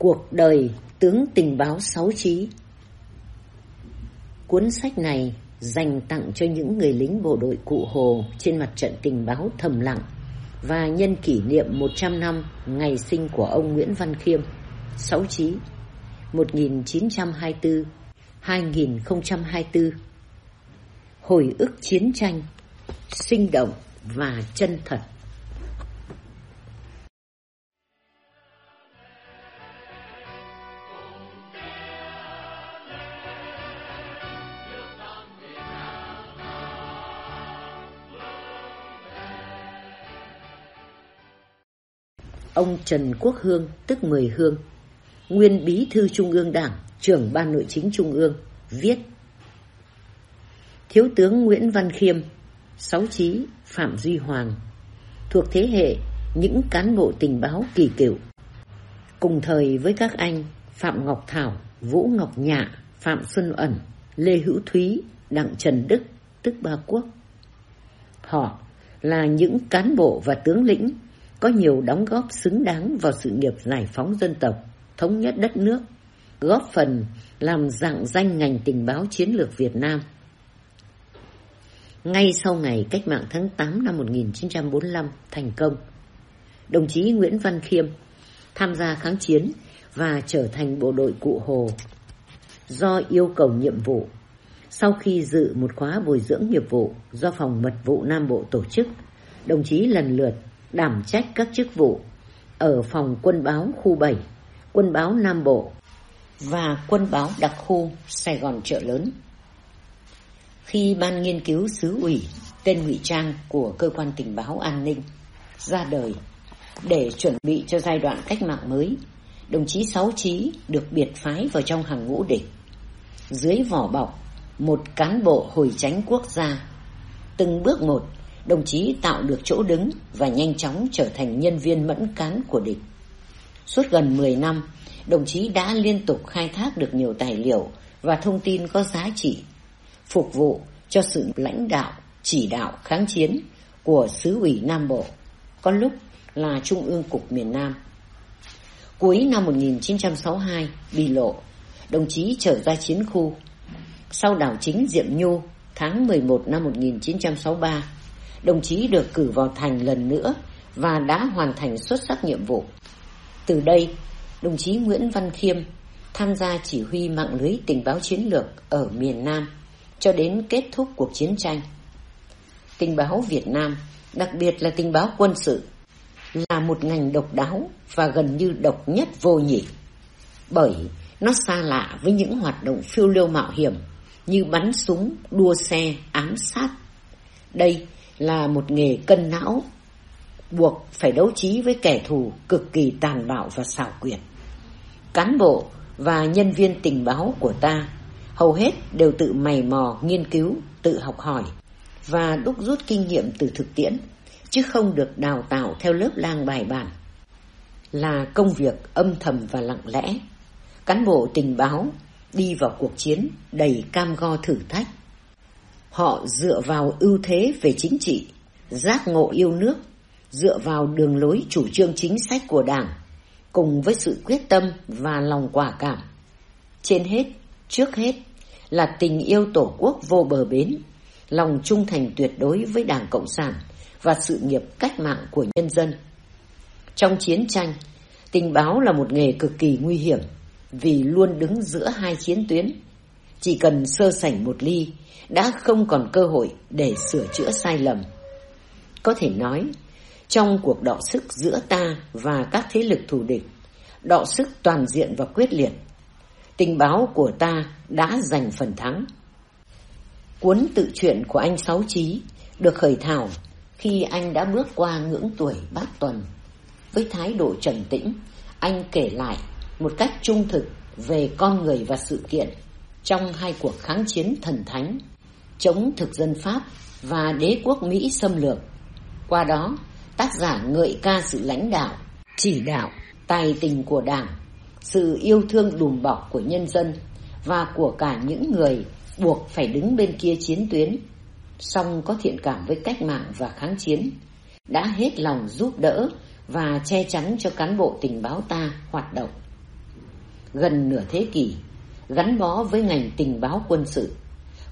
Cuộc đời tướng tình báo sáu trí Cuốn sách này dành tặng cho những người lính bộ đội cụ Hồ trên mặt trận tình báo thầm lặng và nhân kỷ niệm 100 năm ngày sinh của ông Nguyễn Văn Khiêm, sáu trí 1924-2024 Hồi ức chiến tranh sinh động và chân thật. Ông Trần Quốc Hương, tức Mười Hương, nguyên bí thư Trung ương Đảng, trưởng Ban Nội chính Trung ương, viết Thiếu tướng Nguyễn Văn Khiêm, Sáu Chí, Phạm Duy Hoàng, thuộc thế hệ những cán bộ tình báo kỳ cựu. Cùng thời với các anh Phạm Ngọc Thảo, Vũ Ngọc Nhạ, Phạm Xuân Ẩn, Lê Hữu Thúy, Đặng Trần Đức, tức Ba Quốc. Họ là những cán bộ và tướng lĩnh có nhiều đóng góp xứng đáng vào sự nghiệp giải phóng dân tộc, thống nhất đất nước, góp phần làm dạng danh ngành tình báo chiến lược Việt Nam. Ngay sau ngày cách mạng tháng 8 năm 1945 thành công, đồng chí Nguyễn Văn Khiêm tham gia kháng chiến và trở thành bộ đội cụ Hồ. Do yêu cầu nhiệm vụ, sau khi dự một khóa bồi dưỡng nghiệp vụ do Phòng Mật vụ Nam Bộ tổ chức, đồng chí lần lượt đảm trách các chức vụ ở phòng quân báo khu 7, quân báo Nam Bộ và quân báo đặc khu Sài Gòn chợ lớn. Khi ban nghiên cứu xứ ủy tên ngụy trang của cơ quan tình báo an ninh ra đời để chuẩn bị cho giai đoạn cách mạng mới, đồng chí Sáu Chí được biệt phái vào trong hàng ngũ địch. Dưới vỏ bọc, một cán bộ hồi tránh quốc gia, từng bước một đồng chí tạo được chỗ đứng và nhanh chóng trở thành nhân viên mẫn cán của địch. Suốt gần 10 năm, đồng chí đã liên tục khai thác được nhiều tài liệu và thông tin có giá trị, phục vụ cho sự lãnh đạo, chỉ đạo kháng chiến của xứ ủy Nam Bộ, có lúc là Trung ương Cục miền Nam. Cuối năm 1962, bị lộ, đồng chí trở ra chiến khu. Sau đảo chính Diệm Nhu, tháng 11 năm 1963, đồng chí được cử vào thành lần nữa và đã hoàn thành xuất sắc nhiệm vụ. Từ đây, đồng chí Nguyễn Văn Khiêm tham gia chỉ huy mạng lưới tình báo chiến lược ở miền Nam cho đến kết thúc cuộc chiến tranh. Tình báo Việt Nam, đặc biệt là tình báo quân sự, là một ngành độc đáo và gần như độc nhất vô nhị. Bởi nó xa lạ với những hoạt động phiêu lưu mạo hiểm như bắn súng, đua xe, ám sát. Đây là một nghề cân não, buộc phải đấu trí với kẻ thù cực kỳ tàn bạo và xảo quyệt. Cán bộ và nhân viên tình báo của ta hầu hết đều tự mày mò nghiên cứu, tự học hỏi và đúc rút kinh nghiệm từ thực tiễn, chứ không được đào tạo theo lớp lang bài bản. Là công việc âm thầm và lặng lẽ, cán bộ tình báo đi vào cuộc chiến đầy cam go thử thách Họ dựa vào ưu thế về chính trị, giác ngộ yêu nước, dựa vào đường lối chủ trương chính sách của Đảng, cùng với sự quyết tâm và lòng quả cảm. Trên hết, trước hết là tình yêu Tổ quốc vô bờ bến, lòng trung thành tuyệt đối với Đảng Cộng sản và sự nghiệp cách mạng của nhân dân. Trong chiến tranh, tình báo là một nghề cực kỳ nguy hiểm vì luôn đứng giữa hai chiến tuyến. Chỉ cần sơ sảnh một ly đã không còn cơ hội để sửa chữa sai lầm. Có thể nói, trong cuộc đọ sức giữa ta và các thế lực thù địch, đọ sức toàn diện và quyết liệt, tình báo của ta đã giành phần thắng. Cuốn tự truyện của anh Sáu Chí được khởi thảo khi anh đã bước qua ngưỡng tuổi bát tuần. Với thái độ trầm tĩnh, anh kể lại một cách trung thực về con người và sự kiện trong hai cuộc kháng chiến thần thánh chống thực dân Pháp và đế quốc Mỹ xâm lược. Qua đó, tác giả ngợi ca sự lãnh đạo, chỉ đạo, tài tình của Đảng, sự yêu thương đùm bọc của nhân dân và của cả những người buộc phải đứng bên kia chiến tuyến, song có thiện cảm với cách mạng và kháng chiến, đã hết lòng giúp đỡ và che chắn cho cán bộ tình báo ta hoạt động. gần nửa thế kỷ, gắn bó với ngành tình báo quân sự,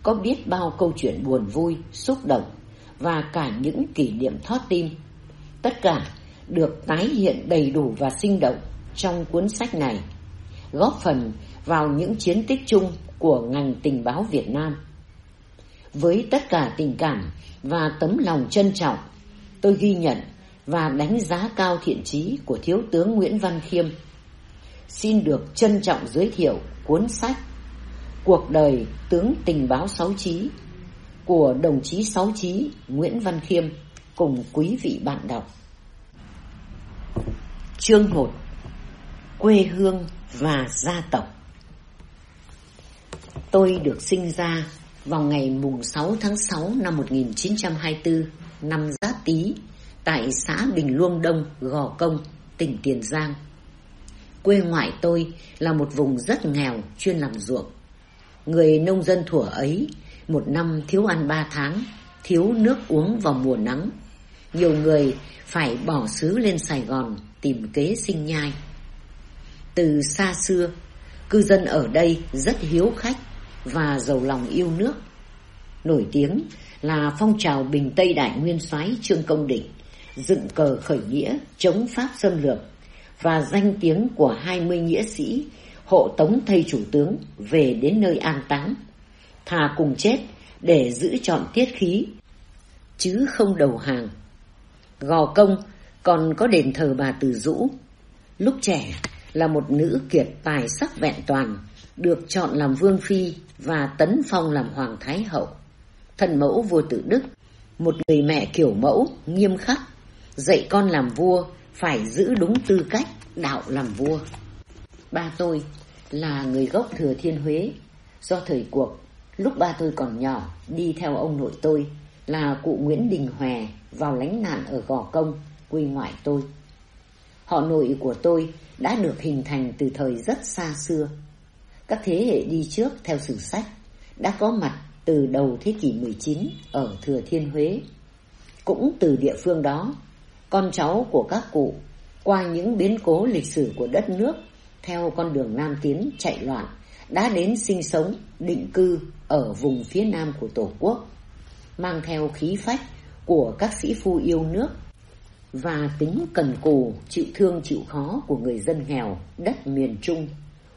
có biết bao câu chuyện buồn vui, xúc động và cả những kỷ niệm thót tim. Tất cả được tái hiện đầy đủ và sinh động trong cuốn sách này, góp phần vào những chiến tích chung của ngành tình báo Việt Nam. Với tất cả tình cảm và tấm lòng trân trọng, tôi ghi nhận và đánh giá cao thiện trí của Thiếu tướng Nguyễn Văn Khiêm. Xin được trân trọng giới thiệu cuốn sách Cuộc đời tướng tình báo sáu chí của đồng chí sáu chí Nguyễn Văn Khiêm cùng quý vị bạn đọc. Chương 1 Quê hương và gia tộc Tôi được sinh ra vào ngày mùng 6 tháng 6 năm 1924, năm Giáp Tý, tại xã Bình Luông Đông, Gò Công, tỉnh Tiền Giang. Quê ngoại tôi là một vùng rất nghèo, chuyên làm ruộng. Người nông dân thủa ấy, một năm thiếu ăn ba tháng, thiếu nước uống vào mùa nắng. Nhiều người phải bỏ xứ lên Sài Gòn tìm kế sinh nhai. Từ xa xưa, cư dân ở đây rất hiếu khách và giàu lòng yêu nước. Nổi tiếng là phong trào Bình Tây Đại Nguyên soái Trương Công Định, dựng cờ khởi nghĩa chống Pháp xâm lược và danh tiếng của hai mươi nghĩa sĩ hộ tống thầy chủ tướng về đến nơi an táng. Thà cùng chết để giữ chọn tiết khí, chứ không đầu hàng. Gò công còn có đền thờ bà Từ Dũ. Lúc trẻ là một nữ kiệt tài sắc vẹn toàn, được chọn làm vương phi và tấn phong làm hoàng thái hậu. Thần mẫu vua tự Đức, một người mẹ kiểu mẫu, nghiêm khắc, dạy con làm vua phải giữ đúng tư cách đạo làm vua. Ba tôi là người gốc Thừa Thiên Huế, do thời cuộc, lúc ba tôi còn nhỏ đi theo ông nội tôi là cụ Nguyễn Đình Hòe vào lánh nạn ở Gò Công, quê ngoại tôi. Họ nội của tôi đã được hình thành từ thời rất xa xưa. Các thế hệ đi trước theo sử sách đã có mặt từ đầu thế kỷ 19 ở Thừa Thiên Huế. Cũng từ địa phương đó, con cháu của các cụ qua những biến cố lịch sử của đất nước theo con đường Nam Tiến chạy loạn đã đến sinh sống, định cư ở vùng phía nam của Tổ quốc, mang theo khí phách của các sĩ phu yêu nước và tính cần cù, chịu thương chịu khó của người dân nghèo đất miền Trung,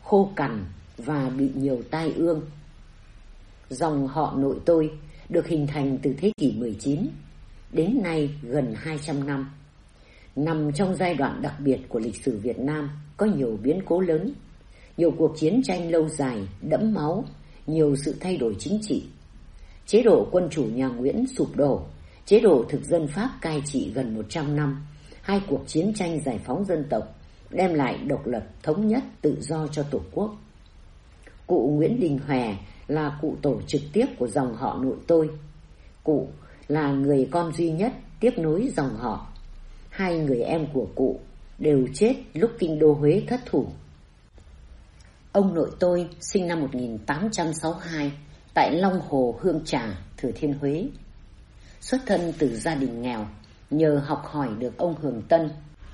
khô cằn và bị nhiều tai ương. Dòng họ nội tôi được hình thành từ thế kỷ 19, đến nay gần 200 năm. Nằm trong giai đoạn đặc biệt của lịch sử Việt Nam có nhiều biến cố lớn, nhiều cuộc chiến tranh lâu dài, đẫm máu, nhiều sự thay đổi chính trị. Chế độ quân chủ nhà Nguyễn sụp đổ, chế độ thực dân Pháp cai trị gần 100 năm, hai cuộc chiến tranh giải phóng dân tộc, đem lại độc lập, thống nhất, tự do cho Tổ quốc. Cụ Nguyễn Đình Hòe là cụ tổ trực tiếp của dòng họ nội tôi. Cụ là người con duy nhất tiếp nối dòng họ. Hai người em của cụ đều chết lúc kinh đô Huế thất thủ. Ông nội tôi sinh năm 1862 tại Long Hồ Hương Trà, Thừa Thiên Huế. Xuất thân từ gia đình nghèo, nhờ học hỏi được ông Hường Tân,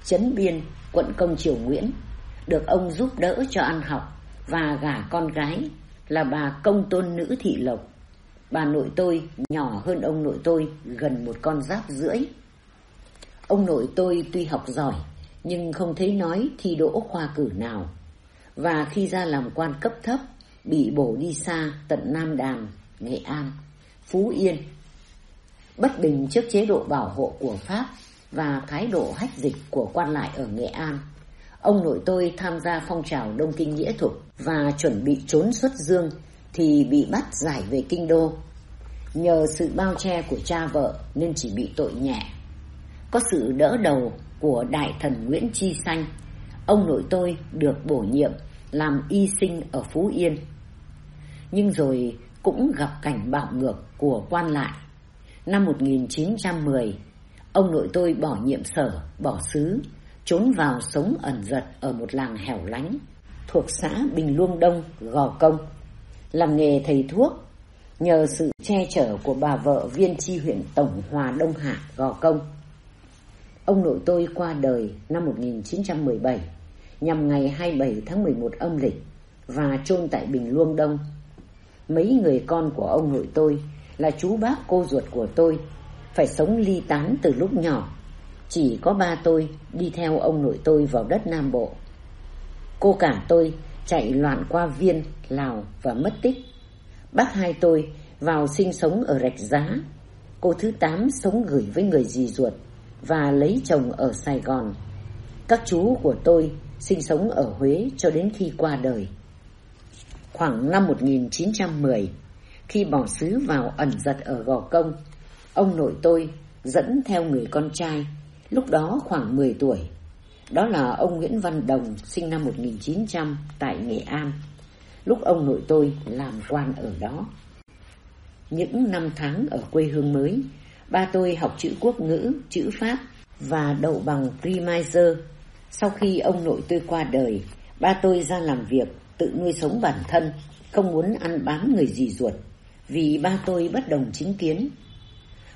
Trấn Biên, quận Công Triều Nguyễn, được ông giúp đỡ cho ăn học và gả con gái là bà công tôn nữ thị lộc. Bà nội tôi nhỏ hơn ông nội tôi gần một con giáp rưỡi. Ông nội tôi tuy học giỏi nhưng không thấy nói thi đỗ khoa cử nào. Và khi ra làm quan cấp thấp bị bổ đi xa tận Nam Đàn, Nghệ An, Phú Yên. Bất bình trước chế độ bảo hộ của Pháp và thái độ hách dịch của quan lại ở Nghệ An Ông nội tôi tham gia phong trào Đông Kinh Nghĩa Thục và chuẩn bị trốn xuất dương thì bị bắt giải về Kinh Đô. Nhờ sự bao che của cha vợ nên chỉ bị tội nhẹ. Có sự đỡ đầu của đại thần Nguyễn Chi Xanh, ông nội tôi được bổ nhiệm làm y sinh ở Phú Yên. Nhưng rồi cũng gặp cảnh bạo ngược của quan lại. Năm 1910, ông nội tôi bỏ nhiệm sở, bỏ xứ trốn vào sống ẩn giật ở một làng hẻo lánh thuộc xã Bình Luông Đông, Gò Công. Làm nghề thầy thuốc, nhờ sự che chở của bà vợ viên tri huyện Tổng Hòa Đông Hạ, Gò Công. Ông nội tôi qua đời năm 1917, nhằm ngày 27 tháng 11 âm lịch và chôn tại Bình Luông Đông. Mấy người con của ông nội tôi là chú bác cô ruột của tôi phải sống ly tán từ lúc nhỏ. Chỉ có ba tôi đi theo ông nội tôi vào đất Nam Bộ. Cô cả tôi chạy loạn qua Viên, Lào và mất tích. Bác hai tôi vào sinh sống ở Rạch Giá. Cô thứ tám sống gửi với người dì ruột và lấy chồng ở Sài Gòn. Các chú của tôi sinh sống ở Huế cho đến khi qua đời. Khoảng năm 1910, khi bỏ xứ vào ẩn giật ở Gò Công, ông nội tôi dẫn theo người con trai, lúc đó khoảng 10 tuổi. Đó là ông Nguyễn Văn Đồng, sinh năm 1900 tại Nghệ An. Lúc ông nội tôi làm quan ở đó. Những năm tháng ở quê hương mới, ba tôi học chữ quốc ngữ, chữ Pháp và đậu bằng Primizer. Sau khi ông nội tôi qua đời, ba tôi ra làm việc, tự nuôi sống bản thân, không muốn ăn bám người dì ruột, vì ba tôi bất đồng chính kiến.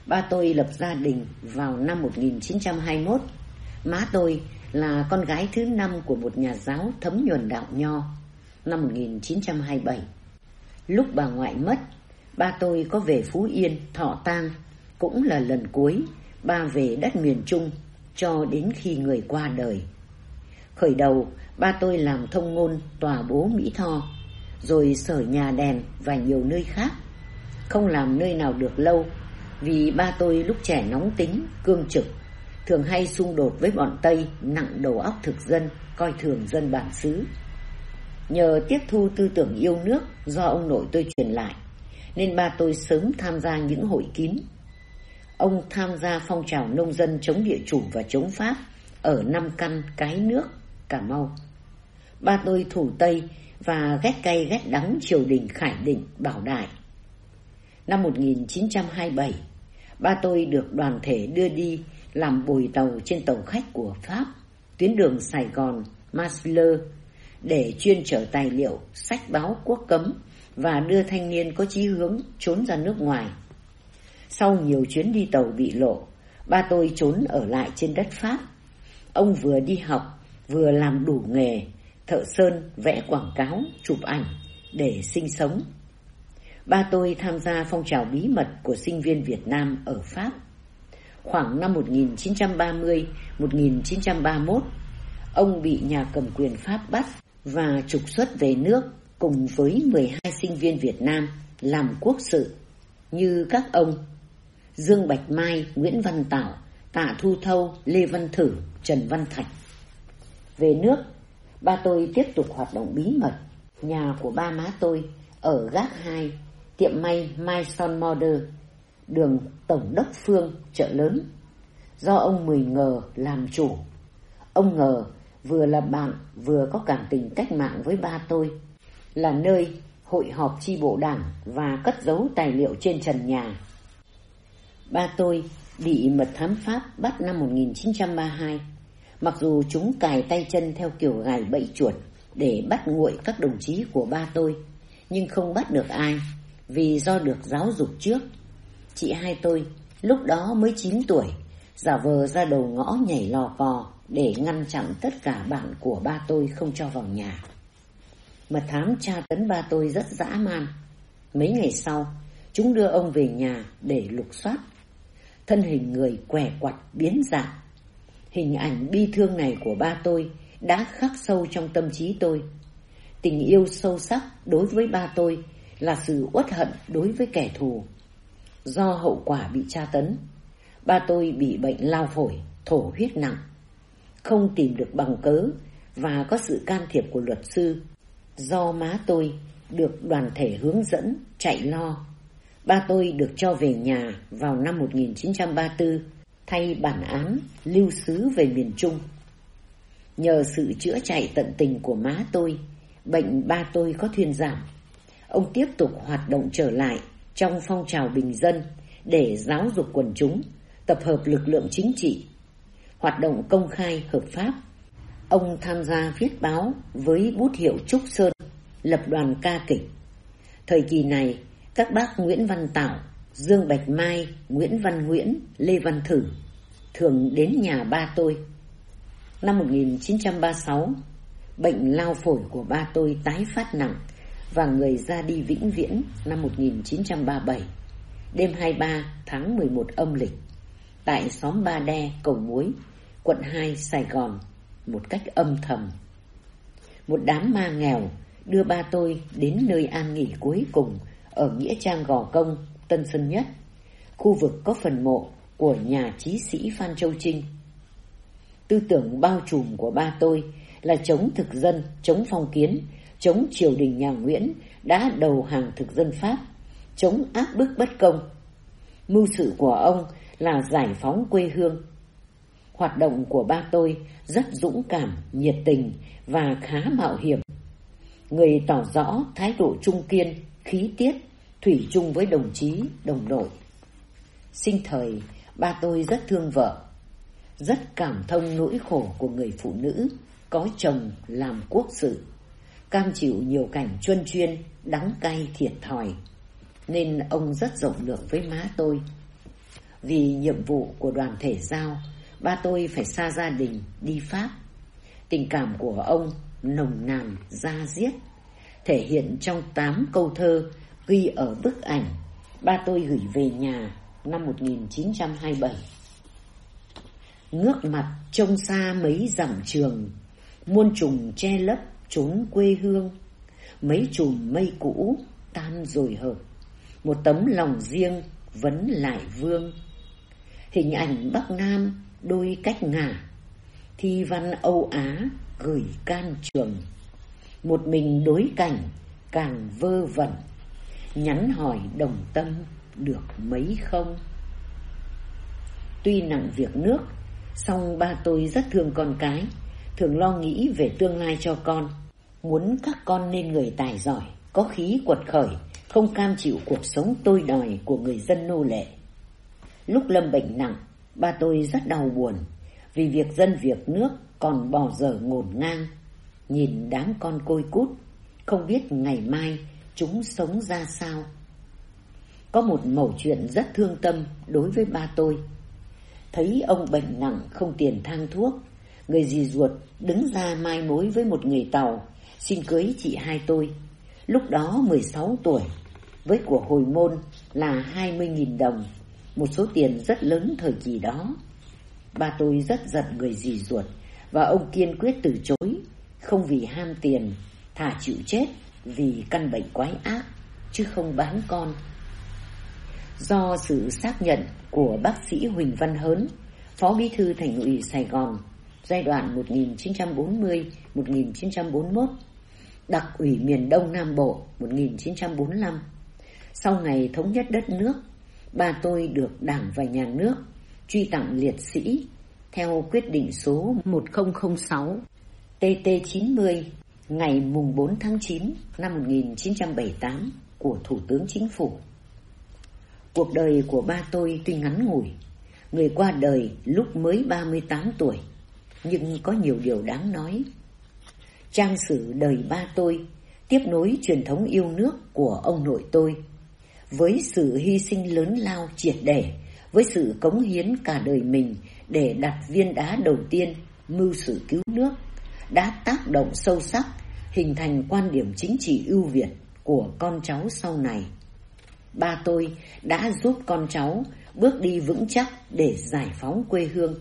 Ba tôi lập gia đình vào năm 1921. Má tôi là con gái thứ năm của một nhà giáo thấm nhuần đạo nho, năm 1927. Lúc bà ngoại mất, ba tôi có về Phú Yên, Thọ Tang, cũng là lần cuối ba về đất miền Trung cho đến khi người qua đời. Khởi đầu, ba tôi làm thông ngôn tòa bố Mỹ Tho, rồi sở nhà đèn và nhiều nơi khác. Không làm nơi nào được lâu, vì ba tôi lúc trẻ nóng tính, cương trực, thường hay xung đột với bọn Tây nặng đầu óc thực dân, coi thường dân bản xứ. Nhờ tiếp thu tư tưởng yêu nước do ông nội tôi truyền lại, nên ba tôi sớm tham gia những hội kín. Ông tham gia phong trào nông dân chống địa chủ và chống Pháp ở Nam Căn, Cái Nước, Cà Mau. Ba tôi thủ Tây và ghét cay ghét đắng triều đình Khải Định, Bảo Đại. Năm 1927, ba tôi được đoàn thể đưa đi làm bồi tàu trên tàu khách của Pháp, tuyến đường Sài Gòn, Masler, để chuyên trở tài liệu, sách báo quốc cấm và đưa thanh niên có chí hướng trốn ra nước ngoài. Sau nhiều chuyến đi tàu bị lộ, ba tôi trốn ở lại trên đất Pháp. Ông vừa đi học, vừa làm đủ nghề, thợ sơn, vẽ quảng cáo, chụp ảnh để sinh sống. Ba tôi tham gia phong trào bí mật của sinh viên Việt Nam ở Pháp. Khoảng năm 1930-1931, ông bị nhà cầm quyền Pháp bắt và trục xuất về nước cùng với 12 sinh viên Việt Nam làm quốc sự như các ông Dương Bạch Mai, Nguyễn Văn Tảo, Tạ Thu Thâu, Lê Văn Thử, Trần Văn Thạch. Về nước, ba tôi tiếp tục hoạt động bí mật. Nhà của ba má tôi ở gác 2, tiệm may Mai Son Model, đường Tổng đốc Phương, chợ lớn. Do ông Mười Ngờ làm chủ. Ông Ngờ vừa là bạn vừa có cảm tình cách mạng với ba tôi. Là nơi hội họp chi bộ đảng và cất giấu tài liệu trên trần nhà. Ba tôi bị mật thám Pháp bắt năm 1932. Mặc dù chúng cài tay chân theo kiểu gài bẫy chuột để bắt nguội các đồng chí của ba tôi, nhưng không bắt được ai vì do được giáo dục trước. Chị hai tôi lúc đó mới 9 tuổi, giả vờ ra đầu ngõ nhảy lò cò để ngăn chặn tất cả bạn của ba tôi không cho vào nhà. Mật thám tra tấn ba tôi rất dã man. Mấy ngày sau, chúng đưa ông về nhà để lục soát thân hình người què quặt biến dạng. Hình ảnh bi thương này của ba tôi đã khắc sâu trong tâm trí tôi. Tình yêu sâu sắc đối với ba tôi là sự uất hận đối với kẻ thù. Do hậu quả bị tra tấn, ba tôi bị bệnh lao phổi, thổ huyết nặng. Không tìm được bằng cớ và có sự can thiệp của luật sư. Do má tôi được đoàn thể hướng dẫn chạy lo Ba tôi được cho về nhà vào năm 1934 thay bản án lưu xứ về miền Trung. Nhờ sự chữa chạy tận tình của má tôi, bệnh ba tôi có thuyên giảm. Ông tiếp tục hoạt động trở lại trong phong trào bình dân để giáo dục quần chúng, tập hợp lực lượng chính trị, hoạt động công khai hợp pháp. Ông tham gia viết báo với bút hiệu Trúc Sơn, lập đoàn ca kịch. Thời kỳ này, các bác Nguyễn Văn Tảo, Dương Bạch Mai, Nguyễn Văn Nguyễn, Lê Văn Thử thường đến nhà ba tôi. Năm 1936, bệnh lao phổi của ba tôi tái phát nặng và người ra đi vĩnh viễn năm 1937, đêm 23 tháng 11 âm lịch, tại xóm Ba Đe, Cầu Muối, quận 2, Sài Gòn, một cách âm thầm. Một đám ma nghèo đưa ba tôi đến nơi an nghỉ cuối cùng ở Nghĩa Trang Gò Công, Tân Sơn Nhất, khu vực có phần mộ của nhà trí sĩ Phan Châu Trinh. Tư tưởng bao trùm của ba tôi là chống thực dân, chống phong kiến, chống triều đình nhà Nguyễn đã đầu hàng thực dân Pháp, chống áp bức bất công. Mưu sự của ông là giải phóng quê hương. Hoạt động của ba tôi rất dũng cảm, nhiệt tình và khá mạo hiểm. Người tỏ rõ thái độ trung kiên, khí tiết, thủy chung với đồng chí, đồng đội. Sinh thời, ba tôi rất thương vợ, rất cảm thông nỗi khổ của người phụ nữ có chồng làm quốc sự, cam chịu nhiều cảnh chuân chuyên, đắng cay thiệt thòi, nên ông rất rộng lượng với má tôi. Vì nhiệm vụ của đoàn thể giao, ba tôi phải xa gia đình, đi Pháp. Tình cảm của ông nồng nàn, da diết, thể hiện trong tám câu thơ ghi ở bức ảnh ba tôi gửi về nhà năm 1927. Ngước mặt trông xa mấy dặm trường, muôn trùng che lấp trốn quê hương, mấy chùm mây cũ tan rồi hợp, một tấm lòng riêng vấn lại vương. Hình ảnh Bắc Nam đôi cách ngả, thi văn Âu Á gửi can trường. Một mình đối cảnh càng vơ vẩn, nhắn hỏi đồng tâm được mấy không? Tuy nặng việc nước, song ba tôi rất thương con cái, thường lo nghĩ về tương lai cho con. Muốn các con nên người tài giỏi, có khí quật khởi, không cam chịu cuộc sống tôi đòi của người dân nô lệ. Lúc lâm bệnh nặng, ba tôi rất đau buồn, vì việc dân việc nước còn bỏ dở ngổn ngang. Nhìn đám con côi cút, không biết ngày mai chúng sống ra sao. Có một mẩu chuyện rất thương tâm đối với ba tôi. Thấy ông bệnh nặng không tiền thang thuốc, người dì ruột đứng ra mai mối với một người Tàu, xin cưới chị hai tôi. Lúc đó 16 tuổi, với của hồi môn là 20.000 đồng, một số tiền rất lớn thời kỳ đó. Ba tôi rất giận người dì ruột, và ông kiên quyết từ chối, không vì ham tiền, thả chịu chết vì căn bệnh quái ác, chứ không bán con. Do sự xác nhận của bác sĩ Huỳnh Văn Hớn, Phó Bí thư Thành ủy Sài Gòn, giai đoạn 1940-1941, đặc ủy miền Đông Nam Bộ 1945. Sau ngày thống nhất đất nước, bà tôi được Đảng và Nhà nước truy tặng liệt sĩ theo quyết định số 1006 TT90 ngày mùng 4 tháng 9 năm 1978 của Thủ tướng Chính phủ. Cuộc đời của ba tôi tuy ngắn ngủi, người qua đời lúc mới 38 tuổi, nhưng có nhiều điều đáng nói. Trang sử đời ba tôi tiếp nối truyền thống yêu nước của ông nội tôi, với sự hy sinh lớn lao triệt để, với sự cống hiến cả đời mình để đặt viên đá đầu tiên mưu sự cứu nước, đã tác động sâu sắc, hình thành quan điểm chính trị ưu việt của con cháu sau này. Ba tôi đã giúp con cháu bước đi vững chắc để giải phóng quê hương.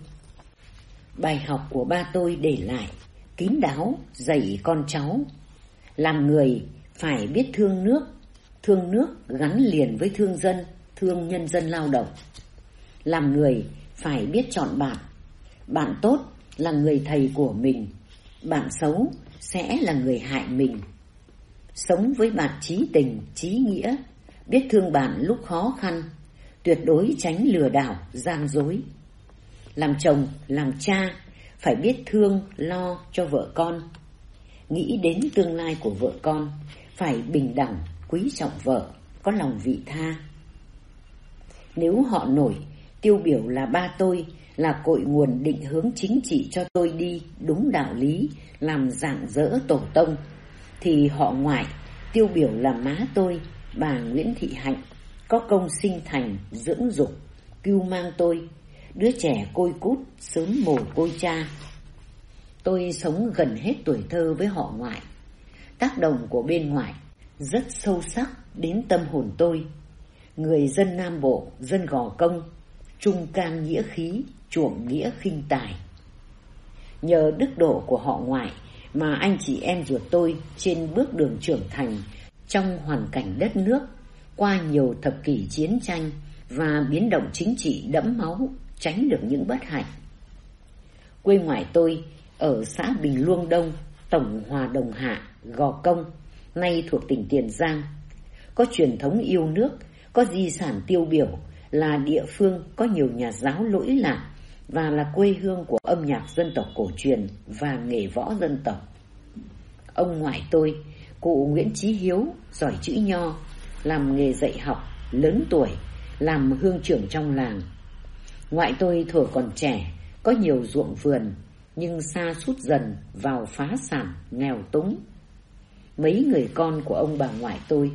Bài học của ba tôi để lại, kín đáo dạy con cháu. Làm người phải biết thương nước, thương nước gắn liền với thương dân, thương nhân dân lao động. Làm người phải biết chọn bạn. Bạn tốt là người thầy của mình, bạn xấu sẽ là người hại mình. Sống với bạn trí tình, trí nghĩa, biết thương bạn lúc khó khăn, tuyệt đối tránh lừa đảo, gian dối. Làm chồng, làm cha, phải biết thương, lo cho vợ con. Nghĩ đến tương lai của vợ con, phải bình đẳng, quý trọng vợ, có lòng vị tha. Nếu họ nổi, tiêu biểu là ba tôi, là cội nguồn định hướng chính trị cho tôi đi đúng đạo lý, làm dạng dỡ tổ tông, thì họ ngoại, tiêu biểu là má tôi, bà Nguyễn Thị Hạnh, có công sinh thành, dưỡng dục, cưu mang tôi, đứa trẻ côi cút, sớm mồ côi cha. Tôi sống gần hết tuổi thơ với họ ngoại. Tác động của bên ngoại rất sâu sắc đến tâm hồn tôi. Người dân Nam Bộ, dân gò công, trung can nghĩa khí, chuộng nghĩa khinh tài. Nhờ đức độ của họ ngoại mà anh chị em ruột tôi trên bước đường trưởng thành trong hoàn cảnh đất nước qua nhiều thập kỷ chiến tranh và biến động chính trị đẫm máu tránh được những bất hạnh. Quê ngoại tôi ở xã Bình Luông Đông, Tổng Hòa Đồng Hạ, Gò Công, nay thuộc tỉnh Tiền Giang. Có truyền thống yêu nước, có di sản tiêu biểu, là địa phương có nhiều nhà giáo lỗi lạc và là quê hương của âm nhạc dân tộc cổ truyền và nghề võ dân tộc. Ông ngoại tôi, cụ Nguyễn Chí Hiếu, giỏi chữ nho, làm nghề dạy học, lớn tuổi, làm hương trưởng trong làng. Ngoại tôi thuở còn trẻ, có nhiều ruộng vườn, nhưng xa sút dần vào phá sản, nghèo túng. Mấy người con của ông bà ngoại tôi,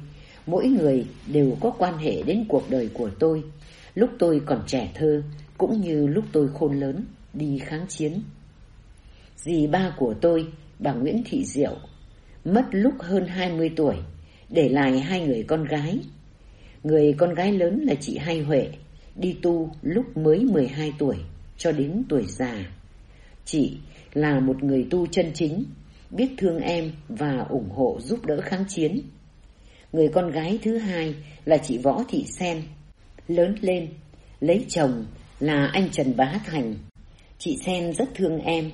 mỗi người đều có quan hệ đến cuộc đời của tôi, lúc tôi còn trẻ thơ, cũng như lúc tôi khôn lớn, đi kháng chiến. Dì ba của tôi, bà Nguyễn Thị Diệu, mất lúc hơn 20 tuổi, để lại hai người con gái. Người con gái lớn là chị Hai Huệ, đi tu lúc mới 12 tuổi cho đến tuổi già. Chị là một người tu chân chính, biết thương em và ủng hộ giúp đỡ kháng chiến. Người con gái thứ hai là chị Võ Thị Sen, lớn lên, lấy chồng là anh Trần Bá Thành. Chị Sen rất thương em,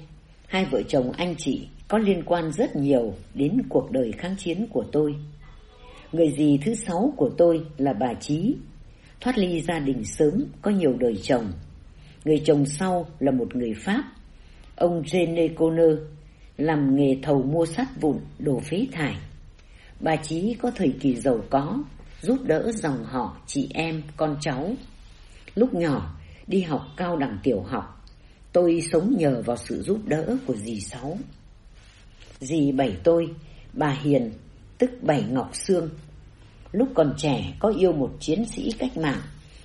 hai vợ chồng anh chị có liên quan rất nhiều đến cuộc đời kháng chiến của tôi. Người dì thứ sáu của tôi là bà Trí, thoát ly gia đình sớm, có nhiều đời chồng. Người chồng sau là một người Pháp, ông René Conner, làm nghề thầu mua sắt vụn, đồ phế thải. Bà Chí có thời kỳ giàu có, giúp đỡ dòng họ, chị em, con cháu. Lúc nhỏ, đi học cao đẳng tiểu học, tôi sống nhờ vào sự giúp đỡ của dì Sáu. Dì bảy tôi, bà Hiền, tức Bảy Ngọc Sương. Lúc còn trẻ có yêu một chiến sĩ cách mạng,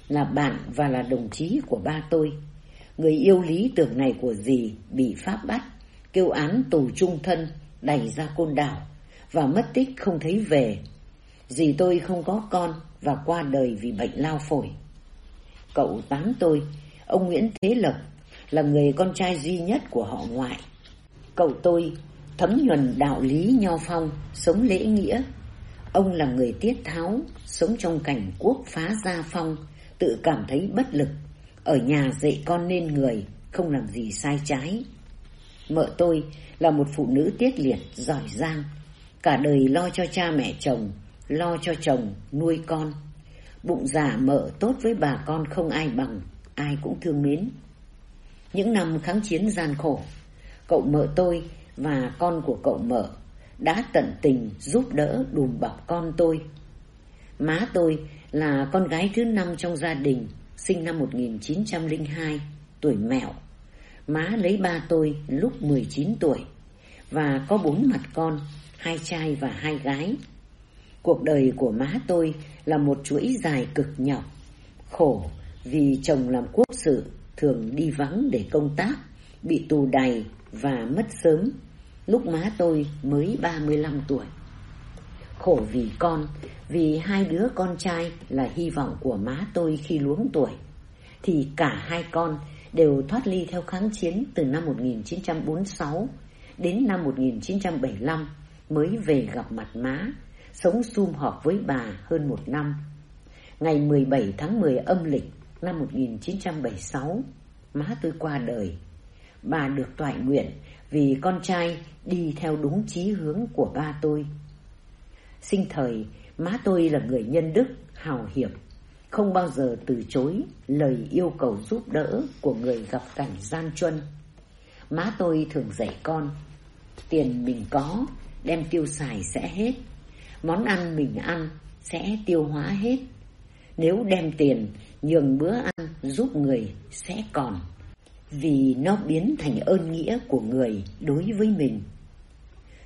là bạn và là đồng chí của ba tôi. Người yêu lý tưởng này của dì bị Pháp bắt, kêu án tù trung thân, đẩy ra côn đảo và mất tích không thấy về. Dì tôi không có con và qua đời vì bệnh lao phổi. Cậu tám tôi, ông Nguyễn Thế Lộc, là người con trai duy nhất của họ ngoại. Cậu tôi thấm nhuần đạo lý nho phong, sống lễ nghĩa. Ông là người tiết tháo, sống trong cảnh quốc phá gia phong, tự cảm thấy bất lực, ở nhà dạy con nên người, không làm gì sai trái. Mợ tôi là một phụ nữ tiết liệt, giỏi giang, cả đời lo cho cha mẹ chồng, lo cho chồng, nuôi con. Bụng già mở tốt với bà con không ai bằng, ai cũng thương mến. Những năm kháng chiến gian khổ, cậu mợ tôi và con của cậu mợ đã tận tình giúp đỡ đùm bọc con tôi. Má tôi là con gái thứ năm trong gia đình, sinh năm 1902, tuổi mẹo. Má lấy ba tôi lúc 19 tuổi và có bốn mặt con, hai trai và hai gái. Cuộc đời của má tôi là một chuỗi dài cực nhọc, khổ vì chồng làm quốc sự thường đi vắng để công tác, bị tù đày và mất sớm. Lúc má tôi mới 35 tuổi. Khổ vì con, vì hai đứa con trai là hy vọng của má tôi khi luống tuổi, thì cả hai con đều thoát ly theo kháng chiến từ năm 1946 đến năm 1975 mới về gặp mặt má, sống sum họp với bà hơn một năm. Ngày 17 tháng 10 âm lịch năm 1976, má tôi qua đời. Bà được toại nguyện vì con trai đi theo đúng chí hướng của ba tôi. Sinh thời, má tôi là người nhân đức, hào hiệp, không bao giờ từ chối lời yêu cầu giúp đỡ của người gặp cảnh gian truân. Má tôi thường dạy con, tiền mình có, đem tiêu xài sẽ hết, món ăn mình ăn sẽ tiêu hóa hết. Nếu đem tiền, nhường bữa ăn giúp người sẽ còn vì nó biến thành ơn nghĩa của người đối với mình.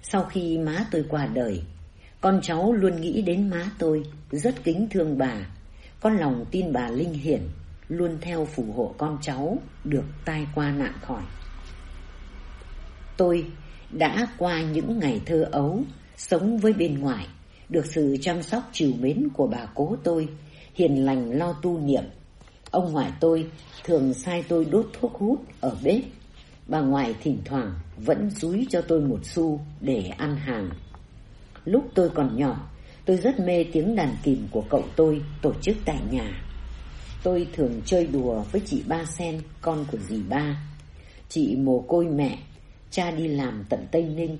Sau khi má tôi qua đời, con cháu luôn nghĩ đến má tôi, rất kính thương bà, con lòng tin bà linh hiển, luôn theo phù hộ con cháu được tai qua nạn khỏi. Tôi đã qua những ngày thơ ấu, sống với bên ngoài, được sự chăm sóc chiều mến của bà cố tôi, hiền lành lo tu niệm. Ông ngoại tôi thường sai tôi đốt thuốc hút ở bếp. Bà ngoại thỉnh thoảng vẫn dúi cho tôi một xu để ăn hàng. Lúc tôi còn nhỏ, tôi rất mê tiếng đàn kìm của cậu tôi tổ chức tại nhà. Tôi thường chơi đùa với chị Ba Sen, con của dì Ba. Chị mồ côi mẹ, cha đi làm tận Tây Ninh.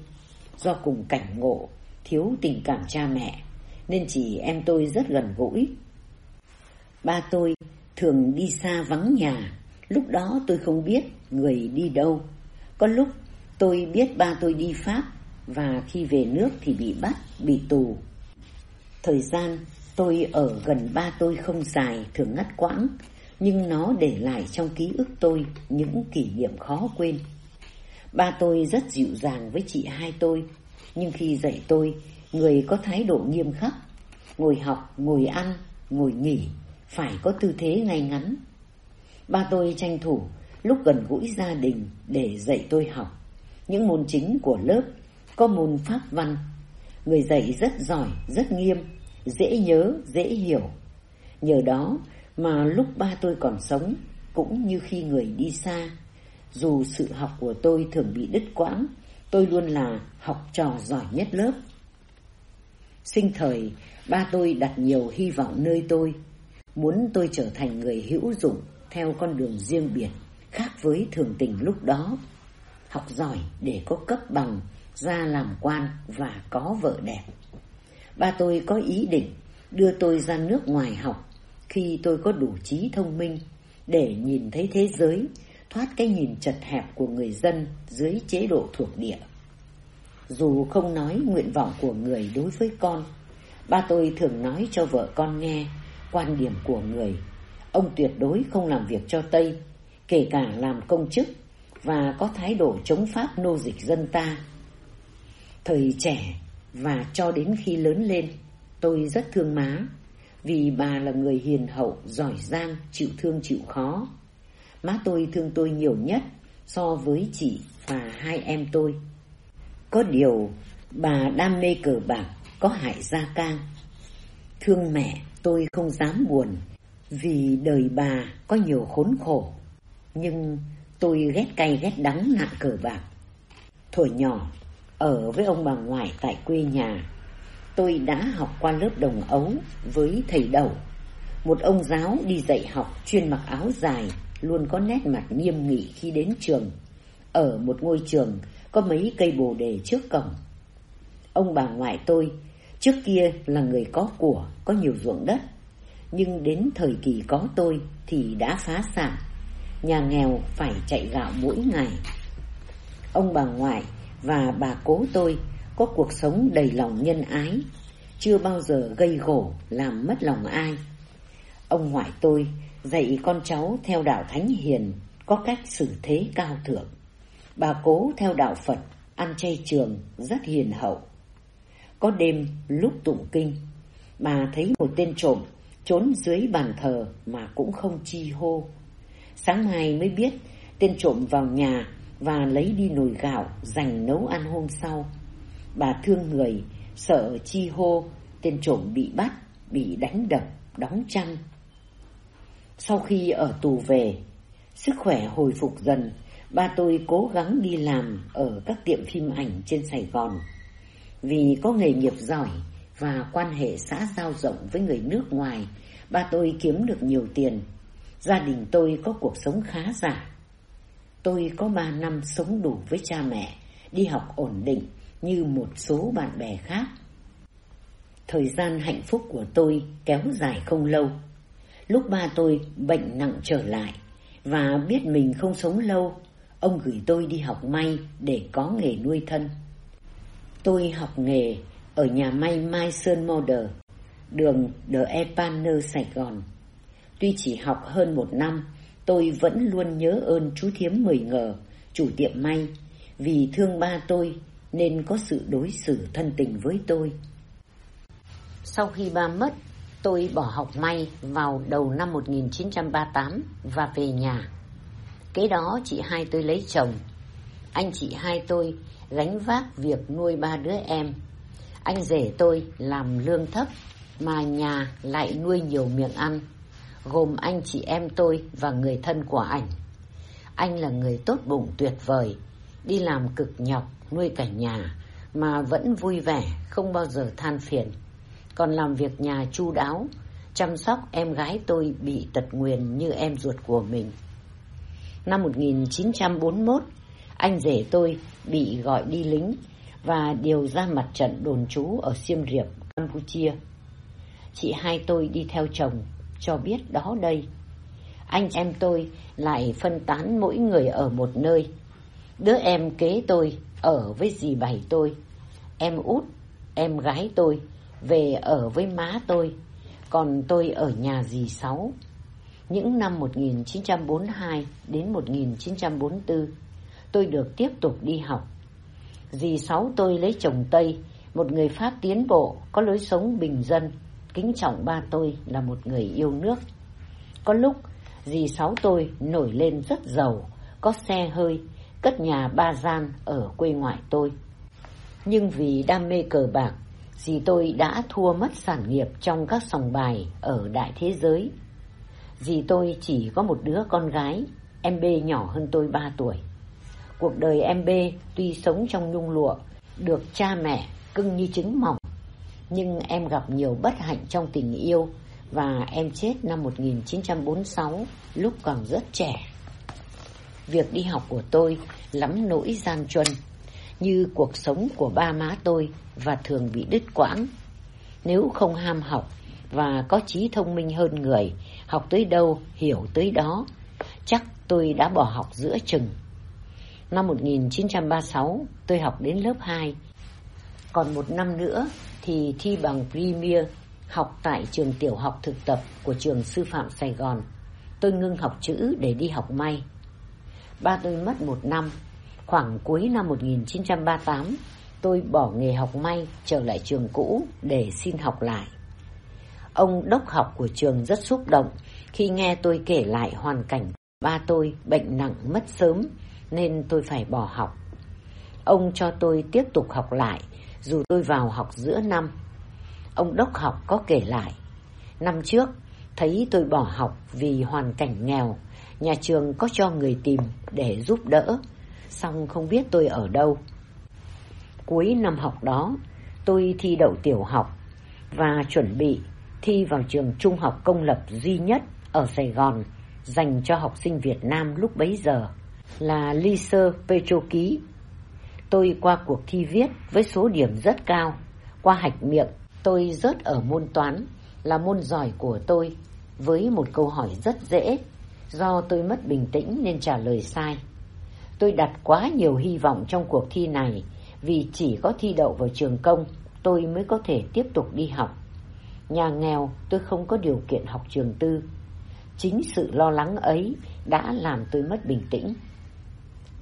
Do cùng cảnh ngộ, thiếu tình cảm cha mẹ, nên chị em tôi rất gần gũi. Ba tôi thường đi xa vắng nhà, lúc đó tôi không biết người đi đâu. Có lúc tôi biết ba tôi đi Pháp và khi về nước thì bị bắt, bị tù. Thời gian tôi ở gần ba tôi không dài, thường ngắt quãng, nhưng nó để lại trong ký ức tôi những kỷ niệm khó quên. Ba tôi rất dịu dàng với chị hai tôi, nhưng khi dạy tôi, người có thái độ nghiêm khắc, ngồi học, ngồi ăn, ngồi nghỉ, phải có tư thế ngay ngắn. Ba tôi tranh thủ lúc gần gũi gia đình để dạy tôi học. Những môn chính của lớp có môn pháp văn. Người dạy rất giỏi, rất nghiêm, dễ nhớ, dễ hiểu. Nhờ đó mà lúc ba tôi còn sống, cũng như khi người đi xa, dù sự học của tôi thường bị đứt quãng, tôi luôn là học trò giỏi nhất lớp. Sinh thời, ba tôi đặt nhiều hy vọng nơi tôi, muốn tôi trở thành người hữu dụng theo con đường riêng biệt, khác với thường tình lúc đó. Học giỏi để có cấp bằng, ra làm quan và có vợ đẹp. Ba tôi có ý định đưa tôi ra nước ngoài học khi tôi có đủ trí thông minh để nhìn thấy thế giới, thoát cái nhìn chật hẹp của người dân dưới chế độ thuộc địa. Dù không nói nguyện vọng của người đối với con, ba tôi thường nói cho vợ con nghe quan điểm của người. Ông tuyệt đối không làm việc cho Tây, kể cả làm công chức và có thái độ chống Pháp nô dịch dân ta. Thời trẻ và cho đến khi lớn lên, tôi rất thương má, vì bà là người hiền hậu, giỏi giang, chịu thương chịu khó. Má tôi thương tôi nhiều nhất so với chị và hai em tôi. Có điều, bà đam mê cờ bạc, có hại gia can. Thương mẹ, tôi không dám buồn, vì đời bà có nhiều khốn khổ. Nhưng tôi ghét cay ghét đắng nạn cờ bạc. Thổi nhỏ, ở với ông bà ngoại tại quê nhà, tôi đã học qua lớp đồng ấu với thầy đầu. Một ông giáo đi dạy học chuyên mặc áo dài, luôn có nét mặt nghiêm nghị khi đến trường. Ở một ngôi trường có mấy cây bồ đề trước cổng. Ông bà ngoại tôi trước kia là người có của, có nhiều ruộng đất. Nhưng đến thời kỳ có tôi thì đã phá sản. Nhà nghèo phải chạy gạo mỗi ngày. Ông bà ngoại và bà cố tôi có cuộc sống đầy lòng nhân ái, chưa bao giờ gây gổ làm mất lòng ai. Ông ngoại tôi dạy con cháu theo đạo Thánh Hiền, có cách xử thế cao thượng. Bà cố theo đạo Phật, ăn chay trường, rất hiền hậu. Có đêm lúc tụng kinh, bà thấy một tên trộm trốn dưới bàn thờ mà cũng không chi hô. Sáng mai mới biết tên trộm vào nhà và lấy đi nồi gạo dành nấu ăn hôm sau. Bà thương người, sợ chi hô, tên trộm bị bắt, bị đánh đập, đóng chăn. Sau khi ở tù về, sức khỏe hồi phục dần, ba tôi cố gắng đi làm ở các tiệm phim ảnh trên Sài Gòn. Vì có nghề nghiệp giỏi và quan hệ xã giao rộng với người nước ngoài, ba tôi kiếm được nhiều tiền. Gia đình tôi có cuộc sống khá giả. Tôi có ba năm sống đủ với cha mẹ, đi học ổn định như một số bạn bè khác. Thời gian hạnh phúc của tôi kéo dài không lâu. Lúc ba tôi bệnh nặng trở lại và biết mình không sống lâu, ông gửi tôi đi học may để có nghề nuôi thân. Tôi học nghề ở nhà may Mai Sơn Model, đường The Epaner Sài Gòn. Tuy chỉ học hơn một năm, tôi vẫn luôn nhớ ơn chú Thiếm Mười Ngờ, chủ tiệm may, vì thương ba tôi nên có sự đối xử thân tình với tôi. Sau khi ba mất, tôi bỏ học may vào đầu năm 1938 và về nhà. Kế đó chị hai tôi lấy chồng. anh chị hai tôi gánh vác việc nuôi ba đứa em. Anh rể tôi làm lương thấp mà nhà lại nuôi nhiều miệng ăn, gồm anh chị em tôi và người thân của ảnh. Anh là người tốt bụng tuyệt vời, đi làm cực nhọc nuôi cả nhà mà vẫn vui vẻ, không bao giờ than phiền. Còn làm việc nhà chu đáo, chăm sóc em gái tôi bị tật nguyền như em ruột của mình. Năm 1941, anh rể tôi bị gọi đi lính và điều ra mặt trận đồn trú ở Siem Reap, Campuchia. Chị hai tôi đi theo chồng, cho biết đó đây. Anh em tôi lại phân tán mỗi người ở một nơi. Đứa em kế tôi ở với dì bảy tôi, em út, em gái tôi về ở với má tôi, còn tôi ở nhà dì Sáu. Những năm 1942 đến 1944, tôi được tiếp tục đi học. Dì Sáu tôi lấy chồng Tây, một người Pháp tiến bộ, có lối sống bình dân, kính trọng ba tôi là một người yêu nước. Có lúc, dì Sáu tôi nổi lên rất giàu, có xe hơi, cất nhà ba gian ở quê ngoại tôi. Nhưng vì đam mê cờ bạc, dì tôi đã thua mất sản nghiệp trong các sòng bài ở đại thế giới. Dì tôi chỉ có một đứa con gái, em B nhỏ hơn tôi ba tuổi. Cuộc đời em B tuy sống trong nhung lụa, được cha mẹ cưng như trứng mỏng, nhưng em gặp nhiều bất hạnh trong tình yêu và em chết năm 1946 lúc còn rất trẻ. Việc đi học của tôi lắm nỗi gian truân, như cuộc sống của ba má tôi và thường bị đứt quãng. Nếu không ham học và có trí thông minh hơn người, học tới đâu hiểu tới đó, chắc tôi đã bỏ học giữa chừng. Năm 1936, tôi học đến lớp 2. Còn một năm nữa thì thi bằng Premier học tại trường tiểu học thực tập của trường sư phạm Sài Gòn. Tôi ngưng học chữ để đi học may. Ba tôi mất một năm. Khoảng cuối năm 1938, tôi bỏ nghề học may trở lại trường cũ để xin học lại. Ông đốc học của trường rất xúc động khi nghe tôi kể lại hoàn cảnh ba tôi bệnh nặng mất sớm nên tôi phải bỏ học. Ông cho tôi tiếp tục học lại dù tôi vào học giữa năm. Ông đốc học có kể lại. Năm trước, thấy tôi bỏ học vì hoàn cảnh nghèo Nhà trường có cho người tìm để giúp đỡ, xong không biết tôi ở đâu. Cuối năm học đó, tôi thi đậu tiểu học và chuẩn bị thi vào trường trung học công lập duy nhất ở Sài Gòn dành cho học sinh Việt Nam lúc bấy giờ là Lycée Petro Ký. Tôi qua cuộc thi viết với số điểm rất cao. Qua hạch miệng, tôi rớt ở môn toán là môn giỏi của tôi với một câu hỏi rất dễ Do tôi mất bình tĩnh nên trả lời sai. Tôi đặt quá nhiều hy vọng trong cuộc thi này vì chỉ có thi đậu vào trường công tôi mới có thể tiếp tục đi học. Nhà nghèo tôi không có điều kiện học trường tư. Chính sự lo lắng ấy đã làm tôi mất bình tĩnh.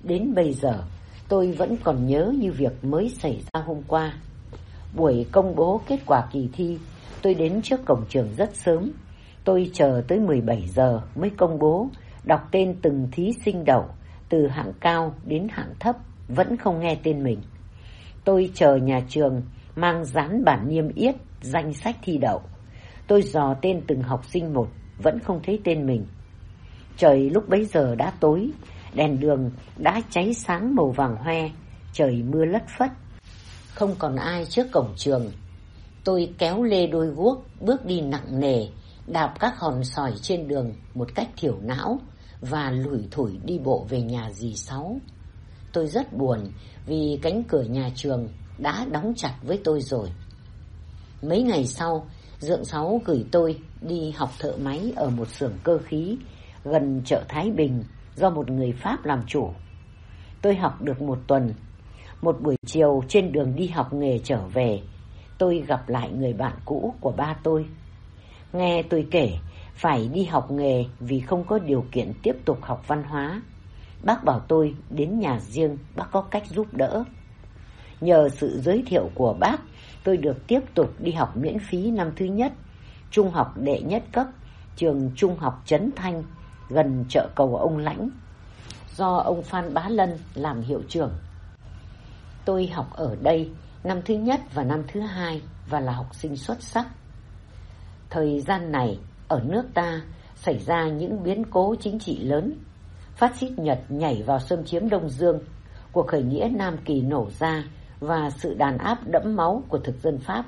Đến bây giờ tôi vẫn còn nhớ như việc mới xảy ra hôm qua. Buổi công bố kết quả kỳ thi tôi đến trước cổng trường rất sớm Tôi chờ tới 17 giờ mới công bố, đọc tên từng thí sinh đậu, từ hạng cao đến hạng thấp, vẫn không nghe tên mình. Tôi chờ nhà trường mang dán bản niêm yết danh sách thi đậu. Tôi dò tên từng học sinh một, vẫn không thấy tên mình. Trời lúc bấy giờ đã tối, đèn đường đã cháy sáng màu vàng hoe, trời mưa lất phất. Không còn ai trước cổng trường. Tôi kéo lê đôi guốc, bước đi nặng nề, đạp các hòn sỏi trên đường một cách thiểu não và lủi thủi đi bộ về nhà dì Sáu. Tôi rất buồn vì cánh cửa nhà trường đã đóng chặt với tôi rồi. Mấy ngày sau, Dượng Sáu gửi tôi đi học thợ máy ở một xưởng cơ khí gần chợ Thái Bình do một người Pháp làm chủ. Tôi học được một tuần. Một buổi chiều trên đường đi học nghề trở về, tôi gặp lại người bạn cũ của ba tôi. Nghe tôi kể, phải đi học nghề vì không có điều kiện tiếp tục học văn hóa. Bác bảo tôi đến nhà riêng, bác có cách giúp đỡ. Nhờ sự giới thiệu của bác, tôi được tiếp tục đi học miễn phí năm thứ nhất, trung học đệ nhất cấp, trường trung học Trấn Thanh, gần chợ cầu ông Lãnh. do ông Phan Bá Lân làm hiệu trưởng. Tôi học ở đây năm thứ nhất và năm thứ hai và là học sinh xuất sắc. Thời gian này, ở nước ta xảy ra những biến cố chính trị lớn. Phát xít Nhật nhảy vào xâm chiếm Đông Dương, cuộc khởi nghĩa Nam Kỳ nổ ra và sự đàn áp đẫm máu của thực dân Pháp.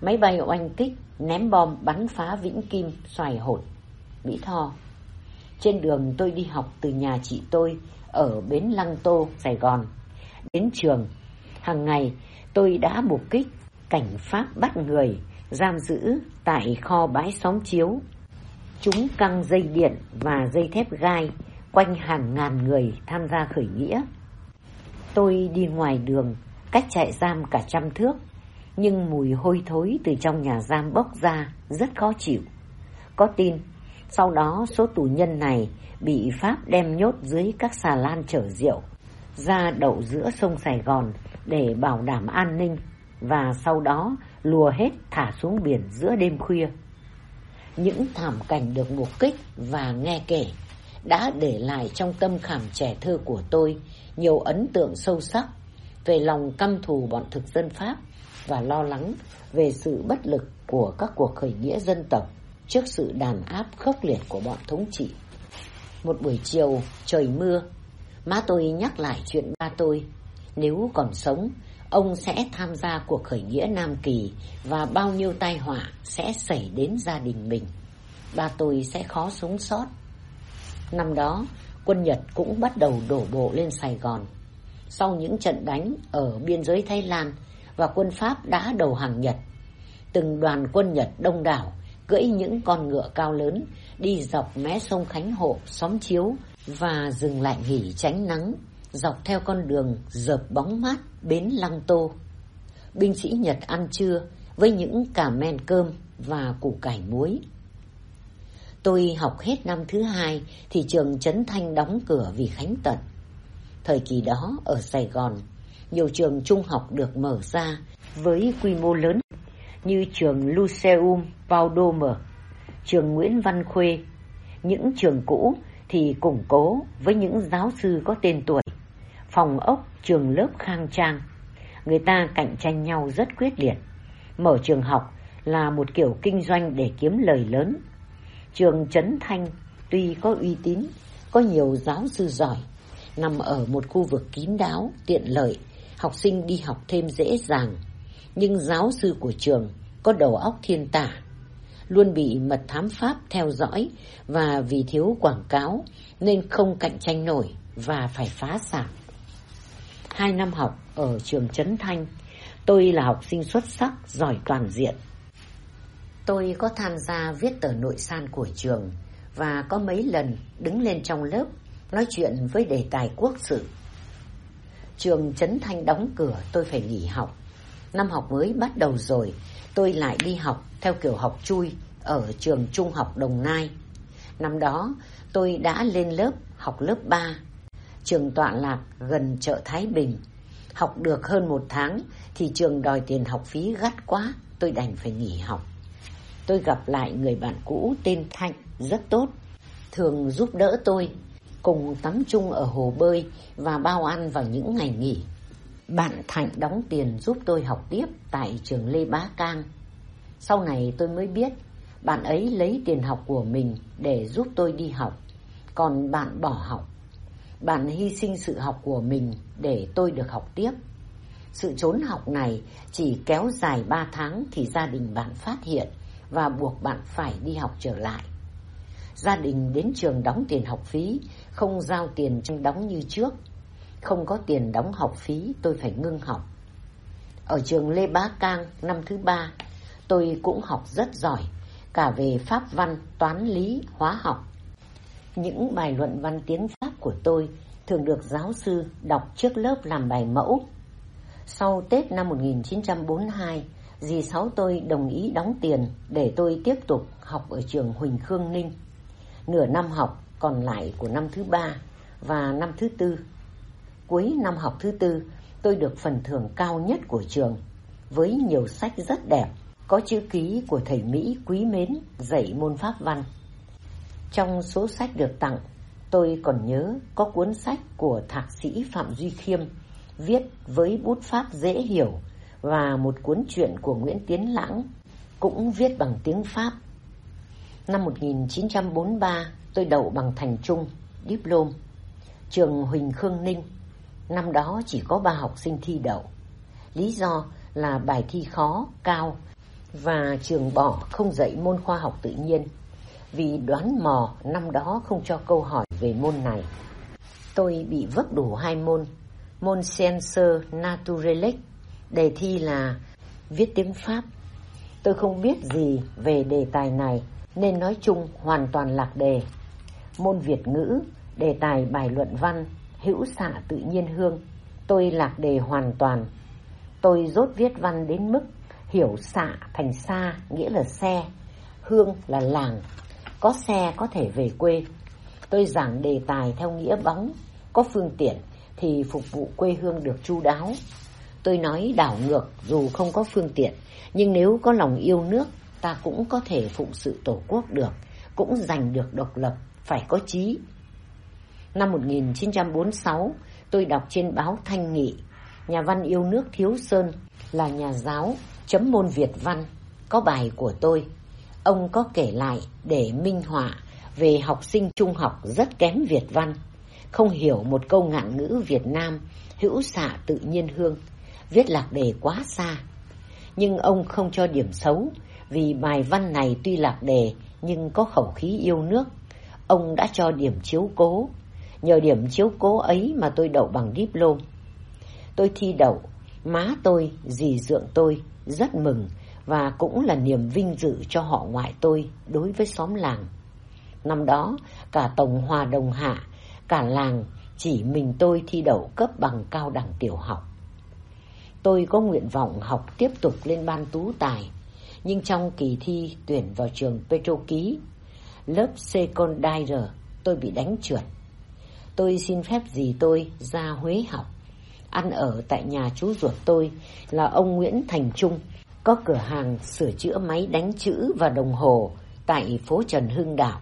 Máy bay oanh kích, ném bom bắn phá Vĩnh Kim, Xoài Hột, Mỹ Tho. Trên đường tôi đi học từ nhà chị tôi ở Bến Lăng Tô, Sài Gòn. Đến trường, hàng ngày tôi đã mục kích cảnh Pháp bắt người, giam giữ tại kho bãi xóm chiếu. Chúng căng dây điện và dây thép gai quanh hàng ngàn người tham gia khởi nghĩa. Tôi đi ngoài đường, cách trại giam cả trăm thước, nhưng mùi hôi thối từ trong nhà giam bốc ra rất khó chịu. Có tin, sau đó số tù nhân này bị Pháp đem nhốt dưới các xà lan chở rượu, ra đậu giữa sông Sài Gòn để bảo đảm an ninh và sau đó lùa hết thả xuống biển giữa đêm khuya. Những thảm cảnh được mục kích và nghe kể đã để lại trong tâm khảm trẻ thơ của tôi nhiều ấn tượng sâu sắc về lòng căm thù bọn thực dân Pháp và lo lắng về sự bất lực của các cuộc khởi nghĩa dân tộc trước sự đàn áp khốc liệt của bọn thống trị. Một buổi chiều, trời mưa, má tôi nhắc lại chuyện ba tôi. Nếu còn sống, ông sẽ tham gia cuộc khởi nghĩa Nam Kỳ và bao nhiêu tai họa sẽ xảy đến gia đình mình. Ba tôi sẽ khó sống sót. Năm đó, quân Nhật cũng bắt đầu đổ bộ lên Sài Gòn. Sau những trận đánh ở biên giới Thái Lan và quân Pháp đã đầu hàng Nhật, từng đoàn quân Nhật đông đảo cưỡi những con ngựa cao lớn đi dọc mé sông Khánh Hộ, xóm chiếu và dừng lại nghỉ tránh nắng dọc theo con đường dợp bóng mát bến Lăng Tô. Binh sĩ Nhật ăn trưa với những cả men cơm và củ cải muối. Tôi học hết năm thứ hai thì trường Trấn Thanh đóng cửa vì Khánh Tật. Thời kỳ đó ở Sài Gòn, nhiều trường trung học được mở ra với quy mô lớn như trường Luceum Valdomer, trường Nguyễn Văn Khuê. Những trường cũ thì củng cố với những giáo sư có tên tuổi, phòng ốc, trường lớp khang trang. Người ta cạnh tranh nhau rất quyết liệt. Mở trường học là một kiểu kinh doanh để kiếm lời lớn. Trường Trấn Thanh tuy có uy tín, có nhiều giáo sư giỏi, nằm ở một khu vực kín đáo, tiện lợi, học sinh đi học thêm dễ dàng. Nhưng giáo sư của trường có đầu óc thiên tả, luôn bị mật thám Pháp theo dõi và vì thiếu quảng cáo nên không cạnh tranh nổi và phải phá sản. Hai năm học ở trường Trấn Thanh, tôi là học sinh xuất sắc, giỏi toàn diện. Tôi có tham gia viết tờ nội san của trường và có mấy lần đứng lên trong lớp nói chuyện với đề tài quốc sự. Trường Trấn Thanh đóng cửa tôi phải nghỉ học. Năm học mới bắt đầu rồi, tôi lại đi học theo kiểu học chui ở trường trung học Đồng Nai. Năm đó, tôi đã lên lớp học lớp 3, trường tọa lạc gần chợ Thái Bình. Học được hơn một tháng thì trường đòi tiền học phí gắt quá, tôi đành phải nghỉ học. Tôi gặp lại người bạn cũ tên Thạnh rất tốt, thường giúp đỡ tôi, cùng tắm chung ở hồ bơi và bao ăn vào những ngày nghỉ. Bạn Thạnh đóng tiền giúp tôi học tiếp tại trường Lê Bá Cang. Sau này tôi mới biết bạn ấy lấy tiền học của mình để giúp tôi đi học, còn bạn bỏ học. Bạn hy sinh sự học của mình để tôi được học tiếp. Sự trốn học này chỉ kéo dài 3 tháng thì gia đình bạn phát hiện và buộc bạn phải đi học trở lại. Gia đình đến trường đóng tiền học phí, không giao tiền trong đóng như trước. Không có tiền đóng học phí, tôi phải ngưng học. Ở trường Lê Bá Cang năm thứ ba, tôi cũng học rất giỏi, cả về pháp văn, toán lý, hóa học. Những bài luận văn tiếng Pháp của tôi thường được giáo sư đọc trước lớp làm bài mẫu. Sau Tết năm 1942, dì Sáu tôi đồng ý đóng tiền để tôi tiếp tục học ở trường Huỳnh Khương Ninh. Nửa năm học còn lại của năm thứ ba và năm thứ tư. Cuối năm học thứ tư, tôi được phần thưởng cao nhất của trường với nhiều sách rất đẹp, có chữ ký của thầy Mỹ quý mến dạy môn pháp văn. Trong số sách được tặng, Tôi còn nhớ có cuốn sách của thạc sĩ Phạm Duy Khiêm viết với bút pháp dễ hiểu và một cuốn truyện của Nguyễn Tiến Lãng cũng viết bằng tiếng Pháp. Năm 1943, tôi đậu bằng thành trung, diplom, trường Huỳnh Khương Ninh. Năm đó chỉ có ba học sinh thi đậu. Lý do là bài thi khó, cao và trường bỏ không dạy môn khoa học tự nhiên vì đoán mò năm đó không cho câu hỏi về môn này. Tôi bị vấp đủ hai môn, môn Sciences Naturelles, đề thi là viết tiếng Pháp. Tôi không biết gì về đề tài này nên nói chung hoàn toàn lạc đề. Môn Việt ngữ, đề tài bài luận văn, hữu xạ tự nhiên hương, tôi lạc đề hoàn toàn. Tôi rốt viết văn đến mức hiểu xạ thành xa nghĩa là xe, hương là làng, có xe có thể về quê. Tôi giảng đề tài theo nghĩa bóng, có phương tiện thì phục vụ quê hương được chu đáo. Tôi nói đảo ngược dù không có phương tiện, nhưng nếu có lòng yêu nước, ta cũng có thể phụng sự tổ quốc được, cũng giành được độc lập, phải có chí. Năm 1946, tôi đọc trên báo Thanh Nghị, nhà văn yêu nước Thiếu Sơn là nhà giáo, chấm môn Việt văn, có bài của tôi. Ông có kể lại để minh họa về học sinh trung học rất kém Việt văn, không hiểu một câu ngạn ngữ Việt Nam, hữu xạ tự nhiên hương, viết lạc đề quá xa. Nhưng ông không cho điểm xấu, vì bài văn này tuy lạc đề nhưng có khẩu khí yêu nước. Ông đã cho điểm chiếu cố, nhờ điểm chiếu cố ấy mà tôi đậu bằng diplom. Tôi thi đậu, má tôi, dì dượng tôi rất mừng và cũng là niềm vinh dự cho họ ngoại tôi đối với xóm làng. Năm đó, cả Tổng Hòa Đồng Hạ, cả làng chỉ mình tôi thi đậu cấp bằng cao đẳng tiểu học. Tôi có nguyện vọng học tiếp tục lên ban tú tài, nhưng trong kỳ thi tuyển vào trường Petro Ký, lớp Secondary tôi bị đánh trượt. Tôi xin phép gì tôi ra Huế học, ăn ở tại nhà chú ruột tôi là ông Nguyễn Thành Trung, có cửa hàng sửa chữa máy đánh chữ và đồng hồ tại phố Trần Hưng Đạo.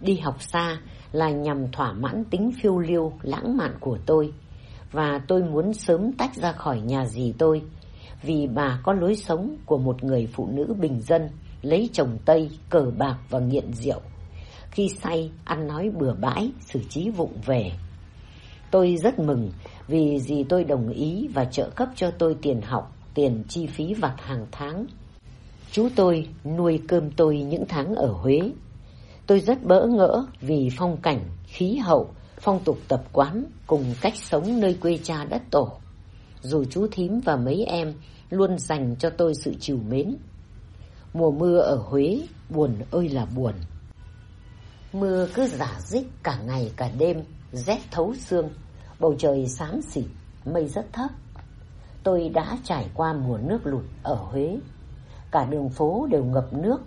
Đi học xa là nhằm thỏa mãn tính phiêu lưu lãng mạn của tôi và tôi muốn sớm tách ra khỏi nhà dì tôi vì bà có lối sống của một người phụ nữ bình dân lấy chồng Tây, cờ bạc và nghiện rượu. Khi say, ăn nói bừa bãi, xử trí vụng về. Tôi rất mừng vì dì tôi đồng ý và trợ cấp cho tôi tiền học tiền chi phí vặt hàng tháng. Chú tôi nuôi cơm tôi những tháng ở Huế. Tôi rất bỡ ngỡ vì phong cảnh, khí hậu, phong tục tập quán cùng cách sống nơi quê cha đất tổ. Dù chú thím và mấy em luôn dành cho tôi sự chiều mến. Mùa mưa ở Huế buồn ơi là buồn. Mưa cứ giả dích cả ngày cả đêm, rét thấu xương, bầu trời xám xịt, mây rất thấp tôi đã trải qua mùa nước lụt ở Huế. Cả đường phố đều ngập nước,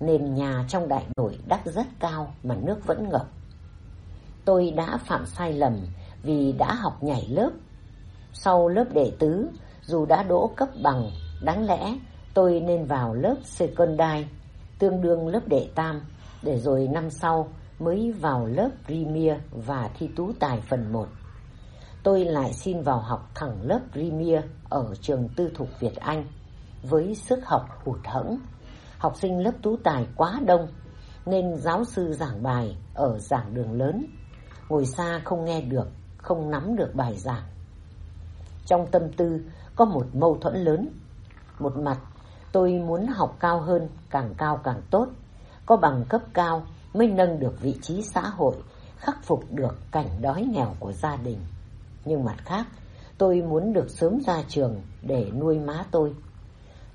nền nhà trong đại nội đắp rất cao mà nước vẫn ngập. Tôi đã phạm sai lầm vì đã học nhảy lớp. Sau lớp đệ tứ, dù đã đỗ cấp bằng, đáng lẽ tôi nên vào lớp secondary, tương đương lớp đệ tam, để rồi năm sau mới vào lớp premier và thi tú tài phần 1 tôi lại xin vào học thẳng lớp Premier ở trường tư thục Việt Anh với sức học hụt hẫng. Học sinh lớp tú tài quá đông nên giáo sư giảng bài ở giảng đường lớn. Ngồi xa không nghe được, không nắm được bài giảng. Trong tâm tư có một mâu thuẫn lớn. Một mặt tôi muốn học cao hơn, càng cao càng tốt. Có bằng cấp cao mới nâng được vị trí xã hội, khắc phục được cảnh đói nghèo của gia đình. Nhưng mặt khác, tôi muốn được sớm ra trường để nuôi má tôi.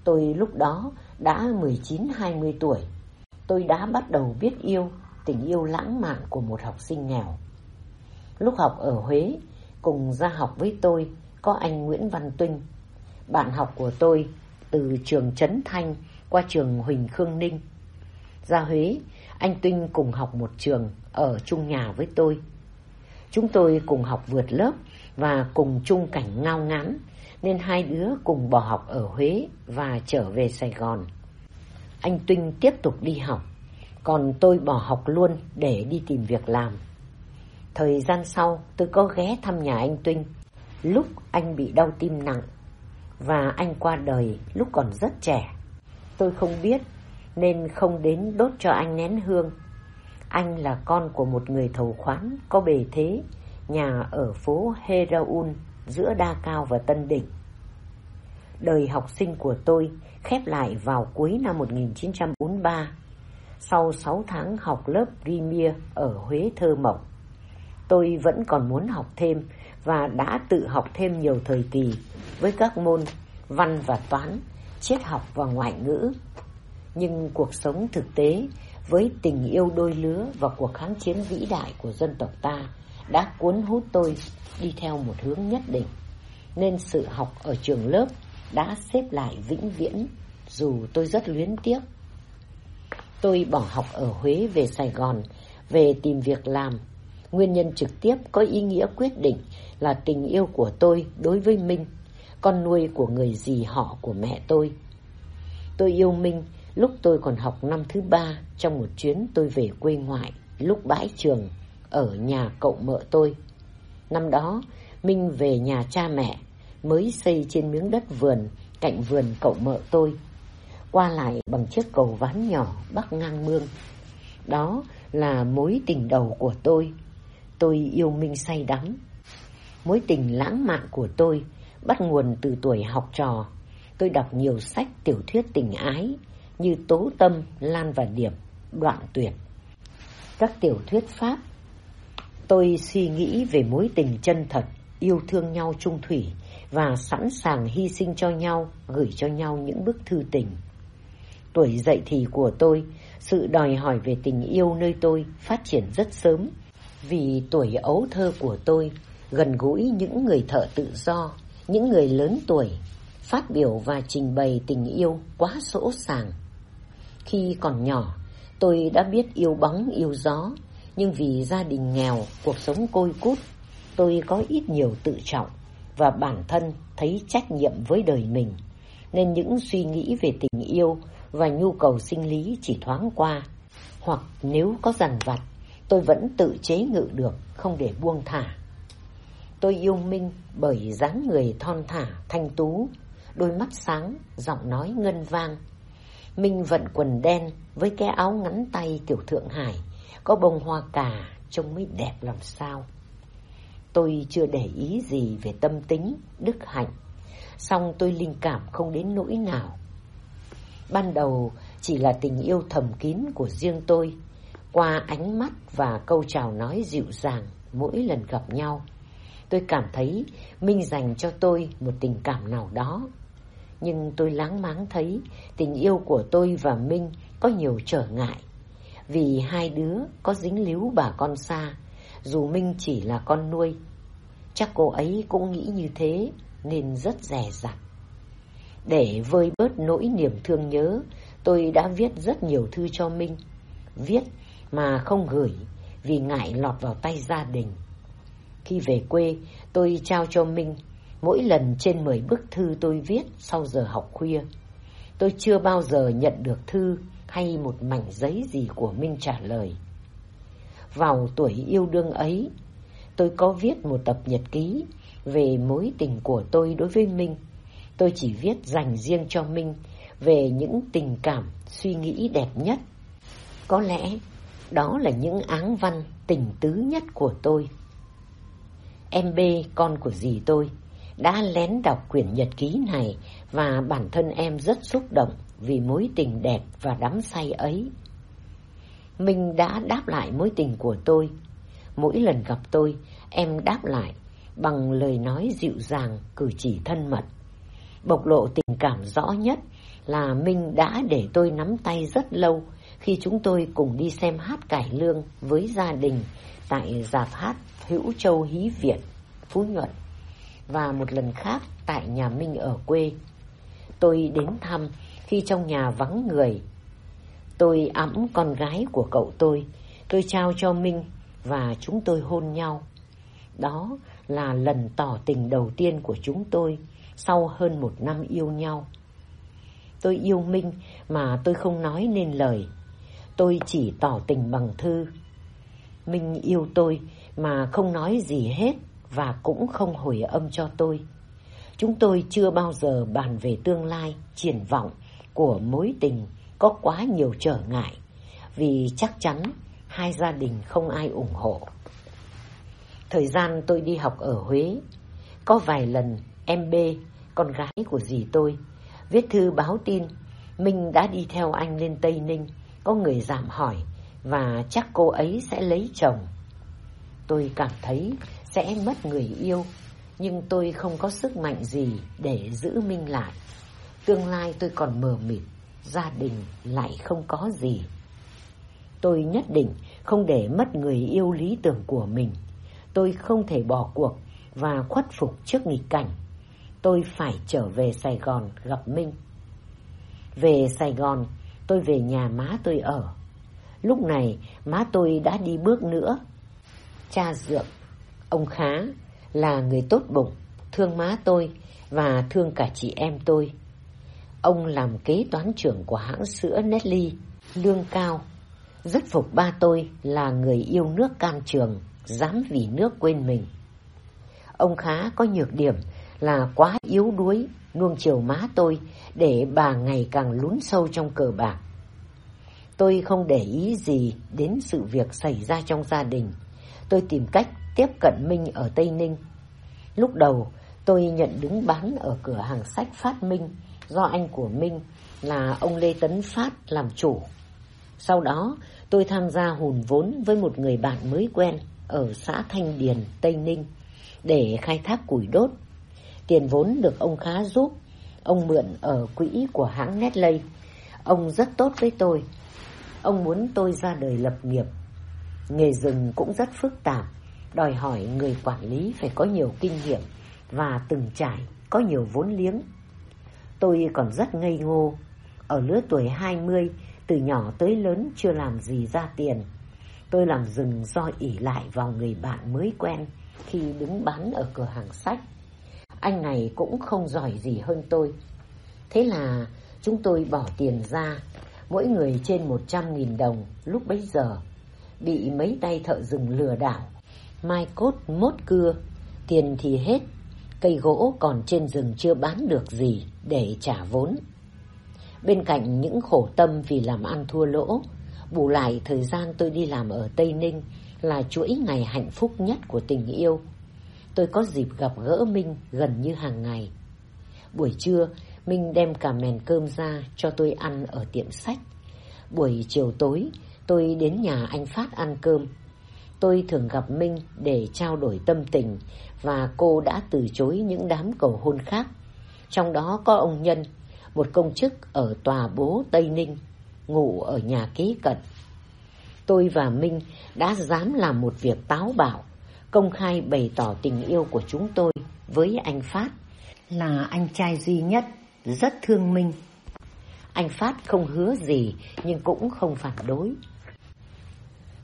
Tôi lúc đó đã 19-20 tuổi. Tôi đã bắt đầu biết yêu tình yêu lãng mạn của một học sinh nghèo. Lúc học ở Huế, cùng ra học với tôi có anh Nguyễn Văn Tuynh, bạn học của tôi từ trường Trấn Thanh qua trường Huỳnh Khương Ninh. Ra Huế, anh Tuynh cùng học một trường ở chung nhà với tôi. Chúng tôi cùng học vượt lớp và cùng chung cảnh ngao ngán, nên hai đứa cùng bỏ học ở Huế và trở về Sài Gòn. Anh Tuynh tiếp tục đi học, còn tôi bỏ học luôn để đi tìm việc làm. Thời gian sau, tôi có ghé thăm nhà anh Tuynh, lúc anh bị đau tim nặng, và anh qua đời lúc còn rất trẻ. Tôi không biết, nên không đến đốt cho anh nén hương. Anh là con của một người thầu khoán có bề thế, nhà ở phố Heraun giữa Đa Cao và Tân Định. Đời học sinh của tôi khép lại vào cuối năm 1943, sau 6 tháng học lớp Premier ở Huế Thơ Mộng. Tôi vẫn còn muốn học thêm và đã tự học thêm nhiều thời kỳ với các môn văn và toán, triết học và ngoại ngữ. Nhưng cuộc sống thực tế với tình yêu đôi lứa và cuộc kháng chiến vĩ đại của dân tộc ta đã cuốn hút tôi đi theo một hướng nhất định. Nên sự học ở trường lớp đã xếp lại vĩnh viễn dù tôi rất luyến tiếc. Tôi bỏ học ở Huế về Sài Gòn, về tìm việc làm. Nguyên nhân trực tiếp có ý nghĩa quyết định là tình yêu của tôi đối với Minh, con nuôi của người dì họ của mẹ tôi. Tôi yêu Minh lúc tôi còn học năm thứ ba trong một chuyến tôi về quê ngoại lúc bãi trường ở nhà cậu mợ tôi. Năm đó, Minh về nhà cha mẹ mới xây trên miếng đất vườn cạnh vườn cậu mợ tôi. Qua lại bằng chiếc cầu ván nhỏ bắc ngang mương. Đó là mối tình đầu của tôi. Tôi yêu Minh say đắm. Mối tình lãng mạn của tôi bắt nguồn từ tuổi học trò. Tôi đọc nhiều sách tiểu thuyết tình ái như Tố Tâm, Lan và Điểm, Đoạn Tuyệt. Các tiểu thuyết Pháp. Tôi suy nghĩ về mối tình chân thật, yêu thương nhau trung thủy và sẵn sàng hy sinh cho nhau, gửi cho nhau những bức thư tình. Tuổi dậy thì của tôi, sự đòi hỏi về tình yêu nơi tôi phát triển rất sớm, vì tuổi ấu thơ của tôi gần gũi những người thợ tự do, những người lớn tuổi, phát biểu và trình bày tình yêu quá sỗ sàng. Khi còn nhỏ, tôi đã biết yêu bóng yêu gió, nhưng vì gia đình nghèo, cuộc sống côi cút, tôi có ít nhiều tự trọng và bản thân thấy trách nhiệm với đời mình, nên những suy nghĩ về tình yêu và nhu cầu sinh lý chỉ thoáng qua, hoặc nếu có dằn vặt, tôi vẫn tự chế ngự được, không để buông thả. Tôi yêu Minh bởi dáng người thon thả, thanh tú, đôi mắt sáng, giọng nói ngân vang. Minh vận quần đen với cái áo ngắn tay kiểu Thượng Hải, có bông hoa cà trông mới đẹp làm sao. Tôi chưa để ý gì về tâm tính, đức hạnh, song tôi linh cảm không đến nỗi nào. Ban đầu chỉ là tình yêu thầm kín của riêng tôi, qua ánh mắt và câu chào nói dịu dàng mỗi lần gặp nhau. Tôi cảm thấy Minh dành cho tôi một tình cảm nào đó. Nhưng tôi láng máng thấy tình yêu của tôi và Minh có nhiều trở ngại. Vì hai đứa có dính líu bà con xa, dù Minh chỉ là con nuôi. Chắc cô ấy cũng nghĩ như thế nên rất dè dặt. Để vơi bớt nỗi niềm thương nhớ, tôi đã viết rất nhiều thư cho Minh. Viết mà không gửi vì ngại lọt vào tay gia đình. Khi về quê, tôi trao cho Minh mỗi lần trên 10 bức thư tôi viết sau giờ học khuya. Tôi chưa bao giờ nhận được thư hay một mảnh giấy gì của Minh trả lời. Vào tuổi yêu đương ấy, tôi có viết một tập nhật ký về mối tình của tôi đối với Minh. Tôi chỉ viết dành riêng cho Minh về những tình cảm, suy nghĩ đẹp nhất. Có lẽ đó là những áng văn tình tứ nhất của tôi. Em B, con của dì tôi, đã lén đọc quyển nhật ký này và bản thân em rất xúc động vì mối tình đẹp và đắm say ấy. Minh đã đáp lại mối tình của tôi. Mỗi lần gặp tôi, em đáp lại bằng lời nói dịu dàng, cử chỉ thân mật. Bộc lộ tình cảm rõ nhất là Minh đã để tôi nắm tay rất lâu khi chúng tôi cùng đi xem hát cải lương với gia đình tại giạp hát Hữu Châu Hí Việt, Phú Nhuận và một lần khác tại nhà Minh ở quê. Tôi đến thăm khi trong nhà vắng người. Tôi ẵm con gái của cậu tôi, tôi trao cho Minh và chúng tôi hôn nhau. Đó là lần tỏ tình đầu tiên của chúng tôi sau hơn một năm yêu nhau. Tôi yêu Minh mà tôi không nói nên lời. Tôi chỉ tỏ tình bằng thư. Minh yêu tôi mà không nói gì hết và cũng không hồi âm cho tôi. Chúng tôi chưa bao giờ bàn về tương lai, triển vọng của mối tình có quá nhiều trở ngại vì chắc chắn hai gia đình không ai ủng hộ. Thời gian tôi đi học ở Huế, có vài lần em B, con gái của dì tôi, viết thư báo tin Minh đã đi theo anh lên Tây Ninh, có người giảm hỏi và chắc cô ấy sẽ lấy chồng. Tôi cảm thấy sẽ mất người yêu, nhưng tôi không có sức mạnh gì để giữ Minh lại. Tương lai tôi còn mờ mịt, gia đình lại không có gì. Tôi nhất định không để mất người yêu lý tưởng của mình. Tôi không thể bỏ cuộc và khuất phục trước nghịch cảnh. Tôi phải trở về Sài Gòn gặp Minh. Về Sài Gòn, tôi về nhà má tôi ở. Lúc này, má tôi đã đi bước nữa. Cha dượng, ông Khá, là người tốt bụng, thương má tôi và thương cả chị em tôi. Ông làm kế toán trưởng của hãng sữa Nestle, lương cao. Rất phục ba tôi là người yêu nước cam trường, dám vì nước quên mình. Ông Khá có nhược điểm là quá yếu đuối, nuông chiều má tôi để bà ngày càng lún sâu trong cờ bạc. Tôi không để ý gì đến sự việc xảy ra trong gia đình. Tôi tìm cách tiếp cận Minh ở Tây Ninh. Lúc đầu, tôi nhận đứng bán ở cửa hàng sách Phát Minh do anh của Minh là ông Lê Tấn Phát làm chủ. Sau đó, tôi tham gia hùn vốn với một người bạn mới quen ở xã Thanh Điền, Tây Ninh để khai thác củi đốt. Tiền vốn được ông khá giúp, ông mượn ở quỹ của hãng Nestle. Ông rất tốt với tôi. Ông muốn tôi ra đời lập nghiệp. Nghề rừng cũng rất phức tạp, đòi hỏi người quản lý phải có nhiều kinh nghiệm và từng trải, có nhiều vốn liếng. Tôi còn rất ngây ngô, ở lứa tuổi 20, từ nhỏ tới lớn chưa làm gì ra tiền. Tôi làm rừng do ỉ lại vào người bạn mới quen khi đứng bán ở cửa hàng sách. Anh này cũng không giỏi gì hơn tôi. Thế là chúng tôi bỏ tiền ra, mỗi người trên 100.000 đồng lúc bấy giờ. Bị mấy tay thợ rừng lừa đảo, mai cốt mốt cưa, tiền thì hết, cây gỗ còn trên rừng chưa bán được gì để trả vốn. Bên cạnh những khổ tâm vì làm ăn thua lỗ, bù lại thời gian tôi đi làm ở Tây Ninh là chuỗi ngày hạnh phúc nhất của tình yêu. Tôi có dịp gặp gỡ Minh gần như hàng ngày. Buổi trưa, Minh đem cả mèn cơm ra cho tôi ăn ở tiệm sách. Buổi chiều tối, tôi đến nhà anh Phát ăn cơm. Tôi thường gặp Minh để trao đổi tâm tình và cô đã từ chối những đám cầu hôn khác. Trong đó có ông Nhân, một công chức ở tòa bố Tây Ninh, ngủ ở nhà kế cận. Tôi và Minh đã dám làm một việc táo bạo, công khai bày tỏ tình yêu của chúng tôi với anh Phát, là anh trai duy nhất, rất thương Minh. Anh Phát không hứa gì nhưng cũng không phản đối.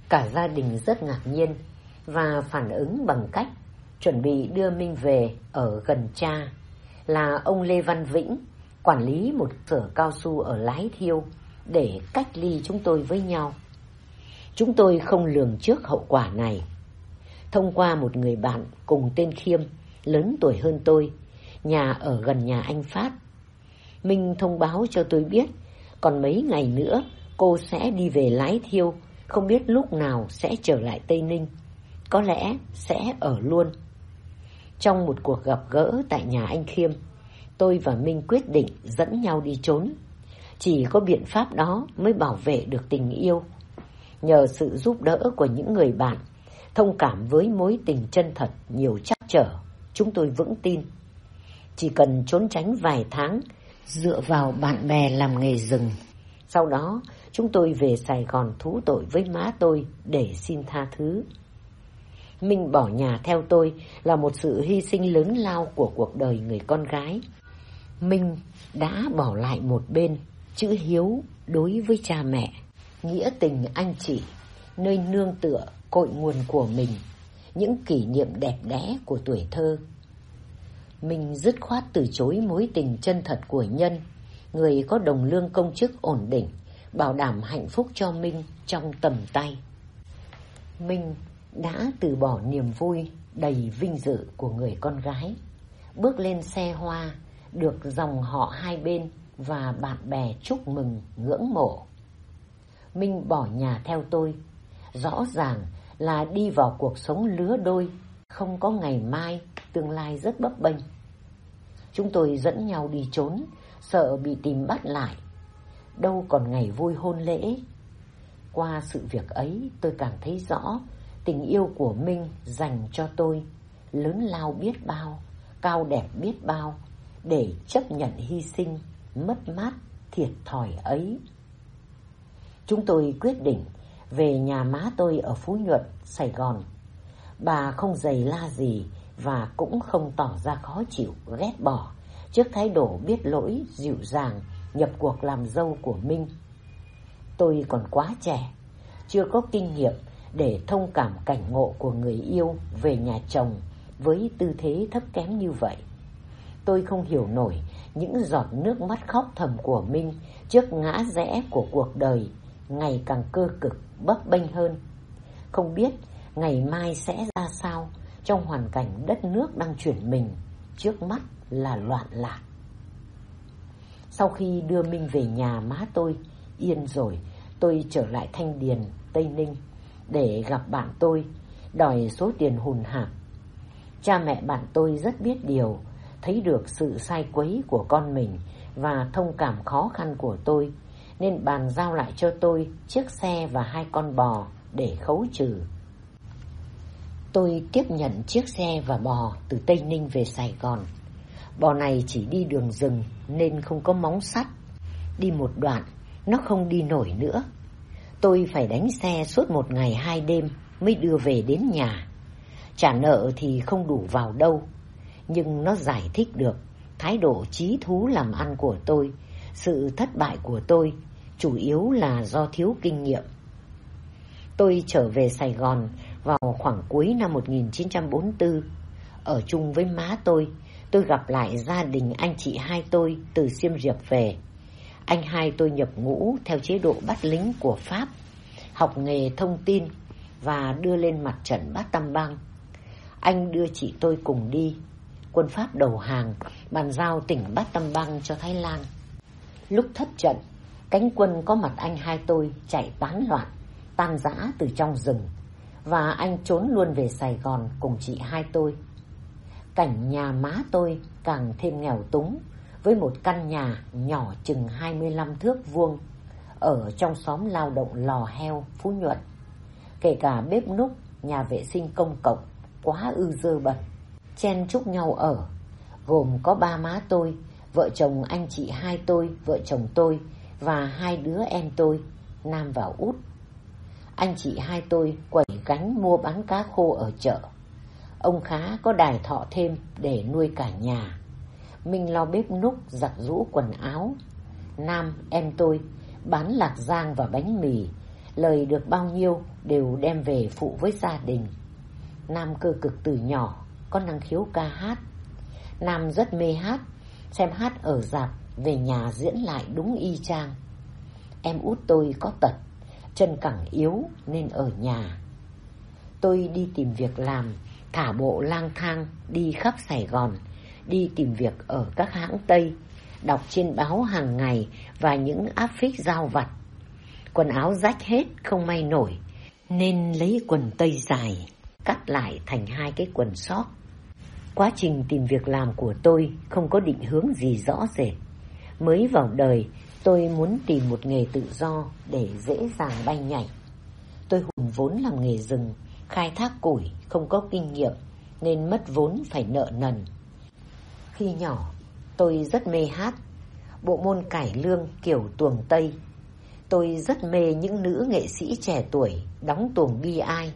Cả gia đình rất ngạc nhiên và phản ứng bằng cách chuẩn bị đưa Minh về ở gần cha là ông Lê Văn Vĩnh, quản lý một sở cao su ở Lái Thiêu để cách ly chúng tôi với nhau. Chúng tôi không lường trước hậu quả này. Thông qua một người bạn cùng tên Khiêm, lớn tuổi hơn tôi, nhà ở gần nhà anh Phát. Minh thông báo cho tôi biết, còn mấy ngày nữa cô sẽ đi về Lái Thiêu, không biết lúc nào sẽ trở lại Tây Ninh. Có lẽ sẽ ở luôn. Trong một cuộc gặp gỡ tại nhà anh Khiêm, tôi và Minh quyết định dẫn nhau đi trốn. Chỉ có biện pháp đó mới bảo vệ được tình yêu. Nhờ sự giúp đỡ của những người bạn, thông cảm với mối tình chân thật nhiều trắc trở, chúng tôi vững tin. Chỉ cần trốn tránh vài tháng, dựa vào bạn bè làm nghề rừng. Sau đó, chúng tôi về Sài Gòn thú tội với má tôi để xin tha thứ. Minh bỏ nhà theo tôi là một sự hy sinh lớn lao của cuộc đời người con gái. Minh đã bỏ lại một bên chữ hiếu đối với cha mẹ, nghĩa tình anh chị, nơi nương tựa cội nguồn của mình, những kỷ niệm đẹp đẽ của tuổi thơ. Minh dứt khoát từ chối mối tình chân thật của Nhân, người có đồng lương công chức ổn định, bảo đảm hạnh phúc cho Minh trong tầm tay. Minh đã từ bỏ niềm vui đầy vinh dự của người con gái. Bước lên xe hoa, được dòng họ hai bên và bạn bè chúc mừng ngưỡng mộ. Minh bỏ nhà theo tôi, rõ ràng là đi vào cuộc sống lứa đôi, không có ngày mai, tương lai rất bấp bênh. Chúng tôi dẫn nhau đi trốn, sợ bị tìm bắt lại. Đâu còn ngày vui hôn lễ. Qua sự việc ấy tôi càng thấy rõ tình yêu của Minh dành cho tôi lớn lao biết bao, cao đẹp biết bao để chấp nhận hy sinh, mất mát, thiệt thòi ấy. Chúng tôi quyết định về nhà má tôi ở Phú Nhuận, Sài Gòn. Bà không giày la gì và cũng không tỏ ra khó chịu, ghét bỏ trước thái độ biết lỗi, dịu dàng, nhập cuộc làm dâu của Minh. Tôi còn quá trẻ, chưa có kinh nghiệm để thông cảm cảnh ngộ của người yêu về nhà chồng với tư thế thấp kém như vậy. Tôi không hiểu nổi những giọt nước mắt khóc thầm của Minh trước ngã rẽ của cuộc đời ngày càng cơ cực, bấp bênh hơn. Không biết ngày mai sẽ ra sao trong hoàn cảnh đất nước đang chuyển mình, trước mắt là loạn lạc. Sau khi đưa Minh về nhà má tôi, yên rồi, tôi trở lại Thanh Điền, Tây Ninh để gặp bạn tôi, đòi số tiền hùn hạp. Cha mẹ bạn tôi rất biết điều, thấy được sự sai quấy của con mình và thông cảm khó khăn của tôi, nên bàn giao lại cho tôi chiếc xe và hai con bò để khấu trừ. Tôi tiếp nhận chiếc xe và bò từ Tây Ninh về Sài Gòn. Bò này chỉ đi đường rừng nên không có móng sắt. Đi một đoạn, nó không đi nổi nữa. Tôi phải đánh xe suốt một ngày hai đêm mới đưa về đến nhà. Trả nợ thì không đủ vào đâu. Nhưng nó giải thích được thái độ trí thú làm ăn của tôi, sự thất bại của tôi, chủ yếu là do thiếu kinh nghiệm. Tôi trở về Sài Gòn vào khoảng cuối năm 1944. Ở chung với má tôi, tôi gặp lại gia đình anh chị hai tôi từ Siem Reap về. Anh hai tôi nhập ngũ theo chế độ bắt lính của Pháp, học nghề thông tin và đưa lên mặt trận Bát Tam Bang. Anh đưa chị tôi cùng đi. Quân Pháp đầu hàng, bàn giao tỉnh Bát Tam Bang cho Thái Lan. Lúc thất trận, cánh quân có mặt anh hai tôi chạy tán loạn, tan rã từ trong rừng. Và anh trốn luôn về Sài Gòn cùng chị hai tôi. Cảnh nhà má tôi càng thêm nghèo túng, với một căn nhà nhỏ chừng 25 thước vuông ở trong xóm lao động lò heo Phú Nhuận. Kể cả bếp núc, nhà vệ sinh công cộng quá ư dơ bẩn, chen chúc nhau ở, gồm có ba má tôi, vợ chồng anh chị hai tôi, vợ chồng tôi và hai đứa em tôi, Nam và Út. Anh chị hai tôi quẩy gánh mua bán cá khô ở chợ. Ông Khá có đài thọ thêm để nuôi cả nhà. Minh lo bếp núc giặt rũ quần áo. Nam, em tôi, bán lạc giang và bánh mì. Lời được bao nhiêu đều đem về phụ với gia đình. Nam cơ cực từ nhỏ, có năng khiếu ca hát. Nam rất mê hát, xem hát ở dạp, về nhà diễn lại đúng y chang. Em út tôi có tật, chân cẳng yếu nên ở nhà. Tôi đi tìm việc làm, thả bộ lang thang, đi khắp Sài Gòn, đi tìm việc ở các hãng Tây, đọc trên báo hàng ngày và những áp phích giao vặt. Quần áo rách hết, không may nổi, nên lấy quần Tây dài, cắt lại thành hai cái quần sót. Quá trình tìm việc làm của tôi không có định hướng gì rõ rệt. Mới vào đời, tôi muốn tìm một nghề tự do để dễ dàng bay nhảy. Tôi hùng vốn làm nghề rừng, khai thác củi, không có kinh nghiệm, nên mất vốn phải nợ nần. Khi nhỏ, tôi rất mê hát, bộ môn cải lương kiểu tuồng Tây. Tôi rất mê những nữ nghệ sĩ trẻ tuổi đóng tuồng bi ai.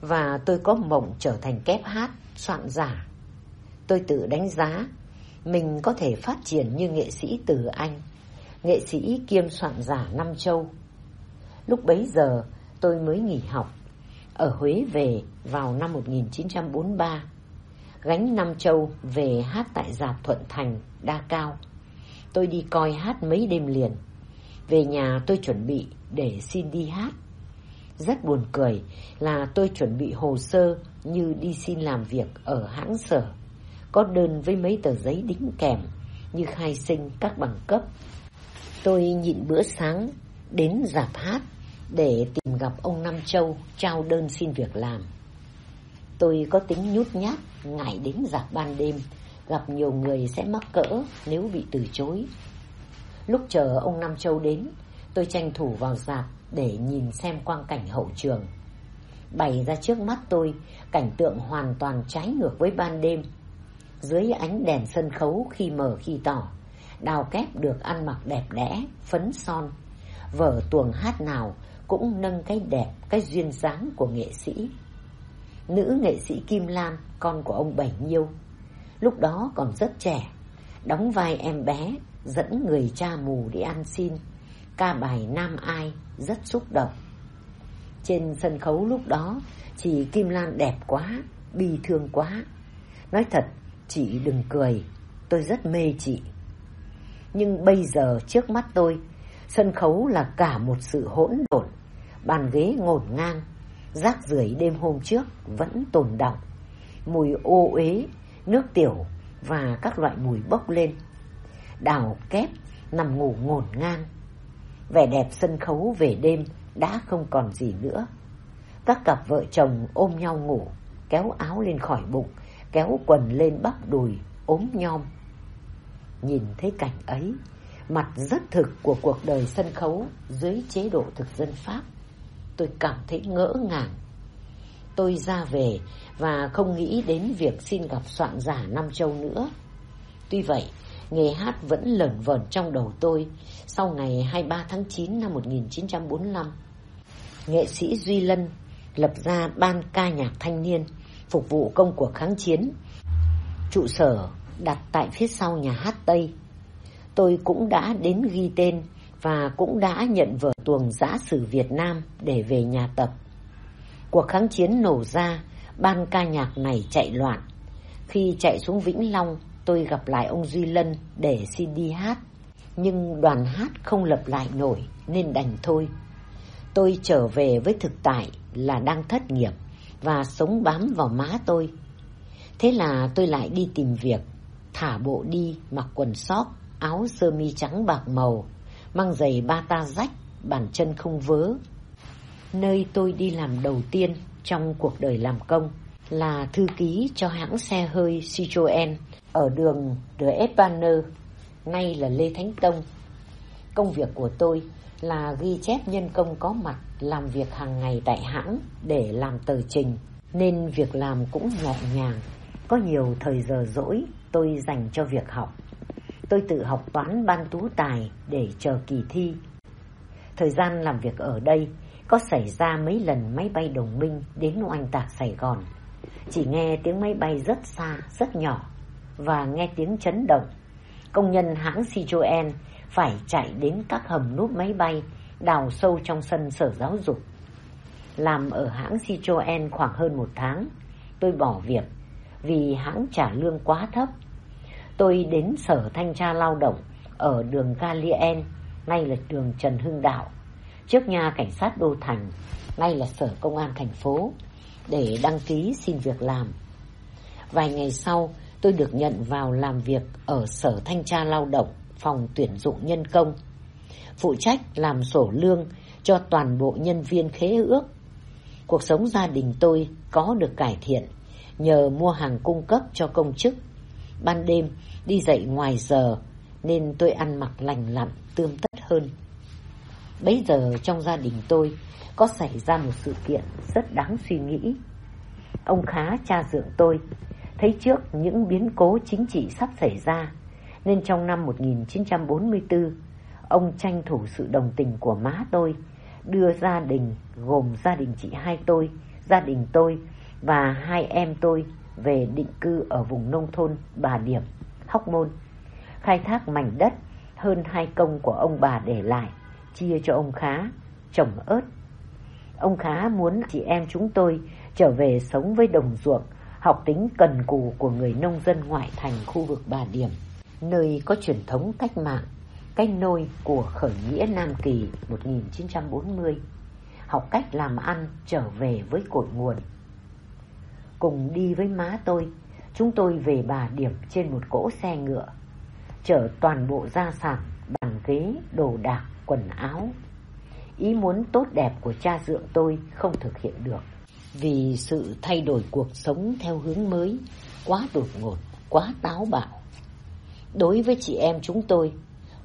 Và tôi có mộng trở thành kép hát, soạn giả. Tôi tự đánh giá mình có thể phát triển như nghệ sĩ Từ Anh, nghệ sĩ kiêm soạn giả Nam Châu. Lúc bấy giờ tôi mới nghỉ học, ở Huế về vào năm 1943 gánh Nam Châu về hát tại Giạp Thuận Thành, Đa Cao. Tôi đi coi hát mấy đêm liền. Về nhà tôi chuẩn bị để xin đi hát. Rất buồn cười là tôi chuẩn bị hồ sơ như đi xin làm việc ở hãng sở. Có đơn với mấy tờ giấy đính kèm như khai sinh các bằng cấp. Tôi nhịn bữa sáng đến dạp hát để tìm gặp ông Nam Châu trao đơn xin việc làm. Tôi có tính nhút nhát, ngại đến giặc ban đêm, gặp nhiều người sẽ mắc cỡ nếu bị từ chối. Lúc chờ ông Nam Châu đến, tôi tranh thủ vào dạp để nhìn xem quang cảnh hậu trường. Bày ra trước mắt tôi, cảnh tượng hoàn toàn trái ngược với ban đêm. Dưới ánh đèn sân khấu khi mờ khi tỏ, đào kép được ăn mặc đẹp đẽ, phấn son. Vở tuồng hát nào cũng nâng cái đẹp, cái duyên dáng của nghệ sĩ. Nữ nghệ sĩ Kim Lan, con của ông Bảy Nhiêu, lúc đó còn rất trẻ, đóng vai em bé, dẫn người cha mù đi ăn xin, ca bài Nam Ai rất xúc động. Trên sân khấu lúc đó, chị Kim Lan đẹp quá, bi thương quá. Nói thật, chị đừng cười, tôi rất mê chị. Nhưng bây giờ trước mắt tôi, sân khấu là cả một sự hỗn độn, bàn ghế ngổn ngang, rác rưởi đêm hôm trước vẫn tồn đọng, mùi ô uế, nước tiểu và các loại mùi bốc lên. Đào kép nằm ngủ ngổn ngang. Vẻ đẹp sân khấu về đêm đã không còn gì nữa. Các cặp vợ chồng ôm nhau ngủ, kéo áo lên khỏi bụng, kéo quần lên bắp đùi, ốm nhom. Nhìn thấy cảnh ấy, mặt rất thực của cuộc đời sân khấu dưới chế độ thực dân Pháp. Tôi cảm thấy ngỡ ngàng. Tôi ra về và không nghĩ đến việc xin gặp soạn giả Nam Châu nữa. Tuy vậy, nghề hát vẫn lởn vởn trong đầu tôi sau ngày 23 tháng 9 năm 1945. Nghệ sĩ Duy Lân lập ra ban ca nhạc thanh niên phục vụ công cuộc kháng chiến. Trụ sở đặt tại phía sau nhà hát Tây. Tôi cũng đã đến ghi tên và cũng đã nhận vở tuồng giã sử Việt Nam để về nhà tập. Cuộc kháng chiến nổ ra, ban ca nhạc này chạy loạn. Khi chạy xuống Vĩnh Long, tôi gặp lại ông Duy Lân để xin đi hát. Nhưng đoàn hát không lập lại nổi nên đành thôi. Tôi trở về với thực tại là đang thất nghiệp và sống bám vào má tôi. Thế là tôi lại đi tìm việc, thả bộ đi mặc quần sóc, áo sơ mi trắng bạc màu, mang giày ba ta rách, bàn chân không vớ. Nơi tôi đi làm đầu tiên trong cuộc đời làm công là thư ký cho hãng xe hơi Citroën ở đường De Banner, nay là Lê Thánh Tông. Công việc của tôi là ghi chép nhân công có mặt làm việc hàng ngày tại hãng để làm tờ trình, nên việc làm cũng nhẹ nhàng. Có nhiều thời giờ rỗi tôi dành cho việc học. Tôi tự học toán ban tú tài để chờ kỳ thi. Thời gian làm việc ở đây có xảy ra mấy lần máy bay đồng minh đến oanh tạc Sài Gòn. Chỉ nghe tiếng máy bay rất xa, rất nhỏ và nghe tiếng chấn động. Công nhân hãng Citroen phải chạy đến các hầm núp máy bay đào sâu trong sân sở giáo dục. Làm ở hãng Citroen khoảng hơn một tháng, tôi bỏ việc vì hãng trả lương quá thấp. Tôi đến sở thanh tra lao động ở đường Galien, nay là đường Trần Hưng Đạo, trước nhà cảnh sát Đô Thành, nay là sở công an thành phố, để đăng ký xin việc làm. Vài ngày sau, tôi được nhận vào làm việc ở sở thanh tra lao động, phòng tuyển dụng nhân công phụ trách làm sổ lương cho toàn bộ nhân viên khế ước. Cuộc sống gia đình tôi có được cải thiện nhờ mua hàng cung cấp cho công chức. Ban đêm đi dậy ngoài giờ nên tôi ăn mặc lành lặn, tươm tất hơn. Bấy giờ trong gia đình tôi có xảy ra một sự kiện rất đáng suy nghĩ. Ông Khá cha dượng tôi thấy trước những biến cố chính trị sắp xảy ra nên trong năm 1944 Ông tranh thủ sự đồng tình của má tôi, đưa gia đình gồm gia đình chị hai tôi, gia đình tôi và hai em tôi về định cư ở vùng nông thôn Bà Điểm, Hóc Môn, khai thác mảnh đất hơn hai công của ông bà để lại, chia cho ông Khá, trồng ớt. Ông Khá muốn chị em chúng tôi trở về sống với đồng ruộng, học tính cần cù của người nông dân ngoại thành khu vực Bà Điểm, nơi có truyền thống cách mạng cách nôi của khởi nghĩa Nam Kỳ 1940. học cách làm ăn trở về với cội nguồn. Cùng đi với má tôi, chúng tôi về bà điểm trên một cỗ xe ngựa, chở toàn bộ gia sản, bàn ghế, đồ đạc, quần áo. Ý muốn tốt đẹp của cha dượng tôi không thực hiện được, vì sự thay đổi cuộc sống theo hướng mới quá đột ngột, quá táo bạo. Đối với chị em chúng tôi,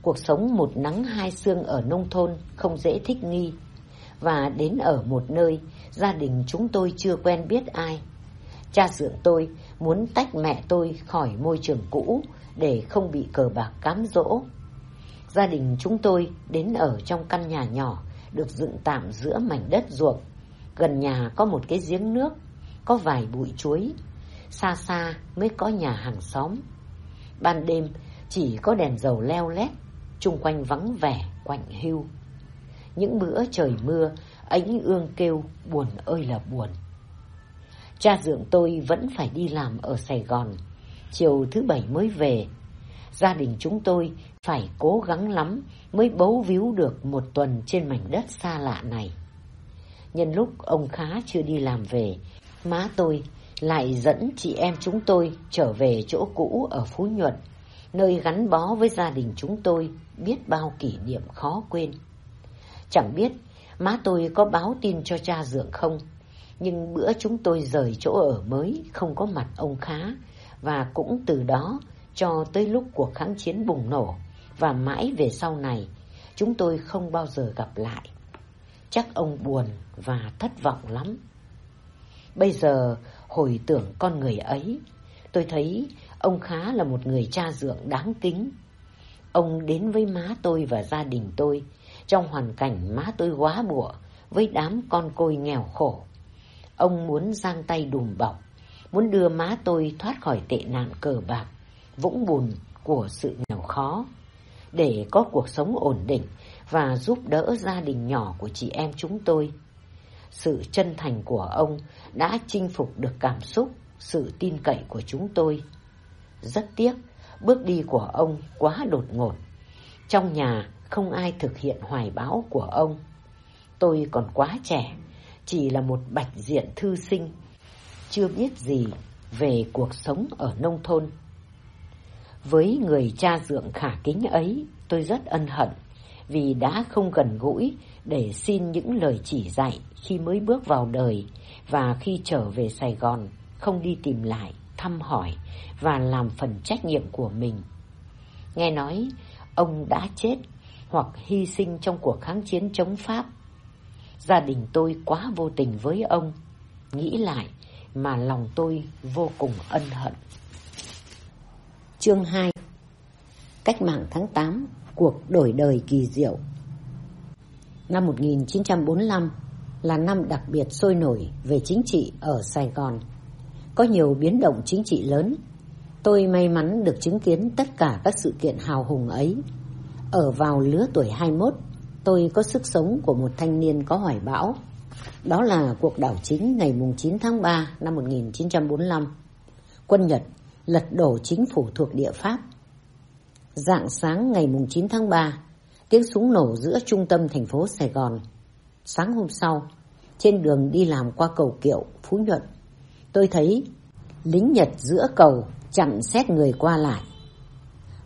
cuộc sống một nắng hai sương ở nông thôn không dễ thích nghi, và đến ở một nơi gia đình chúng tôi chưa quen biết ai. Cha dượng tôi muốn tách mẹ tôi khỏi môi trường cũ để không bị cờ bạc cám dỗ. Gia đình chúng tôi đến ở trong căn nhà nhỏ được dựng tạm giữa mảnh đất ruộng. Gần nhà có một cái giếng nước, có vài bụi chuối. Xa xa mới có nhà hàng xóm. Ban đêm chỉ có đèn dầu leo lét, chung quanh vắng vẻ, quạnh hưu. Những bữa trời mưa, ánh ương kêu buồn ơi là buồn. Cha dượng tôi vẫn phải đi làm ở Sài Gòn. Chiều thứ bảy mới về. Gia đình chúng tôi phải cố gắng lắm mới bấu víu được một tuần trên mảnh đất xa lạ này. Nhân lúc ông khá chưa đi làm về, má tôi lại dẫn chị em chúng tôi trở về chỗ cũ ở Phú Nhuận, nơi gắn bó với gia đình chúng tôi biết bao kỷ niệm khó quên. Chẳng biết má tôi có báo tin cho cha dượng không, nhưng bữa chúng tôi rời chỗ ở mới không có mặt ông khá, và cũng từ đó cho tới lúc cuộc kháng chiến bùng nổ và mãi về sau này chúng tôi không bao giờ gặp lại. Chắc ông buồn và thất vọng lắm. Bây giờ hồi tưởng con người ấy, tôi thấy ông khá là một người cha dượng đáng kính. Ông đến với má tôi và gia đình tôi trong hoàn cảnh má tôi quá bụa với đám con côi nghèo khổ. Ông muốn giang tay đùm bọc, muốn đưa má tôi thoát khỏi tệ nạn cờ bạc, vũng bùn của sự nghèo khó, để có cuộc sống ổn định và giúp đỡ gia đình nhỏ của chị em chúng tôi. Sự chân thành của ông đã chinh phục được cảm xúc, sự tin cậy của chúng tôi. Rất tiếc, bước đi của ông quá đột ngột. Trong nhà không ai thực hiện hoài bão của ông. Tôi còn quá trẻ, chỉ là một bạch diện thư sinh, chưa biết gì về cuộc sống ở nông thôn. Với người cha dượng khả kính ấy, tôi rất ân hận vì đã không gần gũi để xin những lời chỉ dạy khi mới bước vào đời và khi trở về Sài Gòn không đi tìm lại, thăm hỏi và làm phần trách nhiệm của mình. Nghe nói ông đã chết hoặc hy sinh trong cuộc kháng chiến chống Pháp. Gia đình tôi quá vô tình với ông, nghĩ lại mà lòng tôi vô cùng ân hận. Chương 2 Cách mạng tháng 8 Cuộc đổi đời kỳ diệu Năm 1945 là năm đặc biệt sôi nổi về chính trị ở Sài Gòn. Có nhiều biến động chính trị lớn. Tôi may mắn được chứng kiến tất cả các sự kiện hào hùng ấy. Ở vào lứa tuổi 21, tôi có sức sống của một thanh niên có hoài bão. Đó là cuộc đảo chính ngày 9 tháng 3 năm 1945. Quân Nhật lật đổ chính phủ thuộc địa Pháp. Dạng sáng ngày 9 tháng 3, tiếng súng nổ giữa trung tâm thành phố Sài Gòn. Sáng hôm sau, trên đường đi làm qua cầu Kiệu, Phú Nhuận, tôi thấy lính Nhật giữa cầu chặn xét người qua lại.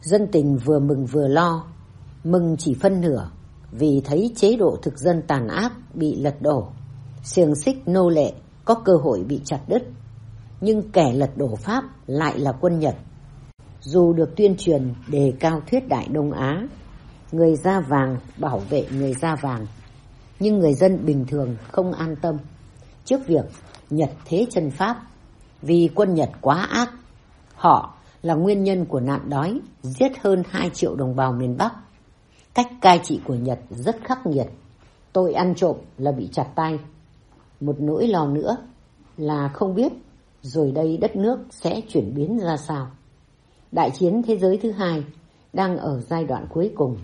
Dân tình vừa mừng vừa lo, mừng chỉ phân nửa vì thấy chế độ thực dân tàn ác bị lật đổ, xiềng xích nô lệ có cơ hội bị chặt đứt. Nhưng kẻ lật đổ Pháp lại là quân Nhật. Dù được tuyên truyền đề cao thuyết đại Đông Á, người da vàng bảo vệ người da vàng, nhưng người dân bình thường không an tâm trước việc Nhật thế chân Pháp vì quân Nhật quá ác. Họ là nguyên nhân của nạn đói, giết hơn 2 triệu đồng bào miền Bắc. Cách cai trị của Nhật rất khắc nghiệt. Tội ăn trộm là bị chặt tay. Một nỗi lo nữa là không biết rồi đây đất nước sẽ chuyển biến ra sao. Đại chiến thế giới thứ hai đang ở giai đoạn cuối cùng.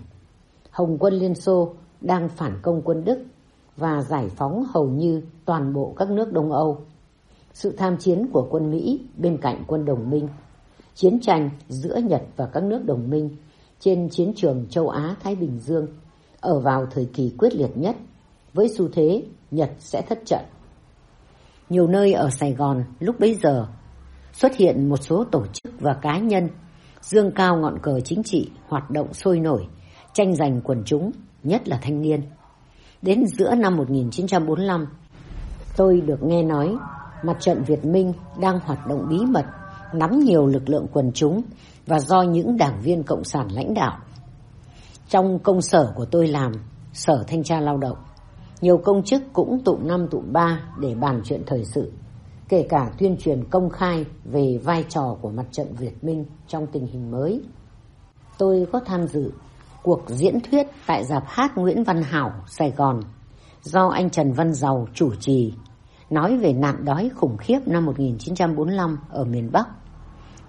Hồng quân Liên Xô đang phản công quân Đức và giải phóng hầu như toàn bộ các nước Đông Âu. Sự tham chiến của quân Mỹ bên cạnh quân đồng minh, chiến tranh giữa Nhật và các nước đồng minh trên chiến trường châu Á-Thái Bình Dương ở vào thời kỳ quyết liệt nhất với xu thế Nhật sẽ thất trận. Nhiều nơi ở Sài Gòn lúc bấy giờ xuất hiện một số tổ chức và cá nhân dương cao ngọn cờ chính trị hoạt động sôi nổi, tranh giành quần chúng, nhất là thanh niên. Đến giữa năm 1945, tôi được nghe nói mặt trận Việt Minh đang hoạt động bí mật, nắm nhiều lực lượng quần chúng và do những đảng viên cộng sản lãnh đạo. Trong công sở của tôi làm, sở thanh tra lao động, nhiều công chức cũng tụng năm tụng ba để bàn chuyện thời sự, kể cả tuyên truyền công khai về vai trò của mặt trận Việt Minh trong tình hình mới. Tôi có tham dự cuộc diễn thuyết tại dạp hát Nguyễn Văn Hảo, Sài Gòn, do anh Trần Văn Giàu chủ trì, nói về nạn đói khủng khiếp năm 1945 ở miền Bắc.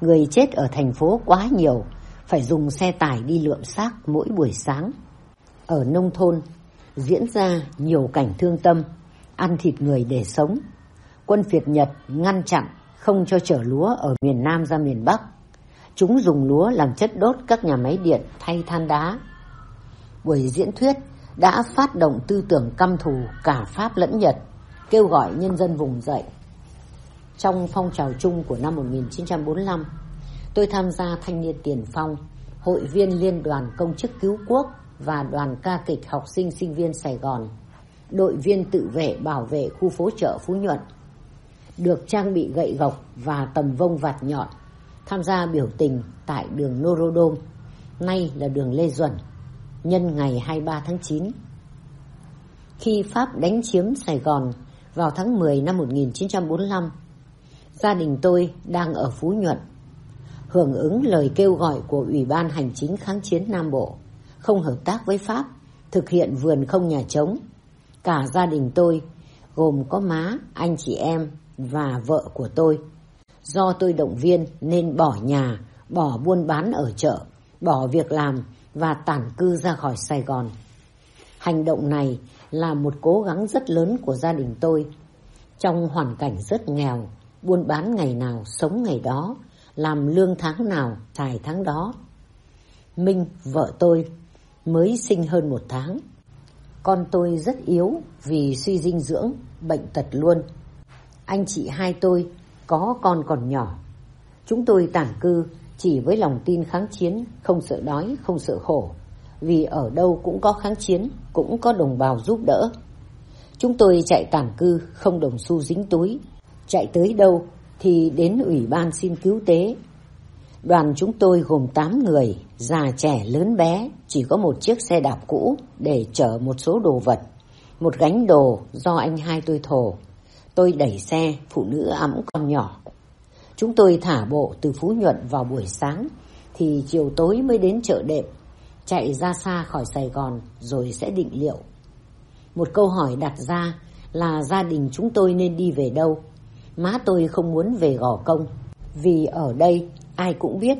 Người chết ở thành phố quá nhiều, phải dùng xe tải đi lượm xác mỗi buổi sáng. Ở nông thôn, diễn ra nhiều cảnh thương tâm, ăn thịt người để sống. Quân Việt Nhật ngăn chặn không cho chở lúa ở miền Nam ra miền Bắc. Chúng dùng lúa làm chất đốt các nhà máy điện thay than đá. Buổi diễn thuyết đã phát động tư tưởng căm thù cả Pháp lẫn Nhật, kêu gọi nhân dân vùng dậy. Trong phong trào chung của năm 1945, tôi tham gia thanh niên tiền phong, hội viên liên đoàn công chức cứu quốc và đoàn ca kịch học sinh sinh viên Sài Gòn, đội viên tự vệ bảo vệ khu phố chợ Phú Nhuận, được trang bị gậy gộc và tầm vông vạt nhọn, tham gia biểu tình tại đường Norodom, nay là đường Lê Duẩn, nhân ngày 23 tháng 9. Khi Pháp đánh chiếm Sài Gòn vào tháng 10 năm 1945, gia đình tôi đang ở Phú Nhuận, hưởng ứng lời kêu gọi của Ủy ban Hành chính kháng chiến Nam Bộ không hợp tác với Pháp, thực hiện vườn không nhà trống. Cả gia đình tôi, gồm có má, anh chị em và vợ của tôi. Do tôi động viên nên bỏ nhà, bỏ buôn bán ở chợ, bỏ việc làm và tản cư ra khỏi Sài Gòn. Hành động này là một cố gắng rất lớn của gia đình tôi. Trong hoàn cảnh rất nghèo, buôn bán ngày nào sống ngày đó, làm lương tháng nào xài tháng đó. Minh, vợ tôi, mới sinh hơn một tháng. Con tôi rất yếu vì suy dinh dưỡng, bệnh tật luôn. Anh chị hai tôi có con còn nhỏ. Chúng tôi tản cư chỉ với lòng tin kháng chiến, không sợ đói, không sợ khổ. Vì ở đâu cũng có kháng chiến, cũng có đồng bào giúp đỡ. Chúng tôi chạy tản cư, không đồng xu dính túi. Chạy tới đâu thì đến ủy ban xin cứu tế, Đoàn chúng tôi gồm 8 người, già trẻ lớn bé, chỉ có một chiếc xe đạp cũ để chở một số đồ vật. Một gánh đồ do anh hai tôi thổ. Tôi đẩy xe, phụ nữ ẵm con nhỏ. Chúng tôi thả bộ từ Phú Nhuận vào buổi sáng, thì chiều tối mới đến chợ đệm, chạy ra xa khỏi Sài Gòn rồi sẽ định liệu. Một câu hỏi đặt ra là gia đình chúng tôi nên đi về đâu? Má tôi không muốn về Gò Công, vì ở đây Ai cũng biết,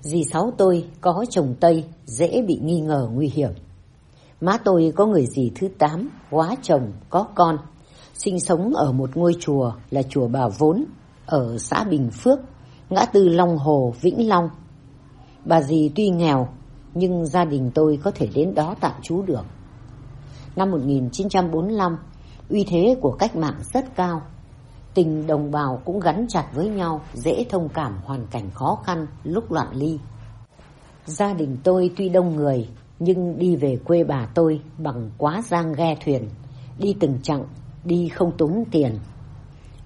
dì Sáu tôi có chồng Tây dễ bị nghi ngờ nguy hiểm. Má tôi có người dì thứ tám, quá chồng, có con, sinh sống ở một ngôi chùa là chùa Bà Vốn, ở xã Bình Phước, ngã tư Long Hồ, Vĩnh Long. Bà dì tuy nghèo, nhưng gia đình tôi có thể đến đó tạm trú được. Năm 1945, uy thế của cách mạng rất cao, tình đồng bào cũng gắn chặt với nhau, dễ thông cảm hoàn cảnh khó khăn lúc loạn ly. Gia đình tôi tuy đông người, nhưng đi về quê bà tôi bằng quá giang ghe thuyền, đi từng chặng, đi không tốn tiền.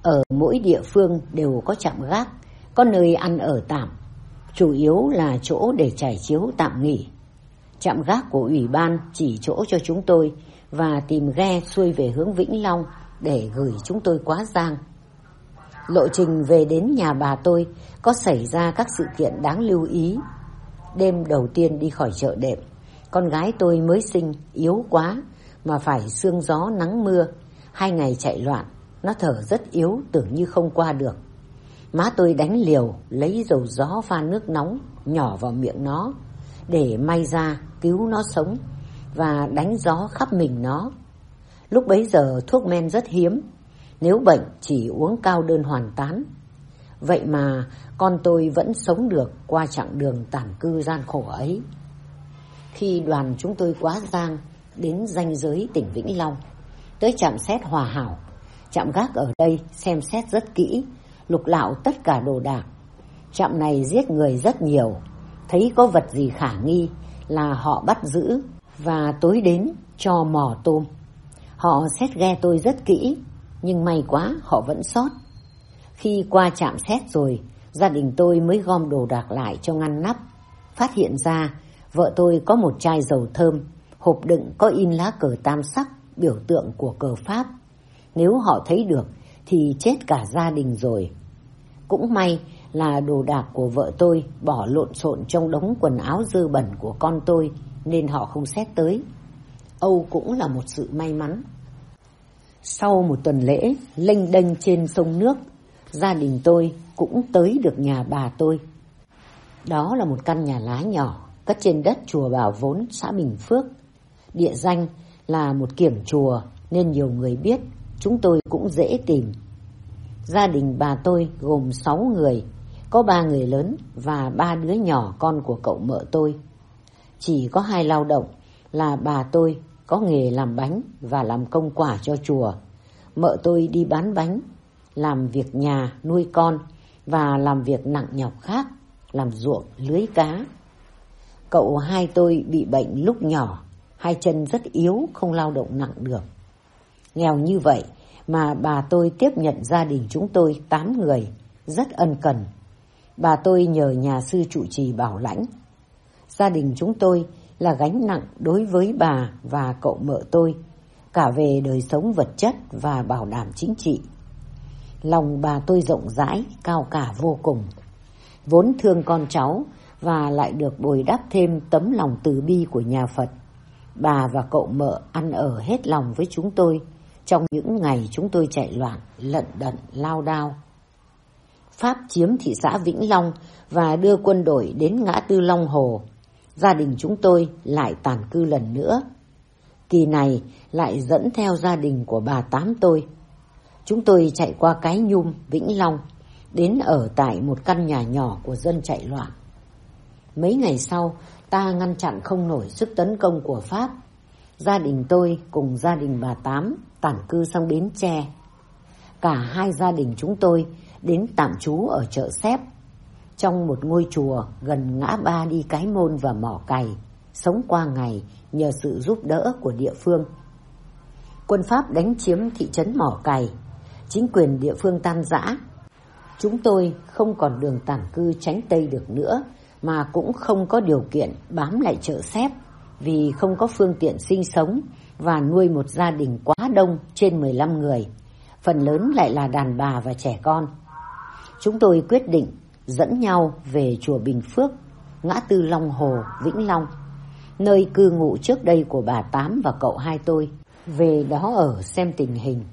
Ở mỗi địa phương đều có trạm gác, có nơi ăn ở tạm, chủ yếu là chỗ để trải chiếu tạm nghỉ. Trạm gác của ủy ban chỉ chỗ cho chúng tôi và tìm ghe xuôi về hướng Vĩnh Long để gửi chúng tôi quá giang. Lộ trình về đến nhà bà tôi có xảy ra các sự kiện đáng lưu ý. Đêm đầu tiên đi khỏi chợ đệm, con gái tôi mới sinh, yếu quá, mà phải sương gió nắng mưa. Hai ngày chạy loạn, nó thở rất yếu, tưởng như không qua được. Má tôi đánh liều, lấy dầu gió pha nước nóng, nhỏ vào miệng nó, để may ra cứu nó sống, và đánh gió khắp mình nó. Lúc bấy giờ thuốc men rất hiếm, nếu bệnh chỉ uống cao đơn hoàn tán. Vậy mà con tôi vẫn sống được qua chặng đường tản cư gian khổ ấy. Khi đoàn chúng tôi quá giang đến danh giới tỉnh Vĩnh Long, tới trạm xét hòa hảo. Trạm gác ở đây xem xét rất kỹ, lục lạo tất cả đồ đạc. Trạm này giết người rất nhiều, thấy có vật gì khả nghi là họ bắt giữ và tối đến cho mò tôm. Họ xét ghe tôi rất kỹ, nhưng may quá họ vẫn sót. Khi qua trạm xét rồi, gia đình tôi mới gom đồ đạc lại cho ngăn nắp. Phát hiện ra vợ tôi có một chai dầu thơm, hộp đựng có in lá cờ tam sắc, biểu tượng của cờ Pháp. Nếu họ thấy được thì chết cả gia đình rồi. Cũng may là đồ đạc của vợ tôi bỏ lộn xộn trong đống quần áo dơ bẩn của con tôi nên họ không xét tới. Âu cũng là một sự may mắn. Sau một tuần lễ lênh đênh trên sông nước, gia đình tôi cũng tới được nhà bà tôi. Đó là một căn nhà lá nhỏ, cất trên đất chùa Bảo Vốn, xã Bình Phước. Địa danh là một kiểm chùa nên nhiều người biết, chúng tôi cũng dễ tìm. Gia đình bà tôi gồm 6 người, có ba người lớn và ba đứa nhỏ con của cậu mợ tôi. Chỉ có hai lao động là bà tôi có nghề làm bánh và làm công quả cho chùa. Mợ tôi đi bán bánh, làm việc nhà, nuôi con và làm việc nặng nhọc khác, làm ruộng, lưới cá. Cậu hai tôi bị bệnh lúc nhỏ, hai chân rất yếu, không lao động nặng được. Nghèo như vậy mà bà tôi tiếp nhận gia đình chúng tôi tám người, rất ân cần. Bà tôi nhờ nhà sư trụ trì bảo lãnh. Gia đình chúng tôi là gánh nặng đối với bà và cậu mợ tôi, cả về đời sống vật chất và bảo đảm chính trị. Lòng bà tôi rộng rãi, cao cả vô cùng. Vốn thương con cháu và lại được bồi đắp thêm tấm lòng từ bi của nhà Phật. Bà và cậu mợ ăn ở hết lòng với chúng tôi trong những ngày chúng tôi chạy loạn, lận đận, lao đao. Pháp chiếm thị xã Vĩnh Long và đưa quân đội đến ngã tư Long Hồ. Gia đình chúng tôi lại tàn cư lần nữa. Kỳ này lại dẫn theo gia đình của bà Tám tôi. Chúng tôi chạy qua Cái Nhung, Vĩnh Long, đến ở tại một căn nhà nhỏ của dân chạy loạn. Mấy ngày sau, ta ngăn chặn không nổi sức tấn công của Pháp. Gia đình tôi cùng gia đình bà Tám tản cư sang Bến Tre. Cả hai gia đình chúng tôi đến tạm trú ở chợ Xép, trong một ngôi chùa gần ngã ba đi Cái Môn và Mỏ Cày, sống qua ngày nhờ sự giúp đỡ của địa phương. Quân Pháp đánh chiếm thị trấn Mỏ Cày, chính quyền địa phương tan rã. Chúng tôi không còn đường tản cư tránh Tây được nữa, mà cũng không có điều kiện bám lại chợ xếp vì không có phương tiện sinh sống và nuôi một gia đình quá đông trên 15 người, phần lớn lại là đàn bà và trẻ con. Chúng tôi quyết định dẫn nhau về chùa Bình Phước, ngã tư Long Hồ, Vĩnh Long, nơi cư ngụ trước đây của bà Tám và cậu hai tôi, về đó ở xem tình hình.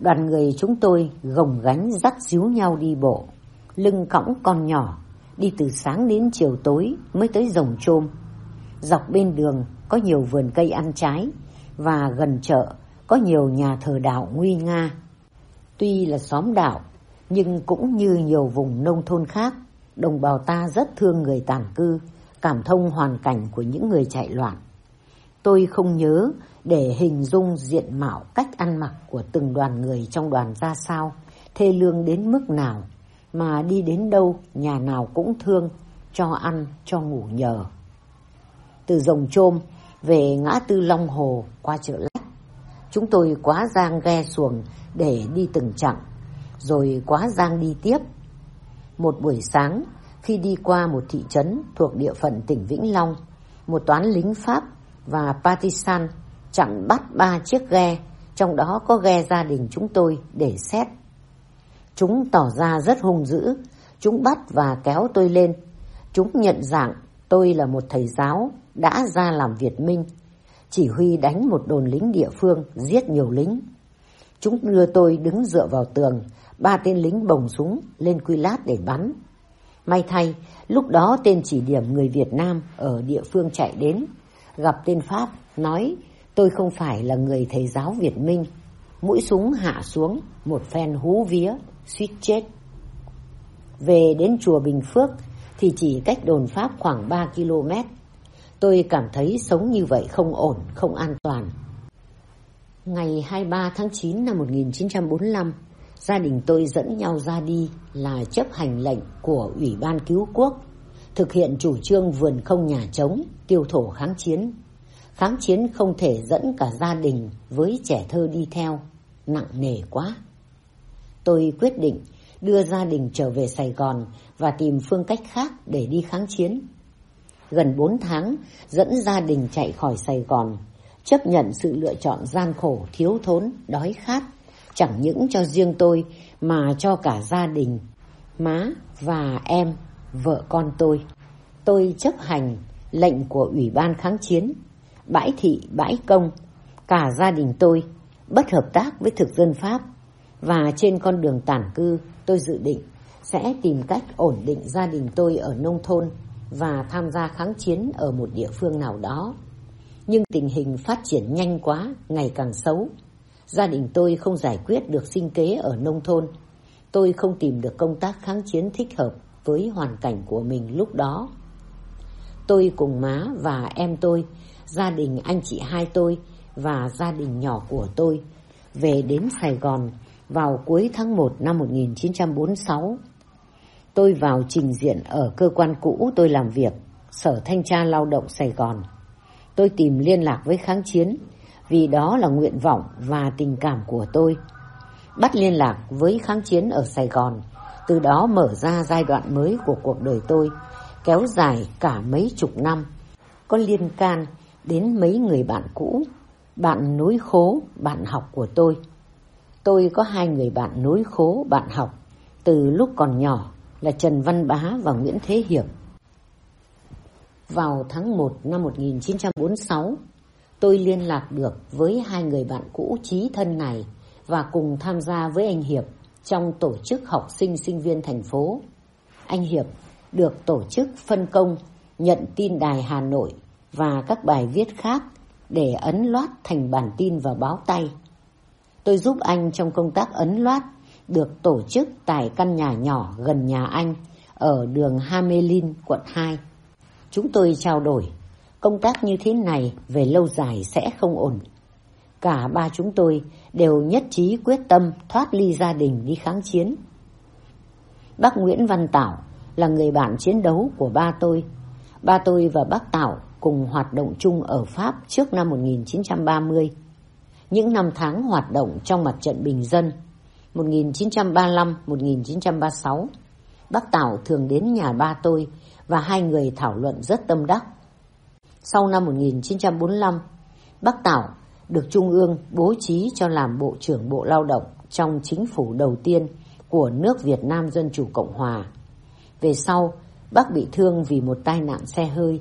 Đoàn người chúng tôi gồng gánh dắt díu nhau đi bộ, lưng cõng con nhỏ, đi từ sáng đến chiều tối mới tới rồng trôm. Dọc bên đường có nhiều vườn cây ăn trái và gần chợ có nhiều nhà thờ đạo nguy nga. Tuy là xóm đạo nhưng cũng như nhiều vùng nông thôn khác, đồng bào ta rất thương người tản cư, cảm thông hoàn cảnh của những người chạy loạn. Tôi không nhớ để hình dung diện mạo cách ăn mặc của từng đoàn người trong đoàn ra sao, thê lương đến mức nào, mà đi đến đâu nhà nào cũng thương, cho ăn, cho ngủ nhờ. Từ rồng trôm về ngã tư Long Hồ qua chợ lách, chúng tôi quá giang ghe xuồng để đi từng chặng rồi quá giang đi tiếp. Một buổi sáng, khi đi qua một thị trấn thuộc địa phận tỉnh Vĩnh Long, một toán lính Pháp và Partisan chặn bắt ba chiếc ghe, trong đó có ghe gia đình chúng tôi để xét. Chúng tỏ ra rất hung dữ, chúng bắt và kéo tôi lên. Chúng nhận dạng tôi là một thầy giáo đã ra làm Việt Minh, chỉ huy đánh một đồn lính địa phương, giết nhiều lính. Chúng đưa tôi đứng dựa vào tường, ba tên lính bồng súng lên quy lát để bắn. May thay, lúc đó tên chỉ điểm người Việt Nam ở địa phương chạy đến, gặp tên Pháp, nói tôi không phải là người thầy giáo Việt Minh. Mũi súng hạ xuống, một phen hú vía, suýt chết. Về đến chùa Bình Phước thì chỉ cách đồn Pháp khoảng 3 km. Tôi cảm thấy sống như vậy không ổn, không an toàn. Ngày 23 tháng 9 năm 1945, gia đình tôi dẫn nhau ra đi là chấp hành lệnh của Ủy ban Cứu Quốc, thực hiện chủ trương vườn không nhà trống, tiêu thổ kháng chiến. Kháng chiến không thể dẫn cả gia đình với trẻ thơ đi theo, nặng nề quá. Tôi quyết định đưa gia đình trở về Sài Gòn và tìm phương cách khác để đi kháng chiến. Gần 4 tháng, dẫn gia đình chạy khỏi Sài Gòn, chấp nhận sự lựa chọn gian khổ, thiếu thốn, đói khát, chẳng những cho riêng tôi mà cho cả gia đình, má và em, vợ con tôi. Tôi chấp hành lệnh của Ủy ban kháng chiến, bãi thị, bãi công, cả gia đình tôi bất hợp tác với thực dân Pháp và trên con đường tản cư tôi dự định sẽ tìm cách ổn định gia đình tôi ở nông thôn và tham gia kháng chiến ở một địa phương nào đó. Nhưng tình hình phát triển nhanh quá, ngày càng xấu. Gia đình tôi không giải quyết được sinh kế ở nông thôn. Tôi không tìm được công tác kháng chiến thích hợp với hoàn cảnh của mình lúc đó. Tôi cùng má và em tôi, gia đình anh chị hai tôi và gia đình nhỏ của tôi về đến Sài Gòn vào cuối tháng 1 năm 1946. Tôi vào trình diện ở cơ quan cũ tôi làm việc, Sở Thanh tra Lao động Sài Gòn. Tôi tìm liên lạc với kháng chiến, vì đó là nguyện vọng và tình cảm của tôi. Bắt liên lạc với kháng chiến ở Sài Gòn, từ đó mở ra giai đoạn mới của cuộc đời tôi, kéo dài cả mấy chục năm, có liên can đến mấy người bạn cũ, bạn nối khố, bạn học của tôi. Tôi có hai người bạn nối khố, bạn học, từ lúc còn nhỏ là Trần Văn Bá và Nguyễn Thế Hiệp. Vào tháng 1 năm 1946, tôi liên lạc được với hai người bạn cũ trí thân này và cùng tham gia với anh Hiệp trong tổ chức học sinh sinh viên thành phố. Anh Hiệp được tổ chức phân công nhận tin đài Hà Nội và các bài viết khác để ấn loát thành bản tin và báo tay. Tôi giúp anh trong công tác ấn loát được tổ chức tại căn nhà nhỏ gần nhà anh ở đường Hamelin, quận 2. Chúng tôi trao đổi, công tác như thế này về lâu dài sẽ không ổn. Cả ba chúng tôi đều nhất trí quyết tâm thoát ly gia đình đi kháng chiến. Bác Nguyễn Văn Tảo là người bạn chiến đấu của ba tôi. Ba tôi và bác Tảo cùng hoạt động chung ở Pháp trước năm 1930. Những năm tháng hoạt động trong mặt trận bình dân 1935-1936 Bác Tảo thường đến nhà ba tôi và hai người thảo luận rất tâm đắc. Sau năm 1945, Bác Tảo được Trung ương bố trí cho làm Bộ trưởng Bộ Lao động trong chính phủ đầu tiên của nước Việt Nam Dân Chủ Cộng Hòa. Về sau, bác bị thương vì một tai nạn xe hơi.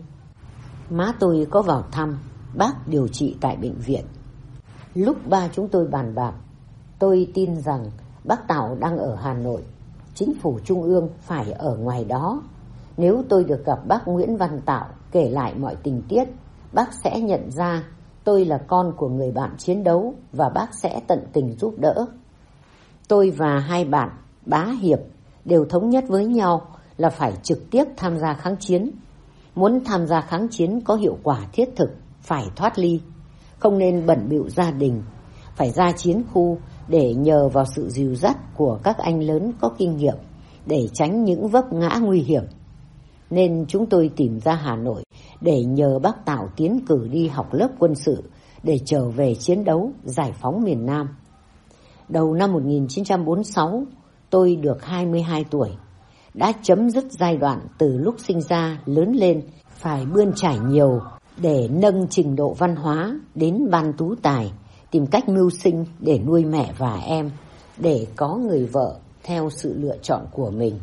Má tôi có vào thăm, bác điều trị tại bệnh viện. Lúc ba chúng tôi bàn bạc, tôi tin rằng bác Tảo đang ở Hà Nội, chính phủ Trung ương phải ở ngoài đó. Nếu tôi được gặp bác Nguyễn Văn Tạo kể lại mọi tình tiết, bác sẽ nhận ra tôi là con của người bạn chiến đấu và bác sẽ tận tình giúp đỡ. Tôi và hai bạn, Bá Hiệp, đều thống nhất với nhau là phải trực tiếp tham gia kháng chiến. Muốn tham gia kháng chiến có hiệu quả thiết thực, phải thoát ly. Không nên bẩn bịu gia đình, phải ra chiến khu để nhờ vào sự dìu dắt của các anh lớn có kinh nghiệm để tránh những vấp ngã nguy hiểm. Nên chúng tôi tìm ra Hà Nội để nhờ bác Tạo tiến cử đi học lớp quân sự để trở về chiến đấu giải phóng miền Nam. Đầu năm 1946, tôi được 22 tuổi, đã chấm dứt giai đoạn từ lúc sinh ra lớn lên phải bươn trải nhiều để nâng trình độ văn hóa đến ban tú tài, tìm cách mưu sinh để nuôi mẹ và em, để có người vợ theo sự lựa chọn của mình.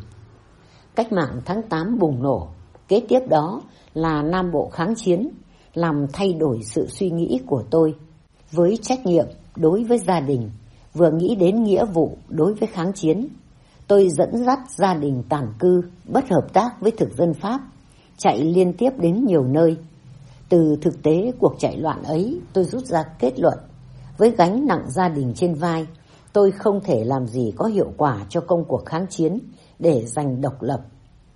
Cách mạng tháng 8 bùng nổ, kế tiếp đó là Nam Bộ kháng chiến, làm thay đổi sự suy nghĩ của tôi với trách nhiệm đối với gia đình, vừa nghĩ đến nghĩa vụ đối với kháng chiến. Tôi dẫn dắt gia đình tản cư, bất hợp tác với thực dân Pháp, chạy liên tiếp đến nhiều nơi. Từ thực tế cuộc chạy loạn ấy, tôi rút ra kết luận, với gánh nặng gia đình trên vai, tôi không thể làm gì có hiệu quả cho công cuộc kháng chiến để giành độc lập.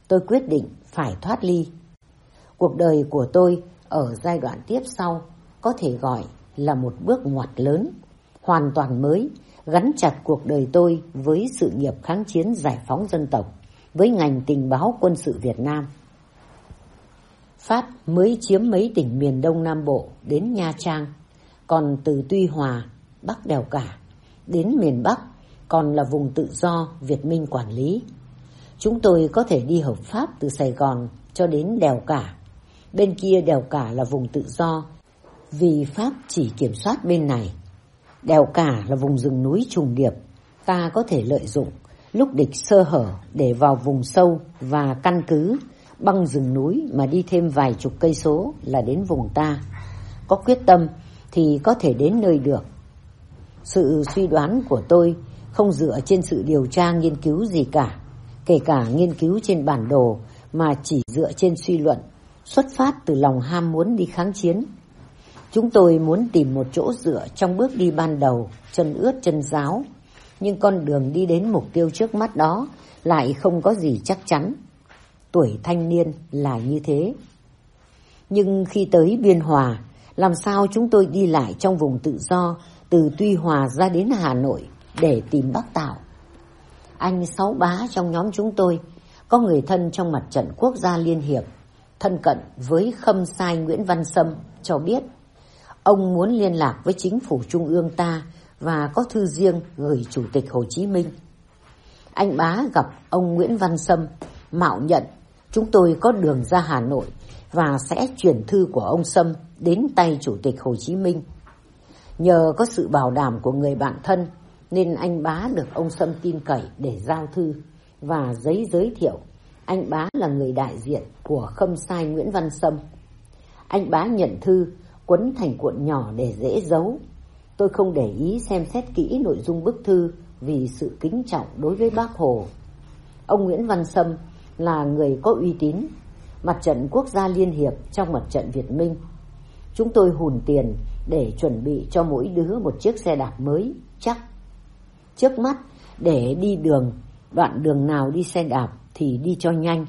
Tôi quyết định phải thoát ly. Cuộc đời của tôi ở giai đoạn tiếp sau có thể gọi là một bước ngoặt lớn. hoàn toàn mới, gắn chặt cuộc đời tôi với sự nghiệp kháng chiến giải phóng dân tộc, với ngành tình báo quân sự Việt Nam. Pháp mới chiếm mấy tỉnh miền Đông Nam Bộ đến Nha Trang, còn từ Tuy Hòa, Bắc Đèo Cả, đến miền Bắc còn là vùng tự do Việt Minh quản lý. Chúng tôi có thể đi hợp pháp từ Sài Gòn cho đến Đèo Cả. Bên kia Đèo Cả là vùng tự do vì Pháp chỉ kiểm soát bên này. Đèo Cả là vùng rừng núi trùng điệp, ta có thể lợi dụng lúc địch sơ hở để vào vùng sâu và căn cứ băng rừng núi mà đi thêm vài chục cây số là đến vùng ta. Có quyết tâm thì có thể đến nơi được. Sự suy đoán của tôi không dựa trên sự điều tra nghiên cứu gì cả, kể cả nghiên cứu trên bản đồ mà chỉ dựa trên suy luận, xuất phát từ lòng ham muốn đi kháng chiến. Chúng tôi muốn tìm một chỗ dựa trong bước đi ban đầu, chân ướt chân giáo, nhưng con đường đi đến mục tiêu trước mắt đó lại không có gì chắc chắn. Tuổi thanh niên là như thế. Nhưng khi tới Biên Hòa, làm sao chúng tôi đi lại trong vùng tự do từ Tuy Hòa ra đến Hà Nội để tìm bác Tạo? Anh Sáu Bá trong nhóm chúng tôi có người thân trong mặt trận quốc gia liên hiệp, thân cận với khâm sai Nguyễn Văn Sâm cho biết ông muốn liên lạc với chính phủ trung ương ta và có thư riêng gửi Chủ tịch Hồ Chí Minh. Anh Bá gặp ông Nguyễn Văn Sâm, mạo nhận chúng tôi có đường ra Hà Nội và sẽ chuyển thư của ông Sâm đến tay Chủ tịch Hồ Chí Minh. Nhờ có sự bảo đảm của người bạn thân nên anh Bá được ông Sâm tin cậy để giao thư và giấy giới thiệu anh Bá là người đại diện của khâm sai Nguyễn Văn Sâm. Anh Bá nhận thư quấn thành cuộn nhỏ để dễ giấu. Tôi không để ý xem xét kỹ nội dung bức thư vì sự kính trọng đối với bác Hồ. Ông Nguyễn Văn Sâm là người có uy tín, mặt trận quốc gia liên hiệp trong mặt trận Việt Minh. Chúng tôi hùn tiền để chuẩn bị cho mỗi đứa một chiếc xe đạp mới, chắc. Trước mắt, để đi đường, đoạn đường nào đi xe đạp thì đi cho nhanh.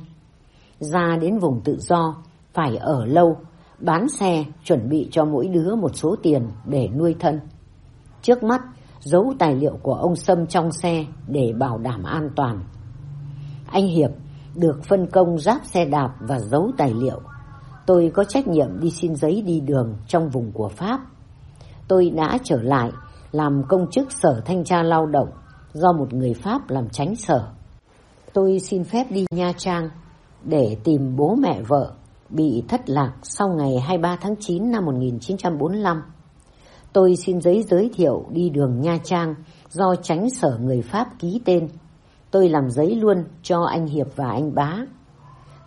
Ra đến vùng tự do, phải ở lâu, bán xe chuẩn bị cho mỗi đứa một số tiền để nuôi thân. Trước mắt, giấu tài liệu của ông Sâm trong xe để bảo đảm an toàn. Anh Hiệp được phân công giáp xe đạp và giấu tài liệu. Tôi có trách nhiệm đi xin giấy đi đường trong vùng của Pháp. Tôi đã trở lại làm công chức sở thanh tra lao động do một người Pháp làm tránh sở. Tôi xin phép đi Nha Trang để tìm bố mẹ vợ bị thất lạc sau ngày 23 tháng 9 năm 1945. Tôi xin giấy giới thiệu đi đường Nha Trang do tránh sở người Pháp ký tên. Tôi làm giấy luôn cho anh Hiệp và anh Bá.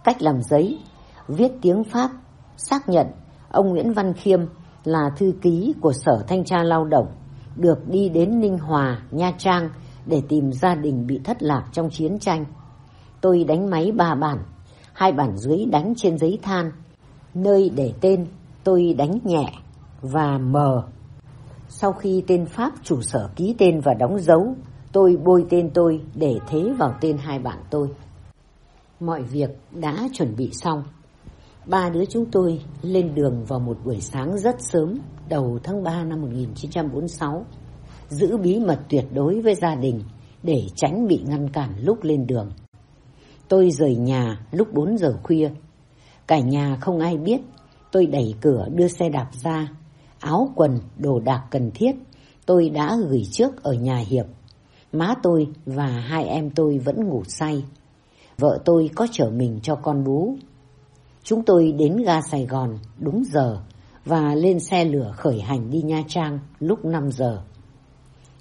Cách làm giấy, viết tiếng Pháp, xác nhận ông Nguyễn Văn Khiêm là thư ký của Sở Thanh tra Lao động, được đi đến Ninh Hòa, Nha Trang để tìm gia đình bị thất lạc trong chiến tranh. Tôi đánh máy ba bản, hai bản dưới đánh trên giấy than. Nơi để tên tôi đánh nhẹ và mờ. Sau khi tên Pháp chủ sở ký tên và đóng dấu, tôi bôi tên tôi để thế vào tên hai bạn tôi. Mọi việc đã chuẩn bị xong. Ba đứa chúng tôi lên đường vào một buổi sáng rất sớm, đầu tháng 3 năm 1946, giữ bí mật tuyệt đối với gia đình để tránh bị ngăn cản lúc lên đường. Tôi rời nhà lúc 4 giờ khuya. Cả nhà không ai biết. Tôi đẩy cửa đưa xe đạp ra. Áo quần, đồ đạc cần thiết. Tôi đã gửi trước ở nhà Hiệp. Má tôi và hai em tôi vẫn ngủ say. Vợ tôi có chở mình cho con bú. Chúng tôi đến ga Sài Gòn đúng giờ và lên xe lửa khởi hành đi Nha Trang lúc 5 giờ.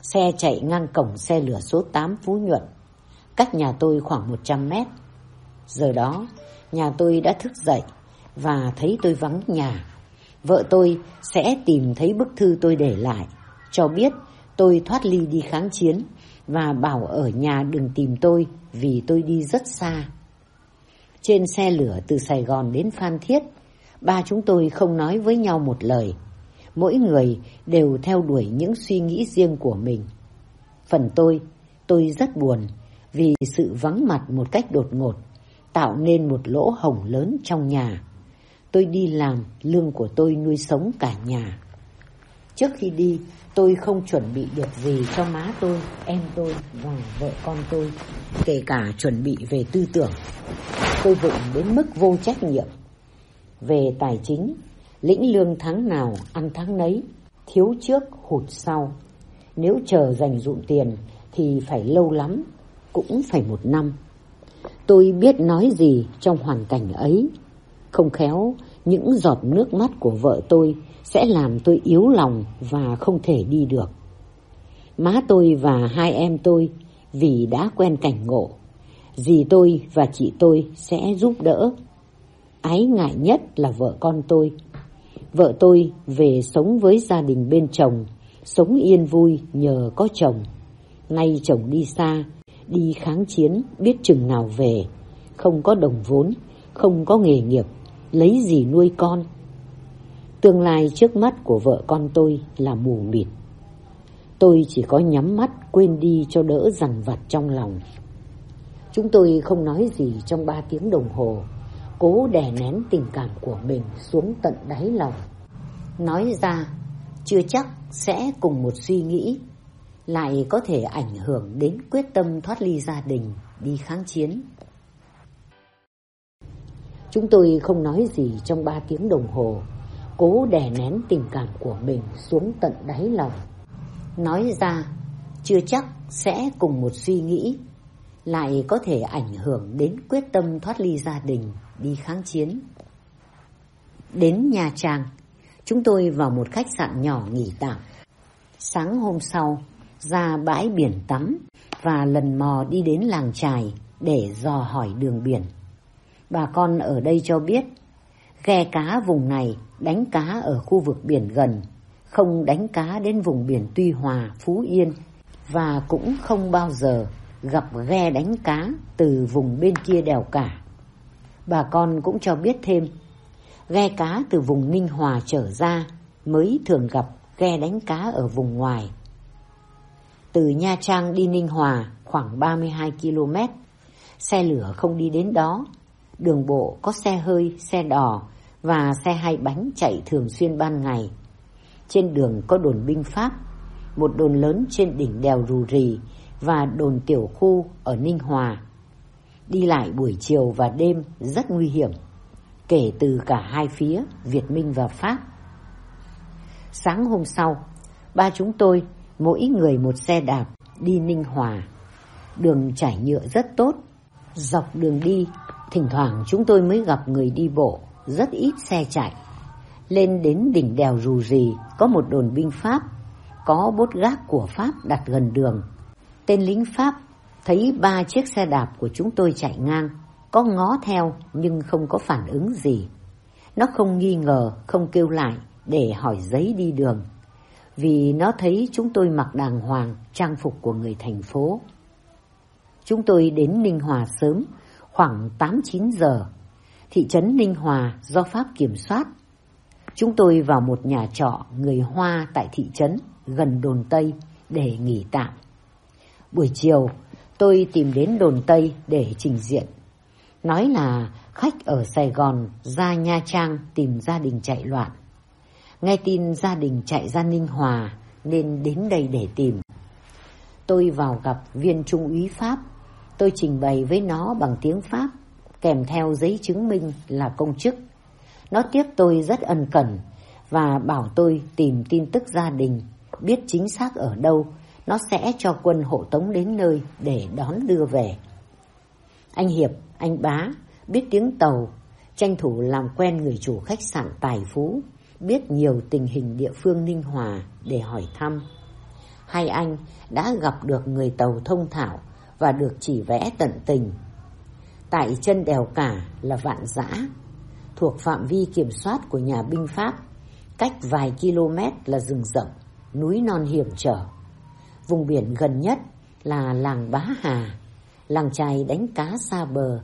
Xe chạy ngang cổng xe lửa số 8 Phú Nhuận cách nhà tôi khoảng 100 mét. Giờ đó, nhà tôi đã thức dậy và thấy tôi vắng nhà. Vợ tôi sẽ tìm thấy bức thư tôi để lại, cho biết tôi thoát ly đi kháng chiến và bảo ở nhà đừng tìm tôi vì tôi đi rất xa. Trên xe lửa từ Sài Gòn đến Phan Thiết, ba chúng tôi không nói với nhau một lời. Mỗi người đều theo đuổi những suy nghĩ riêng của mình. Phần tôi, tôi rất buồn vì sự vắng mặt một cách đột ngột, tạo nên một lỗ hổng lớn trong nhà. Tôi đi làm, lương của tôi nuôi sống cả nhà. Trước khi đi, tôi không chuẩn bị được gì cho má tôi, em tôi và vợ con tôi, kể cả chuẩn bị về tư tưởng. Tôi vụng đến mức vô trách nhiệm. Về tài chính, lĩnh lương tháng nào ăn tháng nấy, thiếu trước hụt sau. Nếu chờ dành dụm tiền thì phải lâu lắm, cũng phải một năm. Tôi biết nói gì trong hoàn cảnh ấy. Không khéo, những giọt nước mắt của vợ tôi sẽ làm tôi yếu lòng và không thể đi được. Má tôi và hai em tôi vì đã quen cảnh ngộ, dì tôi và chị tôi sẽ giúp đỡ. Ái ngại nhất là vợ con tôi. Vợ tôi về sống với gia đình bên chồng, sống yên vui nhờ có chồng. Nay chồng đi xa, đi kháng chiến biết chừng nào về, không có đồng vốn, không có nghề nghiệp, lấy gì nuôi con. Tương lai trước mắt của vợ con tôi là mù mịt. Tôi chỉ có nhắm mắt quên đi cho đỡ dằn vặt trong lòng. Chúng tôi không nói gì trong ba tiếng đồng hồ, cố đè nén tình cảm của mình xuống tận đáy lòng. Nói ra, chưa chắc sẽ cùng một suy nghĩ, lại có thể ảnh hưởng đến quyết tâm thoát ly gia đình, đi kháng chiến. Chúng tôi không nói gì trong ba tiếng đồng hồ, cố đè nén tình cảm của mình xuống tận đáy lòng. Nói ra, chưa chắc sẽ cùng một suy nghĩ, lại có thể ảnh hưởng đến quyết tâm thoát ly gia đình, đi kháng chiến. Đến Nha Trang, chúng tôi vào một khách sạn nhỏ nghỉ tạm. Sáng hôm sau, ra bãi biển tắm và lần mò đi đến làng trài để dò hỏi đường biển. Bà con ở đây cho biết, ghe cá vùng này đánh cá ở khu vực biển gần, không đánh cá đến vùng biển Tuy Hòa, Phú Yên và cũng không bao giờ gặp ghe đánh cá từ vùng bên kia đèo cả. Bà con cũng cho biết thêm, ghe cá từ vùng Ninh Hòa trở ra mới thường gặp ghe đánh cá ở vùng ngoài. Từ Nha Trang đi Ninh Hòa khoảng 32 km, xe lửa không đi đến đó, đường bộ có xe hơi, xe đò và xe hai bánh chạy thường xuyên ban ngày. Trên đường có đồn binh Pháp, một đồn lớn trên đỉnh đèo Rù Rì và đồn tiểu khu ở Ninh Hòa. Đi lại buổi chiều và đêm rất nguy hiểm, kể từ cả hai phía Việt Minh và Pháp. Sáng hôm sau, ba chúng tôi mỗi người một xe đạp đi Ninh Hòa. Đường trải nhựa rất tốt, dọc đường đi, thỉnh thoảng chúng tôi mới gặp người đi bộ rất ít xe chạy. Lên đến đỉnh đèo Rù Rì có một đồn binh Pháp, có bốt gác của Pháp đặt gần đường. Tên lính Pháp thấy ba chiếc xe đạp của chúng tôi chạy ngang, có ngó theo nhưng không có phản ứng gì. Nó không nghi ngờ, không kêu lại để hỏi giấy đi đường. Vì nó thấy chúng tôi mặc đàng hoàng, trang phục của người thành phố. Chúng tôi đến Ninh Hòa sớm, khoảng 8-9 giờ thị trấn Ninh Hòa do Pháp kiểm soát. Chúng tôi vào một nhà trọ người Hoa tại thị trấn gần đồn Tây để nghỉ tạm. Buổi chiều, tôi tìm đến đồn Tây để trình diện. Nói là khách ở Sài Gòn ra Nha Trang tìm gia đình chạy loạn. Nghe tin gia đình chạy ra Ninh Hòa nên đến đây để tìm. Tôi vào gặp viên trung úy Pháp. Tôi trình bày với nó bằng tiếng Pháp kèm theo giấy chứng minh là công chức. Nó tiếp tôi rất ân cần và bảo tôi tìm tin tức gia đình, biết chính xác ở đâu, nó sẽ cho quân hộ tống đến nơi để đón đưa về. Anh Hiệp, anh Bá, biết tiếng tàu, tranh thủ làm quen người chủ khách sạn Tài Phú, biết nhiều tình hình địa phương Ninh Hòa để hỏi thăm. Hai anh đã gặp được người tàu thông thảo và được chỉ vẽ tận tình Tại chân đèo cả là vạn giã, thuộc phạm vi kiểm soát của nhà binh Pháp, cách vài km là rừng rậm, núi non hiểm trở. Vùng biển gần nhất là làng Bá Hà, làng trài đánh cá xa bờ,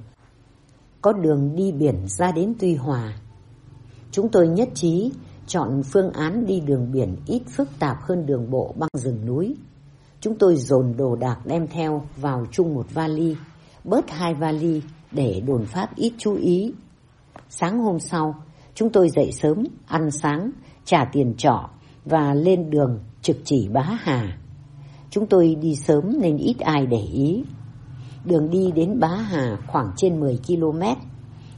có đường đi biển ra đến Tuy Hòa. Chúng tôi nhất trí chọn phương án đi đường biển ít phức tạp hơn đường bộ băng rừng núi. Chúng tôi dồn đồ đạc đem theo vào chung một vali, bớt hai vali để đồn Pháp ít chú ý. Sáng hôm sau, chúng tôi dậy sớm, ăn sáng, trả tiền trọ và lên đường trực chỉ Bá Hà. Chúng tôi đi sớm nên ít ai để ý. Đường đi đến Bá Hà khoảng trên 10 km.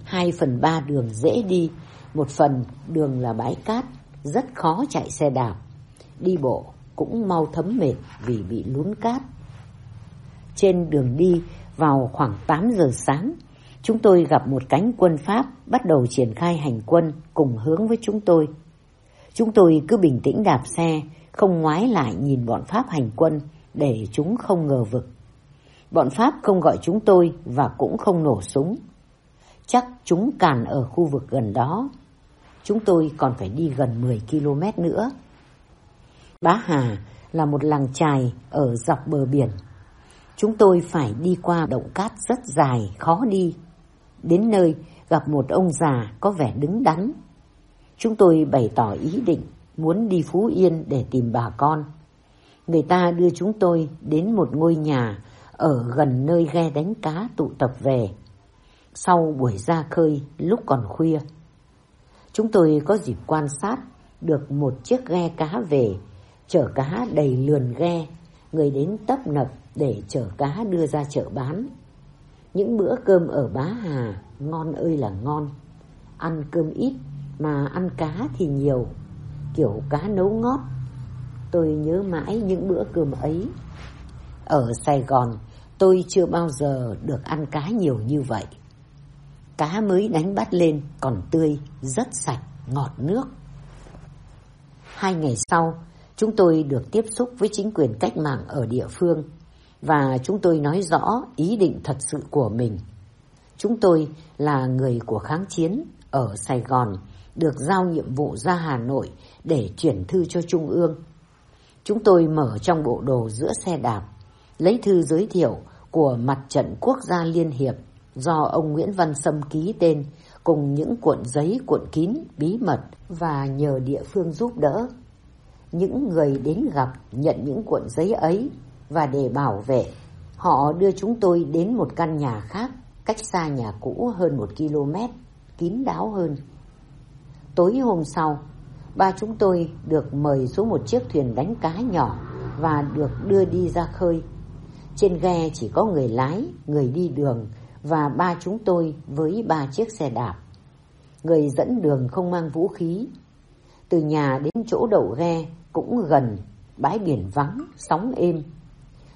2 phần 3 đường dễ đi, một phần đường là bãi cát, rất khó chạy xe đạp. Đi bộ cũng mau thấm mệt vì bị lún cát. Trên đường đi vào khoảng 8 giờ sáng, chúng tôi gặp một cánh quân Pháp bắt đầu triển khai hành quân cùng hướng với chúng tôi. Chúng tôi cứ bình tĩnh đạp xe, không ngoái lại nhìn bọn Pháp hành quân để chúng không ngờ vực. Bọn Pháp không gọi chúng tôi và cũng không nổ súng. Chắc chúng càn ở khu vực gần đó. Chúng tôi còn phải đi gần 10 km nữa. Bá Hà là một làng trài ở dọc bờ biển. Chúng tôi phải đi qua động cát rất dài, khó đi. Đến nơi gặp một ông già có vẻ đứng đắn. Chúng tôi bày tỏ ý định muốn đi Phú Yên để tìm bà con. Người ta đưa chúng tôi đến một ngôi nhà ở gần nơi ghe đánh cá tụ tập về. Sau buổi ra khơi lúc còn khuya, chúng tôi có dịp quan sát được một chiếc ghe cá về, chở cá đầy lườn ghe, người đến tấp nập để chở cá đưa ra chợ bán. Những bữa cơm ở Bá Hà ngon ơi là ngon, ăn cơm ít mà ăn cá thì nhiều, kiểu cá nấu ngót. Tôi nhớ mãi những bữa cơm ấy. Ở Sài Gòn, tôi chưa bao giờ được ăn cá nhiều như vậy. Cá mới đánh bắt lên còn tươi, rất sạch, ngọt nước. Hai ngày sau, chúng tôi được tiếp xúc với chính quyền cách mạng ở địa phương và chúng tôi nói rõ ý định thật sự của mình. Chúng tôi là người của kháng chiến ở Sài Gòn, được giao nhiệm vụ ra Hà Nội để chuyển thư cho Trung ương. Chúng tôi mở trong bộ đồ giữa xe đạp, lấy thư giới thiệu của Mặt trận Quốc gia Liên Hiệp do ông Nguyễn Văn Sâm ký tên cùng những cuộn giấy cuộn kín bí mật và nhờ địa phương giúp đỡ. Những người đến gặp nhận những cuộn giấy ấy và để bảo vệ, họ đưa chúng tôi đến một căn nhà khác cách xa nhà cũ hơn một km, kín đáo hơn. Tối hôm sau, ba chúng tôi được mời xuống một chiếc thuyền đánh cá nhỏ và được đưa đi ra khơi. Trên ghe chỉ có người lái, người đi đường và ba chúng tôi với ba chiếc xe đạp. Người dẫn đường không mang vũ khí. Từ nhà đến chỗ đậu ghe cũng gần, bãi biển vắng, sóng êm.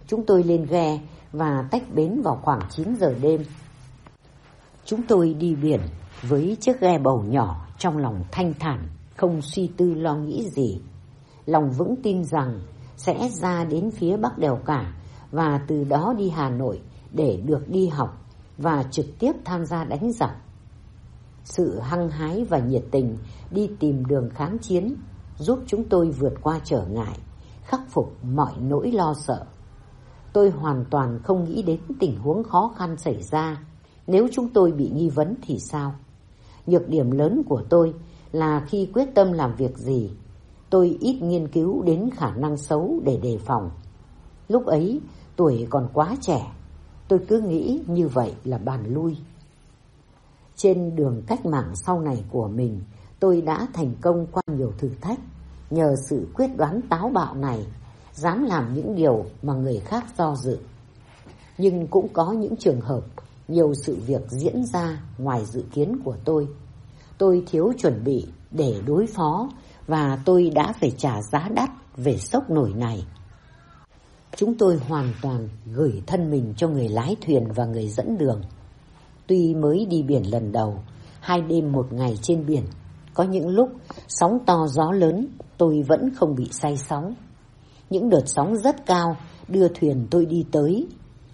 Chúng tôi lên ghe và tách bến vào khoảng 9 giờ đêm. Chúng tôi đi biển với chiếc ghe bầu nhỏ trong lòng thanh thản, không suy tư lo nghĩ gì. Lòng vững tin rằng sẽ ra đến phía Bắc đèo cả và từ đó đi Hà Nội để được đi học và trực tiếp tham gia đánh giặc. Sự hăng hái và nhiệt tình đi tìm đường kháng chiến giúp chúng tôi vượt qua trở ngại, khắc phục mọi nỗi lo sợ. Tôi hoàn toàn không nghĩ đến tình huống khó khăn xảy ra nếu chúng tôi bị nghi vấn thì sao? Nhược điểm lớn của tôi là khi quyết tâm làm việc gì, tôi ít nghiên cứu đến khả năng xấu để đề phòng. Lúc ấy, tuổi còn quá trẻ, tôi cứ nghĩ như vậy là bàn lui. Trên đường cách mạng sau này của mình, tôi đã thành công qua nhiều thử thách. Nhờ sự quyết đoán táo bạo này, dám làm những điều mà người khác do dự. Nhưng cũng có những trường hợp nhiều sự việc diễn ra ngoài dự kiến của tôi. Tôi thiếu chuẩn bị để đối phó và tôi đã phải trả giá đắt về sốc nổi này. Chúng tôi hoàn toàn gửi thân mình cho người lái thuyền và người dẫn đường. Tuy mới đi biển lần đầu, hai đêm một ngày trên biển, có những lúc sóng to gió lớn tôi vẫn không bị say sóng. Những đợt sóng rất cao đưa thuyền tôi đi tới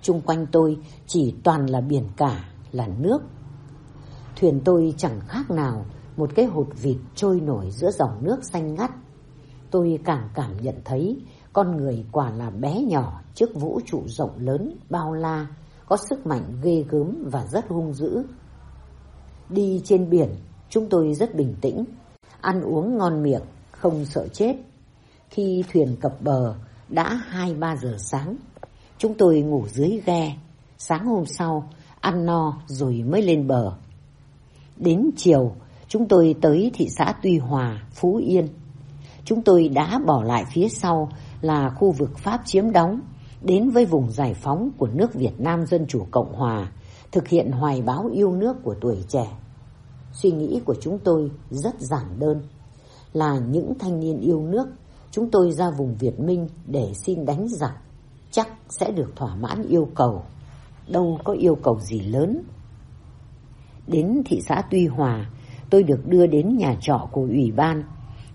Trung quanh tôi chỉ toàn là biển cả, là nước. Thuyền tôi chẳng khác nào một cái hột vịt trôi nổi giữa dòng nước xanh ngắt. Tôi càng cảm nhận thấy con người quả là bé nhỏ trước vũ trụ rộng lớn, bao la, có sức mạnh ghê gớm và rất hung dữ. Đi trên biển, chúng tôi rất bình tĩnh, ăn uống ngon miệng, không sợ chết. Khi thuyền cập bờ, đã hai ba giờ sáng, Chúng tôi ngủ dưới ghe, sáng hôm sau ăn no rồi mới lên bờ. Đến chiều, chúng tôi tới thị xã Tuy Hòa, Phú Yên. chúng tôi đã bỏ lại phía sau là khu vực Pháp chiếm đóng, đến với vùng giải phóng của nước Việt Nam Dân Chủ Cộng Hòa, thực hiện hoài báo yêu nước của tuổi trẻ. Suy nghĩ của chúng tôi rất giản đơn, là những thanh niên yêu nước, chúng tôi ra vùng Việt Minh để xin đánh giặc, chắc sẽ được thỏa mãn yêu cầu. Đâu có yêu cầu gì lớn. Đến thị xã Tuy Hòa, tôi được đưa đến nhà trọ của ủy ban.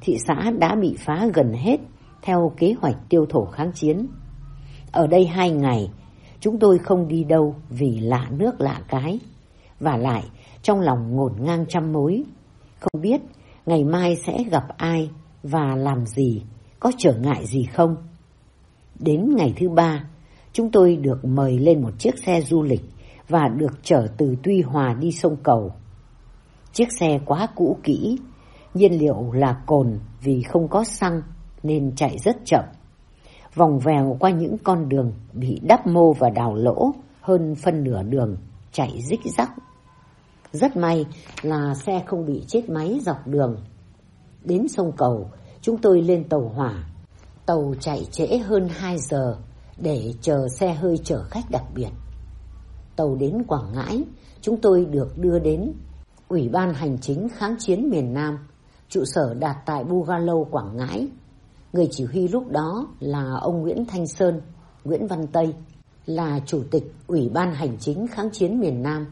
Thị xã đã bị phá gần hết theo kế hoạch tiêu thổ kháng chiến. Ở đây hai ngày, chúng tôi không đi đâu vì lạ nước lạ cái. Và lại, trong lòng ngổn ngang trăm mối. Không biết ngày mai sẽ gặp ai và làm gì, có trở ngại gì không? Đến ngày thứ ba, chúng tôi được mời lên một chiếc xe du lịch và được chở từ Tuy Hòa đi sông Cầu. Chiếc xe quá cũ kỹ, nhiên liệu là cồn vì không có xăng nên chạy rất chậm. Vòng vèo qua những con đường bị đắp mô và đào lỗ hơn phân nửa đường, chạy rích rắc. Rất may là xe không bị chết máy dọc đường. Đến sông Cầu, chúng tôi lên tàu hỏa. Tàu chạy trễ hơn 2 giờ để chờ xe hơi chở khách đặc biệt. Tàu đến Quảng Ngãi, chúng tôi được đưa đến Ủy ban Hành chính Kháng chiến miền Nam, trụ sở đặt tại Bugalo, Quảng Ngãi. Người chỉ huy lúc đó là ông Nguyễn Thanh Sơn, Nguyễn Văn Tây, là Chủ tịch Ủy ban Hành chính Kháng chiến miền Nam.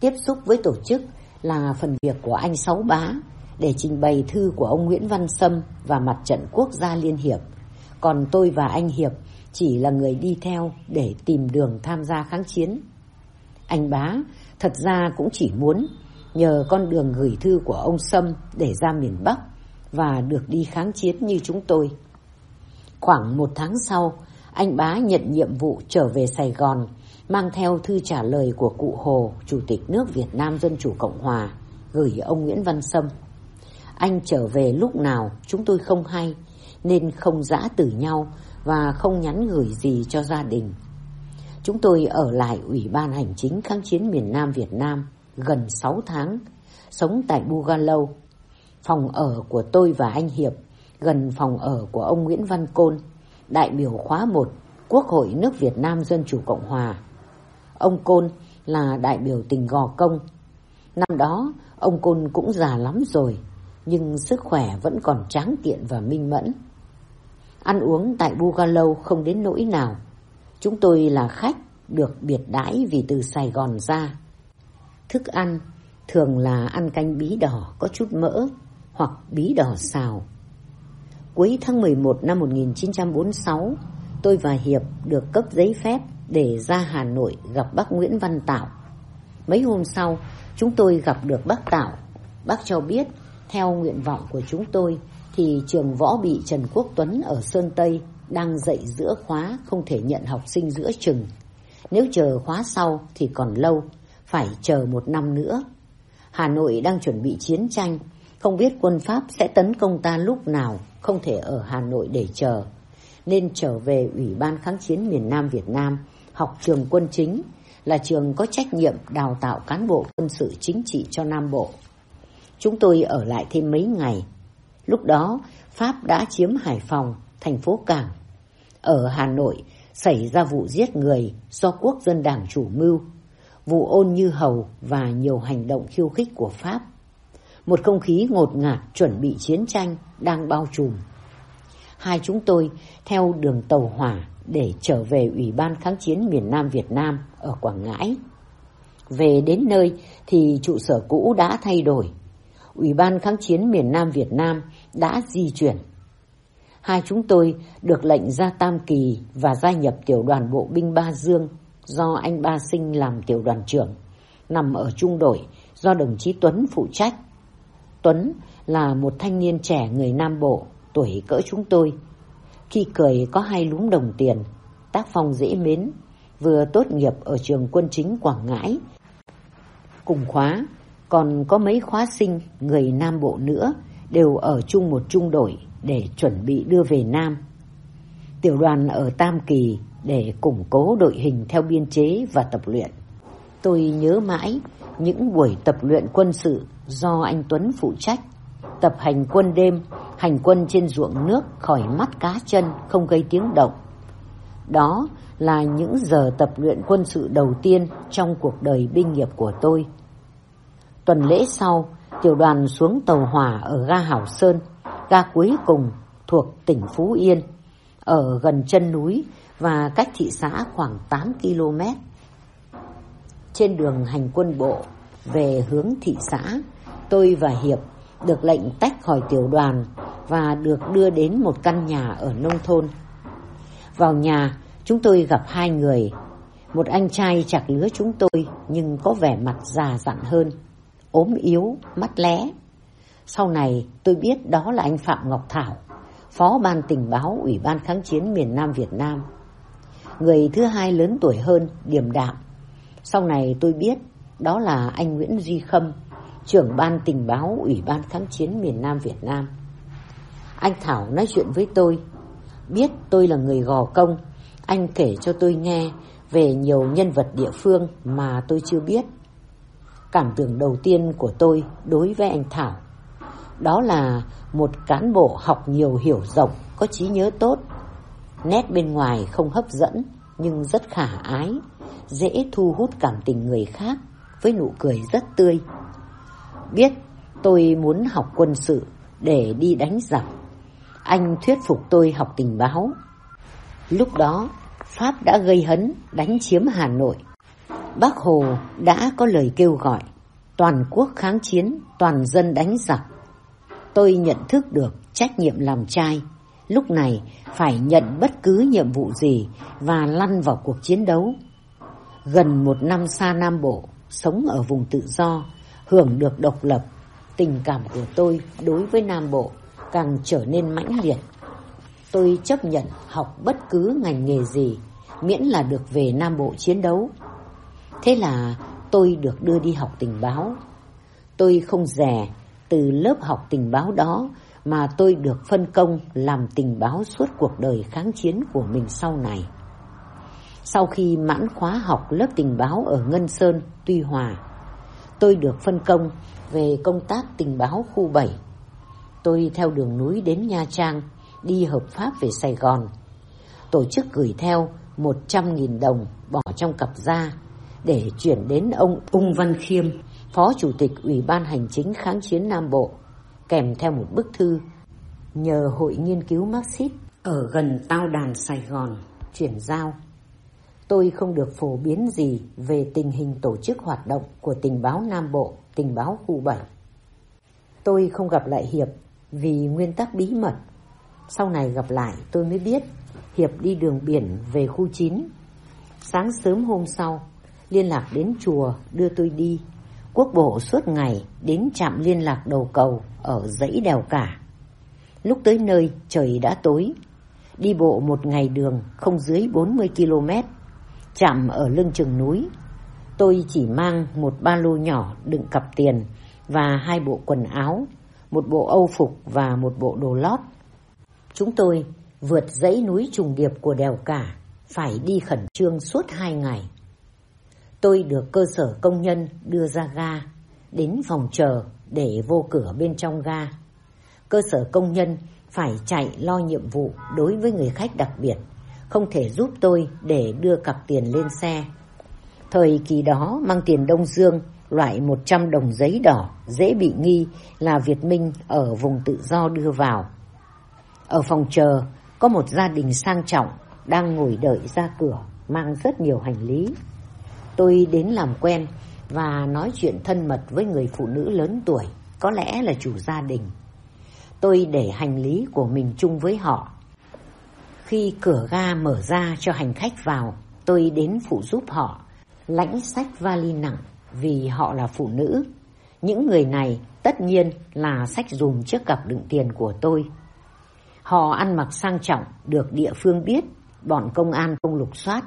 Tiếp xúc với tổ chức là phần việc của anh Sáu Bá để trình bày thư của ông Nguyễn Văn Sâm và Mặt trận Quốc gia Liên Hiệp. Còn tôi và anh Hiệp chỉ là người đi theo để tìm đường tham gia kháng chiến. Anh Bá thật ra cũng chỉ muốn nhờ con đường gửi thư của ông Sâm để ra miền Bắc và được đi kháng chiến như chúng tôi. Khoảng một tháng sau, anh Bá nhận nhiệm vụ trở về Sài Gòn, mang theo thư trả lời của cụ Hồ, Chủ tịch nước Việt Nam Dân Chủ Cộng Hòa, gửi ông Nguyễn Văn Sâm. Anh trở về lúc nào chúng tôi không hay, nên không giã từ nhau và không nhắn gửi gì cho gia đình. Chúng tôi ở lại Ủy ban Hành chính kháng chiến miền Nam Việt Nam gần 6 tháng, sống tại Bugalo. Phòng ở của tôi và anh Hiệp gần phòng ở của ông Nguyễn Văn Côn, đại biểu khóa 1 Quốc hội nước Việt Nam Dân Chủ Cộng Hòa. Ông Côn là đại biểu tỉnh Gò Công. Năm đó, ông Côn cũng già lắm rồi, nhưng sức khỏe vẫn còn tráng kiện và minh mẫn. Ăn uống tại Bugalo không đến nỗi nào. Chúng tôi là khách được biệt đãi vì từ Sài Gòn ra. Thức ăn thường là ăn canh bí đỏ có chút mỡ hoặc bí đỏ xào. Cuối tháng 11 năm 1946, tôi và Hiệp được cấp giấy phép để ra Hà Nội gặp bác Nguyễn Văn Tạo. Mấy hôm sau, chúng tôi gặp được bác Tạo. Bác cho biết, theo nguyện vọng của chúng tôi, thì trường võ bị Trần Quốc Tuấn ở Sơn Tây đang dạy giữa khóa không thể nhận học sinh giữa chừng. Nếu chờ khóa sau thì còn lâu, phải chờ một năm nữa. Hà Nội đang chuẩn bị chiến tranh, không biết quân Pháp sẽ tấn công ta lúc nào, không thể ở Hà Nội để chờ. Nên trở về Ủy ban kháng chiến miền Nam Việt Nam, học trường quân chính, là trường có trách nhiệm đào tạo cán bộ quân sự chính trị cho Nam Bộ. Chúng tôi ở lại thêm mấy ngày. Lúc đó, Pháp đã chiếm Hải Phòng, thành phố Cảng. Ở Hà Nội, xảy ra vụ giết người do quốc dân đảng chủ mưu, vụ ôn như hầu và nhiều hành động khiêu khích của Pháp. Một không khí ngột ngạt chuẩn bị chiến tranh đang bao trùm. Hai chúng tôi theo đường tàu hỏa để trở về Ủy ban kháng chiến miền Nam Việt Nam ở Quảng Ngãi. Về đến nơi thì trụ sở cũ đã thay đổi. Ủy ban kháng chiến miền Nam Việt Nam đã di chuyển. Hai chúng tôi được lệnh ra Tam Kỳ và gia nhập tiểu đoàn bộ binh Ba Dương do anh Ba Sinh làm tiểu đoàn trưởng, nằm ở trung đội do đồng chí Tuấn phụ trách. Tuấn là một thanh niên trẻ người Nam Bộ, tuổi cỡ chúng tôi. Khi cười có hai lúm đồng tiền, tác phong dễ mến, vừa tốt nghiệp ở trường quân chính Quảng Ngãi. Cùng khóa, còn có mấy khóa sinh người Nam Bộ nữa đều ở chung một trung đội để chuẩn bị đưa về Nam. Tiểu đoàn ở Tam Kỳ để củng cố đội hình theo biên chế và tập luyện. Tôi nhớ mãi những buổi tập luyện quân sự do anh Tuấn phụ trách, tập hành quân đêm Hành quân trên ruộng nước khỏi mắt cá chân không gây tiếng động. Đó là những giờ tập luyện quân sự đầu tiên trong cuộc đời binh nghiệp của tôi. Tuần lễ sau, tiểu đoàn xuống tàu hỏa ở ga Hảo Sơn, ga cuối cùng thuộc tỉnh Phú Yên, ở gần chân núi và cách thị xã khoảng 8 km. Trên đường hành quân bộ về hướng thị xã, tôi và Hiệp được lệnh tách khỏi tiểu đoàn và được đưa đến một căn nhà ở nông thôn. Vào nhà, chúng tôi gặp hai người. Một anh trai chạc lứa chúng tôi nhưng có vẻ mặt già dặn hơn, ốm yếu, mắt lé. Sau này tôi biết đó là anh Phạm Ngọc Thảo, Phó Ban Tình báo Ủy ban Kháng chiến miền Nam Việt Nam. Người thứ hai lớn tuổi hơn, điềm đạm. Sau này tôi biết đó là anh Nguyễn Duy Khâm, trưởng ban tình báo Ủy ban kháng chiến miền Nam Việt Nam. Anh Thảo nói chuyện với tôi, biết tôi là người gò công, anh kể cho tôi nghe về nhiều nhân vật địa phương mà tôi chưa biết. Cảm tưởng đầu tiên của tôi đối với anh Thảo đó là một cán bộ học nhiều hiểu rộng, có trí nhớ tốt. Nét bên ngoài không hấp dẫn nhưng rất khả ái, dễ thu hút cảm tình người khác với nụ cười rất tươi. Biết tôi muốn học quân sự để đi đánh giặc. Anh thuyết phục tôi học tình báo. Lúc đó, Pháp đã gây hấn đánh chiếm Hà Nội. Bác Hồ đã có lời kêu gọi toàn quốc kháng chiến, toàn dân đánh giặc. Tôi nhận thức được trách nhiệm làm trai. Lúc này phải nhận bất cứ nhiệm vụ gì và lăn vào cuộc chiến đấu. Gần một năm xa Nam Bộ, sống ở vùng tự do, hưởng được độc lập, tình cảm của tôi đối với Nam Bộ càng trở nên mãnh liệt. Tôi chấp nhận học bất cứ ngành nghề gì, miễn là được về Nam Bộ chiến đấu. Thế là tôi được đưa đi học tình báo. Tôi không rẻ từ lớp học tình báo đó mà tôi được phân công làm tình báo suốt cuộc đời kháng chiến của mình sau này. Sau khi mãn khóa học lớp tình báo ở Ngân Sơn, Tuy Hòa, tôi được phân công về công tác tình báo khu 7. Tôi theo đường núi đến Nha Trang, đi hợp pháp về Sài Gòn. Tổ chức gửi theo 100.000 đồng bỏ trong cặp da để chuyển đến ông Ung Văn Khiêm, Phó Chủ tịch Ủy ban Hành chính Kháng chiến Nam Bộ, kèm theo một bức thư nhờ Hội Nghiên cứu Marxist ở gần Tao Đàn Sài Gòn chuyển giao tôi không được phổ biến gì về tình hình tổ chức hoạt động của tình báo Nam Bộ, tình báo khu 7. Tôi không gặp lại Hiệp vì nguyên tắc bí mật. Sau này gặp lại tôi mới biết Hiệp đi đường biển về khu 9. Sáng sớm hôm sau, liên lạc đến chùa đưa tôi đi. Quốc bộ suốt ngày đến trạm liên lạc đầu cầu ở dãy đèo cả. Lúc tới nơi trời đã tối. Đi bộ một ngày đường không dưới 40 km chạm ở lưng chừng núi. Tôi chỉ mang một ba lô nhỏ đựng cặp tiền và hai bộ quần áo, một bộ âu phục và một bộ đồ lót. Chúng tôi vượt dãy núi trùng điệp của đèo cả, phải đi khẩn trương suốt hai ngày. Tôi được cơ sở công nhân đưa ra ga, đến phòng chờ để vô cửa bên trong ga. Cơ sở công nhân phải chạy lo nhiệm vụ đối với người khách đặc biệt không thể giúp tôi để đưa cặp tiền lên xe. Thời kỳ đó mang tiền Đông Dương, loại 100 đồng giấy đỏ, dễ bị nghi là Việt Minh ở vùng tự do đưa vào. Ở phòng chờ, có một gia đình sang trọng đang ngồi đợi ra cửa, mang rất nhiều hành lý. Tôi đến làm quen và nói chuyện thân mật với người phụ nữ lớn tuổi, có lẽ là chủ gia đình. Tôi để hành lý của mình chung với họ khi cửa ga mở ra cho hành khách vào, tôi đến phụ giúp họ, lãnh sách vali nặng vì họ là phụ nữ. Những người này tất nhiên là sách dùm chiếc cặp đựng tiền của tôi. Họ ăn mặc sang trọng, được địa phương biết, bọn công an không lục soát.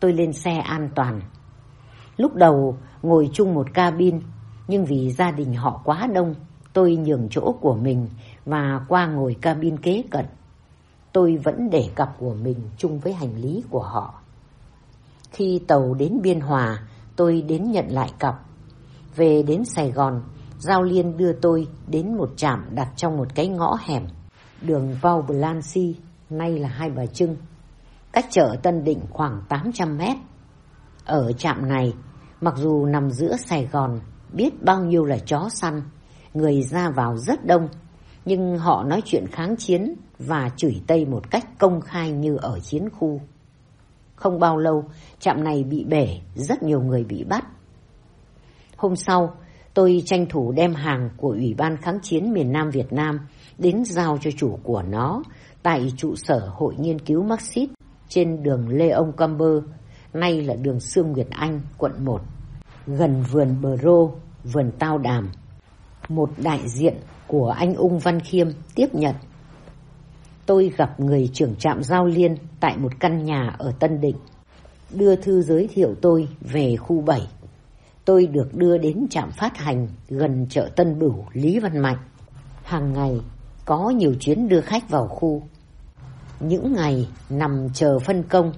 Tôi lên xe an toàn. Lúc đầu ngồi chung một cabin, nhưng vì gia đình họ quá đông, tôi nhường chỗ của mình và qua ngồi cabin kế cận tôi vẫn để cặp của mình chung với hành lý của họ. Khi tàu đến Biên Hòa, tôi đến nhận lại cặp. Về đến Sài Gòn, Giao Liên đưa tôi đến một trạm đặt trong một cái ngõ hẻm đường vào Blancy, nay là Hai Bà Trưng, cách chợ Tân Định khoảng 800 mét. Ở trạm này, mặc dù nằm giữa Sài Gòn, biết bao nhiêu là chó săn, người ra vào rất đông, nhưng họ nói chuyện kháng chiến và chửi Tây một cách công khai như ở chiến khu. Không bao lâu, trạm này bị bể, rất nhiều người bị bắt. Hôm sau, tôi tranh thủ đem hàng của Ủy ban Kháng chiến miền Nam Việt Nam đến giao cho chủ của nó tại trụ sở Hội Nghiên cứu Marxist trên đường Lê Ông Camber, nay là đường Sương Nguyệt Anh, quận 1, gần vườn Bờ Rô, vườn Tao Đàm. Một đại diện của anh Ung Văn Khiêm tiếp nhận. Tôi gặp người trưởng trạm Giao Liên tại một căn nhà ở Tân Định, đưa thư giới thiệu tôi về khu 7. Tôi được đưa đến trạm phát hành gần chợ Tân Bửu, Lý Văn Mạnh. Hàng ngày có nhiều chuyến đưa khách vào khu. Những ngày nằm chờ phân công,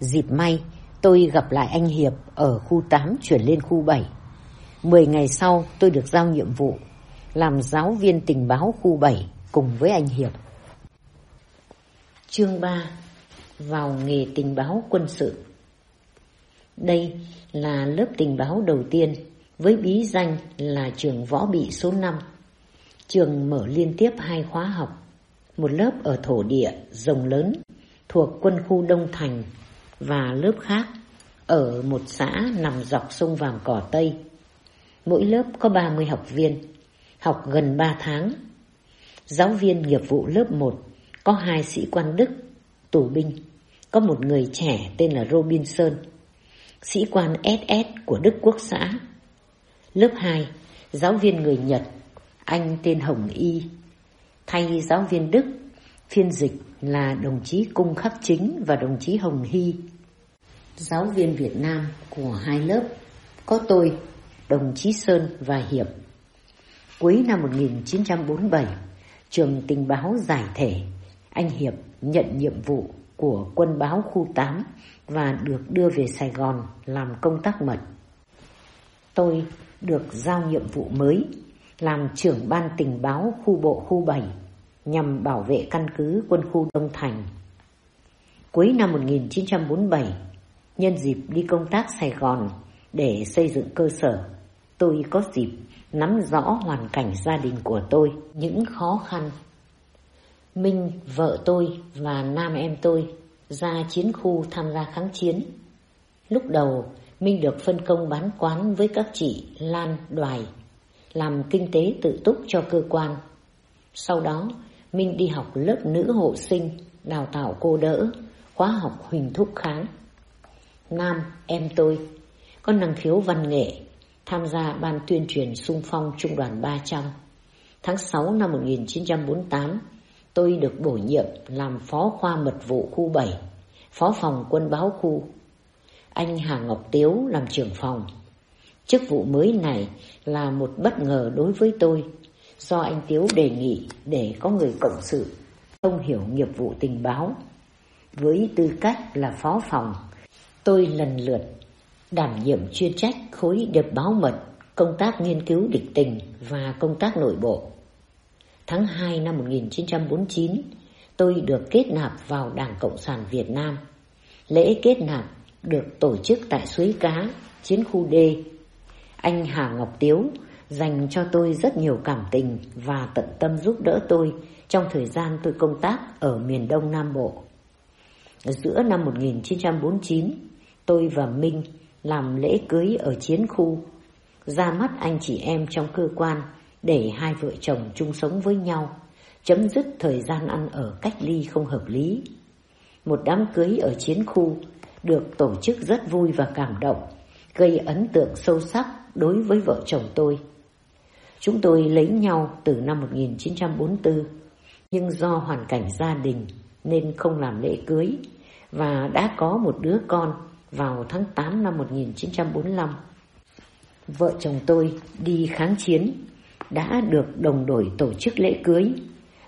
dịp may tôi gặp lại anh Hiệp ở khu 8 chuyển lên khu 7. Mười ngày sau tôi được giao nhiệm vụ làm giáo viên tình báo khu 7 cùng với anh Hiệp. Chương 3 Vào nghề tình báo quân sự Đây là lớp tình báo đầu tiên với bí danh là trường võ bị số 5. Trường mở liên tiếp hai khóa học, một lớp ở thổ địa rồng lớn thuộc quân khu Đông Thành và lớp khác ở một xã nằm dọc sông Vàm Cỏ Tây. Mỗi lớp có 30 học viên, học gần 3 tháng. Giáo viên nghiệp vụ lớp 1 có hai sĩ quan Đức, tù binh, có một người trẻ tên là Robinson, sĩ quan SS của Đức Quốc xã. Lớp 2, giáo viên người Nhật, anh tên Hồng Y, thay giáo viên Đức, phiên dịch là đồng chí Cung Khắc Chính và đồng chí Hồng Hy. Giáo viên Việt Nam của hai lớp có tôi, đồng chí Sơn và Hiệp. Cuối năm 1947, trường tình báo giải thể, anh Hiệp nhận nhiệm vụ của quân báo khu 8 và được đưa về Sài Gòn làm công tác mật. Tôi được giao nhiệm vụ mới làm trưởng ban tình báo khu bộ khu 7 nhằm bảo vệ căn cứ quân khu Đông Thành. Cuối năm 1947, nhân dịp đi công tác Sài Gòn để xây dựng cơ sở, tôi có dịp nắm rõ hoàn cảnh gia đình của tôi, những khó khăn. Minh, vợ tôi và nam em tôi ra chiến khu tham gia kháng chiến. Lúc đầu, Minh được phân công bán quán với các chị Lan, Đoài, làm kinh tế tự túc cho cơ quan. Sau đó, Minh đi học lớp nữ hộ sinh, đào tạo cô đỡ, khóa học Huỳnh Thúc Kháng. Nam, em tôi, có năng khiếu văn nghệ, tham gia ban tuyên truyền sung phong trung đoàn 300. Tháng 6 năm 1948, tôi được bổ nhiệm làm phó khoa mật vụ khu 7, phó phòng quân báo khu. Anh Hà Ngọc Tiếu làm trưởng phòng. Chức vụ mới này là một bất ngờ đối với tôi, do anh Tiếu đề nghị để có người cộng sự, không hiểu nghiệp vụ tình báo. Với tư cách là phó phòng, tôi lần lượt đảm nhiệm chuyên trách khối điệp báo mật, công tác nghiên cứu địch tình và công tác nội bộ. Tháng 2 năm 1949, tôi được kết nạp vào Đảng Cộng sản Việt Nam. Lễ kết nạp được tổ chức tại Suối Cá, chiến khu D. Anh Hà Ngọc Tiếu dành cho tôi rất nhiều cảm tình và tận tâm giúp đỡ tôi trong thời gian tôi công tác ở miền Đông Nam Bộ. Giữa năm 1949, tôi và Minh làm lễ cưới ở chiến khu, ra mắt anh chị em trong cơ quan để hai vợ chồng chung sống với nhau, chấm dứt thời gian ăn ở cách ly không hợp lý. Một đám cưới ở chiến khu được tổ chức rất vui và cảm động, gây ấn tượng sâu sắc đối với vợ chồng tôi. Chúng tôi lấy nhau từ năm 1944, nhưng do hoàn cảnh gia đình nên không làm lễ cưới và đã có một đứa con vào tháng 8 năm 1945. Vợ chồng tôi đi kháng chiến, đã được đồng đội tổ chức lễ cưới,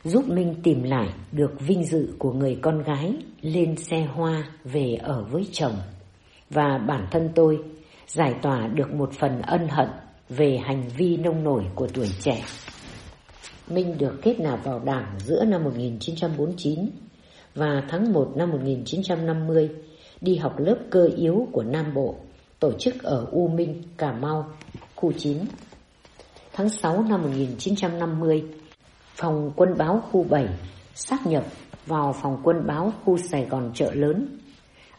giúp Minh tìm lại được vinh dự của người con gái lên xe hoa về ở với chồng. Và bản thân tôi giải tỏa được một phần ân hận về hành vi nông nổi của tuổi trẻ. Minh được kết nạp vào đảng giữa năm 1949 và tháng 1 năm 1950 đi học lớp cơ yếu của Nam Bộ, tổ chức ở U Minh, Cà Mau, khu 9. Tháng 6 năm 1950, phòng quân báo khu 7 xác nhập vào phòng quân báo khu Sài Gòn chợ lớn.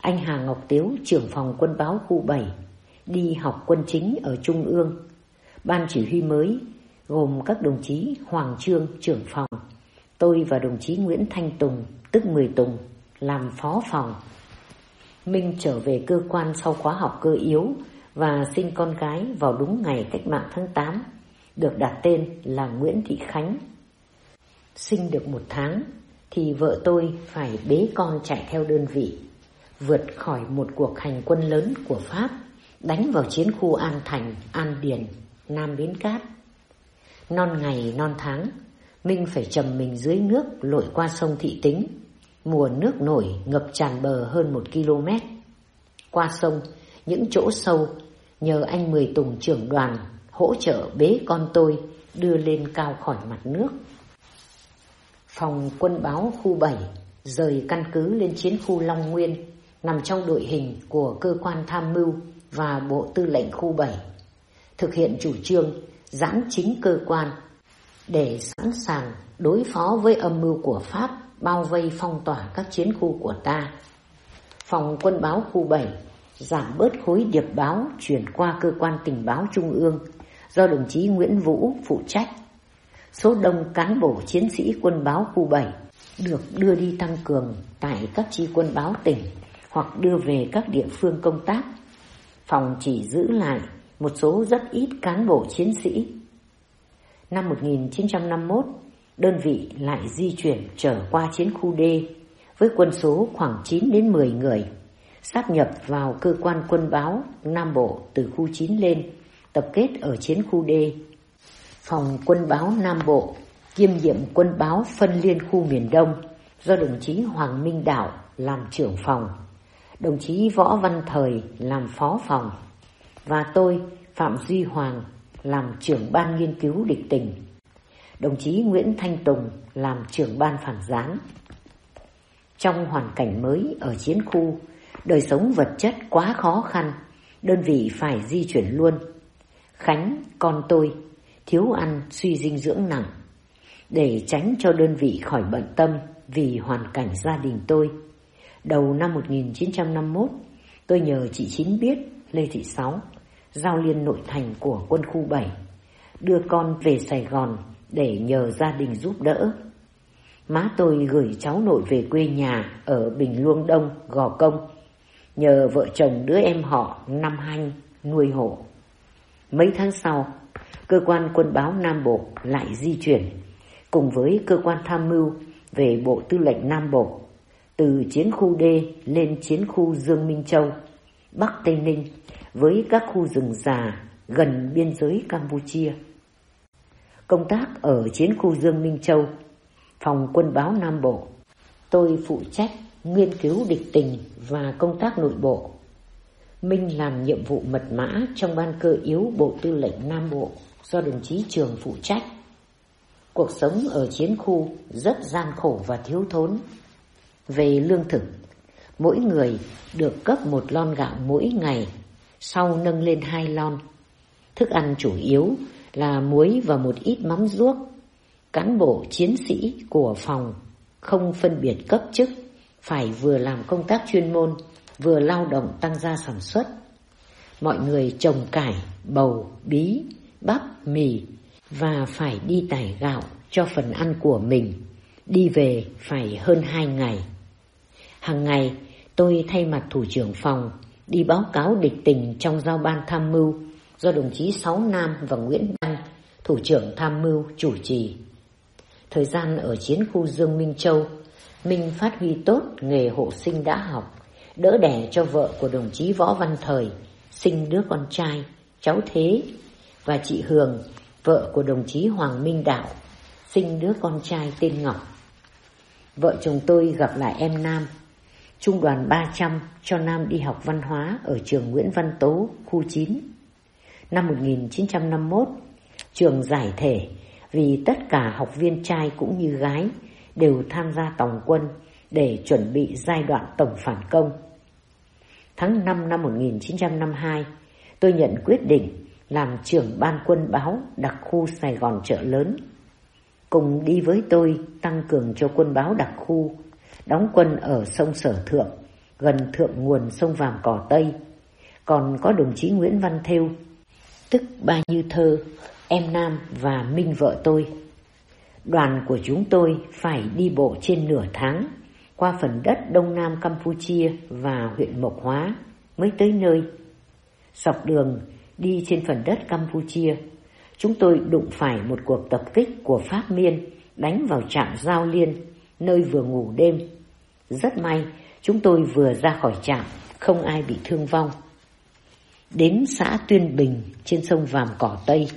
Anh Hà Ngọc Tiếu, trưởng phòng quân báo khu 7, đi học quân chính ở Trung ương. Ban chỉ huy mới gồm các đồng chí Hoàng Trương, trưởng phòng, tôi và đồng chí Nguyễn Thanh Tùng, tức Mười Tùng, làm phó phòng. Minh trở về cơ quan sau khóa học cơ yếu và sinh con gái vào đúng ngày cách mạng tháng 8, được đặt tên là Nguyễn Thị Khánh. Sinh được một tháng thì vợ tôi phải bế con chạy theo đơn vị, vượt khỏi một cuộc hành quân lớn của Pháp, đánh vào chiến khu An Thành, An Điền, Nam Bến Cát. Non ngày non tháng, Minh phải trầm mình dưới nước lội qua sông Thị Tính. Mùa nước nổi ngập tràn bờ hơn một km. Qua sông, những chỗ sâu, nhờ anh Mười Tùng trưởng đoàn hỗ trợ bế con tôi đưa lên cao khỏi mặt nước. Phòng quân báo khu 7 rời căn cứ lên chiến khu Long Nguyên, nằm trong đội hình của cơ quan tham mưu và Bộ Tư lệnh khu 7. Thực hiện chủ trương giãn chính cơ quan để sẵn sàng đối phó với âm mưu của Pháp bao vây phong tỏa các chiến khu của ta. Phòng quân báo khu 7 giảm bớt khối điệp báo chuyển qua cơ quan tình báo trung ương do đồng chí Nguyễn Vũ phụ trách. Số đông cán bộ chiến sĩ quân báo khu 7 được đưa đi tăng cường tại các chi quân báo tỉnh hoặc đưa về các địa phương công tác. Phòng chỉ giữ lại một số rất ít cán bộ chiến sĩ. Năm 1951, đơn vị lại di chuyển trở qua chiến khu D với quân số khoảng 9 đến 10 người, sáp nhập vào cơ quan quân báo Nam Bộ từ khu 9 lên, tập kết ở chiến khu D. Phòng quân báo Nam Bộ kiêm nhiệm quân báo phân liên khu miền Đông do đồng chí Hoàng Minh Đạo làm trưởng phòng, đồng chí Võ Văn Thời làm phó phòng và tôi Phạm Duy Hoàng làm trưởng ban nghiên cứu địch tình, đồng chí Nguyễn Thanh Tùng làm trưởng ban phản gián. Trong hoàn cảnh mới ở chiến khu, đời sống vật chất quá khó khăn, đơn vị phải di chuyển luôn. Khánh, con tôi, thiếu ăn, suy dinh dưỡng nặng. Để tránh cho đơn vị khỏi bận tâm vì hoàn cảnh gia đình tôi. Đầu năm 1951, tôi nhờ chị Chín biết Lê Thị Sáu giao liên nội thành của quân khu 7, đưa con về Sài Gòn để nhờ gia đình giúp đỡ. Má tôi gửi cháu nội về quê nhà ở Bình Luông Đông, Gò Công, nhờ vợ chồng đứa em họ Năm Hanh nuôi hộ. Mấy tháng sau, cơ quan quân báo Nam Bộ lại di chuyển cùng với cơ quan tham mưu về Bộ Tư lệnh Nam Bộ từ chiến khu D lên chiến khu Dương Minh Châu, Bắc Tây Ninh với các khu rừng già gần biên giới Campuchia. Công tác ở chiến khu Dương Minh Châu, phòng quân báo Nam Bộ, tôi phụ trách nghiên cứu địch tình và công tác nội bộ. Minh làm nhiệm vụ mật mã trong ban cơ yếu Bộ Tư lệnh Nam Bộ do đồng chí Trường phụ trách. Cuộc sống ở chiến khu rất gian khổ và thiếu thốn. Về lương thực, mỗi người được cấp một lon gạo mỗi ngày sau nâng lên hai lon. Thức ăn chủ yếu là muối và một ít mắm ruốc. Cán bộ chiến sĩ của phòng không phân biệt cấp chức, phải vừa làm công tác chuyên môn, vừa lao động tăng gia sản xuất. Mọi người trồng cải, bầu, bí, bắp, mì và phải đi tải gạo cho phần ăn của mình. Đi về phải hơn hai ngày. Hàng ngày tôi thay mặt thủ trưởng phòng đi báo cáo địch tình trong giao ban tham mưu do đồng chí Sáu Nam và Nguyễn thủ trưởng tham mưu chủ trì. Thời gian ở chiến khu Dương Minh Châu, Minh phát huy tốt nghề hộ sinh đã học, đỡ đẻ cho vợ của đồng chí Võ Văn Thời, sinh đứa con trai, cháu Thế, và chị Hường, vợ của đồng chí Hoàng Minh Đạo, sinh đứa con trai tên Ngọc. Vợ chồng tôi gặp lại em Nam Trung đoàn 300 cho Nam đi học văn hóa ở trường Nguyễn Văn Tố, khu 9. Năm 1951, trường giải thể vì tất cả học viên trai cũng như gái đều tham gia tổng quân để chuẩn bị giai đoạn tổng phản công. Tháng 5 năm 1952, tôi nhận quyết định làm trưởng ban quân báo đặc khu Sài Gòn chợ lớn. Cùng đi với tôi tăng cường cho quân báo đặc khu, đóng quân ở sông Sở Thượng, gần thượng nguồn sông Vàm Cỏ Tây. Còn có đồng chí Nguyễn Văn Thêu, tức Ba Như Thơ, em Nam và Minh vợ tôi. Đoàn của chúng tôi phải đi bộ trên nửa tháng qua phần đất Đông Nam Campuchia và huyện Mộc Hóa mới tới nơi. Dọc đường đi trên phần đất Campuchia, chúng tôi đụng phải một cuộc tập kích của Pháp Miên đánh vào trạm Giao Liên, nơi vừa ngủ đêm. Rất may, chúng tôi vừa ra khỏi trạm, không ai bị thương vong. Đến xã Tuyên Bình trên sông Vàm Cỏ Tây,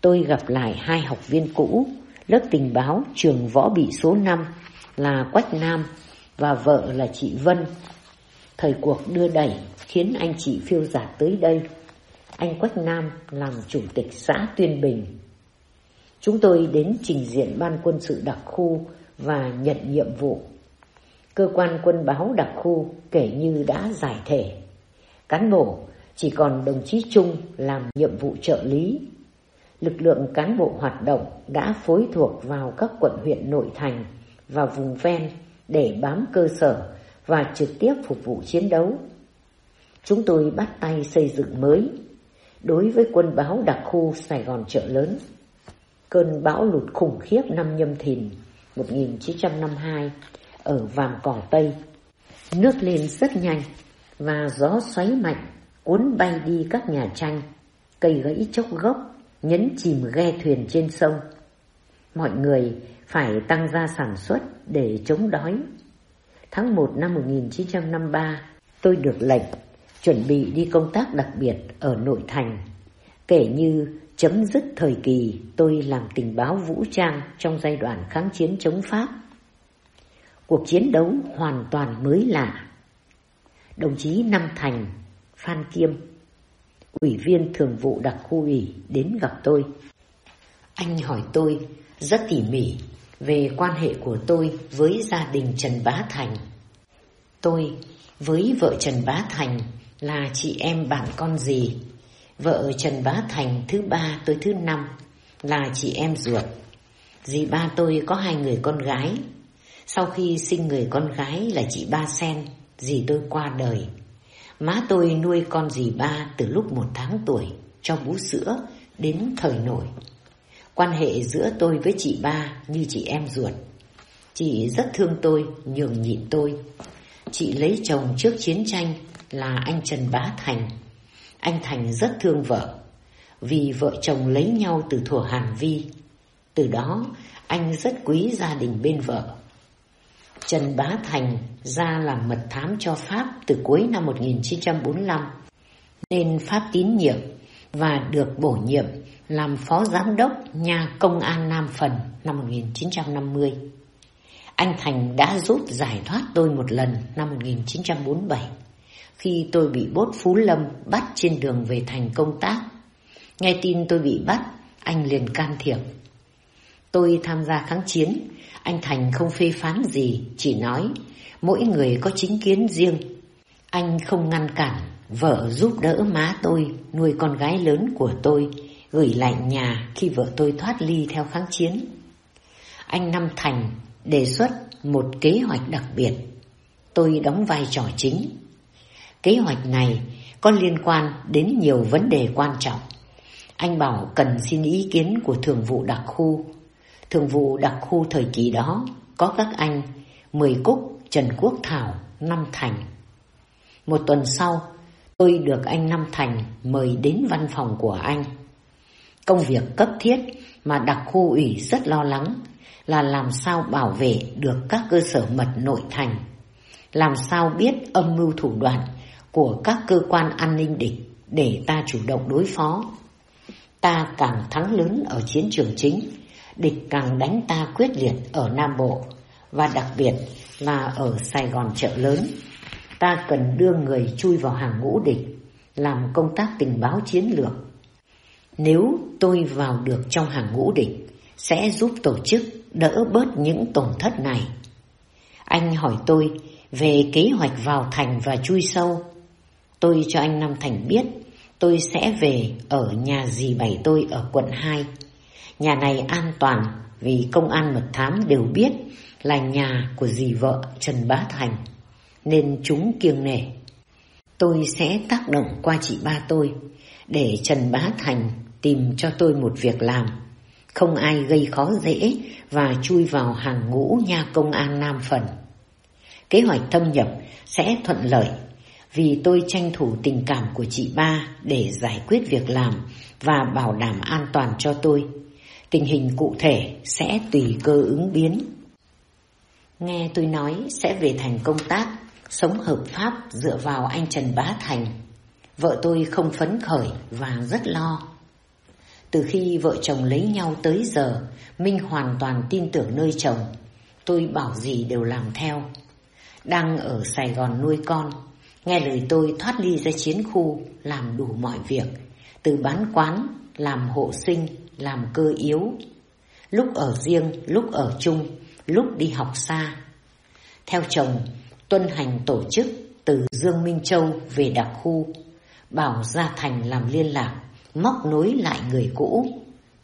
tôi gặp lại hai học viên cũ, lớp tình báo trường võ bị số 5 là Quách Nam và vợ là chị Vân. Thời cuộc đưa đẩy khiến anh chị phiêu giả tới đây. Anh Quách Nam làm chủ tịch xã Tuyên Bình. Chúng tôi đến trình diện ban quân sự đặc khu và nhận nhiệm vụ. Cơ quan quân báo đặc khu kể như đã giải thể. Cán bộ chỉ còn đồng chí Trung làm nhiệm vụ trợ lý. Lực lượng cán bộ hoạt động đã phối thuộc vào các quận huyện nội thành và vùng ven để bám cơ sở và trực tiếp phục vụ chiến đấu. Chúng tôi bắt tay xây dựng mới đối với quân báo đặc khu Sài Gòn chợ lớn. Cơn bão lụt khủng khiếp năm nhâm thìn 1952 ở Vàm Cỏ Tây. Nước lên rất nhanh và gió xoáy mạnh cuốn bay đi các nhà tranh, cây gãy chốc gốc, nhấn chìm ghe thuyền trên sông. Mọi người phải tăng gia sản xuất để chống đói. Tháng 1 năm 1953, tôi được lệnh chuẩn bị đi công tác đặc biệt ở nội thành, kể như chấm dứt thời kỳ tôi làm tình báo vũ trang trong giai đoạn kháng chiến chống Pháp. Cuộc chiến đấu hoàn toàn mới lạ. Đồng chí Nam Thành, Phan Kiêm, ủy viên thường vụ đặc khu ủy đến gặp tôi. Anh hỏi tôi rất tỉ mỉ về quan hệ của tôi với gia đình Trần Bá Thành. Tôi với vợ Trần Bá Thành là chị em bạn con gì. Vợ Trần Bá Thành thứ ba tôi thứ năm là chị em ruột. Dì ba tôi có hai người con gái. Sau khi sinh người con gái là chị Ba Sen, dì tôi qua đời. Má tôi nuôi con dì ba từ lúc một tháng tuổi, cho bú sữa, đến thời nổi. Quan hệ giữa tôi với chị ba như chị em ruột. Chị rất thương tôi, nhường nhịn tôi. Chị lấy chồng trước chiến tranh là anh Trần Bá Thành. Anh Thành rất thương vợ, vì vợ chồng lấy nhau từ thuở Hàn Vi. Từ đó, anh rất quý gia đình bên vợ. Trần Bá Thành ra làm mật thám cho Pháp từ cuối năm 1945, nên Pháp tín nhiệm và được bổ nhiệm làm phó giám đốc nhà công an Nam Phần năm 1950. Anh Thành đã giúp giải thoát tôi một lần năm 1947 khi tôi bị bốt Phú Lâm bắt trên đường về thành công tác. Nghe tin tôi bị bắt, anh liền can thiệp. Tôi tham gia kháng chiến, anh Thành không phê phán gì, chỉ nói mỗi người có chính kiến riêng. Anh không ngăn cản, vợ giúp đỡ má tôi nuôi con gái lớn của tôi gửi lại nhà khi vợ tôi thoát ly theo kháng chiến. Anh Năm Thành đề xuất một kế hoạch đặc biệt. Tôi đóng vai trò chính. Kế hoạch này có liên quan đến nhiều vấn đề quan trọng. Anh bảo cần xin ý kiến của thường vụ đặc khu. Thường vụ đặc khu thời kỳ đó có các anh Mười Cúc, Trần Quốc Thảo, Năm Thành. Một tuần sau, tôi được anh Năm Thành mời đến văn phòng của anh. Công việc cấp thiết mà đặc khu ủy rất lo lắng là làm sao bảo vệ được các cơ sở mật nội thành, làm sao biết âm mưu thủ đoạn của các cơ quan an ninh địch để ta chủ động đối phó. Ta càng thắng lớn ở chiến trường chính, địch càng đánh ta quyết liệt ở Nam Bộ và đặc biệt là ở Sài Gòn chợ lớn. Ta cần đưa người chui vào hàng ngũ địch, làm công tác tình báo chiến lược nếu tôi vào được trong hàng ngũ địch, sẽ giúp tổ chức đỡ bớt những tổn thất này. Anh hỏi tôi về kế hoạch vào thành và chui sâu. Tôi cho anh Nam Thành biết tôi sẽ về ở nhà dì bảy tôi ở quận 2. Nhà này an toàn vì công an mật thám đều biết là nhà của dì vợ Trần Bá Thành, nên chúng kiêng nể. Tôi sẽ tác động qua chị ba tôi để Trần Bá Thành tìm cho tôi một việc làm. Không ai gây khó dễ và chui vào hàng ngũ nha công an Nam Phần. Kế hoạch thâm nhập sẽ thuận lợi vì tôi tranh thủ tình cảm của chị ba để giải quyết việc làm và bảo đảm an toàn cho tôi. Tình hình cụ thể sẽ tùy cơ ứng biến. Nghe tôi nói sẽ về thành công tác, sống hợp pháp dựa vào anh Trần Bá Thành. Vợ tôi không phấn khởi và rất lo. Từ khi vợ chồng lấy nhau tới giờ, Minh hoàn toàn tin tưởng nơi chồng. Tôi bảo gì đều làm theo. Đang ở Sài Gòn nuôi con, nghe lời tôi thoát ly ra chiến khu, làm đủ mọi việc. Từ bán quán, làm hộ sinh, làm cơ yếu. Lúc ở riêng, lúc ở chung, lúc đi học xa. Theo chồng, tuân hành tổ chức từ Dương Minh Châu về đặc khu, bảo Gia Thành làm liên lạc, móc nối lại người cũ,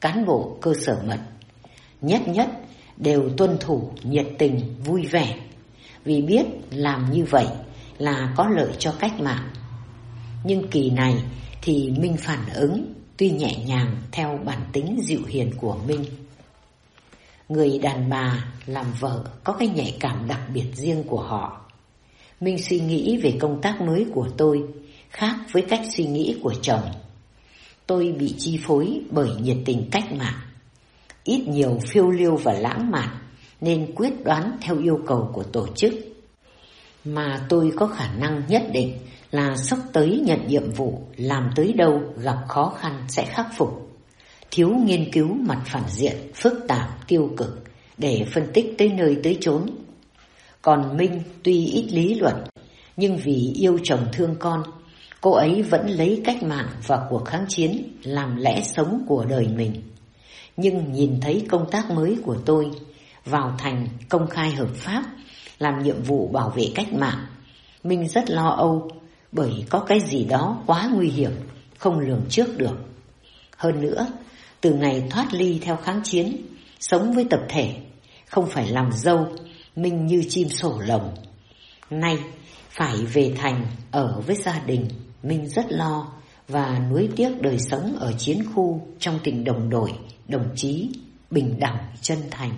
cán bộ cơ sở mật. Nhất nhất đều tuân thủ nhiệt tình, vui vẻ, vì biết làm như vậy là có lợi cho cách mạng. Nhưng kỳ này thì Minh phản ứng tuy nhẹ nhàng theo bản tính dịu hiền của Minh. Người đàn bà làm vợ có cái nhạy cảm đặc biệt riêng của họ. Minh suy nghĩ về công tác mới của tôi khác với cách suy nghĩ của chồng. Tôi bị chi phối bởi nhiệt tình cách mạng, ít nhiều phiêu lưu và lãng mạn nên quyết đoán theo yêu cầu của tổ chức. Mà tôi có khả năng nhất định là sắp tới nhận nhiệm vụ, làm tới đâu gặp khó khăn sẽ khắc phục thiếu nghiên cứu mặt phản diện, phức tạp, tiêu cực để phân tích tới nơi tới chốn. Còn Minh tuy ít lý luận, nhưng vì yêu chồng thương con, cô ấy vẫn lấy cách mạng và cuộc kháng chiến làm lẽ sống của đời mình. Nhưng nhìn thấy công tác mới của tôi, vào thành công khai hợp pháp, làm nhiệm vụ bảo vệ cách mạng, Minh rất lo âu bởi có cái gì đó quá nguy hiểm, không lường trước được. Hơn nữa, từ ngày thoát ly theo kháng chiến, sống với tập thể, không phải làm dâu, Minh như chim sổ lồng. Nay, phải về thành, ở với gia đình, Minh rất lo và nuối tiếc đời sống ở chiến khu trong tình đồng đội, đồng chí, bình đẳng, chân thành.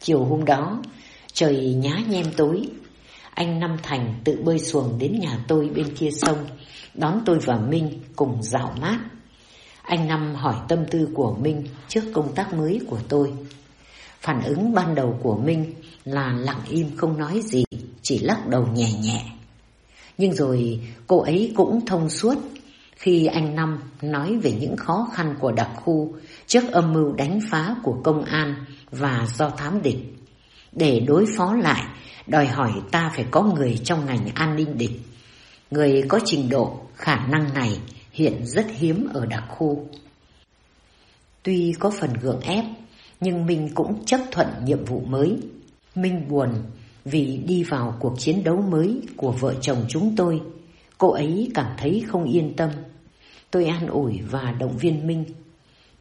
Chiều hôm đó, trời nhá nhem tối, anh Năm Thành tự bơi xuồng đến nhà tôi bên kia sông, đón tôi và Minh cùng dạo mát. Anh Năm hỏi tâm tư của Minh trước công tác mới của tôi. Phản ứng ban đầu của Minh là lặng im không nói gì, chỉ lắc đầu nhẹ nhẹ. Nhưng rồi cô ấy cũng thông suốt khi anh Năm nói về những khó khăn của đặc khu trước âm mưu đánh phá của công an và do thám địch. Để đối phó lại, đòi hỏi ta phải có người trong ngành an ninh địch. Người có trình độ, khả năng này hiện rất hiếm ở đặc khu. Tuy có phần gượng ép, nhưng Minh cũng chấp thuận nhiệm vụ mới. Minh buồn vì đi vào cuộc chiến đấu mới của vợ chồng chúng tôi, cô ấy cảm thấy không yên tâm. Tôi an ủi và động viên Minh.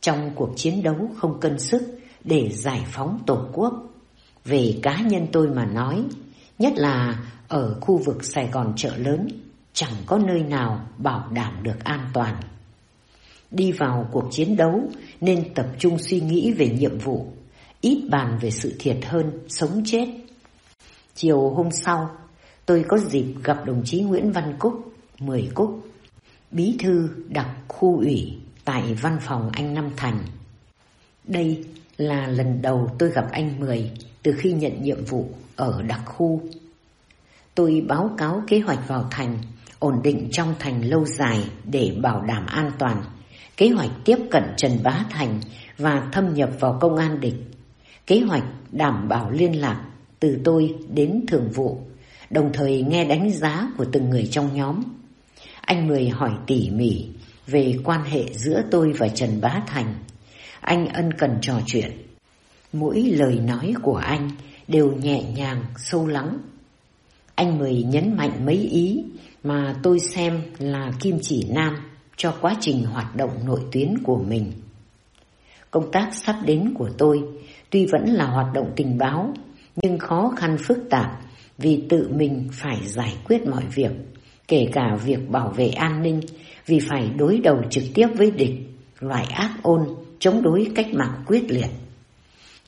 Trong cuộc chiến đấu không cân sức để giải phóng Tổ quốc. Về cá nhân tôi mà nói, nhất là ở khu vực Sài Gòn chợ lớn, chẳng có nơi nào bảo đảm được an toàn. Đi vào cuộc chiến đấu nên tập trung suy nghĩ về nhiệm vụ, ít bàn về sự thiệt hơn, sống chết. Chiều hôm sau, tôi có dịp gặp đồng chí Nguyễn Văn Cúc, Mười Cúc, bí thư đặc khu ủy tại văn phòng anh Năm Thành. Đây là lần đầu tôi gặp anh Mười từ khi nhận nhiệm vụ ở đặc khu. Tôi báo cáo kế hoạch vào thành ổn định trong thành lâu dài để bảo đảm an toàn, kế hoạch tiếp cận Trần Bá Thành và thâm nhập vào công an địch, kế hoạch đảm bảo liên lạc từ tôi đến thường vụ, đồng thời nghe đánh giá của từng người trong nhóm. Anh Mười hỏi tỉ mỉ về quan hệ giữa tôi và Trần Bá Thành Anh ân cần trò chuyện. Mỗi lời nói của anh đều nhẹ nhàng, sâu lắng. Anh mời nhấn mạnh mấy ý mà tôi xem là kim chỉ nam cho quá trình hoạt động nội tuyến của mình. Công tác sắp đến của tôi tuy vẫn là hoạt động tình báo nhưng khó khăn phức tạp vì tự mình phải giải quyết mọi việc, kể cả việc bảo vệ an ninh vì phải đối đầu trực tiếp với địch, loại ác ôn, chống đối cách mạng quyết liệt.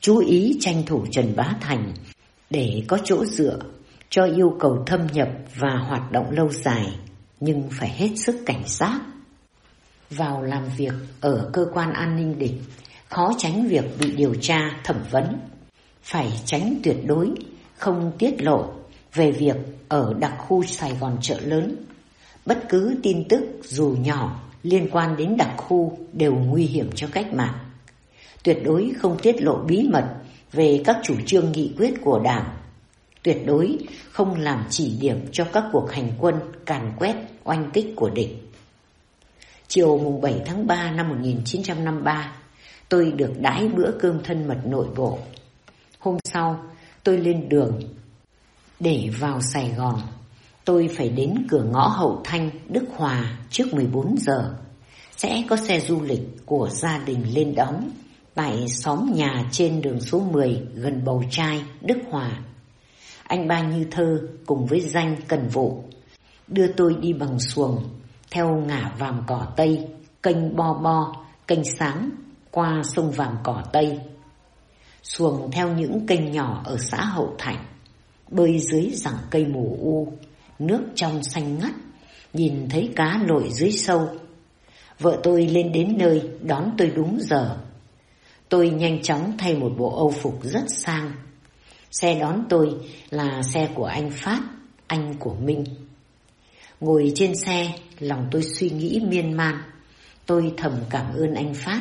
Chú ý tranh thủ Trần Bá Thành để có chỗ dựa cho yêu cầu thâm nhập và hoạt động lâu dài, nhưng phải hết sức cảnh giác. Vào làm việc ở cơ quan an ninh địch, khó tránh việc bị điều tra, thẩm vấn. Phải tránh tuyệt đối, không tiết lộ về việc ở đặc khu Sài Gòn chợ lớn. Bất cứ tin tức dù nhỏ liên quan đến đặc khu đều nguy hiểm cho cách mạng. Tuyệt đối không tiết lộ bí mật về các chủ trương nghị quyết của Đảng. Tuyệt đối không làm chỉ điểm cho các cuộc hành quân càn quét oanh kích của địch. Chiều mùng 7 tháng 3 năm 1953, tôi được đãi bữa cơm thân mật nội bộ. Hôm sau, tôi lên đường. Để vào Sài Gòn, tôi phải đến cửa ngõ Hậu Thanh, Đức Hòa trước 14 giờ. Sẽ có xe du lịch của gia đình lên đón tại xóm nhà trên đường số 10 gần Bầu Trai, Đức Hòa. Anh ba Như Thơ cùng với danh Cần Vụ đưa tôi đi bằng xuồng theo ngã vàm cỏ Tây, kênh Bo Bo, kênh Sáng qua sông Vàm Cỏ Tây. Xuồng theo những kênh nhỏ ở xã Hậu Thạnh, bơi dưới rặng cây mù u, nước trong xanh ngắt, nhìn thấy cá lội dưới sâu. Vợ tôi lên đến nơi đón tôi đúng giờ. Tôi nhanh chóng thay một bộ âu phục rất sang. Xe đón tôi là xe của anh Phát, anh của Minh. Ngồi trên xe, lòng tôi suy nghĩ miên man. Tôi thầm cảm ơn anh Phát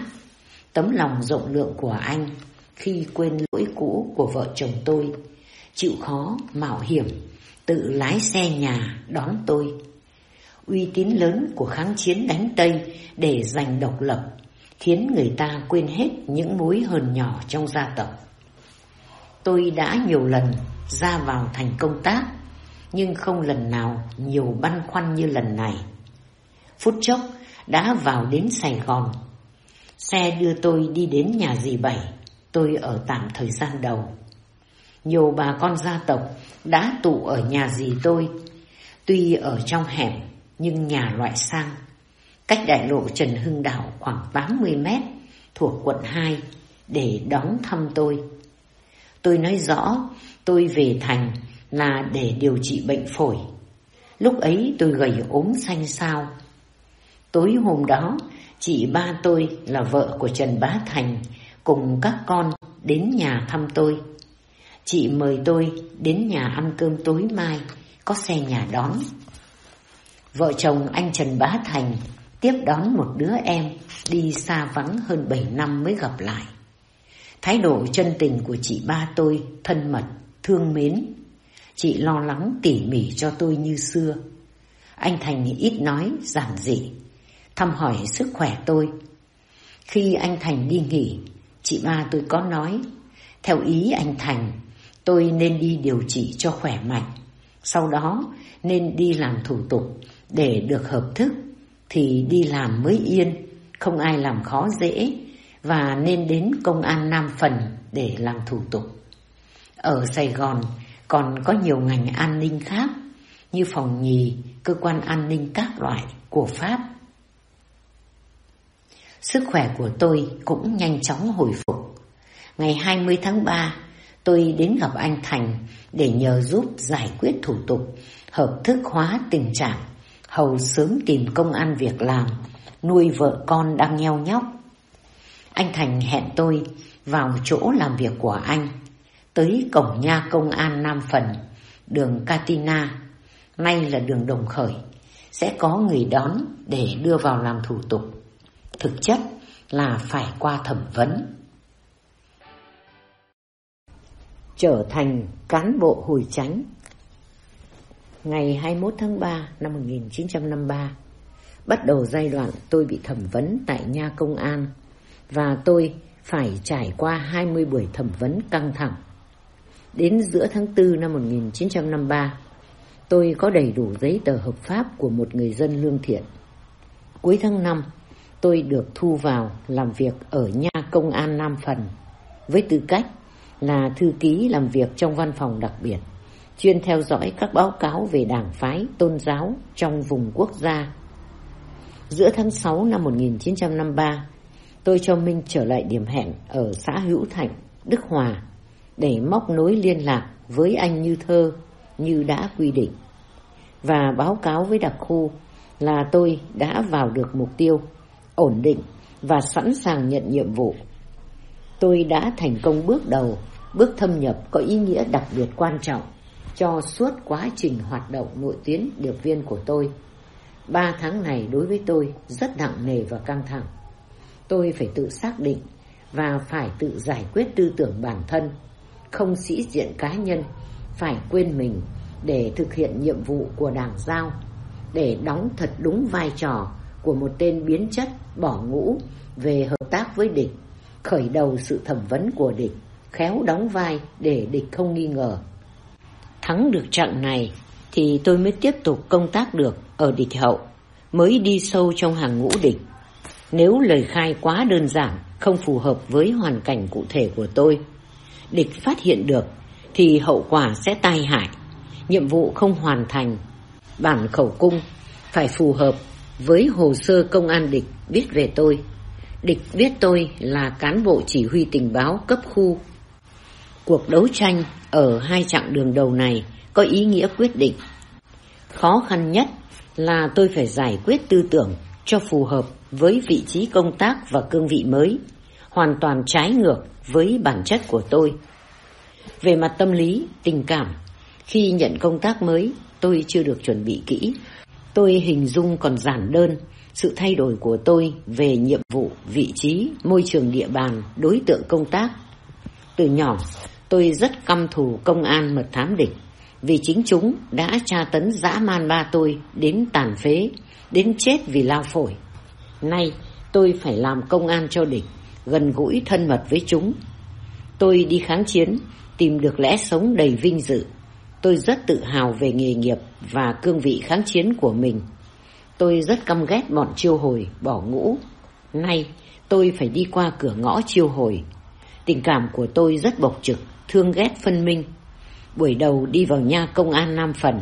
Tấm lòng rộng lượng của anh khi quên lỗi cũ của vợ chồng tôi, chịu khó, mạo hiểm, tự lái xe nhà đón tôi. Uy tín lớn của kháng chiến đánh Tây để giành độc lập, khiến người ta quên hết những mối hờn nhỏ trong gia tộc. Tôi đã nhiều lần ra vào thành công tác, nhưng không lần nào nhiều băn khoăn như lần này. Phút chốc đã vào đến Sài Gòn Xe đưa tôi đi đến nhà dì Bảy, tôi ở tạm thời gian đầu. Nhiều bà con gia tộc đã tụ ở nhà dì tôi, tuy ở trong hẻm nhưng nhà loại sang. Cách đại lộ Trần Hưng Đạo khoảng 80 mét thuộc quận 2 để đón thăm tôi. Tôi nói rõ tôi về thành là để điều trị bệnh phổi. Lúc ấy tôi gầy ốm xanh xao. Tối hôm đó Chị ba tôi là vợ của Trần Bá Thành cùng các con đến nhà thăm tôi. Chị mời tôi đến nhà ăn cơm tối mai, có xe nhà đón. Vợ chồng anh Trần Bá Thành tiếp đón một đứa em đi xa vắng hơn 7 năm mới gặp lại. Thái độ chân tình của chị ba tôi thân mật, thương mến. Chị lo lắng tỉ mỉ cho tôi như xưa. Anh Thành ít nói, giản dị, thăm hỏi sức khỏe tôi. Khi anh Thành đi nghỉ, chị ba tôi có nói, theo ý anh Thành, tôi nên đi điều trị cho khỏe mạnh. Sau đó nên đi làm thủ tục để được hợp thức thì đi làm mới yên, không ai làm khó dễ và nên đến công an Nam Phần để làm thủ tục. Ở Sài Gòn còn có nhiều ngành an ninh khác như phòng nhì, cơ quan an ninh các loại của Pháp Sức khỏe của tôi cũng nhanh chóng hồi phục. Ngày 20 tháng 3, tôi đến gặp anh Thành để nhờ giúp giải quyết thủ tục, hợp thức hóa tình trạng, hầu sớm tìm công ăn việc làm, nuôi vợ con đang nheo nhóc. Anh Thành hẹn tôi vào chỗ làm việc của anh, tới cổng nha công an Nam Phần, đường Katina, nay là đường Đồng Khởi, sẽ có người đón để đưa vào làm thủ tục thực chất là phải qua thẩm vấn. Trở thành cán bộ hồi tránh Ngày 21 tháng 3 năm 1953 Bắt đầu giai đoạn tôi bị thẩm vấn tại nha công an và tôi phải trải qua 20 buổi thẩm vấn căng thẳng. Đến giữa tháng 4 năm 1953, tôi có đầy đủ giấy tờ hợp pháp của một người dân lương thiện. Cuối tháng 5, tôi được thu vào làm việc ở nha công an Nam Phần với tư cách là thư ký làm việc trong văn phòng đặc biệt, chuyên theo dõi các báo cáo về đảng phái, tôn giáo trong vùng quốc gia. Giữa tháng 6 năm 1953, tôi cho Minh trở lại điểm hẹn ở xã Hữu Thạnh, Đức Hòa để móc nối liên lạc với anh Như Thơ như đã quy định và báo cáo với đặc khu là tôi đã vào được mục tiêu ổn định và sẵn sàng nhận nhiệm vụ. Tôi đã thành công bước đầu, bước thâm nhập có ý nghĩa đặc biệt quan trọng cho suốt quá trình hoạt động nội tuyến điệp viên của tôi. Ba tháng này đối với tôi rất nặng nề và căng thẳng. Tôi phải tự xác định và phải tự giải quyết tư tưởng bản thân, không sĩ diện cá nhân, phải quên mình để thực hiện nhiệm vụ của đảng giao, để đóng thật đúng vai trò của một tên biến chất bỏ ngũ về hợp tác với địch, khởi đầu sự thẩm vấn của địch, khéo đóng vai để địch không nghi ngờ. Thắng được trận này thì tôi mới tiếp tục công tác được ở địch hậu, mới đi sâu trong hàng ngũ địch. Nếu lời khai quá đơn giản, không phù hợp với hoàn cảnh cụ thể của tôi, địch phát hiện được thì hậu quả sẽ tai hại, nhiệm vụ không hoàn thành. Bản khẩu cung phải phù hợp với hồ sơ công an địch biết về tôi. Địch biết tôi là cán bộ chỉ huy tình báo cấp khu. Cuộc đấu tranh ở hai chặng đường đầu này có ý nghĩa quyết định. Khó khăn nhất là tôi phải giải quyết tư tưởng cho phù hợp với vị trí công tác và cương vị mới, hoàn toàn trái ngược với bản chất của tôi. Về mặt tâm lý, tình cảm, khi nhận công tác mới, tôi chưa được chuẩn bị kỹ. Tôi hình dung còn giản đơn sự thay đổi của tôi về nhiệm vụ, vị trí, môi trường địa bàn, đối tượng công tác. Từ nhỏ, tôi rất căm thù công an mật thám địch vì chính chúng đã tra tấn dã man ba tôi đến tàn phế, đến chết vì lao phổi. Nay, tôi phải làm công an cho địch, gần gũi thân mật với chúng. Tôi đi kháng chiến, tìm được lẽ sống đầy vinh dự. Tôi rất tự hào về nghề nghiệp và cương vị kháng chiến của mình. Tôi rất căm ghét bọn chiêu hồi, bỏ ngũ. Nay, tôi phải đi qua cửa ngõ chiêu hồi. Tình cảm của tôi rất bộc trực, thương ghét phân minh. Buổi đầu đi vào nha công an Nam Phần.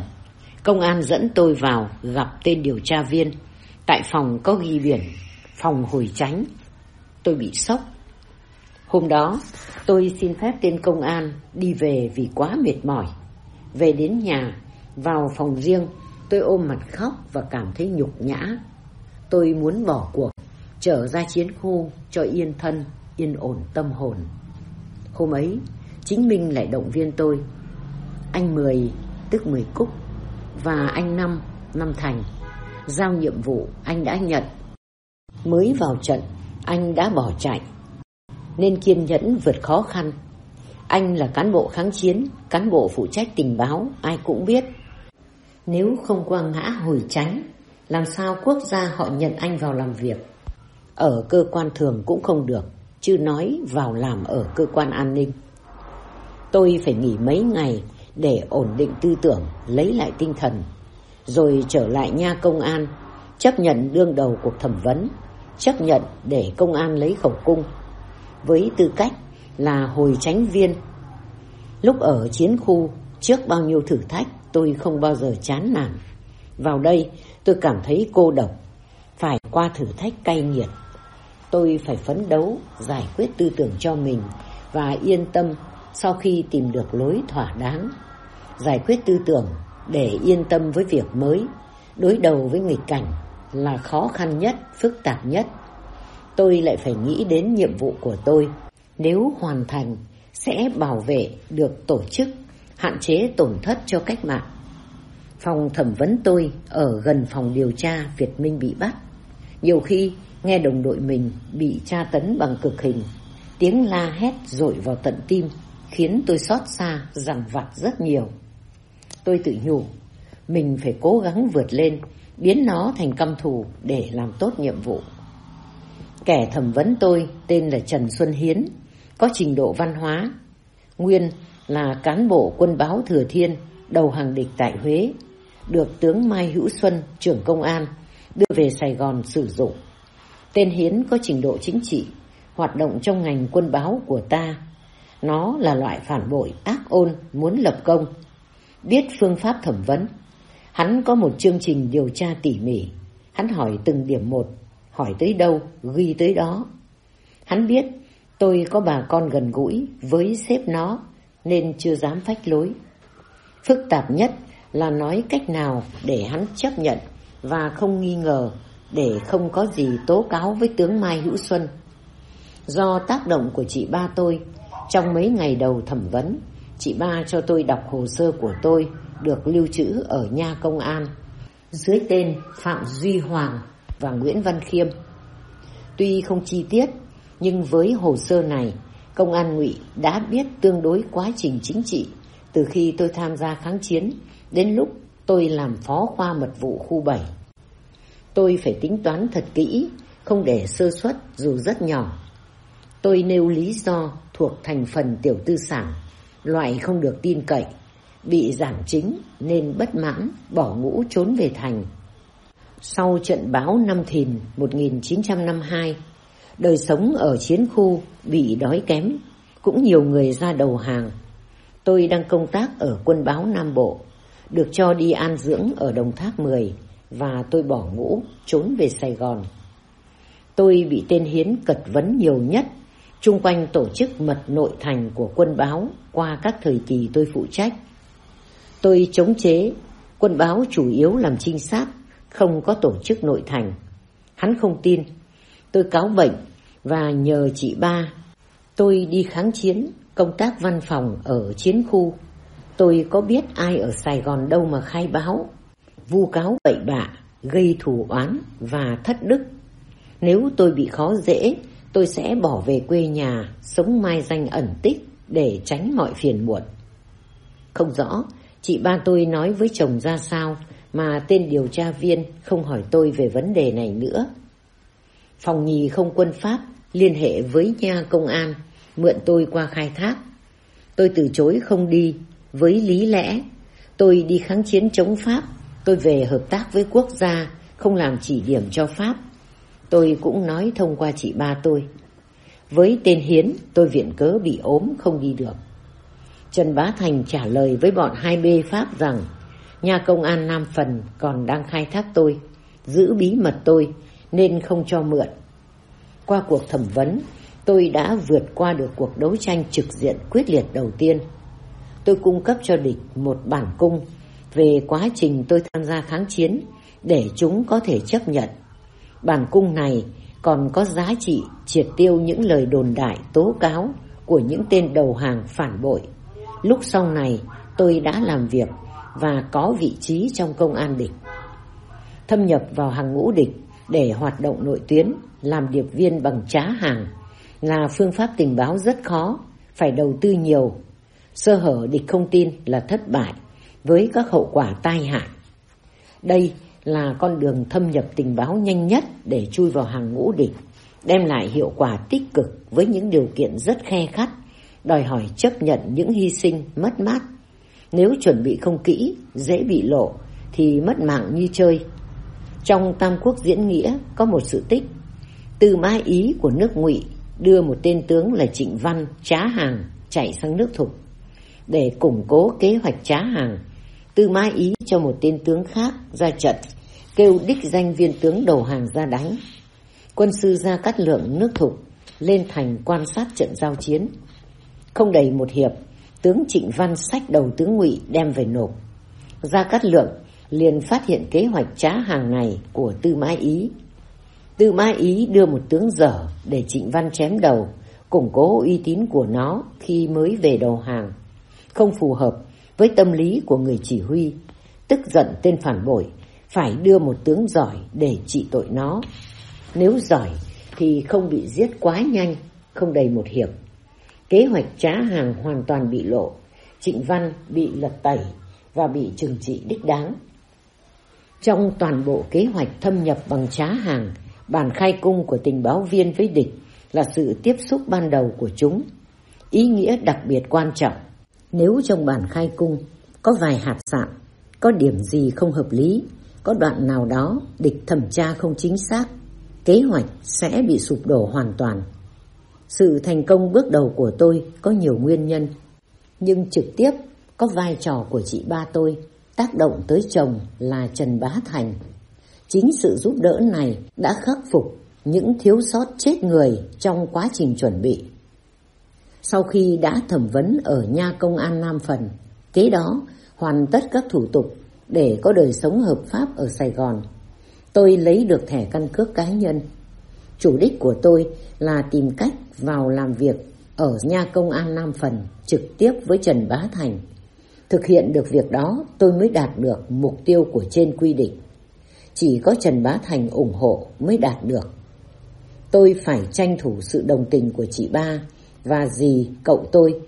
Công an dẫn tôi vào gặp tên điều tra viên. Tại phòng có ghi biển, phòng hồi tránh. Tôi bị sốc. Hôm đó, tôi xin phép tên công an đi về vì quá mệt mỏi. Về đến nhà, vào phòng riêng, tôi ôm mặt khóc và cảm thấy nhục nhã. Tôi muốn bỏ cuộc, trở ra chiến khu cho yên thân, yên ổn tâm hồn. Hôm ấy, chính Minh lại động viên tôi. Anh Mười, tức Mười Cúc, và anh Năm, Năm Thành, giao nhiệm vụ anh đã nhận. Mới vào trận, anh đã bỏ chạy, nên kiên nhẫn vượt khó khăn. Anh là cán bộ kháng chiến, cán bộ phụ trách tình báo, ai cũng biết. Nếu không qua ngã hồi tránh, làm sao quốc gia họ nhận anh vào làm việc? Ở cơ quan thường cũng không được, chứ nói vào làm ở cơ quan an ninh. Tôi phải nghỉ mấy ngày để ổn định tư tưởng, lấy lại tinh thần, rồi trở lại nha công an, chấp nhận đương đầu cuộc thẩm vấn, chấp nhận để công an lấy khẩu cung, với tư cách là hồi tránh viên. Lúc ở chiến khu, trước bao nhiêu thử thách, tôi không bao giờ chán nản. Vào đây, tôi cảm thấy cô độc, phải qua thử thách cay nghiệt. Tôi phải phấn đấu, giải quyết tư tưởng cho mình và yên tâm sau khi tìm được lối thỏa đáng. Giải quyết tư tưởng để yên tâm với việc mới, đối đầu với nghịch cảnh là khó khăn nhất, phức tạp nhất. Tôi lại phải nghĩ đến nhiệm vụ của tôi. Nếu hoàn thành, sẽ bảo vệ được tổ chức, hạn chế tổn thất cho cách mạng. Phòng thẩm vấn tôi ở gần phòng điều tra Việt Minh bị bắt. Nhiều khi nghe đồng đội mình bị tra tấn bằng cực hình, tiếng la hét rội vào tận tim, khiến tôi xót xa, dằn vặt rất nhiều. Tôi tự nhủ, mình phải cố gắng vượt lên, biến nó thành căm thù để làm tốt nhiệm vụ. Kẻ thẩm vấn tôi tên là Trần Xuân Hiến, có trình độ văn hóa. Nguyên là cán bộ quân báo Thừa Thiên, đầu hàng địch tại Huế, được tướng Mai Hữu Xuân, trưởng công an, đưa về Sài Gòn sử dụng. Tên Hiến có trình độ chính trị, hoạt động trong ngành quân báo của ta. Nó là loại phản bội ác ôn muốn lập công, biết phương pháp thẩm vấn. Hắn có một chương trình điều tra tỉ mỉ, hắn hỏi từng điểm một, hỏi tới đâu, ghi tới đó. Hắn biết tôi có bà con gần gũi với sếp nó nên chưa dám phách lối. Phức tạp nhất là nói cách nào để hắn chấp nhận và không nghi ngờ để không có gì tố cáo với tướng Mai Hữu Xuân. Do tác động của chị ba tôi, trong mấy ngày đầu thẩm vấn, chị ba cho tôi đọc hồ sơ của tôi được lưu trữ ở nha công an dưới tên Phạm Duy Hoàng và Nguyễn Văn Khiêm. Tuy không chi tiết, nhưng với hồ sơ này, công an ngụy đã biết tương đối quá trình chính trị từ khi tôi tham gia kháng chiến đến lúc tôi làm phó khoa mật vụ khu 7. Tôi phải tính toán thật kỹ, không để sơ suất dù rất nhỏ. Tôi nêu lý do thuộc thành phần tiểu tư sản, loại không được tin cậy, bị giảm chính nên bất mãn, bỏ ngũ trốn về thành. Sau trận báo năm Thìn 1952, đời sống ở chiến khu bị đói kém, cũng nhiều người ra đầu hàng. Tôi đang công tác ở quân báo Nam Bộ, được cho đi an dưỡng ở Đồng Tháp 10 và tôi bỏ ngũ trốn về Sài Gòn. Tôi bị tên Hiến cật vấn nhiều nhất chung quanh tổ chức mật nội thành của quân báo qua các thời kỳ tôi phụ trách. Tôi chống chế, quân báo chủ yếu làm trinh sát, không có tổ chức nội thành. Hắn không tin. Tôi cáo bệnh và nhờ chị ba. Tôi đi kháng chiến, công tác văn phòng ở chiến khu. Tôi có biết ai ở Sài Gòn đâu mà khai báo vu cáo bậy bạ, gây thù oán và thất đức. Nếu tôi bị khó dễ, tôi sẽ bỏ về quê nhà, sống mai danh ẩn tích để tránh mọi phiền muộn. Không rõ, chị ba tôi nói với chồng ra sao mà tên điều tra viên không hỏi tôi về vấn đề này nữa. Phòng nhì không quân Pháp liên hệ với nha công an, mượn tôi qua khai thác. Tôi từ chối không đi, với lý lẽ tôi đi kháng chiến chống Pháp Tôi về hợp tác với quốc gia, không làm chỉ điểm cho Pháp. Tôi cũng nói thông qua chị ba tôi. Với tên Hiến, tôi viện cớ bị ốm không đi được. Trần Bá Thành trả lời với bọn hai b Pháp rằng nhà công an Nam Phần còn đang khai thác tôi, giữ bí mật tôi nên không cho mượn. Qua cuộc thẩm vấn, tôi đã vượt qua được cuộc đấu tranh trực diện quyết liệt đầu tiên. Tôi cung cấp cho địch một bản cung về quá trình tôi tham gia kháng chiến để chúng có thể chấp nhận. Bản cung này còn có giá trị triệt tiêu những lời đồn đại tố cáo của những tên đầu hàng phản bội. Lúc sau này tôi đã làm việc và có vị trí trong công an địch. Thâm nhập vào hàng ngũ địch để hoạt động nội tuyến, làm điệp viên bằng trá hàng là phương pháp tình báo rất khó, phải đầu tư nhiều. Sơ hở địch không tin là thất bại với các hậu quả tai hại. Đây là con đường thâm nhập tình báo nhanh nhất để chui vào hàng ngũ địch, đem lại hiệu quả tích cực với những điều kiện rất khe khắt, đòi hỏi chấp nhận những hy sinh mất mát. Nếu chuẩn bị không kỹ, dễ bị lộ, thì mất mạng như chơi. Trong Tam Quốc diễn nghĩa có một sự tích. Từ mai ý của nước ngụy đưa một tên tướng là Trịnh Văn trá hàng chạy sang nước Thục để củng cố kế hoạch trá hàng Tư Mã Ý cho một tên tướng khác ra trận, kêu đích danh viên tướng đầu hàng ra đánh. Quân sư ra cắt Lượng nước thục lên thành quan sát trận giao chiến. Không đầy một hiệp, tướng Trịnh Văn sách đầu tướng Ngụy đem về nộp. Gia Cát Lượng liền phát hiện kế hoạch trá hàng ngày của Tư Mã Ý. Tư Mã Ý đưa một tướng dở để Trịnh Văn chém đầu, củng cố uy tín của nó khi mới về đầu hàng. Không phù hợp với tâm lý của người chỉ huy, tức giận tên phản bội, phải đưa một tướng giỏi để trị tội nó. Nếu giỏi thì không bị giết quá nhanh, không đầy một hiệp. Kế hoạch trá hàng hoàn toàn bị lộ, Trịnh Văn bị lật tẩy và bị trừng trị đích đáng. Trong toàn bộ kế hoạch thâm nhập bằng trá hàng, Bản khai cung của tình báo viên với địch là sự tiếp xúc ban đầu của chúng. Ý nghĩa đặc biệt quan trọng. Nếu trong bản khai cung có vài hạt sạn, có điểm gì không hợp lý, có đoạn nào đó địch thẩm tra không chính xác, kế hoạch sẽ bị sụp đổ hoàn toàn. Sự thành công bước đầu của tôi có nhiều nguyên nhân, nhưng trực tiếp có vai trò của chị ba tôi tác động tới chồng là Trần Bá Thành. Chính sự giúp đỡ này đã khắc phục những thiếu sót chết người trong quá trình chuẩn bị. Sau khi đã thẩm vấn ở nha công an Nam Phần, kế đó hoàn tất các thủ tục để có đời sống hợp pháp ở Sài Gòn. Tôi lấy được thẻ căn cước cá nhân. Chủ đích của tôi là tìm cách vào làm việc ở nha công an Nam Phần trực tiếp với Trần Bá Thành. Thực hiện được việc đó tôi mới đạt được mục tiêu của trên quy định. Chỉ có Trần Bá Thành ủng hộ mới đạt được. Tôi phải tranh thủ sự đồng tình của chị ba và dì cậu tôi.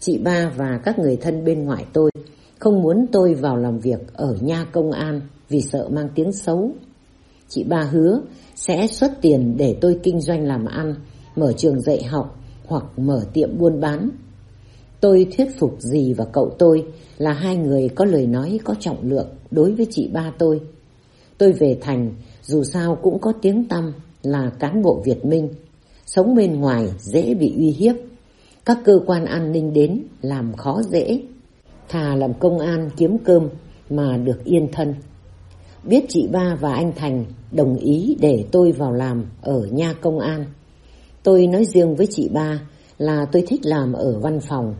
Chị ba và các người thân bên ngoài tôi không muốn tôi vào làm việc ở nha công an vì sợ mang tiếng xấu. Chị ba hứa sẽ xuất tiền để tôi kinh doanh làm ăn, mở trường dạy học hoặc mở tiệm buôn bán. Tôi thuyết phục dì và cậu tôi là hai người có lời nói có trọng lượng đối với chị ba tôi. Tôi về thành dù sao cũng có tiếng tăm là cán bộ Việt Minh, sống bên ngoài dễ bị uy hiếp. Các cơ quan an ninh đến làm khó dễ, thà làm công an kiếm cơm mà được yên thân. Biết chị ba và anh Thành đồng ý để tôi vào làm ở nha công an. Tôi nói riêng với chị ba là tôi thích làm ở văn phòng,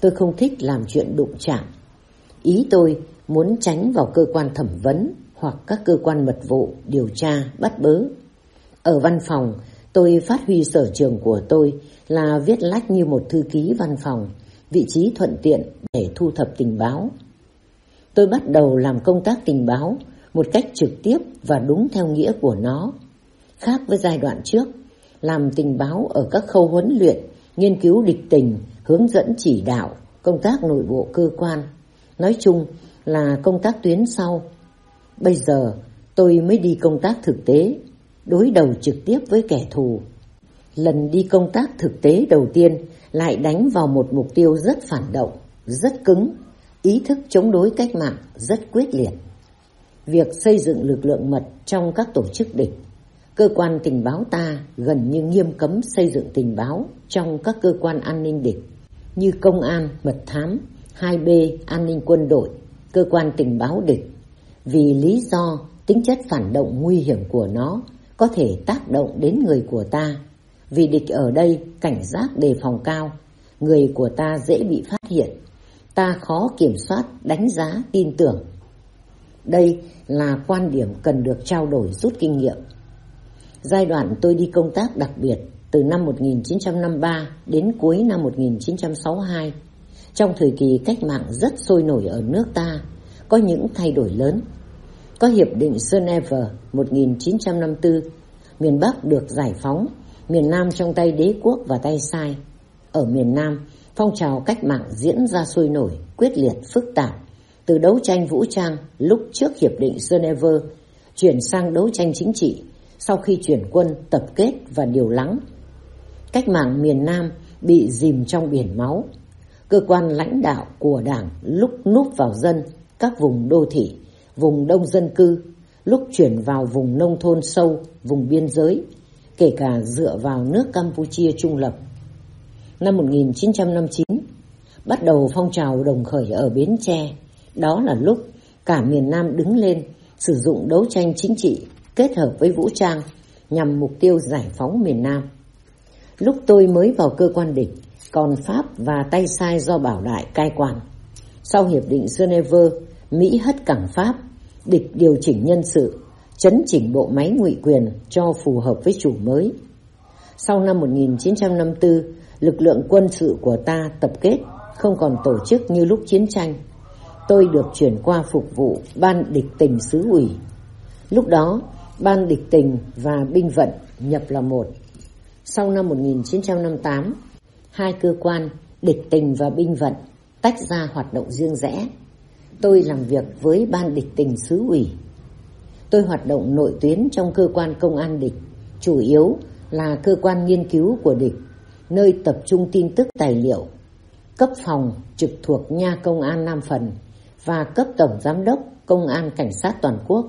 tôi không thích làm chuyện đụng chạm. Ý tôi muốn tránh vào cơ quan thẩm vấn hoặc các cơ quan mật vụ điều tra bắt bớ. Ở văn phòng, tôi phát huy sở trường của tôi là viết lách như một thư ký văn phòng, vị trí thuận tiện để thu thập tình báo. Tôi bắt đầu làm công tác tình báo một cách trực tiếp và đúng theo nghĩa của nó. Khác với giai đoạn trước, làm tình báo ở các khâu huấn luyện, nghiên cứu địch tình, hướng dẫn chỉ đạo, công tác nội bộ cơ quan. Nói chung là công tác tuyến sau. Bây giờ tôi mới đi công tác thực tế, đối đầu trực tiếp với kẻ thù. Lần đi công tác thực tế đầu tiên lại đánh vào một mục tiêu rất phản động, rất cứng, ý thức chống đối cách mạng rất quyết liệt. Việc xây dựng lực lượng mật trong các tổ chức địch, cơ quan tình báo ta gần như nghiêm cấm xây dựng tình báo trong các cơ quan an ninh địch như công an, mật thám, 2B, an ninh quân đội, cơ quan tình báo địch vì lý do tính chất phản động nguy hiểm của nó có thể tác động đến người của ta. Vì địch ở đây cảnh giác đề phòng cao, người của ta dễ bị phát hiện, ta khó kiểm soát, đánh giá, tin tưởng. Đây là quan điểm cần được trao đổi rút kinh nghiệm. Giai đoạn tôi đi công tác đặc biệt từ năm 1953 đến cuối năm 1962, trong thời kỳ cách mạng rất sôi nổi ở nước ta, có những thay đổi lớn. Có Hiệp định Geneva 1954, miền Bắc được giải phóng, miền Nam trong tay đế quốc và tay sai. Ở miền Nam, phong trào cách mạng diễn ra sôi nổi, quyết liệt, phức tạp, từ đấu tranh vũ trang lúc trước Hiệp định Geneva chuyển sang đấu tranh chính trị sau khi chuyển quân tập kết và điều lắng. Cách mạng miền Nam bị dìm trong biển máu. Cơ quan lãnh đạo của đảng lúc núp vào dân các vùng đô thị, vùng đông dân cư, lúc chuyển vào vùng nông thôn sâu, vùng biên giới, kể cả dựa vào nước Campuchia trung lập. Năm 1959, bắt đầu phong trào đồng khởi ở Bến Tre. Đó là lúc cả miền Nam đứng lên sử dụng đấu tranh chính trị kết hợp với vũ trang nhằm mục tiêu giải phóng miền Nam. Lúc tôi mới vào cơ quan địch, còn Pháp và tay sai do Bảo Đại cai quản. Sau Hiệp định Geneva, Mỹ hất cảng Pháp, địch điều chỉnh nhân sự, chấn chỉnh bộ máy ngụy quyền cho phù hợp với chủ mới. Sau năm 1954, lực lượng quân sự của ta tập kết, không còn tổ chức như lúc chiến tranh. Tôi được chuyển qua phục vụ ban địch tình sứ ủy. Lúc đó, ban địch tình và binh vận nhập là một. Sau năm 1958, hai cơ quan địch tình và binh vận tách ra hoạt động riêng rẽ. Tôi làm việc với ban địch tình xứ ủy. Tôi hoạt động nội tuyến trong cơ quan công an địch, chủ yếu là cơ quan nghiên cứu của địch, nơi tập trung tin tức tài liệu, cấp phòng trực thuộc nha công an Nam Phần và cấp tổng giám đốc công an cảnh sát toàn quốc.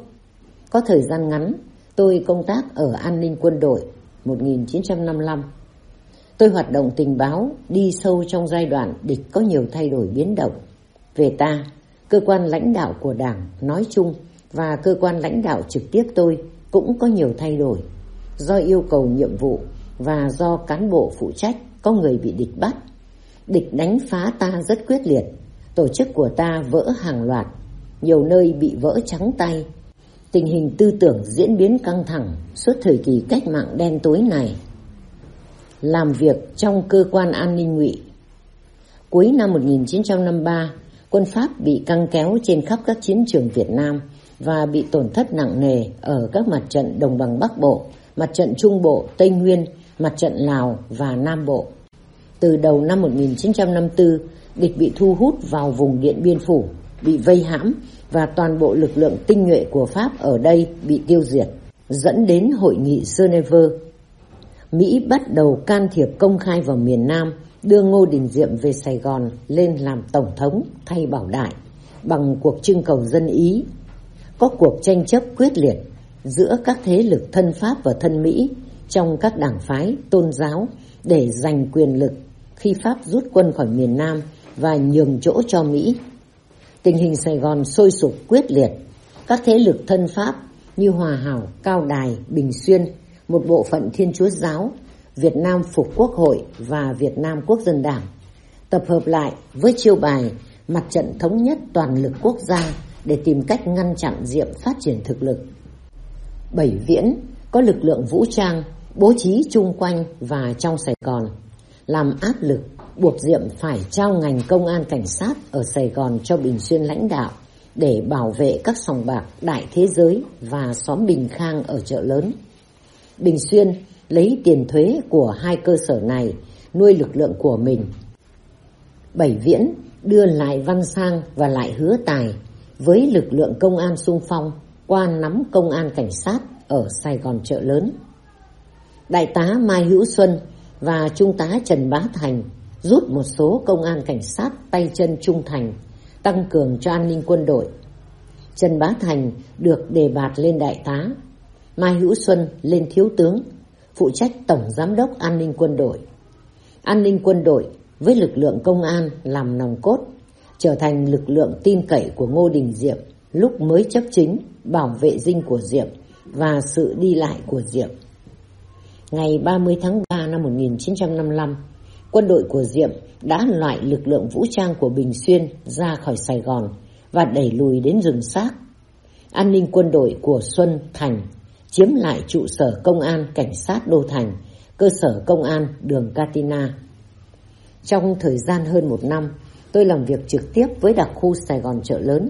Có thời gian ngắn, tôi công tác ở an ninh quân đội 1955. Tôi hoạt động tình báo đi sâu trong giai đoạn địch có nhiều thay đổi biến động. Về ta, cơ quan lãnh đạo của Đảng nói chung và cơ quan lãnh đạo trực tiếp tôi cũng có nhiều thay đổi do yêu cầu nhiệm vụ và do cán bộ phụ trách có người bị địch bắt. Địch đánh phá ta rất quyết liệt, tổ chức của ta vỡ hàng loạt, nhiều nơi bị vỡ trắng tay. Tình hình tư tưởng diễn biến căng thẳng suốt thời kỳ cách mạng đen tối này. Làm việc trong cơ quan an ninh ngụy Cuối năm 1953, quân Pháp bị căng kéo trên khắp các chiến trường Việt Nam và bị tổn thất nặng nề ở các mặt trận Đồng bằng Bắc Bộ, mặt trận Trung Bộ, Tây Nguyên, mặt trận Lào và Nam Bộ. Từ đầu năm 1954, địch bị thu hút vào vùng Điện Biên Phủ, bị vây hãm và toàn bộ lực lượng tinh nhuệ của Pháp ở đây bị tiêu diệt, dẫn đến hội nghị Geneva. Mỹ bắt đầu can thiệp công khai vào miền Nam, đưa Ngô Đình Diệm về Sài Gòn lên làm Tổng thống thay Bảo Đại bằng cuộc trưng cầu dân Ý. Có cuộc tranh chấp quyết liệt giữa các thế lực thân Pháp và thân Mỹ trong các đảng phái, tôn giáo để giành quyền lực khi Pháp rút quân khỏi miền Nam và nhường chỗ cho Mỹ. Tình hình Sài Gòn sôi sục quyết liệt, các thế lực thân Pháp như Hòa Hảo, Cao Đài, Bình Xuyên, một bộ phận Thiên Chúa Giáo, Việt Nam Phục Quốc Hội và Việt Nam Quốc dân Đảng tập hợp lại với chiêu bài mặt trận thống nhất toàn lực quốc gia để tìm cách ngăn chặn Diệm phát triển thực lực. Bảy Viễn có lực lượng vũ trang bố trí chung quanh và trong Sài Gòn, làm áp lực buộc Diệm phải trao ngành công an cảnh sát ở Sài Gòn cho Bình Xuyên lãnh đạo để bảo vệ các sòng bạc đại thế giới và xóm Bình Khang ở chợ lớn. Bình Xuyên lấy tiền thuế của hai cơ sở này nuôi lực lượng của mình. Bảy Viễn đưa lại Văn Sang và lại Hứa Tài với lực lượng công an sung phong qua nắm công an cảnh sát ở Sài Gòn chợ lớn. Đại tá Mai Hữu Xuân và Trung tá Trần Bá Thành rút một số công an cảnh sát tay chân trung thành, tăng cường cho an ninh quân đội. Trần Bá Thành được đề bạt lên đại tá, Mai Hữu Xuân lên thiếu tướng, phụ trách tổng giám đốc an ninh quân đội. An ninh quân đội với lực lượng công an làm nòng cốt, trở thành lực lượng tin cậy của Ngô Đình Diệm lúc mới chấp chính bảo vệ dinh của Diệm và sự đi lại của Diệm. Ngày 30 tháng 3 năm 1955, quân đội của Diệm đã loại lực lượng vũ trang của Bình Xuyên ra khỏi Sài Gòn và đẩy lùi đến rừng xác. An ninh quân đội của Xuân Thành chiếm lại trụ sở công an cảnh sát Đô Thành, cơ sở công an đường Catina. Trong thời gian hơn một năm, tôi làm việc trực tiếp với đặc khu Sài Gòn chợ lớn.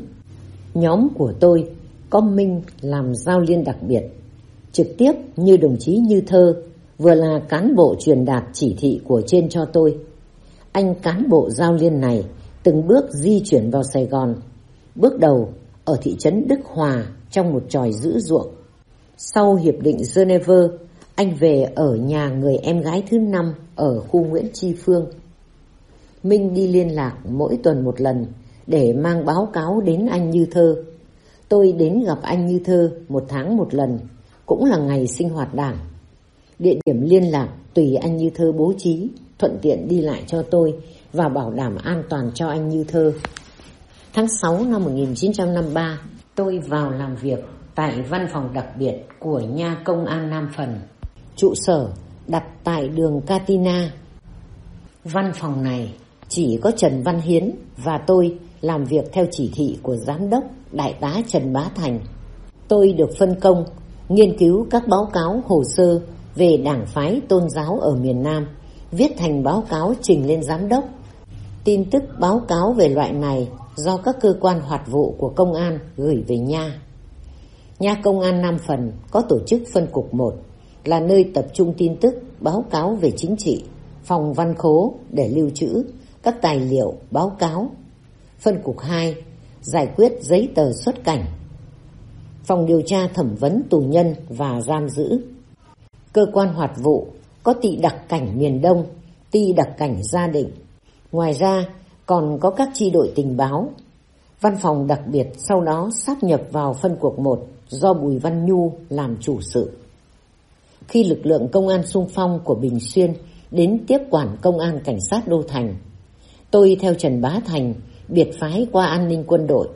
Nhóm của tôi có Minh làm giao liên đặc biệt, trực tiếp như đồng chí Như Thơ, vừa là cán bộ truyền đạt chỉ thị của trên cho tôi. Anh cán bộ giao liên này từng bước di chuyển vào Sài Gòn, bước đầu ở thị trấn Đức Hòa trong một tròi giữ ruộng. Sau Hiệp định Geneva, anh về ở nhà người em gái thứ năm ở khu Nguyễn Tri Phương. Minh đi liên lạc mỗi tuần một lần để mang báo cáo đến anh Như Thơ. Tôi đến gặp anh Như Thơ một tháng một lần, cũng là ngày sinh hoạt đảng. Địa điểm liên lạc tùy anh Như Thơ bố trí, thuận tiện đi lại cho tôi và bảo đảm an toàn cho anh Như Thơ. Tháng 6 năm 1953, tôi vào làm việc tại văn phòng đặc biệt của nha công an Nam Phần. Trụ sở đặt tại đường Katina. Văn phòng này chỉ có Trần Văn Hiến và tôi làm việc theo chỉ thị của giám đốc đại tá Trần Bá Thành. Tôi được phân công nghiên cứu các báo cáo hồ sơ về đảng phái tôn giáo ở miền Nam, viết thành báo cáo trình lên giám đốc. Tin tức báo cáo về loại này do các cơ quan hoạt vụ của công an gửi về nha nhà công an Nam Phần có tổ chức phân cục 1 là nơi tập trung tin tức báo cáo về chính trị, phòng văn khố để lưu trữ các tài liệu báo cáo. Phân cục 2 giải quyết giấy tờ xuất cảnh. phòng điều tra thẩm vấn tù nhân và giam giữ. Cơ quan hoạt vụ có tị đặc cảnh miền Đông, tị đặc cảnh gia định. Ngoài ra còn có các chi đội tình báo. Văn phòng đặc biệt sau đó sáp nhập vào phân cuộc 1 do Bùi Văn Nhu làm chủ sự. Khi lực lượng công an sung phong của Bình Xuyên đến tiếp quản công an cảnh sát Đô Thành, tôi theo Trần Bá Thành biệt phái qua an ninh quân đội.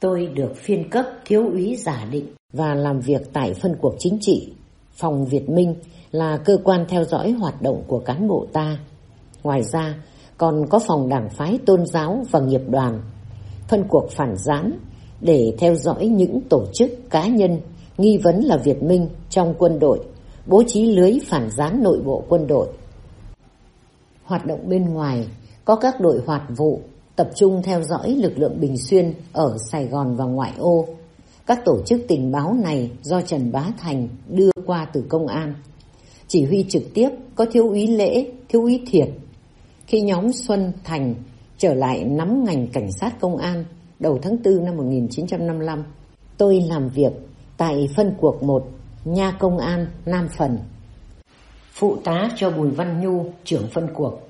Tôi được phiên cấp thiếu úy giả định và làm việc tại phân cuộc chính trị. Phòng Việt Minh là cơ quan theo dõi hoạt động của cán bộ ta. Ngoài ra, còn có phòng đảng phái tôn giáo và nghiệp đoàn, phân cuộc phản gián để theo dõi những tổ chức cá nhân nghi vấn là Việt Minh trong quân đội, bố trí lưới phản gián nội bộ quân đội. Hoạt động bên ngoài có các đội hoạt vụ tập trung theo dõi lực lượng Bình Xuyên ở Sài Gòn và ngoại ô. Các tổ chức tình báo này do Trần Bá Thành đưa qua từ công an. Chỉ huy trực tiếp có thiếu úy lễ, thiếu úy thiệt. Khi nhóm Xuân Thành trở lại nắm ngành cảnh sát công an đầu tháng 4 năm 1955, tôi làm việc tại phân cuộc 1, nha công an Nam Phần. Phụ tá cho Bùi Văn Nhu, trưởng phân cuộc.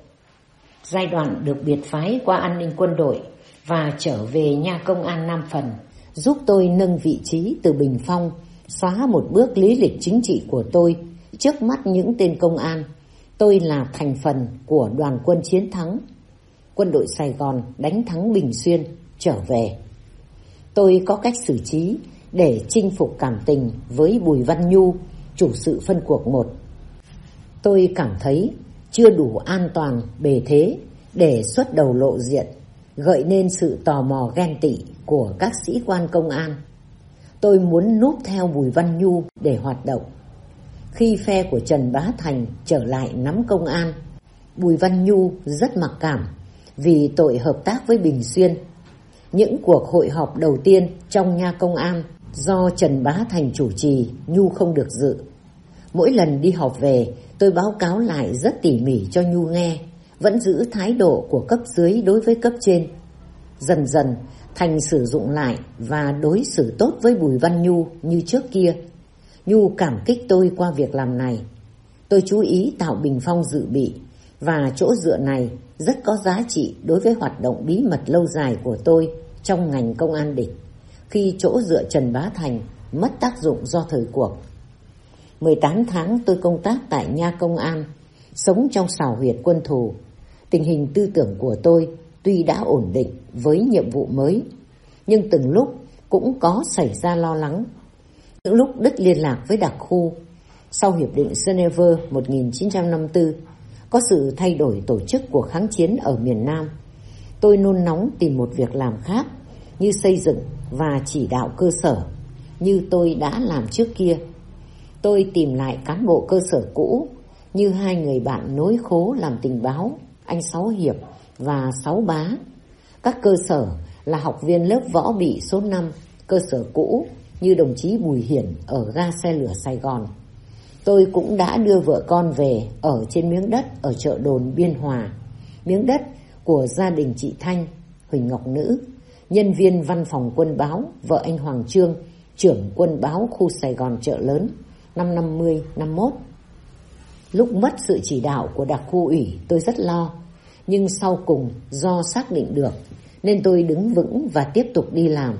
Giai đoạn được biệt phái qua an ninh quân đội và trở về nha công an Nam Phần, giúp tôi nâng vị trí từ Bình Phong, xóa một bước lý lịch chính trị của tôi trước mắt những tên công an. Tôi là thành phần của đoàn quân chiến thắng. Quân đội Sài Gòn đánh thắng Bình Xuyên, trở về. Tôi có cách xử trí để chinh phục cảm tình với Bùi Văn Nhu, chủ sự phân cuộc một. Tôi cảm thấy chưa đủ an toàn bề thế để xuất đầu lộ diện, gợi nên sự tò mò ghen tị của các sĩ quan công an. Tôi muốn núp theo Bùi Văn Nhu để hoạt động. Khi phe của Trần Bá Thành trở lại nắm công an, Bùi Văn Nhu rất mặc cảm vì tội hợp tác với Bình Xuyên. Những cuộc hội họp đầu tiên trong nha công an do Trần Bá Thành chủ trì, Nhu không được dự. Mỗi lần đi họp về, tôi báo cáo lại rất tỉ mỉ cho Nhu nghe, vẫn giữ thái độ của cấp dưới đối với cấp trên. Dần dần, Thành sử dụng lại và đối xử tốt với Bùi Văn Nhu như trước kia. Nhu cảm kích tôi qua việc làm này. Tôi chú ý tạo bình phong dự bị và chỗ dựa này rất có giá trị đối với hoạt động bí mật lâu dài của tôi trong ngành công an địch khi chỗ dựa Trần Bá Thành mất tác dụng do thời cuộc. 18 tháng tôi công tác tại nha công an, sống trong xào huyệt quân thù. Tình hình tư tưởng của tôi tuy đã ổn định với nhiệm vụ mới, nhưng từng lúc cũng có xảy ra lo lắng. Những lúc đứt liên lạc với đặc khu, sau Hiệp định Geneva 1954, có sự thay đổi tổ chức của kháng chiến ở miền Nam. Tôi nôn nóng tìm một việc làm khác như xây dựng và chỉ đạo cơ sở như tôi đã làm trước kia. Tôi tìm lại cán bộ cơ sở cũ như hai người bạn nối khố làm tình báo, anh Sáu Hiệp và Sáu Bá. Các cơ sở là học viên lớp võ bị số 5, cơ sở cũ như đồng chí Bùi Hiển ở ga xe lửa Sài Gòn. Tôi cũng đã đưa vợ con về ở trên miếng đất ở chợ đồn Biên Hòa, miếng đất của gia đình chị Thanh, Huỳnh Ngọc Nữ, nhân viên văn phòng quân báo, vợ anh Hoàng Trương, trưởng quân báo khu Sài Gòn chợ lớn, năm 50-51. Lúc mất sự chỉ đạo của đặc khu ủy tôi rất lo, nhưng sau cùng do xác định được nên tôi đứng vững và tiếp tục đi làm.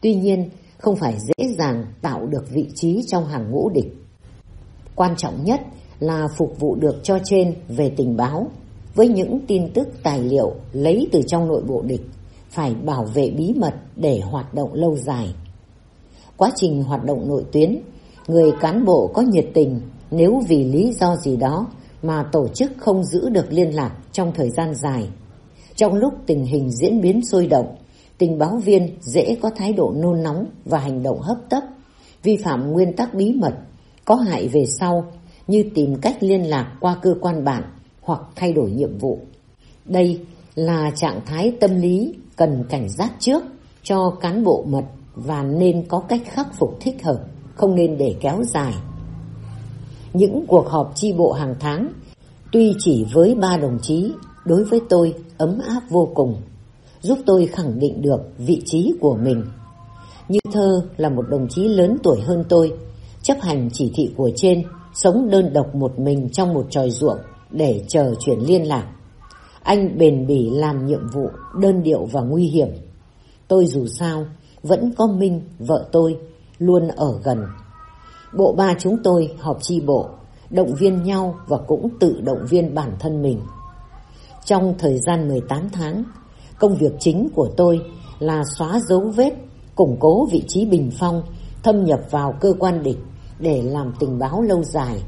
Tuy nhiên, không phải dễ dàng tạo được vị trí trong hàng ngũ địch. Quan trọng nhất là phục vụ được cho trên về tình báo với những tin tức tài liệu lấy từ trong nội bộ địch phải bảo vệ bí mật để hoạt động lâu dài. Quá trình hoạt động nội tuyến, người cán bộ có nhiệt tình nếu vì lý do gì đó mà tổ chức không giữ được liên lạc trong thời gian dài. Trong lúc tình hình diễn biến sôi động, tình báo viên dễ có thái độ nôn nóng và hành động hấp tấp, vi phạm nguyên tắc bí mật, có hại về sau như tìm cách liên lạc qua cơ quan bạn hoặc thay đổi nhiệm vụ. Đây là trạng thái tâm lý cần cảnh giác trước cho cán bộ mật và nên có cách khắc phục thích hợp, không nên để kéo dài. Những cuộc họp chi bộ hàng tháng, tuy chỉ với ba đồng chí, đối với tôi ấm áp vô cùng, giúp tôi khẳng định được vị trí của mình. Như Thơ là một đồng chí lớn tuổi hơn tôi, chấp hành chỉ thị của trên, sống đơn độc một mình trong một tròi ruộng để chờ chuyển liên lạc. Anh bền bỉ làm nhiệm vụ đơn điệu và nguy hiểm. Tôi dù sao vẫn có Minh, vợ tôi, luôn ở gần. Bộ ba chúng tôi họp chi bộ, động viên nhau và cũng tự động viên bản thân mình. Trong thời gian 18 tháng, công việc chính của tôi là xóa dấu vết, củng cố vị trí bình phong, thâm nhập vào cơ quan địch để làm tình báo lâu dài.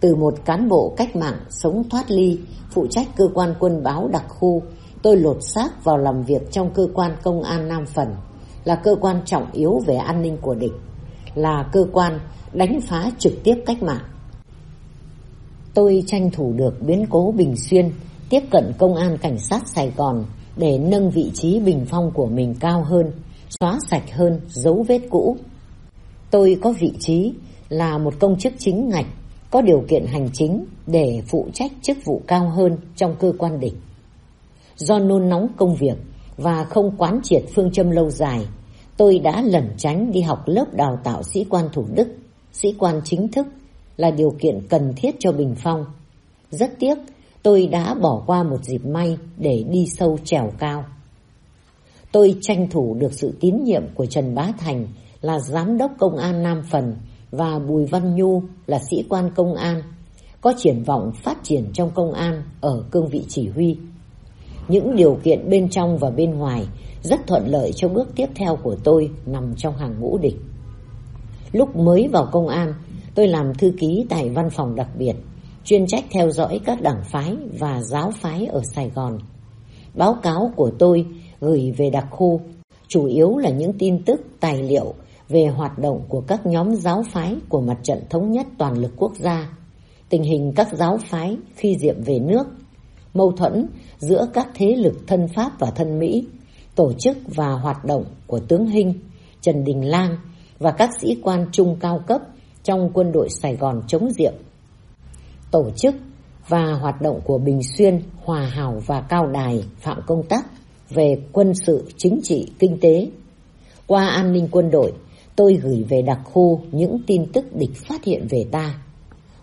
Từ một cán bộ cách mạng sống thoát ly, phụ trách cơ quan quân báo đặc khu, tôi lột xác vào làm việc trong cơ quan công an Nam Phần, là cơ quan trọng yếu về an ninh của địch, là cơ quan đánh phá trực tiếp cách mạng. Tôi tranh thủ được biến cố Bình Xuyên, tiếp cận công an cảnh sát Sài Gòn để nâng vị trí bình phong của mình cao hơn, xóa sạch hơn dấu vết cũ. Tôi có vị trí là một công chức chính ngạch, có điều kiện hành chính để phụ trách chức vụ cao hơn trong cơ quan địch. Do nôn nóng công việc và không quán triệt phương châm lâu dài, tôi đã lẩn tránh đi học lớp đào tạo sĩ quan thủ đức, sĩ quan chính thức là điều kiện cần thiết cho Bình Phong. Rất tiếc, tôi đã bỏ qua một dịp may để đi sâu trèo cao. Tôi tranh thủ được sự tín nhiệm của Trần Bá Thành là giám đốc công an Nam Phần và Bùi Văn Nhu là sĩ quan công an, có triển vọng phát triển trong công an ở cương vị chỉ huy. Những điều kiện bên trong và bên ngoài rất thuận lợi cho bước tiếp theo của tôi nằm trong hàng ngũ địch. Lúc mới vào công an, tôi làm thư ký tại văn phòng đặc biệt, chuyên trách theo dõi các đảng phái và giáo phái ở Sài Gòn. Báo cáo của tôi gửi về đặc khu, chủ yếu là những tin tức, tài liệu về hoạt động của các nhóm giáo phái của mặt trận thống nhất toàn lực quốc gia, tình hình các giáo phái khi diệm về nước, mâu thuẫn giữa các thế lực thân Pháp và thân Mỹ, tổ chức và hoạt động của tướng Hinh, Trần Đình Lang và các sĩ quan trung cao cấp trong quân đội Sài Gòn chống diệm. Tổ chức và hoạt động của Bình Xuyên, Hòa Hảo và Cao Đài phạm công tác về quân sự, chính trị, kinh tế. Qua an ninh quân đội, tôi gửi về đặc khu những tin tức địch phát hiện về ta.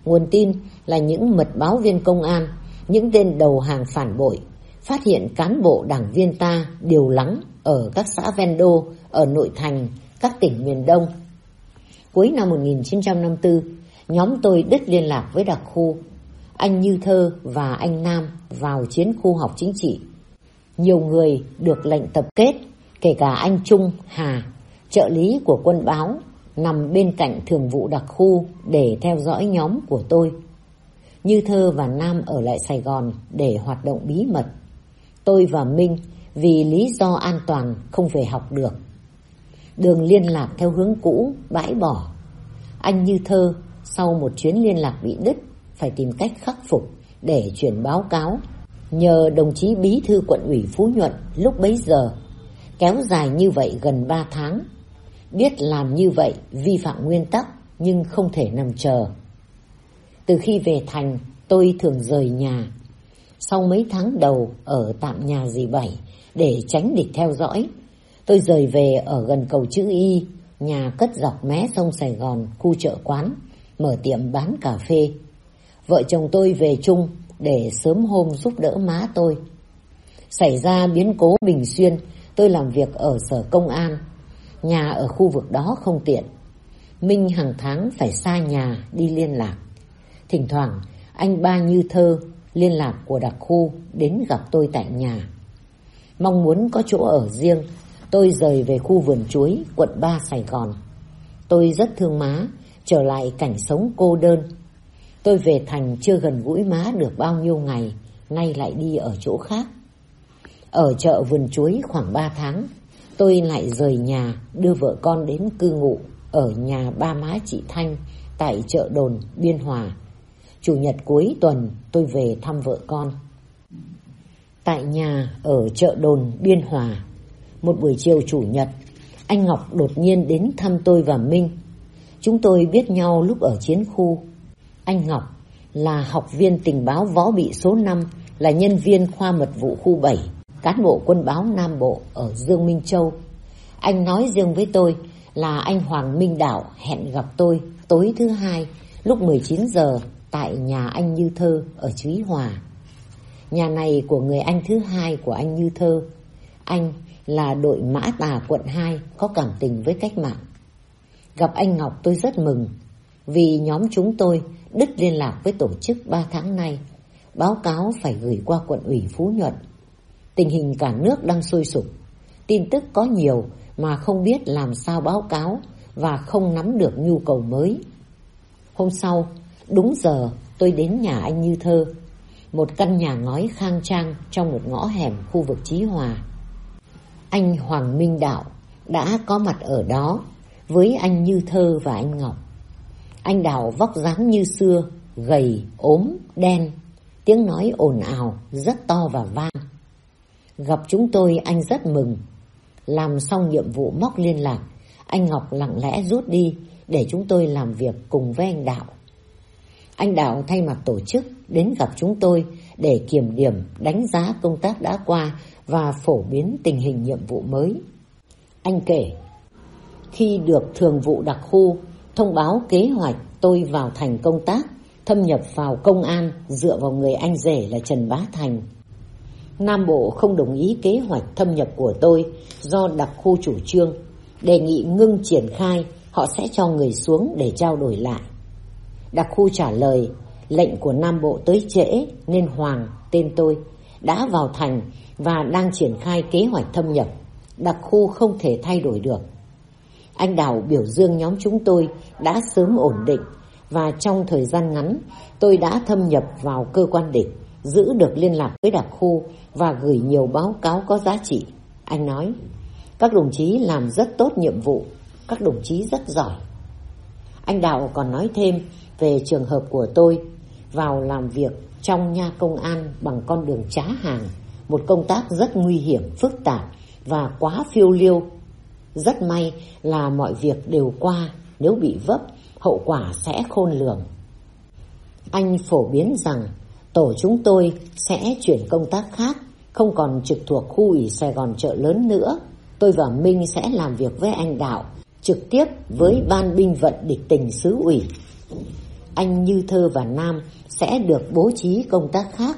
Nguồn tin là những mật báo viên công an, những tên đầu hàng phản bội, phát hiện cán bộ đảng viên ta điều lắng ở các xã ven đô, ở nội thành, các tỉnh miền Đông. Cuối năm 1954, nhóm tôi đứt liên lạc với đặc khu. Anh Như Thơ và anh Nam vào chiến khu học chính trị. Nhiều người được lệnh tập kết, kể cả anh Trung, Hà, trợ lý của quân báo, nằm bên cạnh thường vụ đặc khu để theo dõi nhóm của tôi. Như Thơ và Nam ở lại Sài Gòn để hoạt động bí mật. Tôi và Minh vì lý do an toàn không về học được. Đường liên lạc theo hướng cũ, bãi bỏ. Anh Như Thơ sau một chuyến liên lạc bị đứt phải tìm cách khắc phục để chuyển báo cáo. Nhờ đồng chí bí thư quận ủy Phú Nhuận lúc bấy giờ kéo dài như vậy gần 3 tháng. Biết làm như vậy vi phạm nguyên tắc nhưng không thể nằm chờ. Từ khi về thành tôi thường rời nhà. Sau mấy tháng đầu ở tạm nhà dì Bảy để tránh địch theo dõi, tôi rời về ở gần cầu chữ Y, nhà cất dọc mé sông Sài Gòn, khu chợ quán, mở tiệm bán cà phê. Vợ chồng tôi về chung để sớm hôm giúp đỡ má tôi. Xảy ra biến cố Bình Xuyên, tôi làm việc ở sở công an. Nhà ở khu vực đó không tiện. Minh hàng tháng phải xa nhà đi liên lạc. Thỉnh thoảng, anh ba như thơ, liên lạc của đặc khu đến gặp tôi tại nhà. Mong muốn có chỗ ở riêng, tôi rời về khu vườn chuối, quận 3 Sài Gòn. Tôi rất thương má, trở lại cảnh sống cô đơn. Tôi về thành chưa gần gũi má được bao nhiêu ngày, nay lại đi ở chỗ khác. Ở chợ vườn chuối khoảng 3 tháng, tôi lại rời nhà đưa vợ con đến cư ngụ ở nhà ba má chị Thanh tại chợ đồn Biên Hòa. Chủ nhật cuối tuần tôi về thăm vợ con. Tại nhà ở chợ đồn Biên Hòa, một buổi chiều chủ nhật, anh Ngọc đột nhiên đến thăm tôi và Minh. Chúng tôi biết nhau lúc ở chiến khu. Anh Ngọc là học viên tình báo võ bị số 5, là nhân viên khoa mật vụ khu 7, cán bộ quân báo Nam Bộ ở Dương Minh Châu. Anh nói riêng với tôi là anh Hoàng Minh Đạo hẹn gặp tôi tối thứ hai lúc 19 giờ tại nhà anh Như Thơ ở Chúy Hòa. Nhà này của người anh thứ hai của anh Như Thơ. Anh là đội mã tà quận 2 có cảm tình với cách mạng. Gặp anh Ngọc tôi rất mừng vì nhóm chúng tôi đứt liên lạc với tổ chức 3 tháng nay. Báo cáo phải gửi qua quận ủy Phú Nhuận. Tình hình cả nước đang sôi sục. Tin tức có nhiều mà không biết làm sao báo cáo và không nắm được nhu cầu mới. Hôm sau, đúng giờ tôi đến nhà anh Như Thơ, một căn nhà ngói khang trang trong một ngõ hẻm khu vực Chí Hòa. Anh Hoàng Minh Đạo đã có mặt ở đó với anh Như Thơ và anh Ngọc. Anh Đạo vóc dáng như xưa, gầy, ốm, đen, tiếng nói ồn ào, rất to và vang. Gặp chúng tôi anh rất mừng. Làm xong nhiệm vụ móc liên lạc, anh Ngọc lặng lẽ rút đi để chúng tôi làm việc cùng với anh Đạo. Anh Đạo thay mặt tổ chức đến gặp chúng tôi để kiểm điểm đánh giá công tác đã qua và phổ biến tình hình nhiệm vụ mới. Anh kể, khi được thường vụ đặc khu thông báo kế hoạch tôi vào thành công tác, thâm nhập vào công an dựa vào người anh rể là Trần Bá Thành. Nam Bộ không đồng ý kế hoạch thâm nhập của tôi do đặc khu chủ trương, đề nghị ngưng triển khai, họ sẽ cho người xuống để trao đổi lại. Đặc khu trả lời, lệnh của Nam Bộ tới trễ nên Hoàng, tên tôi, đã vào thành và đang triển khai kế hoạch thâm nhập. Đặc khu không thể thay đổi được. Anh Đào biểu dương nhóm chúng tôi đã sớm ổn định và trong thời gian ngắn tôi đã thâm nhập vào cơ quan địch, giữ được liên lạc với đặc khu và gửi nhiều báo cáo có giá trị. Anh nói, các đồng chí làm rất tốt nhiệm vụ, các đồng chí rất giỏi. Anh Đạo còn nói thêm về trường hợp của tôi vào làm việc trong nha công an bằng con đường trá hàng, một công tác rất nguy hiểm, phức tạp và quá phiêu liêu. Rất may là mọi việc đều qua, nếu bị vấp, hậu quả sẽ khôn lường. Anh phổ biến rằng tổ chúng tôi sẽ chuyển công tác khác, không còn trực thuộc khu ủy Sài Gòn chợ lớn nữa. Tôi và Minh sẽ làm việc với anh Đạo, trực tiếp với ban binh vận địch tình xứ ủy anh Như Thơ và Nam sẽ được bố trí công tác khác.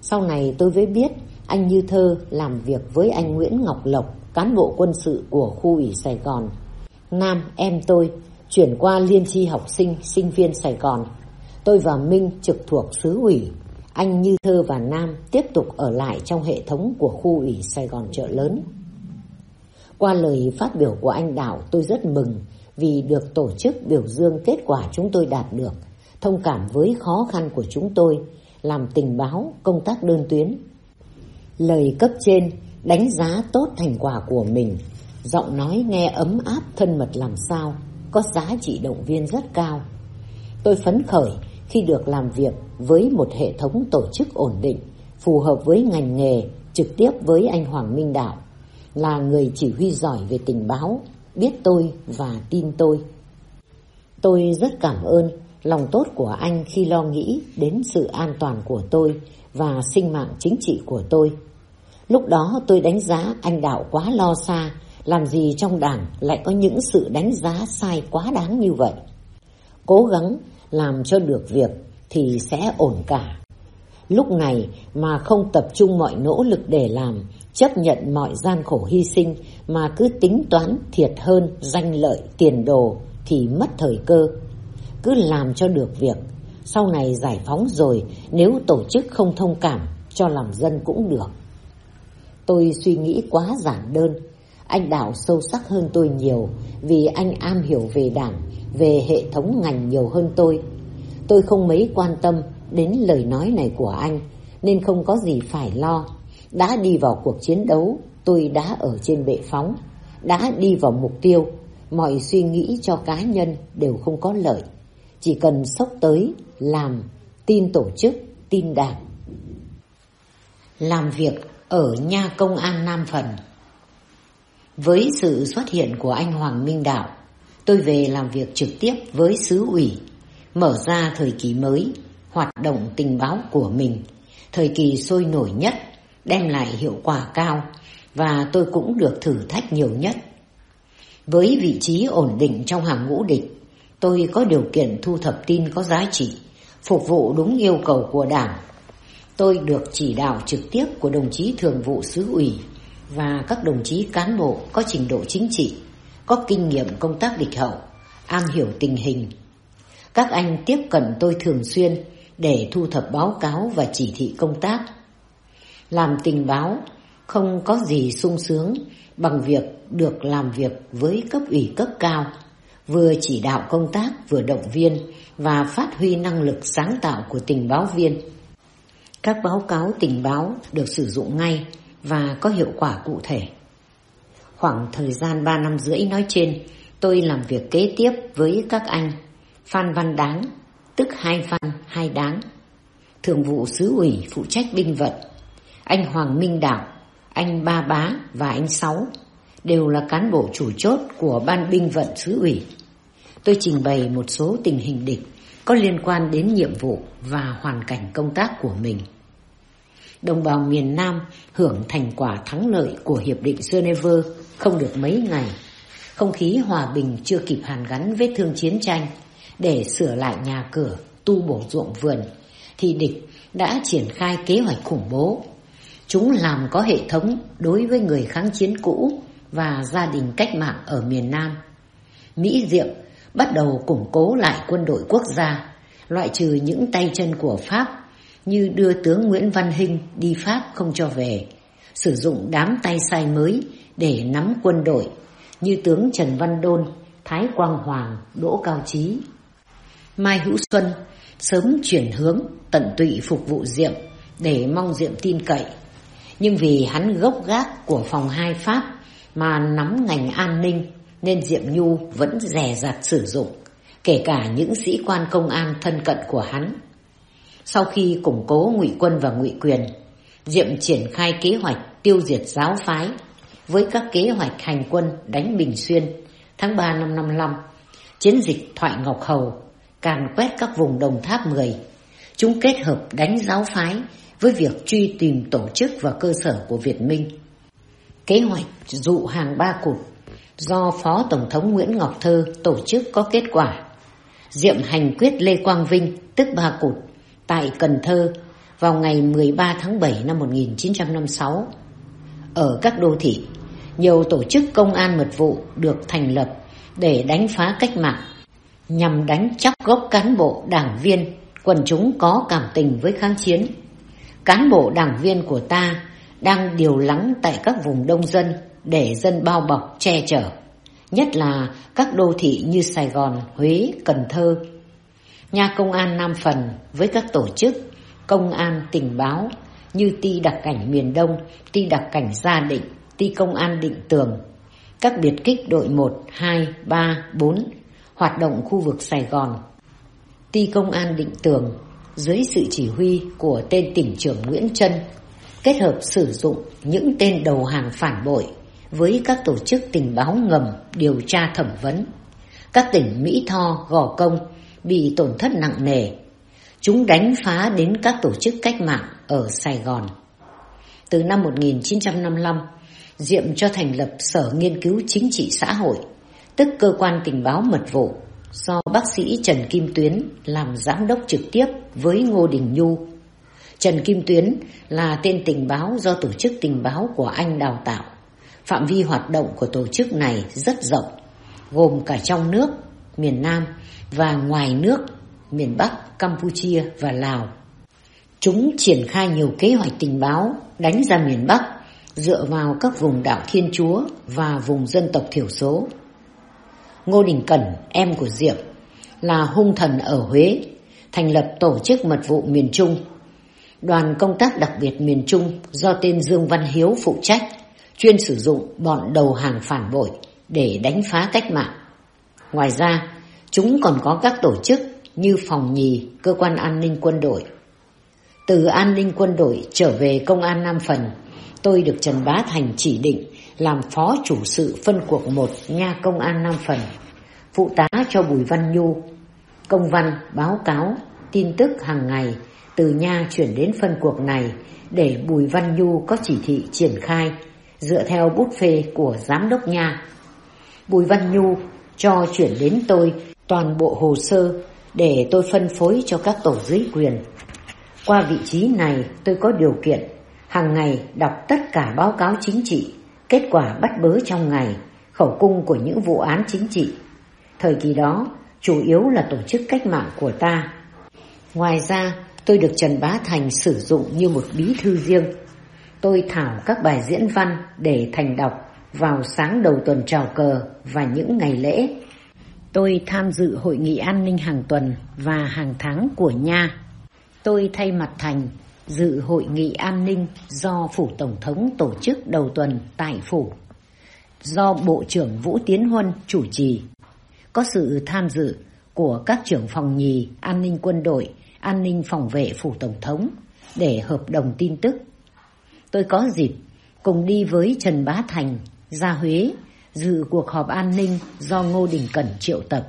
Sau này tôi mới biết anh Như Thơ làm việc với anh Nguyễn Ngọc Lộc, cán bộ quân sự của khu ủy Sài Gòn. Nam, em tôi, chuyển qua liên tri học sinh, sinh viên Sài Gòn. Tôi và Minh trực thuộc xứ ủy. Anh Như Thơ và Nam tiếp tục ở lại trong hệ thống của khu ủy Sài Gòn chợ lớn. Qua lời phát biểu của anh Đạo tôi rất mừng vì được tổ chức biểu dương kết quả chúng tôi đạt được, thông cảm với khó khăn của chúng tôi, làm tình báo, công tác đơn tuyến. Lời cấp trên đánh giá tốt thành quả của mình, giọng nói nghe ấm áp thân mật làm sao, có giá trị động viên rất cao. Tôi phấn khởi khi được làm việc với một hệ thống tổ chức ổn định, phù hợp với ngành nghề, trực tiếp với anh Hoàng Minh Đạo, là người chỉ huy giỏi về tình báo, biết tôi và tin tôi. Tôi rất cảm ơn lòng tốt của anh khi lo nghĩ đến sự an toàn của tôi và sinh mạng chính trị của tôi. Lúc đó tôi đánh giá anh Đạo quá lo xa, làm gì trong đảng lại có những sự đánh giá sai quá đáng như vậy. Cố gắng làm cho được việc thì sẽ ổn cả. Lúc này mà không tập trung mọi nỗ lực để làm, chấp nhận mọi gian khổ hy sinh mà cứ tính toán thiệt hơn danh lợi tiền đồ thì mất thời cơ. Cứ làm cho được việc, sau này giải phóng rồi nếu tổ chức không thông cảm cho lòng dân cũng được. Tôi suy nghĩ quá giản đơn, anh Đạo sâu sắc hơn tôi nhiều vì anh am hiểu về đảng, về hệ thống ngành nhiều hơn tôi. Tôi không mấy quan tâm đến lời nói này của anh nên không có gì phải lo. Đã đi vào cuộc chiến đấu, tôi đã ở trên bệ phóng, đã đi vào mục tiêu, mọi suy nghĩ cho cá nhân đều không có lợi. Chỉ cần sốc tới, làm, tin tổ chức, tin đảng. Làm việc ở nha công an Nam Phần Với sự xuất hiện của anh Hoàng Minh Đạo, tôi về làm việc trực tiếp với xứ ủy, mở ra thời kỳ mới, hoạt động tình báo của mình, thời kỳ sôi nổi nhất, đem lại hiệu quả cao và tôi cũng được thử thách nhiều nhất. Với vị trí ổn định trong hàng ngũ địch, tôi có điều kiện thu thập tin có giá trị, phục vụ đúng yêu cầu của Đảng. Tôi được chỉ đạo trực tiếp của đồng chí thường vụ xứ ủy và các đồng chí cán bộ có trình độ chính trị, có kinh nghiệm công tác địch hậu, am hiểu tình hình. Các anh tiếp cận tôi thường xuyên để thu thập báo cáo và chỉ thị công tác. Làm tình báo không có gì sung sướng bằng việc được làm việc với cấp ủy cấp cao, vừa chỉ đạo công tác vừa động viên và phát huy năng lực sáng tạo của tình báo viên. Các báo cáo tình báo được sử dụng ngay và có hiệu quả cụ thể. Khoảng thời gian 3 năm rưỡi nói trên, tôi làm việc kế tiếp với các anh Phan Văn Đáng, tức hai Phan, hai Đáng, thường vụ xứ ủy phụ trách binh vận, anh Hoàng Minh Đạo, anh Ba Bá và anh Sáu đều là cán bộ chủ chốt của ban binh vận xứ ủy. Tôi trình bày một số tình hình địch có liên quan đến nhiệm vụ và hoàn cảnh công tác của mình. Đồng bào miền Nam hưởng thành quả thắng lợi của Hiệp định Geneva không được mấy ngày. Không khí hòa bình chưa kịp hàn gắn vết thương chiến tranh để sửa lại nhà cửa, tu bổ ruộng vườn, thì địch đã triển khai kế hoạch khủng bố. Chúng làm có hệ thống đối với người kháng chiến cũ và gia đình cách mạng ở miền Nam. Mỹ Diệm bắt đầu củng cố lại quân đội quốc gia, loại trừ những tay chân của Pháp như đưa tướng Nguyễn Văn Hinh đi Pháp không cho về, sử dụng đám tay sai mới để nắm quân đội như tướng Trần Văn Đôn, Thái Quang Hoàng, Đỗ Cao Trí. Mai Hữu Xuân sớm chuyển hướng tận tụy phục vụ Diệm để mong Diệm tin cậy. Nhưng vì hắn gốc gác của phòng hai Pháp mà nắm ngành an ninh nên Diệm Nhu vẫn rè rặt sử dụng, kể cả những sĩ quan công an thân cận của hắn. Sau khi củng cố ngụy quân và ngụy quyền, Diệm triển khai kế hoạch tiêu diệt giáo phái với các kế hoạch hành quân đánh Bình Xuyên tháng 3 năm 55, chiến dịch Thoại Ngọc Hầu, càn quét các vùng Đồng Tháp 10. Chúng kết hợp đánh giáo phái với việc truy tìm tổ chức và cơ sở của Việt Minh. Kế hoạch dụ hàng ba cụt do Phó Tổng thống Nguyễn Ngọc Thơ tổ chức có kết quả. Diệm hành quyết Lê Quang Vinh, tức ba cụt, tại Cần Thơ vào ngày 13 tháng 7 năm 1956. Ở các đô thị, nhiều tổ chức công an mật vụ được thành lập để đánh phá cách mạng, nhằm đánh chóc gốc cán bộ, đảng viên, quần chúng có cảm tình với kháng chiến. Cán bộ đảng viên của ta đang điều lắng tại các vùng đông dân để dân bao bọc che chở, nhất là các đô thị như Sài Gòn, Huế, Cần Thơ. Nhà công an Nam Phần với các tổ chức công an tình báo như ti đặc cảnh miền Đông, ti đặc cảnh Gia Định, ti công an Định Tường, các biệt kích đội 1, 2, 3, 4 hoạt động khu vực Sài Gòn. Ti công an Định Tường dưới sự chỉ huy của tên tỉnh trưởng Nguyễn Trân kết hợp sử dụng những tên đầu hàng phản bội với các tổ chức tình báo ngầm điều tra thẩm vấn. Các tỉnh Mỹ Tho, Gò Công bị tổn thất nặng nề. Chúng đánh phá đến các tổ chức cách mạng ở Sài Gòn. Từ năm 1955, Diệm cho thành lập Sở Nghiên cứu Chính trị Xã hội, tức cơ quan tình báo mật vụ, do bác sĩ Trần Kim Tuyến làm giám đốc trực tiếp với Ngô Đình Nhu. Trần Kim Tuyến là tên tình báo do tổ chức tình báo của Anh đào tạo. Phạm vi hoạt động của tổ chức này rất rộng, gồm cả trong nước, miền Nam và ngoài nước, miền Bắc, Campuchia và Lào. Chúng triển khai nhiều kế hoạch tình báo đánh ra miền Bắc dựa vào các vùng đảo Thiên Chúa và vùng dân tộc thiểu số. Ngô Đình Cẩn, em của Diệm, là hung thần ở Huế, thành lập tổ chức mật vụ miền Trung. Đoàn công tác đặc biệt miền Trung do tên Dương Văn Hiếu phụ trách, chuyên sử dụng bọn đầu hàng phản bội để đánh phá cách mạng. Ngoài ra, chúng còn có các tổ chức như phòng nhì, cơ quan an ninh quân đội. Từ an ninh quân đội trở về công an Nam Phần, tôi được Trần Bá Thành chỉ định làm phó chủ sự phân cuộc một nha công an Nam Phần, phụ tá cho Bùi Văn Nhu. Công văn, báo cáo, tin tức hàng ngày từ nha chuyển đến phân cuộc này để Bùi Văn Nhu có chỉ thị triển khai dựa theo bút phê của giám đốc nha. Bùi Văn Nhu cho chuyển đến tôi toàn bộ hồ sơ để tôi phân phối cho các tổ dưới quyền. Qua vị trí này tôi có điều kiện hàng ngày đọc tất cả báo cáo chính trị, kết quả bắt bớ trong ngày, khẩu cung của những vụ án chính trị. Thời kỳ đó, chủ yếu là tổ chức cách mạng của ta. Ngoài ra, tôi được Trần Bá Thành sử dụng như một bí thư riêng. Tôi thảo các bài diễn văn để Thành đọc vào sáng đầu tuần trào cờ và những ngày lễ. Tôi tham dự hội nghị an ninh hàng tuần và hàng tháng của Nha. Tôi thay mặt Thành dự hội nghị an ninh do Phủ Tổng thống tổ chức đầu tuần tại Phủ, do Bộ trưởng Vũ Tiến Huân chủ trì. Có sự tham dự của các trưởng phòng nhì an ninh quân đội, an ninh phòng vệ Phủ Tổng thống để hợp đồng tin tức. Tôi có dịp cùng đi với Trần Bá Thành ra Huế dự cuộc họp an ninh do Ngô Đình Cẩn triệu tập.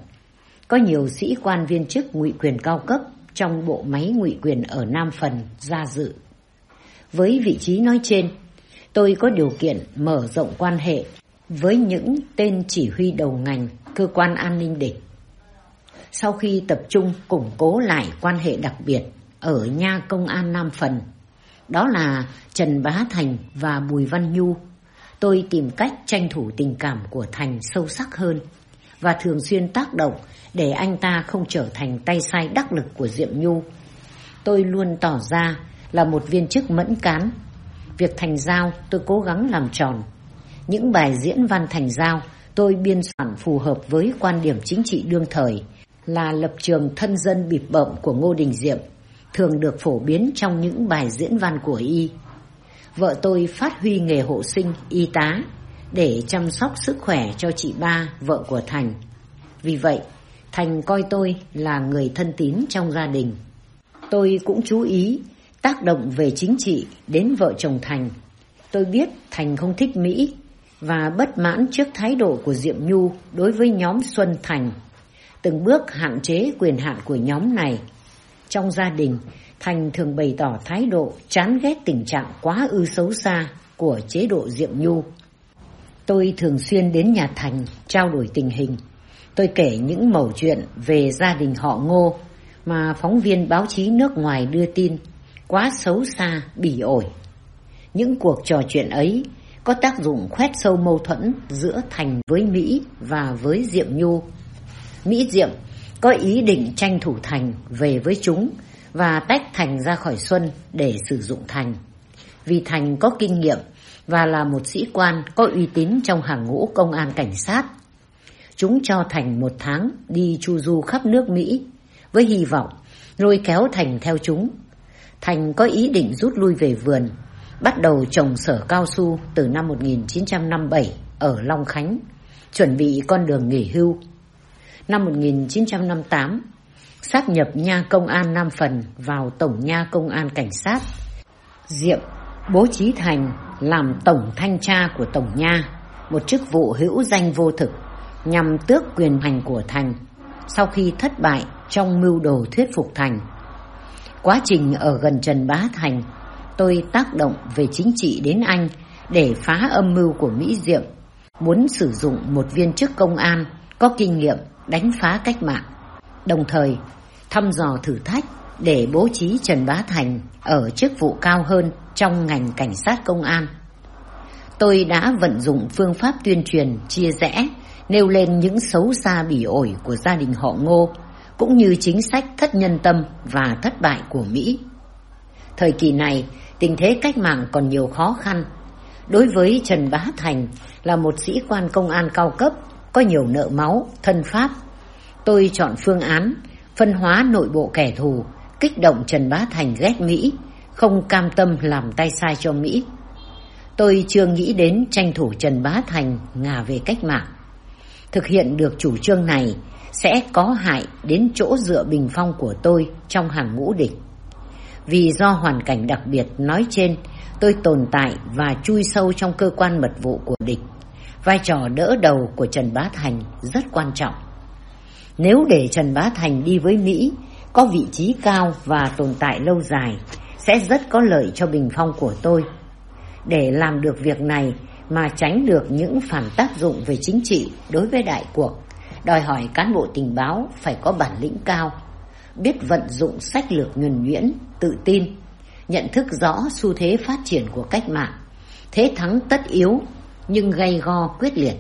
Có nhiều sĩ quan viên chức ngụy quyền cao cấp trong bộ máy ngụy quyền ở Nam Phần ra dự. Với vị trí nói trên, tôi có điều kiện mở rộng quan hệ với những tên chỉ huy đầu ngành cơ quan an ninh địch. Sau khi tập trung củng cố lại quan hệ đặc biệt ở nha công an Nam Phần, đó là Trần Bá Thành và Bùi Văn Nhu, tôi tìm cách tranh thủ tình cảm của Thành sâu sắc hơn và thường xuyên tác động để anh ta không trở thành tay sai đắc lực của Diệm Nhu. Tôi luôn tỏ ra là một viên chức mẫn cán. Việc thành giao tôi cố gắng làm tròn. Những bài diễn văn thành giao tôi biên soạn phù hợp với quan điểm chính trị đương thời, là lập trường thân dân bịp bợm của Ngô Đình Diệm, thường được phổ biến trong những bài diễn văn của y. Vợ tôi phát huy nghề hộ sinh, y tá để chăm sóc sức khỏe cho chị ba, vợ của Thành. Vì vậy, Thành coi tôi là người thân tín trong gia đình. Tôi cũng chú ý tác động về chính trị đến vợ chồng Thành. Tôi biết Thành không thích Mỹ và bất mãn trước thái độ của Diệm Nhu đối với nhóm Xuân Thành. Từng bước hạn chế quyền hạn của nhóm này. Trong gia đình, Thành thường bày tỏ thái độ chán ghét tình trạng quá ư xấu xa của chế độ Diệm Nhu. Tôi thường xuyên đến nhà Thành trao đổi tình hình. Tôi kể những mẩu chuyện về gia đình họ Ngô mà phóng viên báo chí nước ngoài đưa tin quá xấu xa, bỉ ổi. Những cuộc trò chuyện ấy có tác dụng khoét sâu mâu thuẫn giữa Thành với Mỹ và với Diệm Nhu. Mỹ Diệm có ý định tranh thủ Thành về với chúng và tách Thành ra khỏi Xuân để sử dụng Thành. Vì Thành có kinh nghiệm và là một sĩ quan có uy tín trong hàng ngũ công an cảnh sát. Chúng cho Thành một tháng đi chu du khắp nước Mỹ với hy vọng lôi kéo Thành theo chúng. Thành có ý định rút lui về vườn, bắt đầu trồng sở cao su từ năm 1957 ở Long Khánh, chuẩn bị con đường nghỉ hưu. Năm 1958, sáp nhập nha công an Nam Phần vào tổng nha công an cảnh sát. Diệm bố trí Thành làm tổng thanh tra của tổng nha, một chức vụ hữu danh vô thực nhằm tước quyền hành của Thành sau khi thất bại trong mưu đồ thuyết phục Thành. Quá trình ở gần Trần Bá Thành, tôi tác động về chính trị đến anh để phá âm mưu của Mỹ Diệm, muốn sử dụng một viên chức công an có kinh nghiệm đánh phá cách mạng. Đồng thời, thăm dò thử thách để bố trí Trần Bá Thành ở chức vụ cao hơn trong ngành cảnh sát công an. Tôi đã vận dụng phương pháp tuyên truyền chia rẽ, nêu lên những xấu xa bỉ ổi của gia đình họ Ngô, cũng như chính sách thất nhân tâm và thất bại của Mỹ. Thời kỳ này, tình thế cách mạng còn nhiều khó khăn. Đối với Trần Bá Thành là một sĩ quan công an cao cấp, có nhiều nợ máu, thân pháp. Tôi chọn phương án phân hóa nội bộ kẻ thù, kích động Trần Bá Thành ghét Mỹ, không cam tâm làm tay sai cho Mỹ. Tôi chưa nghĩ đến tranh thủ Trần Bá Thành ngả về cách mạng. Thực hiện được chủ trương này sẽ có hại đến chỗ dựa bình phong của tôi trong hàng ngũ địch. Vì do hoàn cảnh đặc biệt nói trên, tôi tồn tại và chui sâu trong cơ quan mật vụ của địch. Vai trò đỡ đầu của Trần Bá Thành rất quan trọng. Nếu để Trần Bá Thành đi với Mỹ, có vị trí cao và tồn tại lâu dài, sẽ rất có lợi cho bình phong của tôi. Để làm được việc này, mà tránh được những phản tác dụng về chính trị đối với đại cuộc, đòi hỏi cán bộ tình báo phải có bản lĩnh cao, biết vận dụng sách lược nhuần nhuyễn, tự tin, nhận thức rõ xu thế phát triển của cách mạng, thế thắng tất yếu nhưng gây go quyết liệt,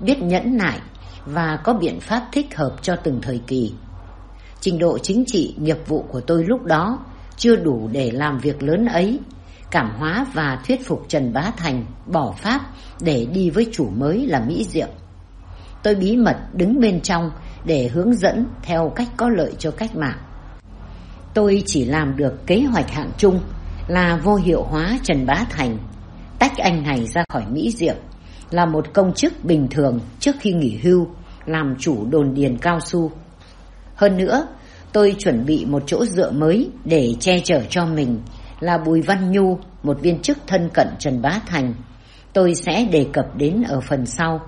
biết nhẫn nại và có biện pháp thích hợp cho từng thời kỳ. Trình độ chính trị, nghiệp vụ của tôi lúc đó chưa đủ để làm việc lớn ấy, cảm hóa và thuyết phục Trần Bá Thành bỏ Pháp để đi với chủ mới là Mỹ Diệu. Tôi bí mật đứng bên trong để hướng dẫn theo cách có lợi cho cách mạng. Tôi chỉ làm được kế hoạch hạng chung là vô hiệu hóa Trần Bá Thành, tách anh này ra khỏi Mỹ Diệu, là một công chức bình thường trước khi nghỉ hưu, làm chủ đồn điền cao su. Hơn nữa, tôi chuẩn bị một chỗ dựa mới để che chở cho mình là Bùi Văn Nhu, một viên chức thân cận Trần Bá Thành. Tôi sẽ đề cập đến ở phần sau.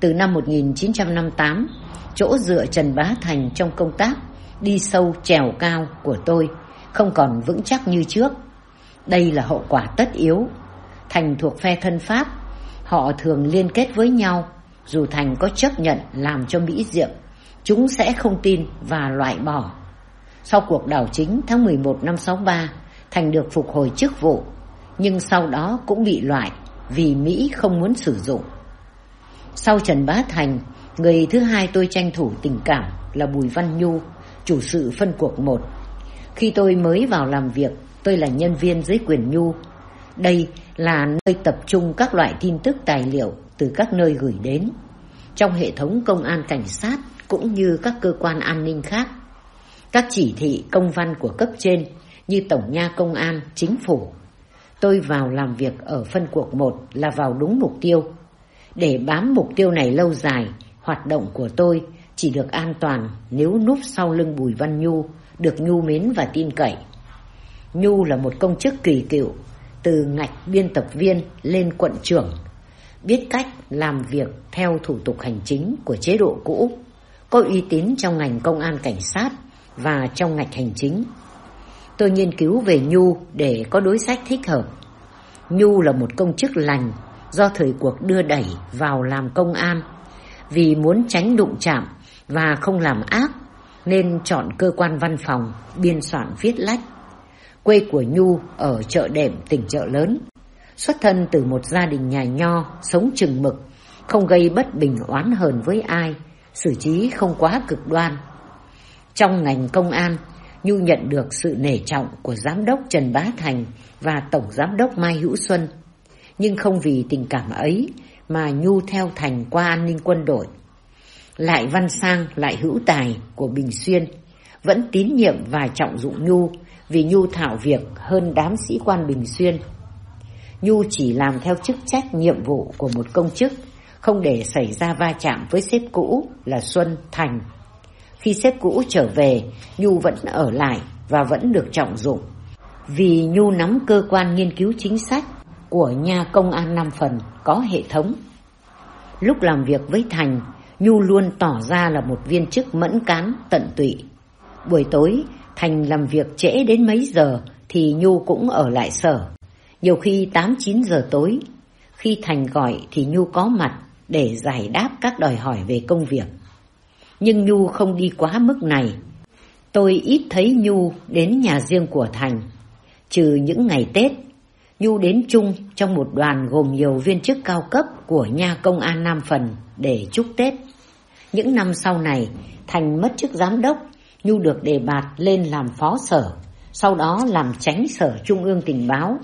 Từ năm 1958, chỗ dựa Trần Bá Thành trong công tác đi sâu trèo cao của tôi không còn vững chắc như trước. Đây là hậu quả tất yếu. Thành thuộc phe thân Pháp, họ thường liên kết với nhau, dù Thành có chấp nhận làm cho Mỹ Diệm, chúng sẽ không tin và loại bỏ. Sau cuộc đảo chính tháng 11 năm 63, Thành được phục hồi chức vụ, nhưng sau đó cũng bị loại vì Mỹ không muốn sử dụng. Sau Trần Bá Thành, người thứ hai tôi tranh thủ tình cảm là Bùi Văn Nhu, chủ sự phân cuộc một. Khi tôi mới vào làm việc, tôi là nhân viên dưới quyền Nhu. Đây là nơi tập trung các loại tin tức tài liệu từ các nơi gửi đến. Trong hệ thống công an cảnh sát cũng như các cơ quan an ninh khác. Các chỉ thị công văn của cấp trên như Tổng nha Công an, Chính phủ. Tôi vào làm việc ở phân cuộc một là vào đúng mục tiêu. Để bám mục tiêu này lâu dài, hoạt động của tôi chỉ được an toàn nếu núp sau lưng Bùi Văn Nhu, được Nhu mến và tin cậy. Nhu là một công chức kỳ cựu, từ ngạch biên tập viên lên quận trưởng, biết cách làm việc theo thủ tục hành chính của chế độ cũ, có uy tín trong ngành công an cảnh sát và trong ngành hành chính. Tôi nghiên cứu về Nhu để có đối sách thích hợp. Nhu là một công chức lành do thời cuộc đưa đẩy vào làm công an vì muốn tránh đụng chạm và không làm ác nên chọn cơ quan văn phòng biên soạn viết lách. Quê của Nhu ở chợ đệm tỉnh chợ lớn. Xuất thân từ một gia đình nhà nho, sống chừng mực, không gây bất bình oán hờn với ai, xử trí không quá cực đoan. Trong ngành công an, Nhu nhận được sự nể trọng của Giám đốc Trần Bá Thành và Tổng Giám đốc Mai Hữu Xuân. Nhưng không vì tình cảm ấy mà Nhu theo Thành qua an ninh quân đội. Lại Văn Sang, lại hữu tài của Bình Xuyên, vẫn tín nhiệm và trọng dụng Nhu vì Nhu thảo việc hơn đám sĩ quan Bình Xuyên. Nhu chỉ làm theo chức trách nhiệm vụ của một công chức, không để xảy ra va chạm với sếp cũ là Xuân Thành khi sếp cũ trở về, Nhu vẫn ở lại và vẫn được trọng dụng. Vì Nhu nắm cơ quan nghiên cứu chính sách của nhà công an năm phần có hệ thống. Lúc làm việc với Thành, Nhu luôn tỏ ra là một viên chức mẫn cán, tận tụy. Buổi tối, Thành làm việc trễ đến mấy giờ thì Nhu cũng ở lại sở. Nhiều khi 8-9 giờ tối, khi Thành gọi thì Nhu có mặt để giải đáp các đòi hỏi về công việc nhưng Nhu không đi quá mức này. Tôi ít thấy Nhu đến nhà riêng của Thành, trừ những ngày Tết. Nhu đến chung trong một đoàn gồm nhiều viên chức cao cấp của nhà công an Nam Phần để chúc Tết. Những năm sau này, Thành mất chức giám đốc, Nhu được đề bạt lên làm phó sở, sau đó làm tránh sở trung ương tình báo.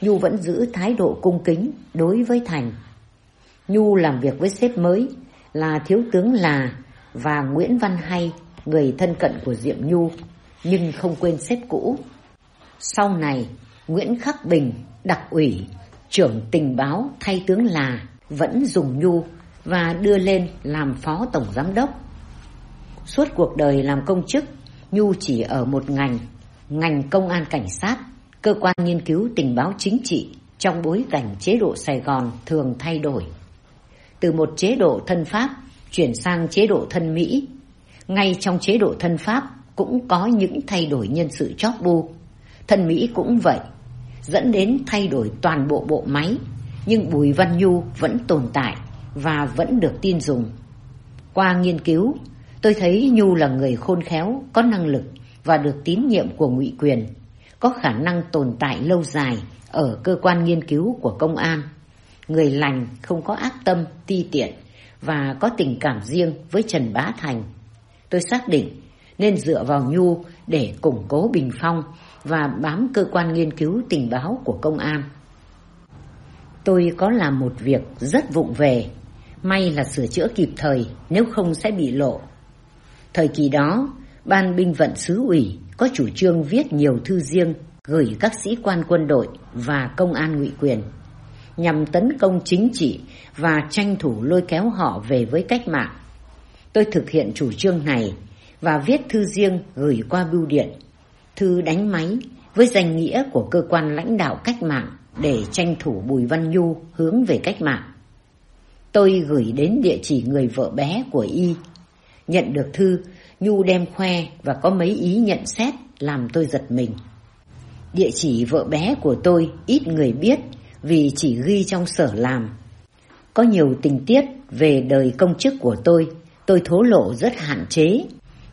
Nhu vẫn giữ thái độ cung kính đối với Thành. Nhu làm việc với sếp mới là thiếu tướng là và Nguyễn Văn Hay, người thân cận của Diệm Nhu, nhưng không quên sếp cũ. Sau này, Nguyễn Khắc Bình, đặc ủy, trưởng tình báo thay tướng là vẫn dùng Nhu và đưa lên làm phó tổng giám đốc. Suốt cuộc đời làm công chức, Nhu chỉ ở một ngành, ngành công an cảnh sát, cơ quan nghiên cứu tình báo chính trị trong bối cảnh chế độ Sài Gòn thường thay đổi. Từ một chế độ thân Pháp chuyển sang chế độ thân Mỹ. Ngay trong chế độ thân Pháp cũng có những thay đổi nhân sự chóp bu. Thân Mỹ cũng vậy, dẫn đến thay đổi toàn bộ bộ máy, nhưng Bùi Văn Nhu vẫn tồn tại và vẫn được tin dùng. Qua nghiên cứu, tôi thấy Nhu là người khôn khéo, có năng lực và được tín nhiệm của ngụy quyền, có khả năng tồn tại lâu dài ở cơ quan nghiên cứu của công an. Người lành không có ác tâm, ti tiện và có tình cảm riêng với Trần Bá Thành. Tôi xác định nên dựa vào Nhu để củng cố bình phong và bám cơ quan nghiên cứu tình báo của công an. Tôi có làm một việc rất vụng về, may là sửa chữa kịp thời nếu không sẽ bị lộ. Thời kỳ đó, Ban binh vận xứ ủy có chủ trương viết nhiều thư riêng gửi các sĩ quan quân đội và công an ngụy quyền nhằm tấn công chính trị và tranh thủ lôi kéo họ về với cách mạng. Tôi thực hiện chủ trương này và viết thư riêng gửi qua bưu điện, thư đánh máy với danh nghĩa của cơ quan lãnh đạo cách mạng để tranh thủ Bùi Văn Nhu hướng về cách mạng. Tôi gửi đến địa chỉ người vợ bé của Y. Nhận được thư, Nhu đem khoe và có mấy ý nhận xét làm tôi giật mình. Địa chỉ vợ bé của tôi ít người biết vì chỉ ghi trong sở làm. Có nhiều tình tiết về đời công chức của tôi, tôi thố lộ rất hạn chế,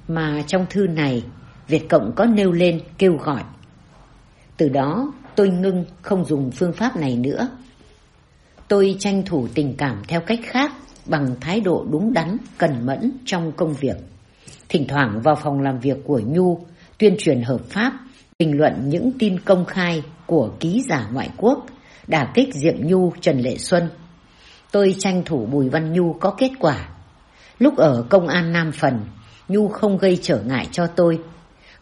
mà trong thư này Việt Cộng có nêu lên kêu gọi. Từ đó tôi ngưng không dùng phương pháp này nữa. Tôi tranh thủ tình cảm theo cách khác bằng thái độ đúng đắn, cẩn mẫn trong công việc. Thỉnh thoảng vào phòng làm việc của Nhu, tuyên truyền hợp pháp, bình luận những tin công khai của ký giả ngoại quốc, đả kích Diệm Nhu Trần Lệ Xuân. Tôi tranh thủ Bùi Văn Nhu có kết quả. Lúc ở công an Nam Phần, Nhu không gây trở ngại cho tôi.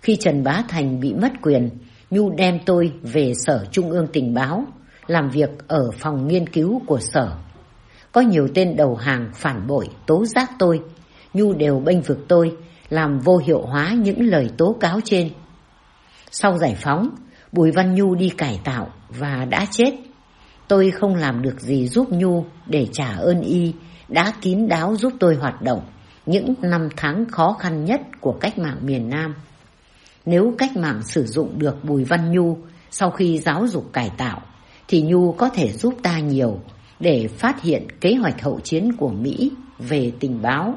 Khi Trần Bá Thành bị mất quyền, Nhu đem tôi về Sở Trung ương Tình báo, làm việc ở phòng nghiên cứu của Sở. Có nhiều tên đầu hàng phản bội, tố giác tôi. Nhu đều bênh vực tôi, làm vô hiệu hóa những lời tố cáo trên. Sau giải phóng, Bùi Văn Nhu đi cải tạo và đã chết. Tôi không làm được gì giúp Nhu để trả ơn y đã kín đáo giúp tôi hoạt động những năm tháng khó khăn nhất của cách mạng miền Nam. Nếu cách mạng sử dụng được Bùi Văn Nhu sau khi giáo dục cải tạo, thì Nhu có thể giúp ta nhiều để phát hiện kế hoạch hậu chiến của Mỹ về tình báo.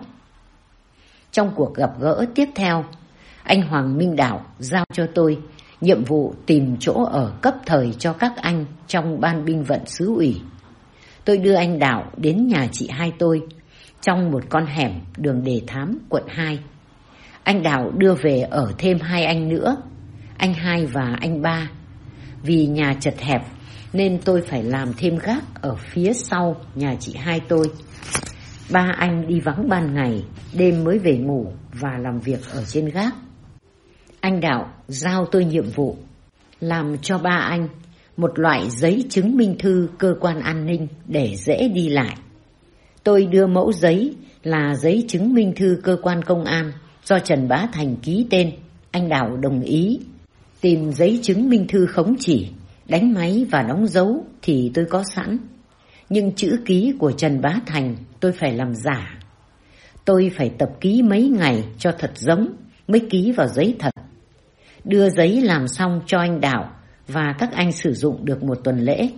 Trong cuộc gặp gỡ tiếp theo, anh Hoàng Minh Đạo giao cho tôi nhiệm vụ tìm chỗ ở cấp thời cho các anh trong ban binh vận xứ ủy. Tôi đưa anh Đạo đến nhà chị hai tôi trong một con hẻm đường Đề Thám, quận 2. Anh Đạo đưa về ở thêm hai anh nữa, anh hai và anh ba. Vì nhà chật hẹp nên tôi phải làm thêm gác ở phía sau nhà chị hai tôi. Ba anh đi vắng ban ngày, đêm mới về ngủ và làm việc ở trên gác. Anh Đạo giao tôi nhiệm vụ làm cho ba anh một loại giấy chứng minh thư cơ quan an ninh để dễ đi lại. Tôi đưa mẫu giấy là giấy chứng minh thư cơ quan công an do Trần Bá Thành ký tên. Anh Đạo đồng ý. Tìm giấy chứng minh thư khống chỉ, đánh máy và đóng dấu thì tôi có sẵn. Nhưng chữ ký của Trần Bá Thành tôi phải làm giả. Tôi phải tập ký mấy ngày cho thật giống mới ký vào giấy thật. Đưa giấy làm xong cho anh Đạo và các anh sử dụng được một tuần lễ.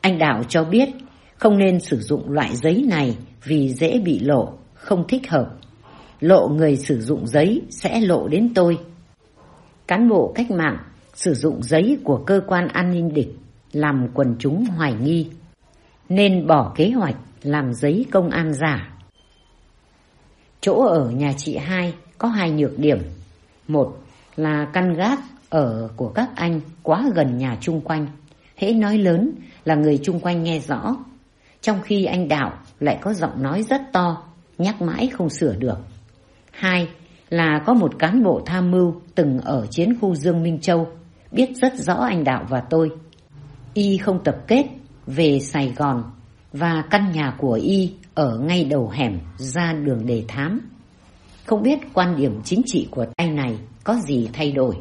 Anh Đạo cho biết không nên sử dụng loại giấy này vì dễ bị lộ, không thích hợp. Lộ người sử dụng giấy sẽ lộ đến tôi. Cán bộ cách mạng sử dụng giấy của cơ quan an ninh địch làm quần chúng hoài nghi. Nên bỏ kế hoạch làm giấy công an giả. Chỗ ở nhà chị hai có hai nhược điểm. Một là căn gác ở của các anh quá gần nhà chung quanh. Hễ nói lớn là người chung quanh nghe rõ. Trong khi anh Đạo lại có giọng nói rất to, nhắc mãi không sửa được. Hai là có một cán bộ tham mưu từng ở chiến khu Dương Minh Châu, biết rất rõ anh Đạo và tôi. Y không tập kết về Sài Gòn và căn nhà của Y ở ngay đầu hẻm ra đường đề thám. Không biết quan điểm chính trị của tay này có gì thay đổi,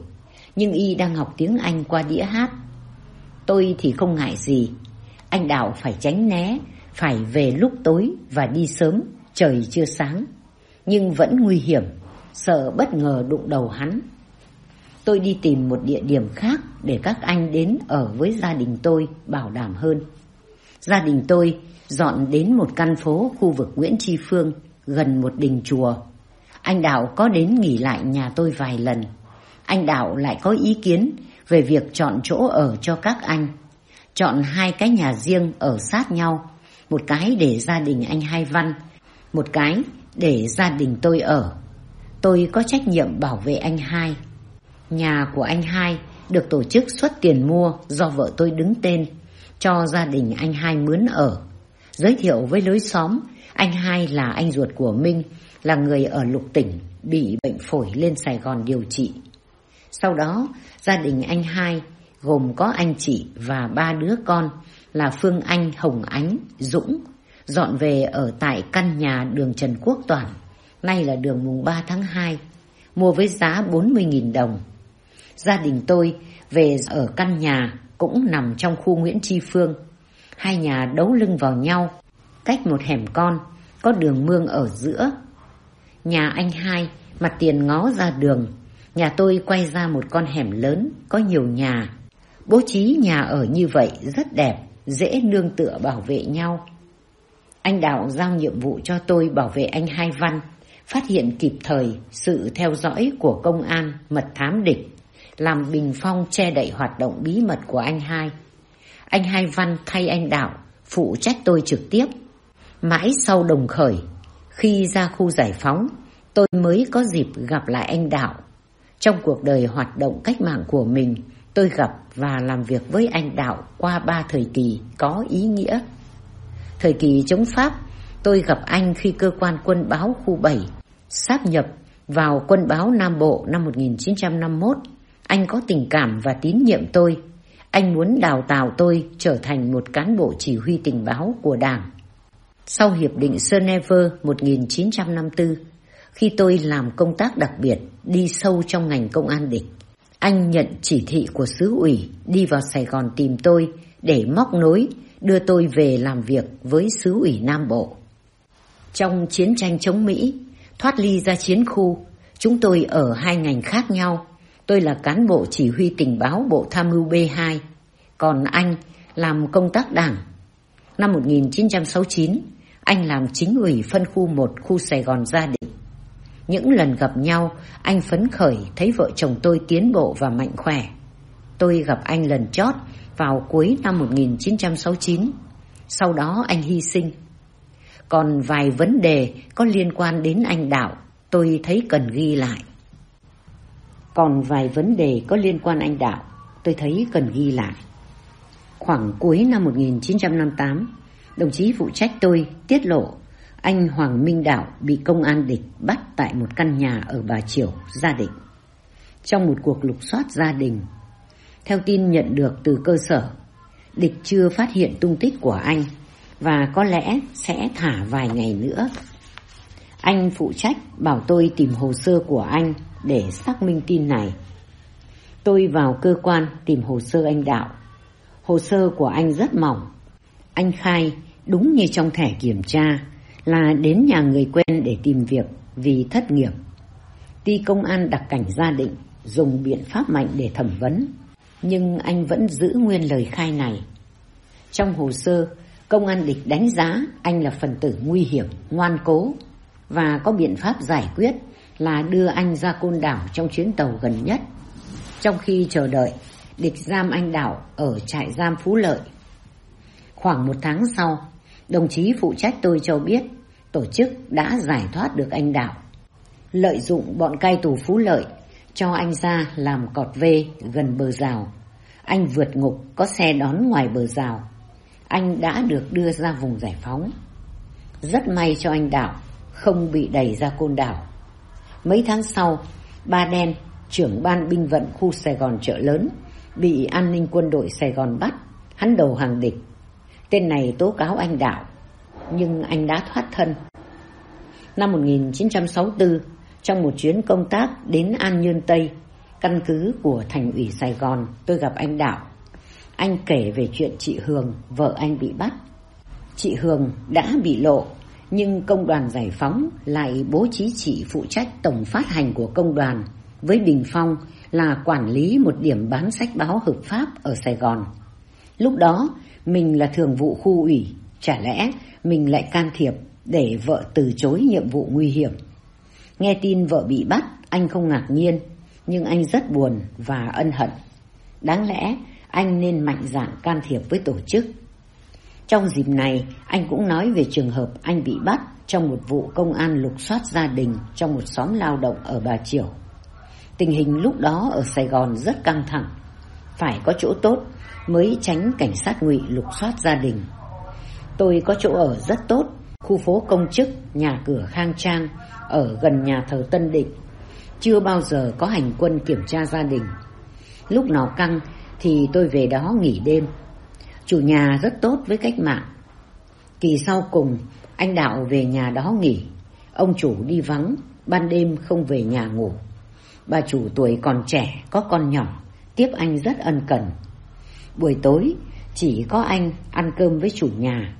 nhưng Y đang học tiếng Anh qua đĩa hát. Tôi thì không ngại gì, anh Đạo phải tránh né, phải về lúc tối và đi sớm, trời chưa sáng. Nhưng vẫn nguy hiểm, sợ bất ngờ đụng đầu hắn. Tôi đi tìm một địa điểm khác để các anh đến ở với gia đình tôi bảo đảm hơn. Gia đình tôi dọn đến một căn phố khu vực Nguyễn Tri Phương gần một đình chùa. Anh Đạo có đến nghỉ lại nhà tôi vài lần. Anh Đạo lại có ý kiến về việc chọn chỗ ở cho các anh. Chọn hai cái nhà riêng ở sát nhau, một cái để gia đình anh Hai Văn, một cái để gia đình tôi ở. Tôi có trách nhiệm bảo vệ anh Hai. Nhà của anh Hai được tổ chức xuất tiền mua do vợ tôi đứng tên, cho gia đình anh Hai mướn ở. Giới thiệu với lối xóm, anh Hai là anh ruột của Minh, là người ở lục tỉnh, bị bệnh phổi lên Sài Gòn điều trị. Sau đó, gia đình anh Hai gồm có anh chị và ba đứa con là Phương Anh, Hồng Ánh, Dũng, dọn về ở tại căn nhà đường Trần Quốc Toản, nay là đường mùng 3 tháng 2, mua với giá 40.000 đồng. Gia đình tôi về ở căn nhà cũng nằm trong khu Nguyễn Tri Phương. Hai nhà đấu lưng vào nhau, cách một hẻm con, có đường mương ở giữa. Nhà anh hai, mặt tiền ngó ra đường, nhà tôi quay ra một con hẻm lớn, có nhiều nhà. Bố trí nhà ở như vậy rất đẹp, dễ nương tựa bảo vệ nhau. Anh Đạo giao nhiệm vụ cho tôi bảo vệ anh Hai Văn, phát hiện kịp thời sự theo dõi của công an, mật thám địch, làm bình phong che đậy hoạt động bí mật của anh Hai. Anh Hai Văn thay anh Đạo, phụ trách tôi trực tiếp. Mãi sau đồng khởi, khi ra khu giải phóng, tôi mới có dịp gặp lại anh Đạo. Trong cuộc đời hoạt động cách mạng của mình, tôi gặp và làm việc với anh Đạo qua ba thời kỳ có ý nghĩa. Thời kỳ chống Pháp, tôi gặp anh khi cơ quan quân báo khu 7 sáp nhập vào quân báo Nam Bộ năm 1951. Anh có tình cảm và tín nhiệm tôi. Anh muốn đào tạo tôi trở thành một cán bộ chỉ huy tình báo của Đảng. Sau Hiệp định Geneva 1954, khi tôi làm công tác đặc biệt đi sâu trong ngành công an địch, anh nhận chỉ thị của xứ ủy đi vào Sài Gòn tìm tôi để móc nối đưa tôi về làm việc với xứ ủy Nam Bộ. Trong chiến tranh chống Mỹ, thoát ly ra chiến khu, chúng tôi ở hai ngành khác nhau. Tôi là cán bộ chỉ huy tình báo Bộ Tham mưu B2, còn anh làm công tác đảng. Năm 1969, anh làm chính ủy phân khu 1 khu Sài Gòn Gia đình. Những lần gặp nhau, anh phấn khởi thấy vợ chồng tôi tiến bộ và mạnh khỏe. Tôi gặp anh lần chót vào cuối năm 1969. Sau đó anh hy sinh. Còn vài vấn đề có liên quan đến anh Đạo tôi thấy cần ghi lại. Còn vài vấn đề có liên quan anh Đạo tôi thấy cần ghi lại. Khoảng cuối năm 1958, đồng chí phụ trách tôi tiết lộ anh Hoàng Minh Đạo bị công an địch bắt tại một căn nhà ở Bà Triểu, Gia Định. Trong một cuộc lục soát gia đình, theo tin nhận được từ cơ sở, địch chưa phát hiện tung tích của anh và có lẽ sẽ thả vài ngày nữa. Anh phụ trách bảo tôi tìm hồ sơ của anh để xác minh tin này. Tôi vào cơ quan tìm hồ sơ anh Đạo. Hồ sơ của anh rất mỏng. Anh khai đúng như trong thẻ kiểm tra là đến nhà người quen để tìm việc vì thất nghiệp. Tuy công an đặc cảnh gia định dùng biện pháp mạnh để thẩm vấn, nhưng anh vẫn giữ nguyên lời khai này. Trong hồ sơ, công an địch đánh giá anh là phần tử nguy hiểm, ngoan cố và có biện pháp giải quyết là đưa anh ra côn đảo trong chuyến tàu gần nhất. Trong khi chờ đợi, địch giam anh đảo ở trại giam Phú Lợi. Khoảng một tháng sau, đồng chí phụ trách tôi cho biết tổ chức đã giải thoát được anh đảo. Lợi dụng bọn cai tù Phú Lợi cho anh ra làm cọt vê gần bờ rào. Anh vượt ngục có xe đón ngoài bờ rào anh đã được đưa ra vùng giải phóng. Rất may cho anh đảo không bị đẩy ra côn đảo. Mấy tháng sau, Ba Đen, trưởng ban binh vận khu Sài Gòn chợ lớn, bị an ninh quân đội Sài Gòn bắt, hắn đầu hàng địch. Tên này tố cáo anh Đạo, nhưng anh đã thoát thân. Năm 1964, trong một chuyến công tác đến An Nhơn Tây, căn cứ của thành ủy Sài Gòn, tôi gặp anh Đạo. Anh kể về chuyện chị Hường, vợ anh bị bắt. Chị Hường đã bị lộ, nhưng công đoàn giải phóng lại bố trí chị phụ trách tổng phát hành của công đoàn, với Bình Phong là quản lý một điểm bán sách báo hợp pháp ở Sài Gòn. Lúc đó mình là thường vụ khu ủy, chả lẽ mình lại can thiệp để vợ từ chối nhiệm vụ nguy hiểm. Nghe tin vợ bị bắt, anh không ngạc nhiên, nhưng anh rất buồn và ân hận. Đáng lẽ anh nên mạnh dạn can thiệp với tổ chức. Trong dịp này, anh cũng nói về trường hợp anh bị bắt trong một vụ công an lục soát gia đình trong một xóm lao động ở Bà Triểu. Tình hình lúc đó ở Sài Gòn rất căng thẳng. Phải có chỗ tốt mới tránh cảnh sát ngụy lục soát gia đình. Tôi có chỗ ở rất tốt, khu phố công chức, nhà cửa khang trang, ở gần nhà thờ Tân Định. Chưa bao giờ có hành quân kiểm tra gia đình. Lúc nào căng thì tôi về đó nghỉ đêm. Chủ nhà rất tốt với cách mạng. Kỳ sau cùng, anh Đạo về nhà đó nghỉ. Ông chủ đi vắng, ban đêm không về nhà ngủ. Bà chủ tuổi còn trẻ, có con nhỏ, tiếp anh rất ân cần. Buổi tối, chỉ có anh ăn cơm với chủ nhà.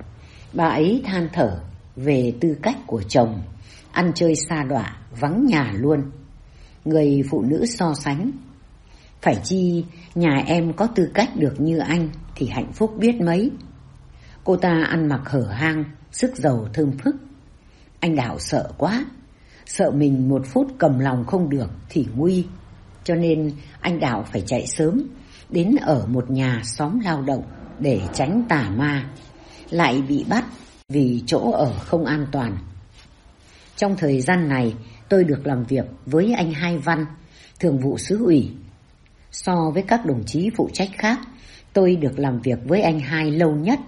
Bà ấy than thở về tư cách của chồng, ăn chơi xa đọa, vắng nhà luôn. Người phụ nữ so sánh. Phải chi nhà em có tư cách được như anh thì hạnh phúc biết mấy. Cô ta ăn mặc hở hang, sức giàu thơm phức. Anh Đạo sợ quá, sợ mình một phút cầm lòng không được thì nguy. Cho nên anh Đạo phải chạy sớm, đến ở một nhà xóm lao động để tránh tà ma. Lại bị bắt vì chỗ ở không an toàn. Trong thời gian này, tôi được làm việc với anh Hai Văn, thường vụ xứ ủy. So với các đồng chí phụ trách khác, tôi được làm việc với anh Hai lâu nhất.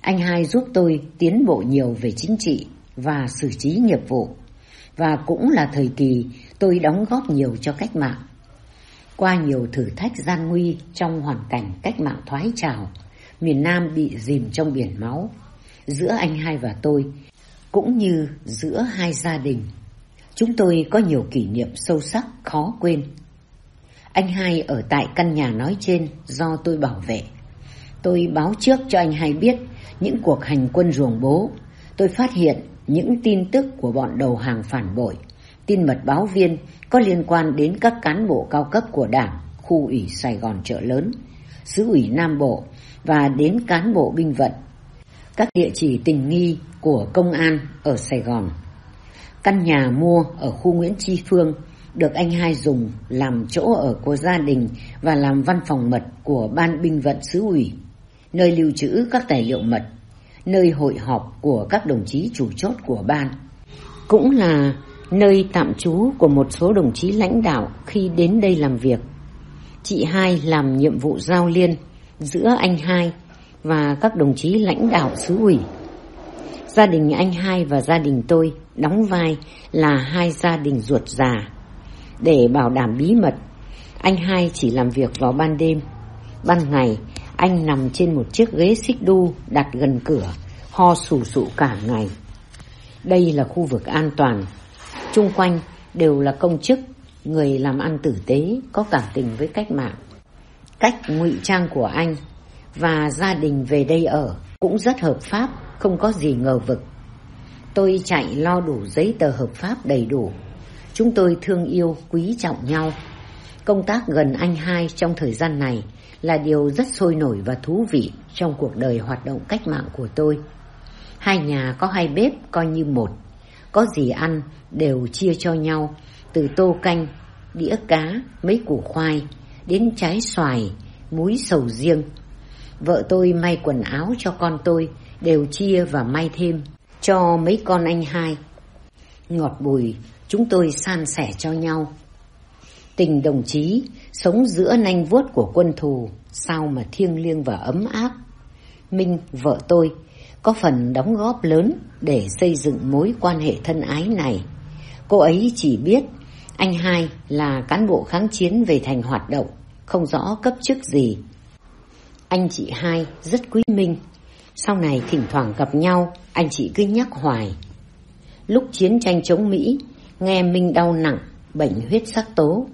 Anh Hai giúp tôi tiến bộ nhiều về chính trị và xử trí nghiệp vụ. Và cũng là thời kỳ tôi đóng góp nhiều cho cách mạng. Qua nhiều thử thách gian nguy trong hoàn cảnh cách mạng thoái trào, miền Nam bị dìm trong biển máu. Giữa anh hai và tôi, cũng như giữa hai gia đình, chúng tôi có nhiều kỷ niệm sâu sắc khó quên. Anh hai ở tại căn nhà nói trên do tôi bảo vệ. Tôi báo trước cho anh hai biết những cuộc hành quân ruồng bố. Tôi phát hiện những tin tức của bọn đầu hàng phản bội, tin mật báo viên có liên quan đến các cán bộ cao cấp của Đảng, khu ủy Sài Gòn chợ lớn, xứ ủy Nam Bộ và đến cán bộ binh vận. Các địa chỉ tình nghi của công an ở Sài Gòn. Căn nhà mua ở khu Nguyễn Tri Phương được anh hai dùng làm chỗ ở của gia đình và làm văn phòng mật của ban binh vận xứ ủy, nơi lưu trữ các tài liệu mật, nơi hội họp của các đồng chí chủ chốt của ban. Cũng là nơi tạm trú của một số đồng chí lãnh đạo khi đến đây làm việc. Chị hai làm nhiệm vụ giao liên giữa anh hai và các đồng chí lãnh đạo xứ ủy. Gia đình anh hai và gia đình tôi đóng vai là hai gia đình ruột già. Để bảo đảm bí mật, anh hai chỉ làm việc vào ban đêm. Ban ngày, anh nằm trên một chiếc ghế xích đu đặt gần cửa, ho sù sụ cả ngày. Đây là khu vực an toàn chung quanh đều là công chức, người làm ăn tử tế, có cảm tình với cách mạng. Cách ngụy trang của anh và gia đình về đây ở cũng rất hợp pháp, không có gì ngờ vực. Tôi chạy lo đủ giấy tờ hợp pháp đầy đủ. Chúng tôi thương yêu, quý trọng nhau. Công tác gần anh hai trong thời gian này là điều rất sôi nổi và thú vị trong cuộc đời hoạt động cách mạng của tôi. Hai nhà có hai bếp coi như một. Có gì ăn đều chia cho nhau, từ tô canh, đĩa cá, mấy củ khoai, đến trái xoài, muối sầu riêng. Vợ tôi may quần áo cho con tôi, đều chia và may thêm, cho mấy con anh hai. Ngọt bùi, chúng tôi san sẻ cho nhau. Tình đồng chí, sống giữa nanh vuốt của quân thù, sao mà thiêng liêng và ấm áp. Minh, vợ tôi, có phần đóng góp lớn để xây dựng mối quan hệ thân ái này. Cô ấy chỉ biết anh hai là cán bộ kháng chiến về thành hoạt động, không rõ cấp chức gì. Anh chị hai rất quý Minh. Sau này thỉnh thoảng gặp nhau, anh chị cứ nhắc hoài. Lúc chiến tranh chống Mỹ, nghe Minh đau nặng, bệnh huyết sắc tố.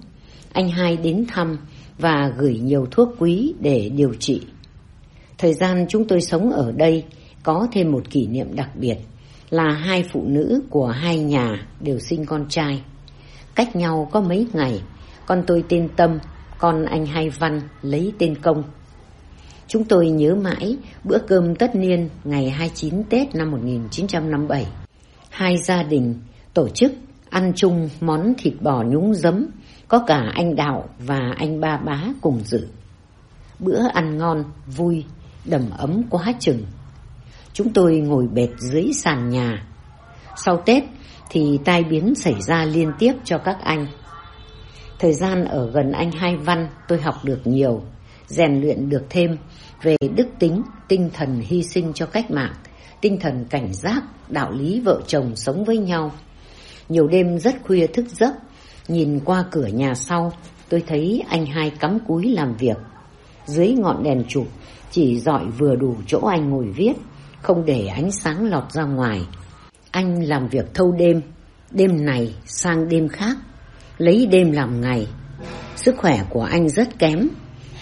Anh hai đến thăm và gửi nhiều thuốc quý để điều trị. Thời gian chúng tôi sống ở đây có thêm một kỷ niệm đặc biệt là hai phụ nữ của hai nhà đều sinh con trai. Cách nhau có mấy ngày, con tôi tên Tâm, con anh Hai Văn lấy tên Công. Chúng tôi nhớ mãi bữa cơm tất niên ngày 29 Tết năm 1957. Hai gia đình tổ chức ăn chung món thịt bò nhúng giấm, có cả anh Đạo và anh Ba Bá cùng dự. Bữa ăn ngon, vui, đầm ấm quá chừng. Chúng tôi ngồi bệt dưới sàn nhà. Sau Tết thì tai biến xảy ra liên tiếp cho các anh. Thời gian ở gần anh Hai Văn tôi học được nhiều, rèn luyện được thêm về đức tính, tinh thần hy sinh cho cách mạng, tinh thần cảnh giác, đạo lý vợ chồng sống với nhau. Nhiều đêm rất khuya thức giấc, nhìn qua cửa nhà sau, tôi thấy anh hai cắm cúi làm việc. Dưới ngọn đèn chụp, chỉ dọi vừa đủ chỗ anh ngồi viết, không để ánh sáng lọt ra ngoài. Anh làm việc thâu đêm, đêm này sang đêm khác, lấy đêm làm ngày. Sức khỏe của anh rất kém,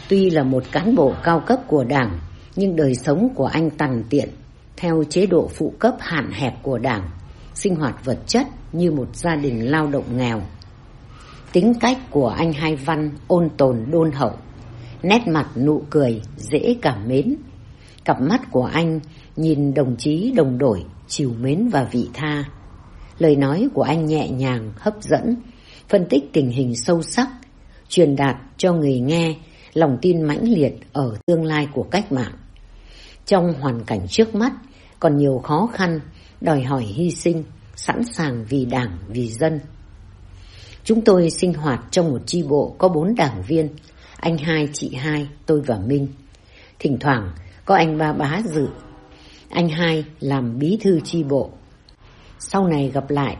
tuy là một cán bộ cao cấp của đảng, nhưng đời sống của anh tằn tiện, theo chế độ phụ cấp hạn hẹp của đảng, sinh hoạt vật chất như một gia đình lao động nghèo. Tính cách của anh Hai Văn ôn tồn đôn hậu, nét mặt nụ cười dễ cảm mến. Cặp mắt của anh nhìn đồng chí đồng đội, chiều mến và vị tha. Lời nói của anh nhẹ nhàng, hấp dẫn, phân tích tình hình sâu sắc, truyền đạt cho người nghe lòng tin mãnh liệt ở tương lai của cách mạng. Trong hoàn cảnh trước mắt còn nhiều khó khăn, đòi hỏi hy sinh, sẵn sàng vì đảng, vì dân. Chúng tôi sinh hoạt trong một chi bộ có bốn đảng viên, anh hai, chị hai, tôi và Minh. Thỉnh thoảng có anh ba bá dự. Anh hai làm bí thư chi bộ. Sau này gặp lại,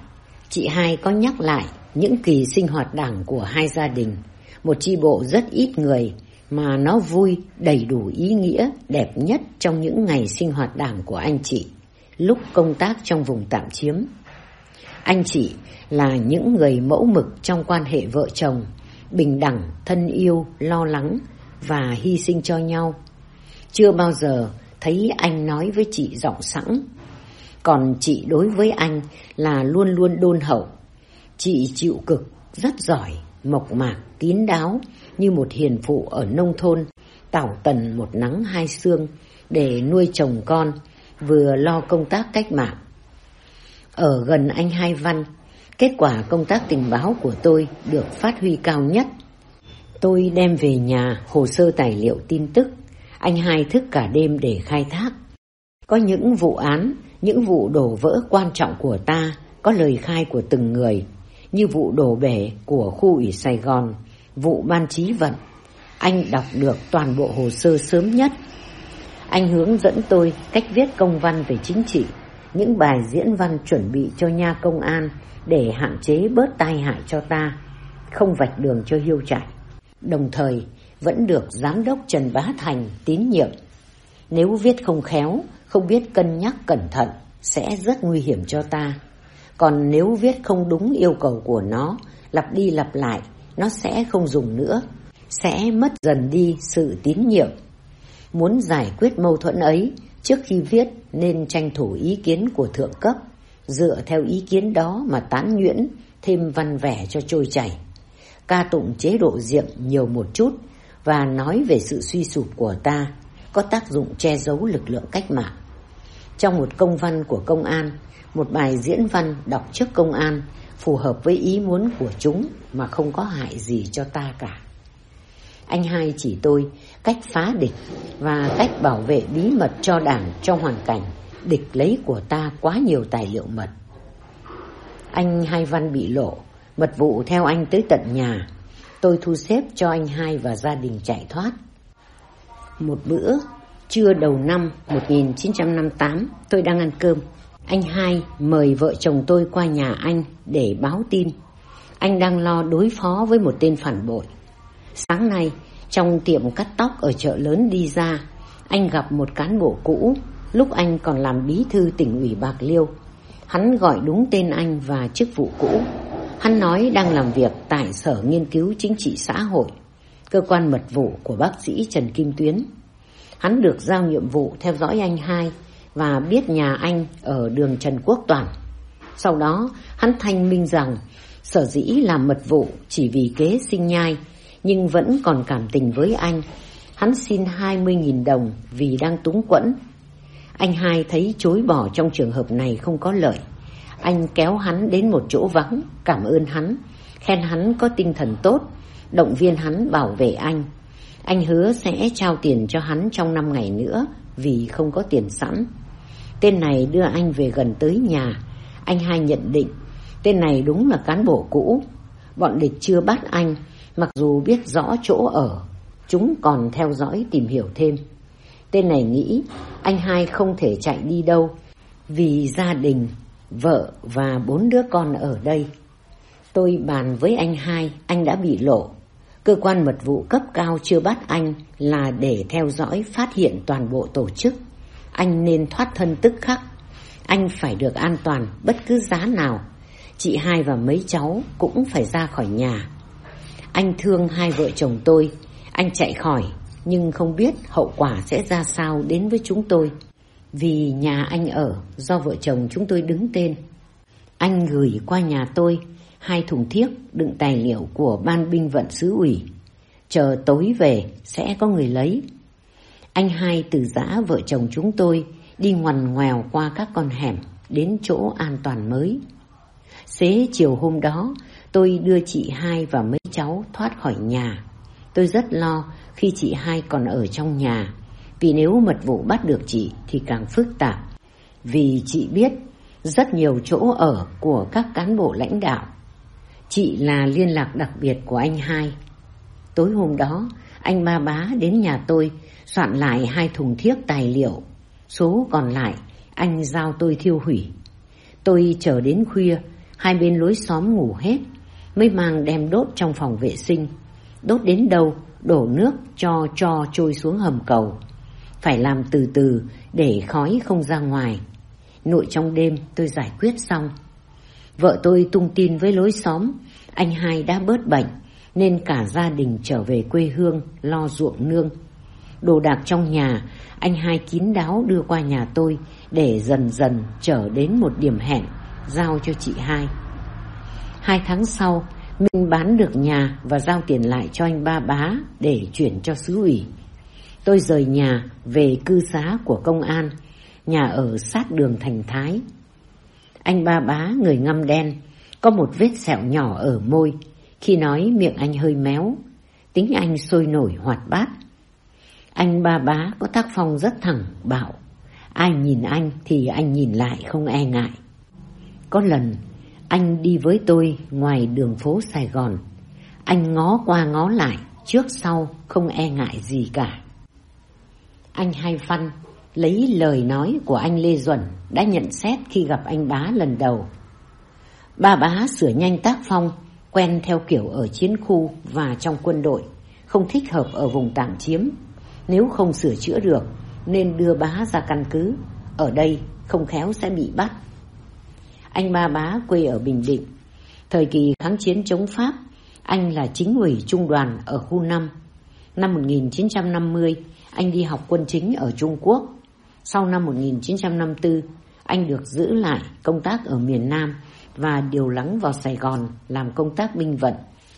chị hai có nhắc lại những kỳ sinh hoạt đảng của hai gia đình. Một chi bộ rất ít người mà nó vui, đầy đủ ý nghĩa, đẹp nhất trong những ngày sinh hoạt đảng của anh chị, lúc công tác trong vùng tạm chiếm. Anh chị là những người mẫu mực trong quan hệ vợ chồng, bình đẳng, thân yêu, lo lắng và hy sinh cho nhau. Chưa bao giờ thấy anh nói với chị giọng sẵn. Còn chị đối với anh là luôn luôn đôn hậu. Chị chịu cực, rất giỏi, mộc mạc, kín đáo như một hiền phụ ở nông thôn, tảo tần một nắng hai xương để nuôi chồng con, vừa lo công tác cách mạng. Ở gần anh Hai Văn, kết quả công tác tình báo của tôi được phát huy cao nhất. Tôi đem về nhà hồ sơ tài liệu tin tức, anh Hai thức cả đêm để khai thác. Có những vụ án, những vụ đổ vỡ quan trọng của ta, có lời khai của từng người, như vụ đổ bể của khu ủy Sài Gòn, vụ ban trí vận. Anh đọc được toàn bộ hồ sơ sớm nhất. Anh hướng dẫn tôi cách viết công văn về chính trị, những bài diễn văn chuẩn bị cho nha công an để hạn chế bớt tai hại cho ta, không vạch đường cho hiêu chạy. Đồng thời, vẫn được Giám đốc Trần Bá Thành tín nhiệm. Nếu viết không khéo, không biết cân nhắc cẩn thận, sẽ rất nguy hiểm cho ta. Còn nếu viết không đúng yêu cầu của nó, lặp đi lặp lại, nó sẽ không dùng nữa, sẽ mất dần đi sự tín nhiệm. Muốn giải quyết mâu thuẫn ấy, trước khi viết nên tranh thủ ý kiến của thượng cấp, dựa theo ý kiến đó mà tán nhuyễn, thêm văn vẻ cho trôi chảy. Ca tụng chế độ diệm nhiều một chút và nói về sự suy sụp của ta, có tác dụng che giấu lực lượng cách mạng. Trong một công văn của công an, một bài diễn văn đọc trước công an phù hợp với ý muốn của chúng mà không có hại gì cho ta cả. Anh hai chỉ tôi cách phá địch và cách bảo vệ bí mật cho đảng trong hoàn cảnh địch lấy của ta quá nhiều tài liệu mật. Anh hai văn bị lộ, mật vụ theo anh tới tận nhà. Tôi thu xếp cho anh hai và gia đình chạy thoát. Một bữa, trưa đầu năm 1958, tôi đang ăn cơm. Anh hai mời vợ chồng tôi qua nhà anh để báo tin. Anh đang lo đối phó với một tên phản bội. Sáng nay, trong tiệm cắt tóc ở chợ lớn đi ra, anh gặp một cán bộ cũ, lúc anh còn làm bí thư tỉnh ủy Bạc Liêu. Hắn gọi đúng tên anh và chức vụ cũ. Hắn nói đang làm việc tại Sở Nghiên cứu Chính trị Xã hội, cơ quan mật vụ của bác sĩ Trần Kim Tuyến. Hắn được giao nhiệm vụ theo dõi anh hai và biết nhà anh ở đường Trần Quốc Toàn. Sau đó, hắn thanh minh rằng sở dĩ làm mật vụ chỉ vì kế sinh nhai, nhưng vẫn còn cảm tình với anh. Hắn xin 20.000 đồng vì đang túng quẫn. Anh hai thấy chối bỏ trong trường hợp này không có lợi. Anh kéo hắn đến một chỗ vắng, cảm ơn hắn, khen hắn có tinh thần tốt, động viên hắn bảo vệ anh. Anh hứa sẽ trao tiền cho hắn trong 5 ngày nữa vì không có tiền sẵn. Tên này đưa anh về gần tới nhà. Anh hai nhận định tên này đúng là cán bộ cũ. Bọn địch chưa bắt anh, mặc dù biết rõ chỗ ở, chúng còn theo dõi tìm hiểu thêm. Tên này nghĩ anh hai không thể chạy đi đâu vì gia đình, vợ và bốn đứa con ở đây. Tôi bàn với anh hai, anh đã bị lộ. Cơ quan mật vụ cấp cao chưa bắt anh là để theo dõi phát hiện toàn bộ tổ chức. Anh nên thoát thân tức khắc. Anh phải được an toàn bất cứ giá nào. Chị hai và mấy cháu cũng phải ra khỏi nhà. Anh thương hai vợ chồng tôi. Anh chạy khỏi, nhưng không biết hậu quả sẽ ra sao đến với chúng tôi. Vì nhà anh ở, do vợ chồng chúng tôi đứng tên. Anh gửi qua nhà tôi hai thùng thiếc đựng tài liệu của ban binh vận xứ ủy. Chờ tối về, sẽ có người lấy. Anh hai từ giã vợ chồng chúng tôi đi ngoằn ngoèo qua các con hẻm đến chỗ an toàn mới. Xế chiều hôm đó, tôi đưa chị hai và mấy cháu thoát khỏi nhà. Tôi rất lo khi chị hai còn ở trong nhà vì nếu mật vụ bắt được chị thì càng phức tạp. Vì chị biết rất nhiều chỗ ở của các cán bộ lãnh đạo. Chị là liên lạc đặc biệt của anh hai. Tối hôm đó, anh ba bá đến nhà tôi soạn lại hai thùng thiếc tài liệu. Số còn lại, anh giao tôi thiêu hủy. Tôi chờ đến khuya, hai bên lối xóm ngủ hết, mới mang đem đốt trong phòng vệ sinh. Đốt đến đâu, đổ nước cho cho trôi xuống hầm cầu. Phải làm từ từ để khói không ra ngoài. Nội trong đêm tôi giải quyết xong. Vợ tôi tung tin với lối xóm, anh hai đã bớt bệnh, nên cả gia đình trở về quê hương lo ruộng nương. Đồ đạc trong nhà, anh hai kín đáo đưa qua nhà tôi để dần dần trở đến một điểm hẹn, giao cho chị hai. Hai tháng sau, mình bán được nhà và giao tiền lại cho anh ba bá để chuyển cho xứ ủy. Tôi rời nhà về cư xá của công an, nhà ở sát đường Thành Thái. Anh ba bá người ngăm đen, có một vết sẹo nhỏ ở môi, khi nói miệng anh hơi méo, tính anh sôi nổi hoạt bát. Anh ba bá có tác phong rất thẳng, bảo, ai nhìn anh thì anh nhìn lại không e ngại. Có lần, anh đi với tôi ngoài đường phố Sài Gòn. Anh ngó qua ngó lại, trước sau không e ngại gì cả. Anh Hai Văn lấy lời nói của anh Lê Duẩn đã nhận xét khi gặp anh bá lần đầu. Ba bá sửa nhanh tác phong, quen theo kiểu ở chiến khu và trong quân đội, không thích hợp ở vùng tạm chiếm. Nếu không sửa chữa được, nên đưa bá ra căn cứ. Ở đây không khéo sẽ bị bắt. Anh ba bá quê ở Bình Định. Thời kỳ kháng chiến chống Pháp, anh là chính ủy trung đoàn ở khu 5. Năm 1950, anh đi học quân chính ở Trung Quốc. Sau năm 1954, anh được giữ lại công tác ở miền Nam và điều lắng vào Sài Gòn làm công tác binh vận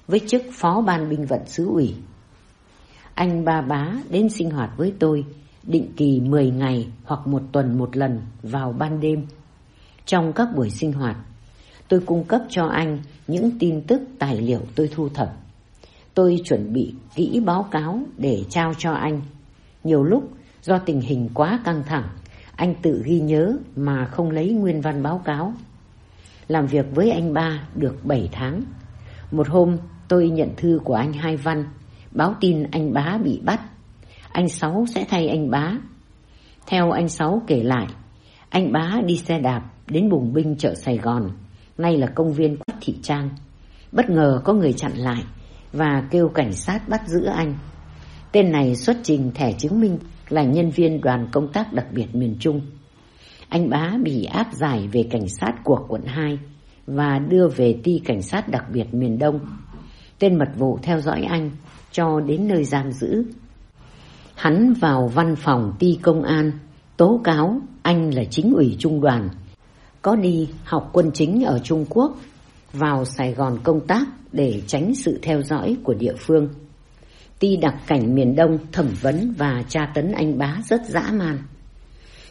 với chức phó ban binh vận xứ ủy. Anh ba bá đến sinh hoạt với tôi định kỳ 10 ngày hoặc một tuần một lần vào ban đêm. Trong các buổi sinh hoạt, tôi cung cấp cho anh những tin tức tài liệu tôi thu thập. Tôi chuẩn bị kỹ báo cáo để trao cho anh. Nhiều lúc do tình hình quá căng thẳng, anh tự ghi nhớ mà không lấy nguyên văn báo cáo. Làm việc với anh ba được 7 tháng. Một hôm tôi nhận thư của anh Hai Văn, báo tin anh bá bị bắt. Anh Sáu sẽ thay anh bá. Theo anh Sáu kể lại, anh bá đi xe đạp đến bùng binh chợ Sài Gòn, nay là công viên Quách Thị Trang. Bất ngờ có người chặn lại và kêu cảnh sát bắt giữ anh. Tên này xuất trình thẻ chứng minh là nhân viên đoàn công tác đặc biệt miền Trung. Anh bá bị áp giải về cảnh sát của quận 2 và đưa về ti cảnh sát đặc biệt miền Đông. Tên mật vụ theo dõi anh cho đến nơi giam giữ. Hắn vào văn phòng ti công an tố cáo anh là chính ủy trung đoàn có đi học quân chính ở Trung Quốc, vào Sài Gòn công tác để tránh sự theo dõi của địa phương. Ti đặc cảnh miền Đông thẩm vấn và tra tấn anh bá rất dã man.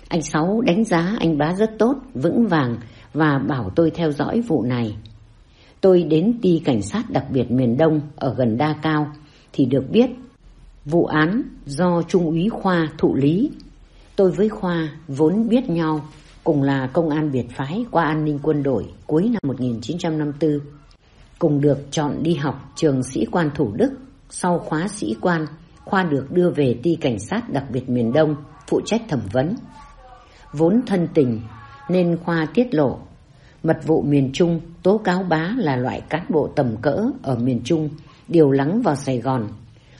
Anh Sáu đánh giá anh bá rất tốt, vững vàng và bảo tôi theo dõi vụ này. Tôi đến ti cảnh sát đặc biệt miền Đông ở gần Đa Cao thì được biết vụ án do Trung úy Khoa thụ lý. Tôi với Khoa vốn biết nhau cùng là công an biệt phái qua an ninh quân đội cuối năm 1954. Cùng được chọn đi học trường sĩ quan Thủ Đức sau khóa sĩ quan, Khoa được đưa về ti cảnh sát đặc biệt miền Đông phụ trách thẩm vấn. Vốn thân tình nên Khoa tiết lộ mật vụ miền Trung tố cáo bá là loại cán bộ tầm cỡ ở miền Trung điều lắng vào Sài Gòn.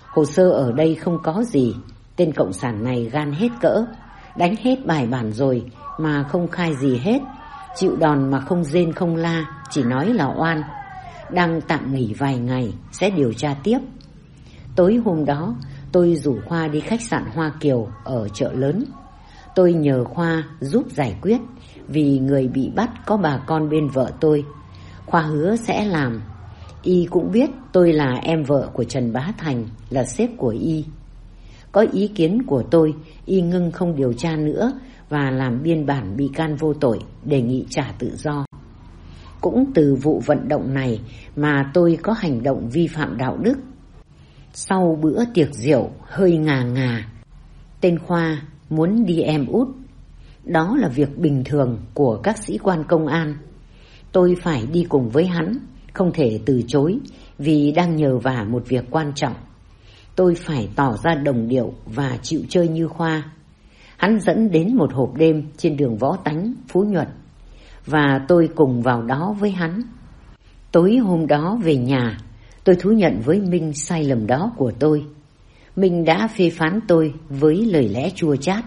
Hồ sơ ở đây không có gì, tên cộng sản này gan hết cỡ, đánh hết bài bản rồi mà không khai gì hết, chịu đòn mà không rên không la, chỉ nói là oan. Đang tạm nghỉ vài ngày, sẽ điều tra tiếp. Tối hôm đó, tôi rủ Khoa đi khách sạn Hoa Kiều ở chợ lớn. Tôi nhờ Khoa giúp giải quyết vì người bị bắt có bà con bên vợ tôi. Khoa hứa sẽ làm. Y cũng biết tôi là em vợ của Trần Bá Thành, là sếp của Y. Có ý kiến của tôi, Y ngưng không điều tra nữa và làm biên bản bị can vô tội, đề nghị trả tự do. Cũng từ vụ vận động này mà tôi có hành động vi phạm đạo đức. Sau bữa tiệc rượu hơi ngà ngà, tên Khoa muốn đi em út. Đó là việc bình thường của các sĩ quan công an. Tôi phải đi cùng với hắn, không thể từ chối vì đang nhờ vả một việc quan trọng. Tôi phải tỏ ra đồng điệu và chịu chơi như Khoa. Hắn dẫn đến một hộp đêm trên đường Võ Tánh, Phú Nhuận. Và tôi cùng vào đó với hắn. Tối hôm đó về nhà, tôi thú nhận với Minh sai lầm đó của tôi. Minh đã phê phán tôi với lời lẽ chua chát.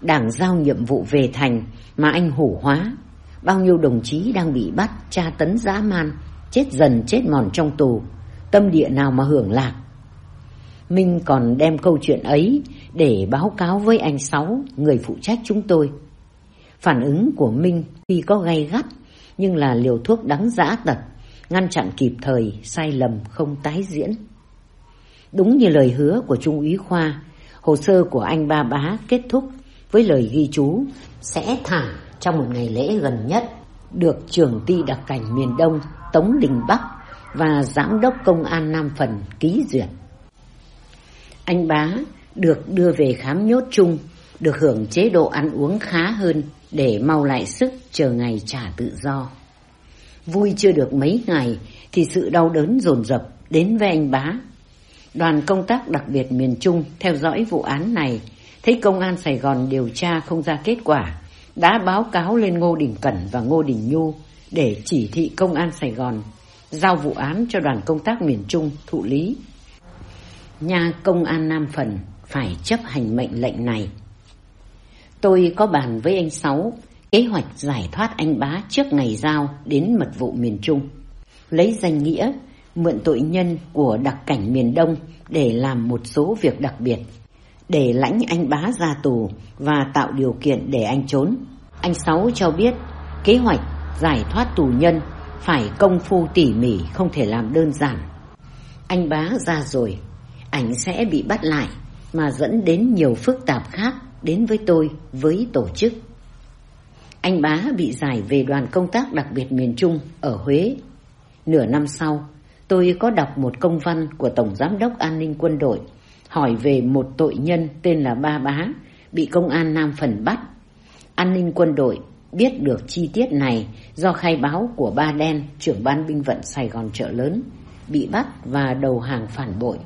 Đảng giao nhiệm vụ về thành mà anh hủ hóa. Bao nhiêu đồng chí đang bị bắt, tra tấn dã man, chết dần chết mòn trong tù. Tâm địa nào mà hưởng lạc. Minh còn đem câu chuyện ấy để báo cáo với anh Sáu, người phụ trách chúng tôi. Phản ứng của Minh tuy có gay gắt, nhưng là liều thuốc đắng giã tật, ngăn chặn kịp thời, sai lầm không tái diễn. Đúng như lời hứa của Trung úy Khoa, hồ sơ của anh Ba Bá kết thúc với lời ghi chú sẽ thả trong một ngày lễ gần nhất được trưởng ty đặc cảnh miền Đông Tống Đình Bắc và giám đốc công an Nam Phần ký duyệt. Anh bá được đưa về khám nhốt chung, được hưởng chế độ ăn uống khá hơn để mau lại sức chờ ngày trả tự do. Vui chưa được mấy ngày thì sự đau đớn dồn dập đến với anh bá. Đoàn công tác đặc biệt miền Trung theo dõi vụ án này, thấy công an Sài Gòn điều tra không ra kết quả, đã báo cáo lên Ngô Đình Cẩn và Ngô Đình Nhu để chỉ thị công an Sài Gòn giao vụ án cho đoàn công tác miền Trung thụ lý nha công an Nam Phần phải chấp hành mệnh lệnh này. Tôi có bàn với anh Sáu, kế hoạch giải thoát anh bá trước ngày giao đến mật vụ miền Trung. Lấy danh nghĩa, mượn tội nhân của đặc cảnh miền Đông để làm một số việc đặc biệt. Để lãnh anh bá ra tù và tạo điều kiện để anh trốn. Anh Sáu cho biết, kế hoạch giải thoát tù nhân phải công phu tỉ mỉ, không thể làm đơn giản. Anh bá ra rồi ảnh sẽ bị bắt lại mà dẫn đến nhiều phức tạp khác đến với tôi, với tổ chức. Anh bá bị giải về đoàn công tác đặc biệt miền Trung ở Huế. Nửa năm sau, tôi có đọc một công văn của Tổng Giám đốc An ninh quân đội hỏi về một tội nhân tên là Ba Bá bị công an Nam Phần bắt. An ninh quân đội biết được chi tiết này do khai báo của Ba Đen, trưởng ban binh vận Sài Gòn chợ lớn, bị bắt và đầu hàng phản bội.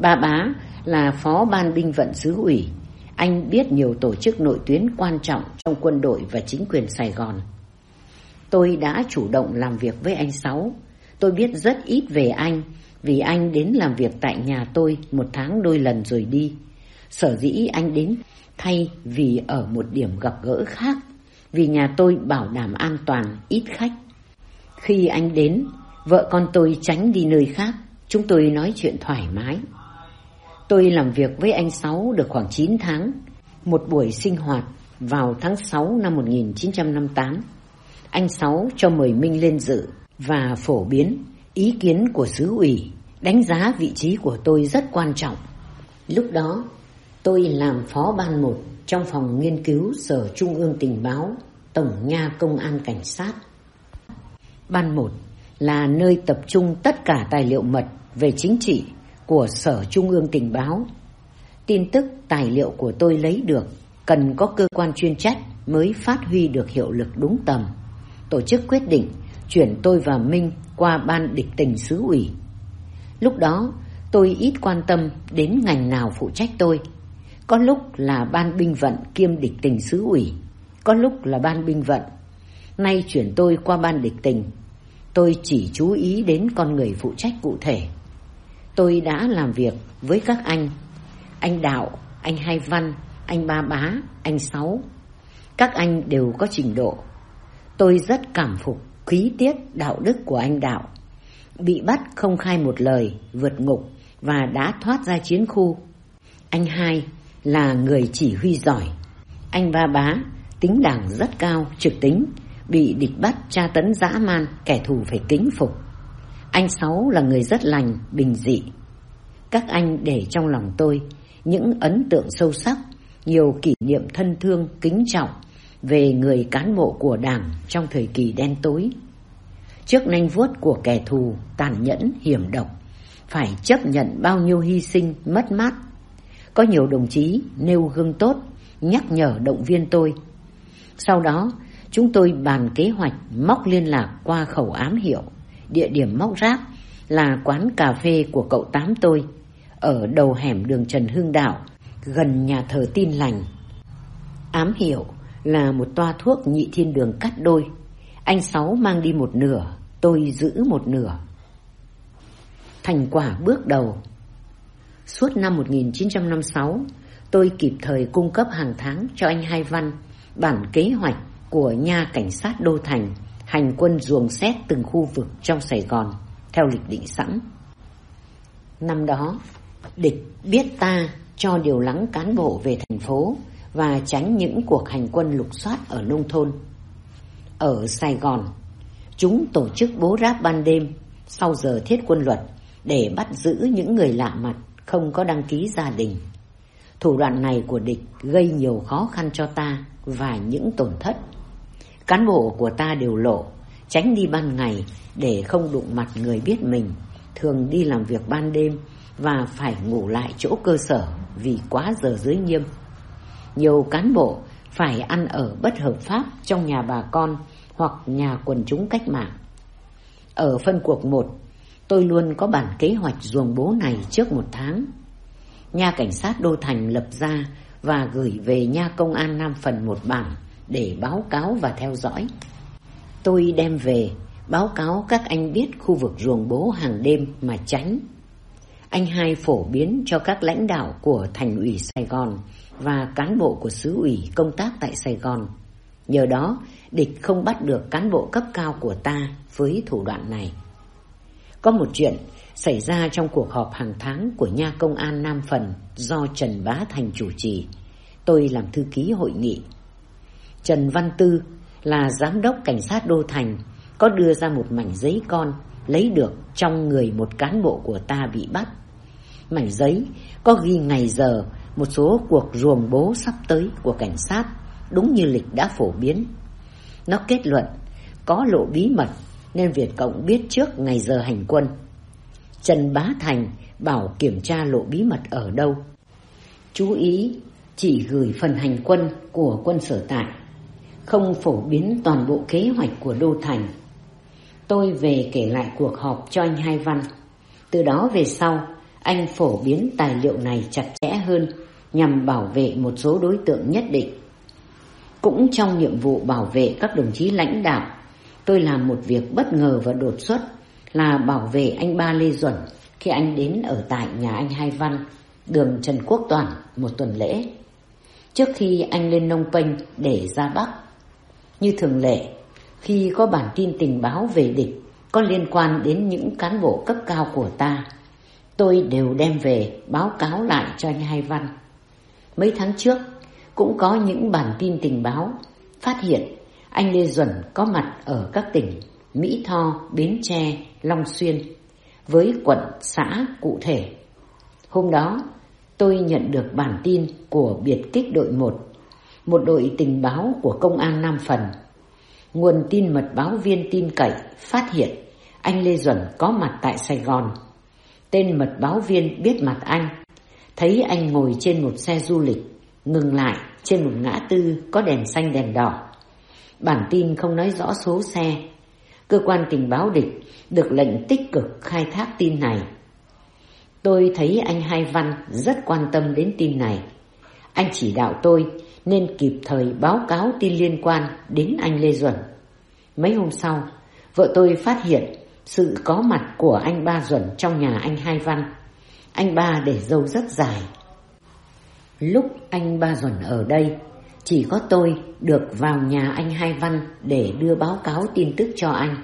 Ba Bá là phó ban binh vận xứ ủy. Anh biết nhiều tổ chức nội tuyến quan trọng trong quân đội và chính quyền Sài Gòn. Tôi đã chủ động làm việc với anh Sáu. Tôi biết rất ít về anh vì anh đến làm việc tại nhà tôi một tháng đôi lần rồi đi. Sở dĩ anh đến thay vì ở một điểm gặp gỡ khác vì nhà tôi bảo đảm an toàn, ít khách. Khi anh đến, vợ con tôi tránh đi nơi khác, chúng tôi nói chuyện thoải mái. Tôi làm việc với anh Sáu được khoảng 9 tháng, một buổi sinh hoạt vào tháng 6 năm 1958. Anh Sáu cho mời Minh lên dự và phổ biến ý kiến của xứ ủy đánh giá vị trí của tôi rất quan trọng. Lúc đó, tôi làm phó ban một trong phòng nghiên cứu Sở Trung ương Tình báo, Tổng nha Công an Cảnh sát. Ban một là nơi tập trung tất cả tài liệu mật về chính trị của Sở Trung ương Tình báo. Tin tức tài liệu của tôi lấy được cần có cơ quan chuyên trách mới phát huy được hiệu lực đúng tầm. Tổ chức quyết định chuyển tôi và Minh qua ban địch tình xứ ủy. Lúc đó tôi ít quan tâm đến ngành nào phụ trách tôi. Có lúc là ban binh vận kiêm địch tình xứ ủy, có lúc là ban binh vận. Nay chuyển tôi qua ban địch tình, tôi chỉ chú ý đến con người phụ trách cụ thể. Tôi đã làm việc với các anh, anh Đạo, anh Hai Văn, anh Ba Bá, anh Sáu. Các anh đều có trình độ. Tôi rất cảm phục khí tiết đạo đức của anh Đạo. Bị bắt không khai một lời, vượt ngục và đã thoát ra chiến khu. Anh Hai là người chỉ huy giỏi. Anh Ba Bá tính đảng rất cao, trực tính, bị địch bắt tra tấn dã man, kẻ thù phải kính phục. Anh Sáu là người rất lành, bình dị. Các anh để trong lòng tôi những ấn tượng sâu sắc, nhiều kỷ niệm thân thương, kính trọng về người cán bộ của đảng trong thời kỳ đen tối. Trước nanh vuốt của kẻ thù tàn nhẫn, hiểm độc, phải chấp nhận bao nhiêu hy sinh, mất mát. Có nhiều đồng chí nêu gương tốt, nhắc nhở động viên tôi. Sau đó, chúng tôi bàn kế hoạch móc liên lạc qua khẩu ám hiệu. Địa điểm móc rác là quán cà phê của cậu tám tôi, ở đầu hẻm đường Trần Hưng Đạo, gần nhà thờ tin lành. Ám hiệu là một toa thuốc nhị thiên đường cắt đôi. Anh Sáu mang đi một nửa, tôi giữ một nửa. Thành quả bước đầu Suốt năm 1956, tôi kịp thời cung cấp hàng tháng cho anh Hai Văn bản kế hoạch của nha cảnh sát Đô Thành hành quân ruồng xét từng khu vực trong Sài Gòn theo lịch định sẵn. Năm đó, địch biết ta cho điều lắng cán bộ về thành phố và tránh những cuộc hành quân lục soát ở nông thôn. Ở Sài Gòn, chúng tổ chức bố ráp ban đêm sau giờ thiết quân luật để bắt giữ những người lạ mặt không có đăng ký gia đình. Thủ đoạn này của địch gây nhiều khó khăn cho ta và những tổn thất. Cán bộ của ta đều lộ, tránh đi ban ngày để không đụng mặt người biết mình, thường đi làm việc ban đêm và phải ngủ lại chỗ cơ sở vì quá giờ dưới nghiêm. Nhiều cán bộ phải ăn ở bất hợp pháp trong nhà bà con hoặc nhà quần chúng cách mạng. Ở phân cuộc 1, tôi luôn có bản kế hoạch ruồng bố này trước một tháng. Nha cảnh sát Đô Thành lập ra và gửi về nha công an Nam Phần một bảng để báo cáo và theo dõi. Tôi đem về báo cáo các anh biết khu vực ruồng bố hàng đêm mà tránh. Anh hai phổ biến cho các lãnh đạo của thành ủy Sài Gòn và cán bộ của xứ ủy công tác tại Sài Gòn. Nhờ đó, địch không bắt được cán bộ cấp cao của ta với thủ đoạn này. Có một chuyện xảy ra trong cuộc họp hàng tháng của nha công an Nam Phần do Trần Bá Thành chủ trì. Tôi làm thư ký hội nghị. Trần Văn Tư là giám đốc cảnh sát Đô Thành có đưa ra một mảnh giấy con lấy được trong người một cán bộ của ta bị bắt. Mảnh giấy có ghi ngày giờ một số cuộc ruồng bố sắp tới của cảnh sát đúng như lịch đã phổ biến. Nó kết luận có lộ bí mật nên Việt Cộng biết trước ngày giờ hành quân. Trần Bá Thành bảo kiểm tra lộ bí mật ở đâu. Chú ý chỉ gửi phần hành quân của quân sở tại, không phổ biến toàn bộ kế hoạch của Đô Thành. Tôi về kể lại cuộc họp cho anh Hai Văn. Từ đó về sau, anh phổ biến tài liệu này chặt chẽ hơn nhằm bảo vệ một số đối tượng nhất định. Cũng trong nhiệm vụ bảo vệ các đồng chí lãnh đạo, tôi làm một việc bất ngờ và đột xuất là bảo vệ anh ba Lê Duẩn khi anh đến ở tại nhà anh Hai Văn, đường Trần Quốc Toàn một tuần lễ. Trước khi anh lên nông penh để ra Bắc, như thường lệ, khi có bản tin tình báo về địch có liên quan đến những cán bộ cấp cao của ta, tôi đều đem về báo cáo lại cho anh Hai Văn. Mấy tháng trước, cũng có những bản tin tình báo phát hiện anh Lê Duẩn có mặt ở các tỉnh Mỹ Tho, Bến Tre, Long Xuyên với quận xã cụ thể. Hôm đó, tôi nhận được bản tin của biệt kích đội 1, một đội tình báo của công an Nam Phần. Nguồn tin mật báo viên tin cậy phát hiện anh Lê Duẩn có mặt tại Sài Gòn. Tên mật báo viên biết mặt anh, thấy anh ngồi trên một xe du lịch, ngừng lại trên một ngã tư có đèn xanh đèn đỏ. Bản tin không nói rõ số xe. Cơ quan tình báo địch được lệnh tích cực khai thác tin này. Tôi thấy anh Hai Văn rất quan tâm đến tin này. Anh chỉ đạo tôi nên kịp thời báo cáo tin liên quan đến anh Lê Duẩn. Mấy hôm sau, vợ tôi phát hiện sự có mặt của anh ba Duẩn trong nhà anh Hai Văn. Anh ba để dâu rất dài. Lúc anh ba Duẩn ở đây, chỉ có tôi được vào nhà anh Hai Văn để đưa báo cáo tin tức cho anh.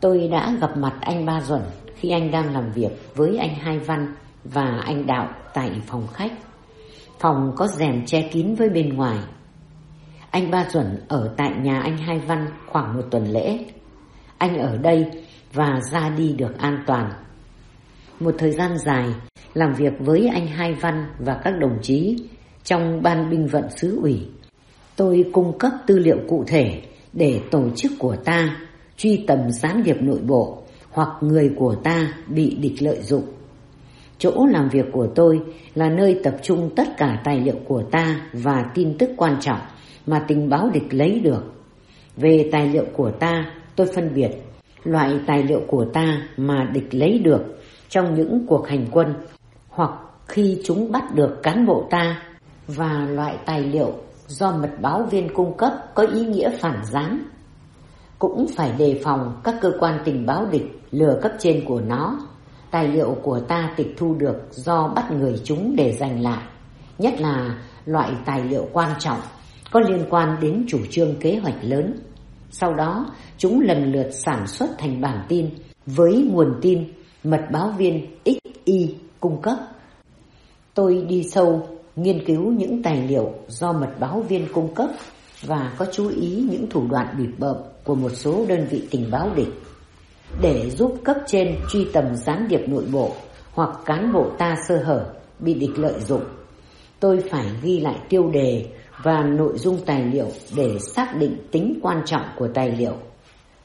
Tôi đã gặp mặt anh ba Duẩn khi anh đang làm việc với anh Hai Văn và anh Đạo tại phòng khách. Phòng có rèm che kín với bên ngoài. Anh ba Duẩn ở tại nhà anh Hai Văn khoảng một tuần lễ. Anh ở đây và ra đi được an toàn. Một thời gian dài, làm việc với anh Hai Văn và các đồng chí trong ban binh vận xứ ủy. Tôi cung cấp tư liệu cụ thể để tổ chức của ta, truy tầm gián điệp nội bộ hoặc người của ta bị địch lợi dụng. Chỗ làm việc của tôi là nơi tập trung tất cả tài liệu của ta và tin tức quan trọng mà tình báo địch lấy được. Về tài liệu của ta, tôi phân biệt loại tài liệu của ta mà địch lấy được trong những cuộc hành quân hoặc khi chúng bắt được cán bộ ta và loại tài liệu do mật báo viên cung cấp có ý nghĩa phản gián. Cũng phải đề phòng các cơ quan tình báo địch lừa cấp trên của nó. Tài liệu của ta tịch thu được do bắt người chúng để giành lại, nhất là loại tài liệu quan trọng có liên quan đến chủ trương kế hoạch lớn. Sau đó, chúng lần lượt sản xuất thành bản tin với nguồn tin mật báo viên XY cung cấp. Tôi đi sâu nghiên cứu những tài liệu do mật báo viên cung cấp và có chú ý những thủ đoạn bịp bợm của một số đơn vị tình báo địch để giúp cấp trên truy tầm gián điệp nội bộ hoặc cán bộ ta sơ hở bị địch lợi dụng. Tôi phải ghi lại tiêu đề và nội dung tài liệu để xác định tính quan trọng của tài liệu.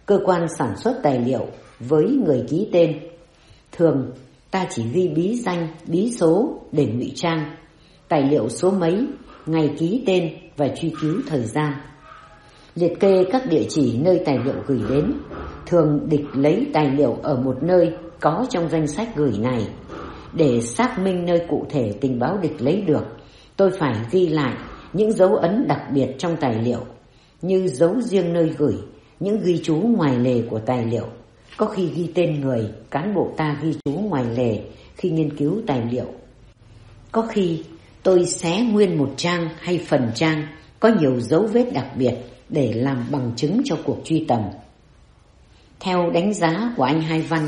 Cơ quan sản xuất tài liệu với người ký tên. Thường ta chỉ ghi bí danh, bí số để ngụy trang tài liệu số mấy, ngày ký tên và truy cứu thời gian. Liệt kê các địa chỉ nơi tài liệu gửi đến, thường địch lấy tài liệu ở một nơi có trong danh sách gửi này. Để xác minh nơi cụ thể tình báo địch lấy được, tôi phải ghi lại những dấu ấn đặc biệt trong tài liệu, như dấu riêng nơi gửi, những ghi chú ngoài lề của tài liệu. Có khi ghi tên người, cán bộ ta ghi chú ngoài lề khi nghiên cứu tài liệu. Có khi tôi xé nguyên một trang hay phần trang có nhiều dấu vết đặc biệt để làm bằng chứng cho cuộc truy tầm. Theo đánh giá của anh Hai Văn,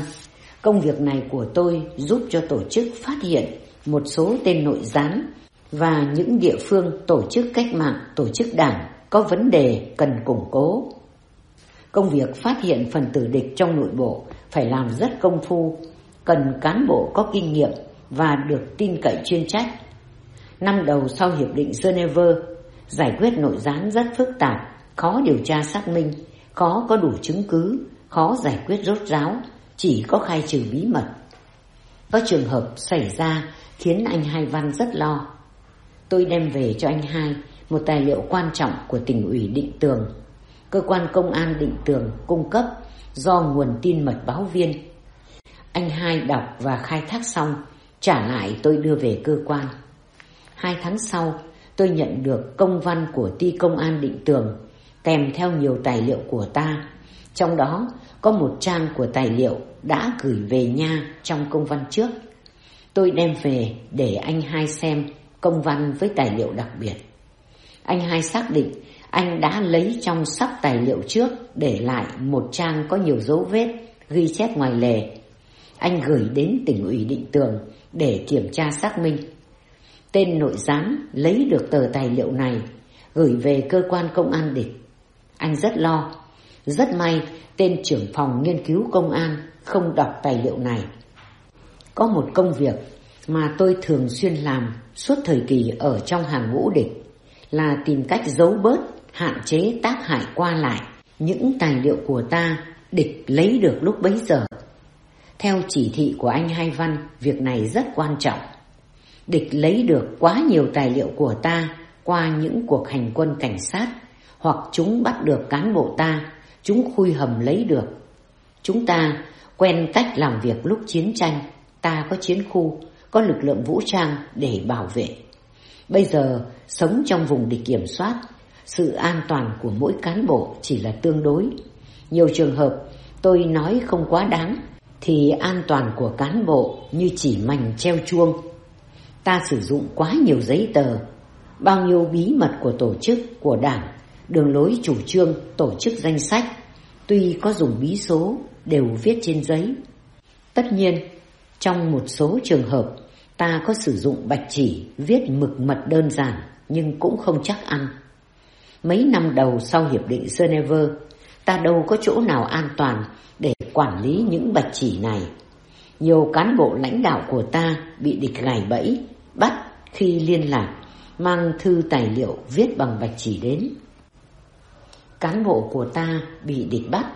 công việc này của tôi giúp cho tổ chức phát hiện một số tên nội gián và những địa phương tổ chức cách mạng, tổ chức đảng có vấn đề cần củng cố. Công việc phát hiện phần tử địch trong nội bộ phải làm rất công phu, cần cán bộ có kinh nghiệm và được tin cậy chuyên trách Năm đầu sau Hiệp định Geneva, giải quyết nội gián rất phức tạp, khó điều tra xác minh, khó có đủ chứng cứ, khó giải quyết rốt ráo, chỉ có khai trừ bí mật. Có trường hợp xảy ra khiến anh Hai Văn rất lo. Tôi đem về cho anh Hai một tài liệu quan trọng của tỉnh ủy định tường. Cơ quan công an định tường cung cấp do nguồn tin mật báo viên. Anh Hai đọc và khai thác xong, trả lại tôi đưa về cơ quan. Hai tháng sau, tôi nhận được công văn của ti công an định tường, kèm theo nhiều tài liệu của ta. Trong đó, có một trang của tài liệu đã gửi về nha trong công văn trước. Tôi đem về để anh hai xem công văn với tài liệu đặc biệt. Anh hai xác định anh đã lấy trong sắp tài liệu trước để lại một trang có nhiều dấu vết, ghi chép ngoài lề. Anh gửi đến tỉnh ủy định tường để kiểm tra xác minh. Tên nội gián lấy được tờ tài liệu này gửi về cơ quan công an để anh rất lo. Rất may tên trưởng phòng nghiên cứu công an không đọc tài liệu này. Có một công việc mà tôi thường xuyên làm suốt thời kỳ ở trong hàng ngũ địch là tìm cách giấu bớt, hạn chế tác hại qua lại những tài liệu của ta địch lấy được lúc bấy giờ. Theo chỉ thị của anh Hai Văn, việc này rất quan trọng. Địch lấy được quá nhiều tài liệu của ta qua những cuộc hành quân cảnh sát, hoặc chúng bắt được cán bộ ta, chúng khui hầm lấy được. Chúng ta quen cách làm việc lúc chiến tranh, ta có chiến khu, có lực lượng vũ trang để bảo vệ. Bây giờ, sống trong vùng địch kiểm soát, sự an toàn của mỗi cán bộ chỉ là tương đối. Nhiều trường hợp, tôi nói không quá đáng, thì an toàn của cán bộ như chỉ mảnh treo chuông. Ta sử dụng quá nhiều giấy tờ, bao nhiêu bí mật của tổ chức, của đảng, đường lối chủ trương, tổ chức danh sách, tuy có dùng bí số, đều viết trên giấy. Tất nhiên, trong một số trường hợp, ta có sử dụng bạch chỉ viết mực mật đơn giản nhưng cũng không chắc ăn. Mấy năm đầu sau Hiệp định Geneva, ta đâu có chỗ nào an toàn để quản lý những bạch chỉ này. Nhiều cán bộ lãnh đạo của ta bị địch gài bẫy, bắt khi liên lạc, mang thư tài liệu viết bằng bạch chỉ đến. Cán bộ của ta bị địch bắt,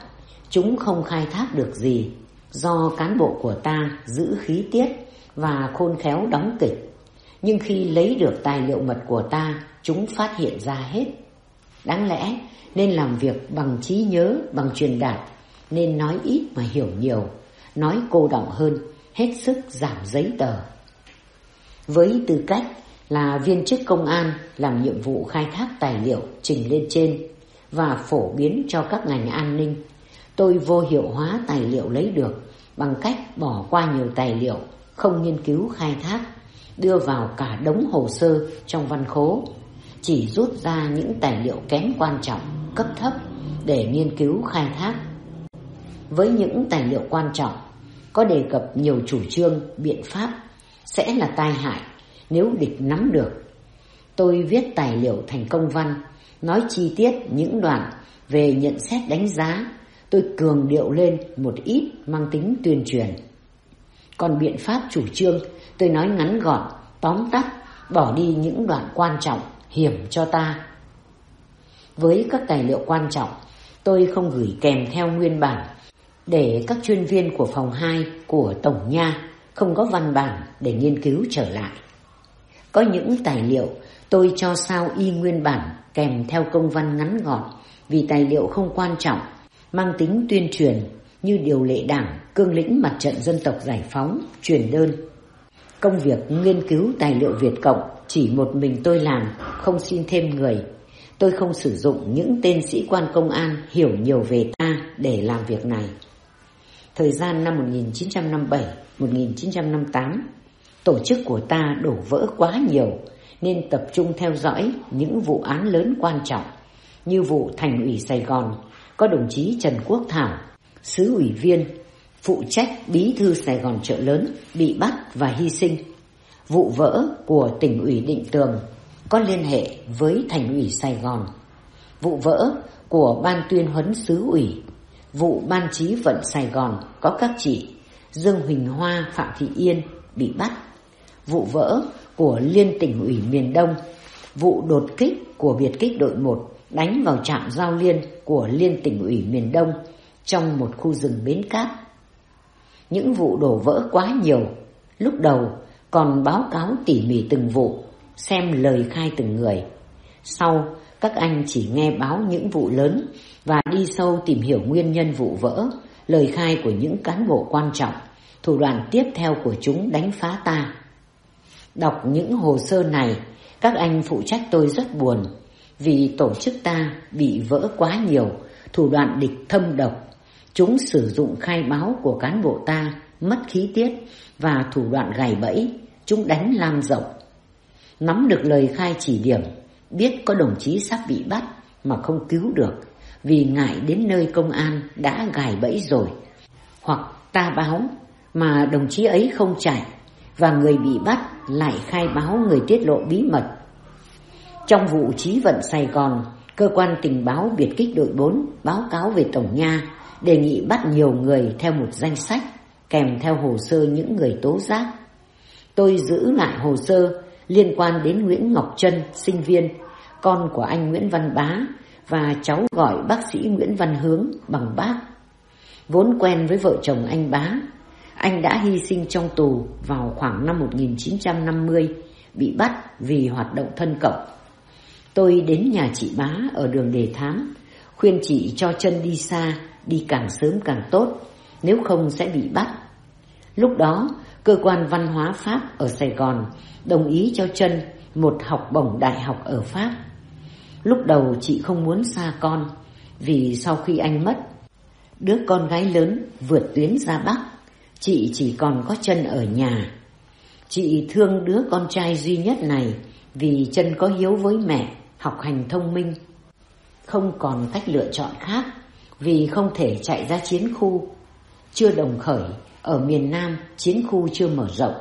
chúng không khai thác được gì do cán bộ của ta giữ khí tiết và khôn khéo đóng kịch. Nhưng khi lấy được tài liệu mật của ta, chúng phát hiện ra hết. Đáng lẽ nên làm việc bằng trí nhớ, bằng truyền đạt, nên nói ít mà hiểu nhiều, nói cô động hơn, hết sức giảm giấy tờ. Với tư cách là viên chức công an làm nhiệm vụ khai thác tài liệu trình lên trên và phổ biến cho các ngành an ninh, tôi vô hiệu hóa tài liệu lấy được bằng cách bỏ qua nhiều tài liệu không nghiên cứu khai thác, đưa vào cả đống hồ sơ trong văn khố, chỉ rút ra những tài liệu kém quan trọng, cấp thấp để nghiên cứu khai thác. Với những tài liệu quan trọng, có đề cập nhiều chủ trương, biện pháp sẽ là tai hại nếu địch nắm được. Tôi viết tài liệu thành công văn, nói chi tiết những đoạn về nhận xét đánh giá, tôi cường điệu lên một ít mang tính tuyên truyền. Còn biện pháp chủ trương tôi nói ngắn gọn, tóm tắt, bỏ đi những đoạn quan trọng, hiểm cho ta. Với các tài liệu quan trọng, tôi không gửi kèm theo nguyên bản để các chuyên viên của phòng 2 của Tổng Nha không có văn bản để nghiên cứu trở lại. Có những tài liệu tôi cho sao y nguyên bản kèm theo công văn ngắn gọn vì tài liệu không quan trọng, mang tính tuyên truyền như điều lệ đảng, cương lĩnh mặt trận dân tộc giải phóng, truyền đơn. Công việc nghiên cứu tài liệu Việt Cộng chỉ một mình tôi làm, không xin thêm người. Tôi không sử dụng những tên sĩ quan công an hiểu nhiều về ta để làm việc này. Thời gian năm 1957-1958, tổ chức của ta đổ vỡ quá nhiều nên tập trung theo dõi những vụ án lớn quan trọng như vụ thành ủy Sài Gòn có đồng chí Trần Quốc Thảo sứ ủy viên phụ trách bí thư Sài Gòn chợ lớn bị bắt và hy sinh. Vụ vỡ của tỉnh ủy Định Tường có liên hệ với thành ủy Sài Gòn. Vụ vỡ của ban tuyên huấn sứ ủy, vụ ban chí vận Sài Gòn có các chị Dương Huỳnh Hoa, Phạm Thị Yên bị bắt. Vụ vỡ của liên tỉnh ủy miền Đông, vụ đột kích của biệt kích đội 1 đánh vào trạm giao liên của liên tỉnh ủy miền Đông trong một khu rừng bến cát. Những vụ đổ vỡ quá nhiều, lúc đầu còn báo cáo tỉ mỉ từng vụ, xem lời khai từng người. Sau, các anh chỉ nghe báo những vụ lớn và đi sâu tìm hiểu nguyên nhân vụ vỡ, lời khai của những cán bộ quan trọng, thủ đoạn tiếp theo của chúng đánh phá ta. Đọc những hồ sơ này, các anh phụ trách tôi rất buồn, vì tổ chức ta bị vỡ quá nhiều, thủ đoạn địch thâm độc, Chúng sử dụng khai báo của cán bộ ta, mất khí tiết và thủ đoạn gài bẫy, chúng đánh lan rộng. Nắm được lời khai chỉ điểm, biết có đồng chí sắp bị bắt mà không cứu được vì ngại đến nơi công an đã gài bẫy rồi. Hoặc ta báo mà đồng chí ấy không chạy và người bị bắt lại khai báo người tiết lộ bí mật. Trong vụ trí vận Sài Gòn, cơ quan tình báo biệt kích đội 4 báo cáo về Tổng Nha đề nghị bắt nhiều người theo một danh sách kèm theo hồ sơ những người tố giác. Tôi giữ lại hồ sơ liên quan đến Nguyễn Ngọc Trân, sinh viên, con của anh Nguyễn Văn Bá và cháu gọi bác sĩ Nguyễn Văn Hướng bằng bác. Vốn quen với vợ chồng anh Bá, anh đã hy sinh trong tù vào khoảng năm 1950, bị bắt vì hoạt động thân cộng. Tôi đến nhà chị Bá ở đường Đề Thám, khuyên chị cho chân đi xa, đi càng sớm càng tốt, nếu không sẽ bị bắt. Lúc đó, cơ quan văn hóa Pháp ở Sài Gòn đồng ý cho chân một học bổng đại học ở Pháp. Lúc đầu chị không muốn xa con, vì sau khi anh mất, đứa con gái lớn vượt tuyến ra Bắc, chị chỉ còn có chân ở nhà. Chị thương đứa con trai duy nhất này vì chân có hiếu với mẹ, học hành thông minh. Không còn cách lựa chọn khác vì không thể chạy ra chiến khu. Chưa đồng khởi, ở miền Nam chiến khu chưa mở rộng.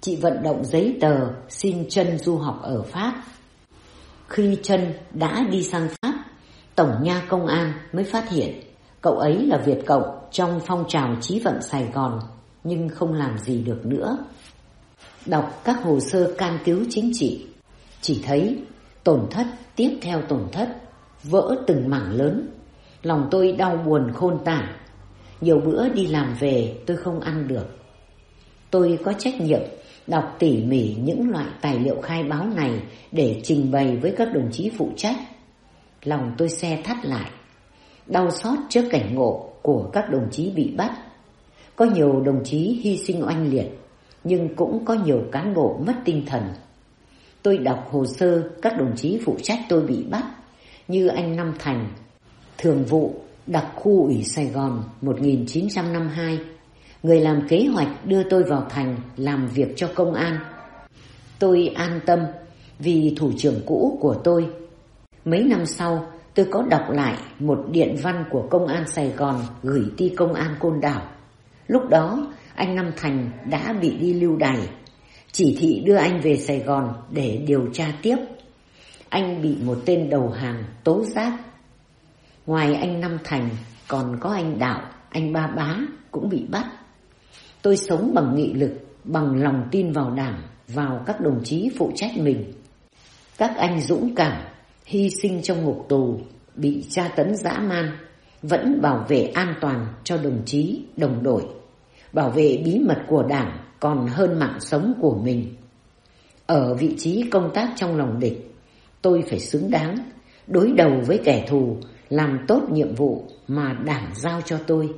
Chị vận động giấy tờ xin chân du học ở Pháp. Khi chân đã đi sang Pháp, Tổng nha công an mới phát hiện cậu ấy là Việt Cộng trong phong trào trí vận Sài Gòn nhưng không làm gì được nữa. Đọc các hồ sơ can cứu chính trị, chỉ thấy tổn thất tiếp theo tổn thất, vỡ từng mảng lớn. Lòng tôi đau buồn khôn tả, nhiều bữa đi làm về tôi không ăn được. Tôi có trách nhiệm đọc tỉ mỉ những loại tài liệu khai báo này để trình bày với các đồng chí phụ trách. Lòng tôi xe thắt lại, đau xót trước cảnh ngộ của các đồng chí bị bắt. Có nhiều đồng chí hy sinh oanh liệt, nhưng cũng có nhiều cán bộ mất tinh thần. Tôi đọc hồ sơ các đồng chí phụ trách tôi bị bắt, như anh Năm Thành, thường vụ đặc khu ủy Sài Gòn 1952 người làm kế hoạch đưa tôi vào thành làm việc cho công an. Tôi an tâm vì thủ trưởng cũ của tôi. Mấy năm sau, tôi có đọc lại một điện văn của công an Sài Gòn gửi ti công an Côn Đảo. Lúc đó, anh Năm Thành đã bị đi lưu đày, chỉ thị đưa anh về Sài Gòn để điều tra tiếp. Anh bị một tên đầu hàng tố giác. Ngoài anh Năm Thành, còn có anh Đạo, anh Ba Bá cũng bị bắt. Tôi sống bằng nghị lực, bằng lòng tin vào đảng, vào các đồng chí phụ trách mình. Các anh dũng cảm, hy sinh trong ngục tù, bị tra tấn dã man, vẫn bảo vệ an toàn cho đồng chí, đồng đội, bảo vệ bí mật của đảng còn hơn mạng sống của mình. Ở vị trí công tác trong lòng địch, tôi phải xứng đáng, đối đầu với kẻ thù, làm tốt nhiệm vụ mà đảng giao cho tôi.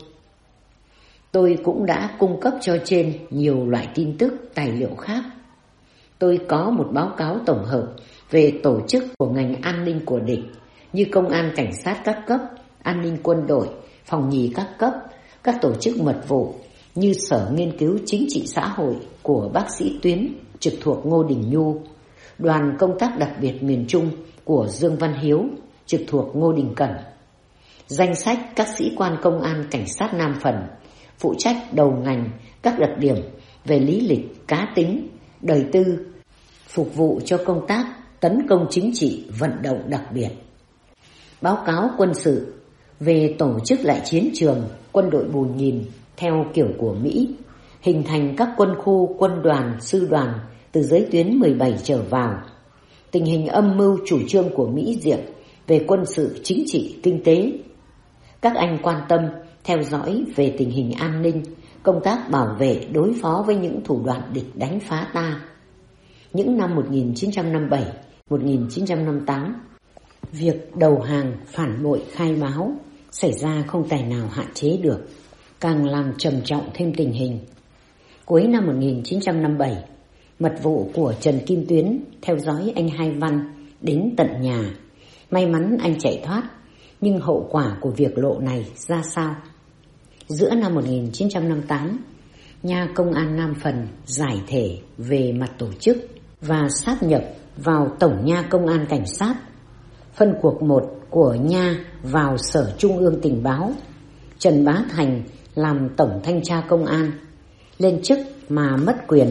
Tôi cũng đã cung cấp cho trên nhiều loại tin tức, tài liệu khác. Tôi có một báo cáo tổng hợp về tổ chức của ngành an ninh của địch như công an cảnh sát các cấp, an ninh quân đội, phòng nhì các cấp, các tổ chức mật vụ như Sở Nghiên cứu Chính trị Xã hội của bác sĩ Tuyến trực thuộc Ngô Đình Nhu, đoàn công tác đặc biệt miền Trung của Dương Văn Hiếu trực thuộc Ngô Đình Cẩn, danh sách các sĩ quan công an cảnh sát Nam Phần phụ trách đầu ngành các đặc điểm về lý lịch, cá tính, đời tư, phục vụ cho công tác tấn công chính trị vận động đặc biệt. Báo cáo quân sự về tổ chức lại chiến trường quân đội bù nhìn theo kiểu của Mỹ, hình thành các quân khu, quân đoàn, sư đoàn từ giới tuyến 17 trở vào. Tình hình âm mưu chủ trương của Mỹ diệt về quân sự, chính trị, kinh tế. Các anh quan tâm theo dõi về tình hình an ninh, công tác bảo vệ đối phó với những thủ đoạn địch đánh phá ta. Những năm 1957, 1958, việc đầu hàng phản bội khai báo xảy ra không tài nào hạn chế được, càng làm trầm trọng thêm tình hình. Cuối năm 1957, mật vụ của Trần Kim Tuyến theo dõi anh Hai Văn đến tận nhà. May mắn anh chạy thoát, nhưng hậu quả của việc lộ này ra sao? Giữa năm 1958, nhà công an Nam Phần giải thể về mặt tổ chức và sát nhập vào Tổng nha công an cảnh sát. Phân cuộc một của nha vào Sở Trung ương Tình báo. Trần Bá Thành làm Tổng thanh tra công an, lên chức mà mất quyền.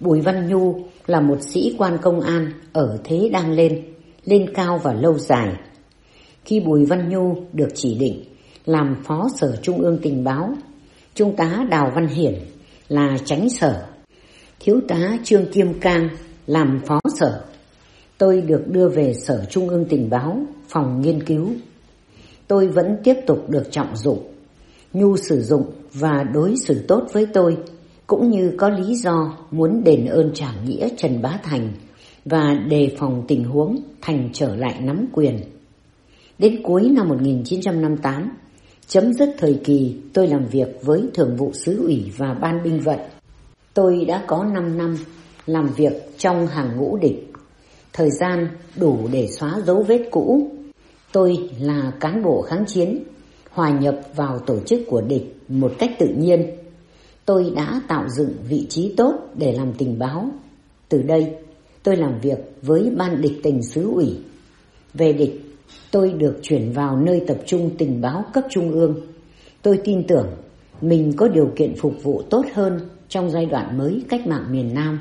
Bùi Văn Nhu là một sĩ quan công an ở thế đang lên, lên cao và lâu dài. Khi Bùi Văn Nhu được chỉ định làm Phó Sở Trung ương Tình báo, Trung tá Đào Văn Hiển là tránh sở, thiếu tá Trương Kim Cang làm phó sở. Tôi được đưa về Sở Trung ương Tình báo, phòng nghiên cứu. Tôi vẫn tiếp tục được trọng dụng. Nhu sử dụng và đối xử tốt với tôi, cũng như có lý do muốn đền ơn trả nghĩa Trần Bá Thành và đề phòng tình huống Thành trở lại nắm quyền. Đến cuối năm 1958, chấm dứt thời kỳ tôi làm việc với Thường vụ Sứ ủy và Ban binh vận. Tôi đã có 5 năm làm việc trong hàng ngũ địch. Thời gian đủ để xóa dấu vết cũ. Tôi là cán bộ kháng chiến, hòa nhập vào tổ chức của địch một cách tự nhiên. Tôi đã tạo dựng vị trí tốt để làm tình báo. Từ đây, tôi làm việc với ban địch tình xứ ủy. Về địch, tôi được chuyển vào nơi tập trung tình báo cấp trung ương. Tôi tin tưởng mình có điều kiện phục vụ tốt hơn trong giai đoạn mới cách mạng miền Nam.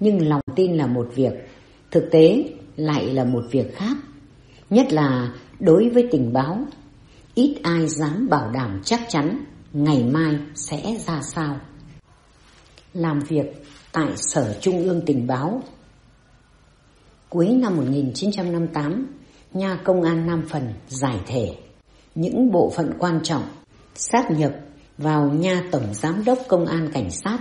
Nhưng lòng tin là một việc, thực tế lại là một việc khác. Nhất là đối với tình báo, ít ai dám bảo đảm chắc chắn ngày mai sẽ ra sao. Làm việc tại Sở Trung ương Tình báo Cuối năm 1958, nha công an Nam Phần giải thể những bộ phận quan trọng sát nhập vào nha tổng giám đốc công an cảnh sát.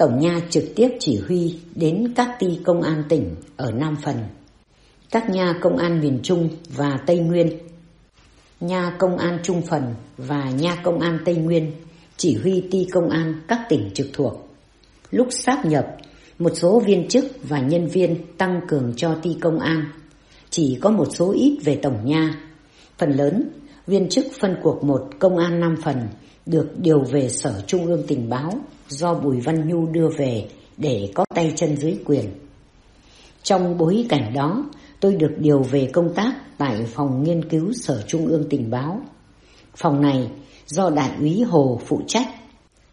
Tổng nha trực tiếp chỉ huy đến các ty công an tỉnh ở Nam Phần, các nha công an miền Trung và Tây Nguyên, nha công an Trung Phần và nha công an Tây Nguyên chỉ huy ty công an các tỉnh trực thuộc. Lúc sáp nhập, một số viên chức và nhân viên tăng cường cho ty công an, chỉ có một số ít về tổng nha. Phần lớn, viên chức phân cuộc một công an nam phần được điều về Sở Trung ương Tình báo do Bùi Văn Nhu đưa về để có tay chân dưới quyền. Trong bối cảnh đó, tôi được điều về công tác tại phòng nghiên cứu Sở Trung ương Tình báo. Phòng này do Đại úy Hồ phụ trách.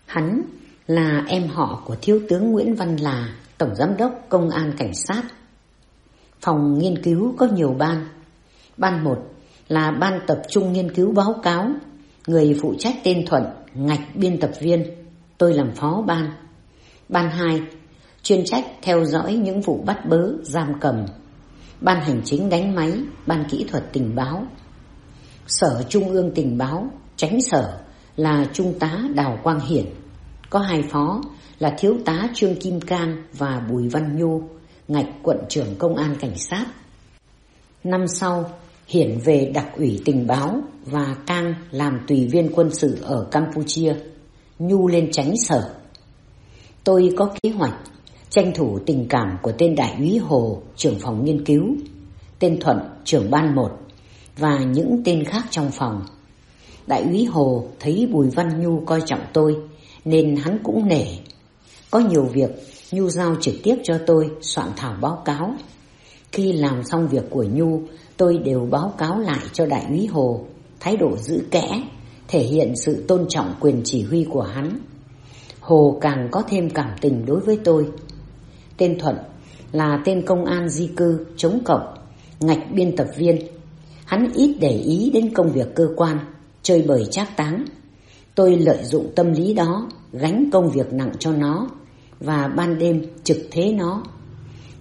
Hắn là em họ của Thiếu tướng Nguyễn Văn Là, Tổng Giám đốc Công an Cảnh sát. Phòng nghiên cứu có nhiều ban. Ban 1 là ban tập trung nghiên cứu báo cáo, người phụ trách tên Thuận, ngạch biên tập viên, tôi làm phó ban. Ban 2 chuyên trách theo dõi những vụ bắt bớ, giam cầm. Ban hành chính đánh máy, ban kỹ thuật tình báo. Sở Trung ương tình báo, tránh sở là Trung tá Đào Quang Hiển. Có hai phó là Thiếu tá Trương Kim Cang và Bùi Văn Nhu, ngạch quận trưởng công an cảnh sát. Năm sau, Hiển về đặc ủy tình báo và Cang làm tùy viên quân sự ở Campuchia, Nhu lên tránh sở. Tôi có kế hoạch tranh thủ tình cảm của tên đại úy Hồ, trưởng phòng nghiên cứu, tên Thuận, trưởng ban một và những tên khác trong phòng. Đại úy Hồ thấy Bùi Văn Nhu coi trọng tôi nên hắn cũng nể. Có nhiều việc Nhu giao trực tiếp cho tôi soạn thảo báo cáo. Khi làm xong việc của Nhu, tôi đều báo cáo lại cho đại úy Hồ, thái độ giữ kẽ, thể hiện sự tôn trọng quyền chỉ huy của hắn. Hồ càng có thêm cảm tình đối với tôi. Tên Thuận là tên công an di cư chống cộng, ngạch biên tập viên. Hắn ít để ý đến công việc cơ quan, chơi bời trác táng. Tôi lợi dụng tâm lý đó, gánh công việc nặng cho nó và ban đêm trực thế nó.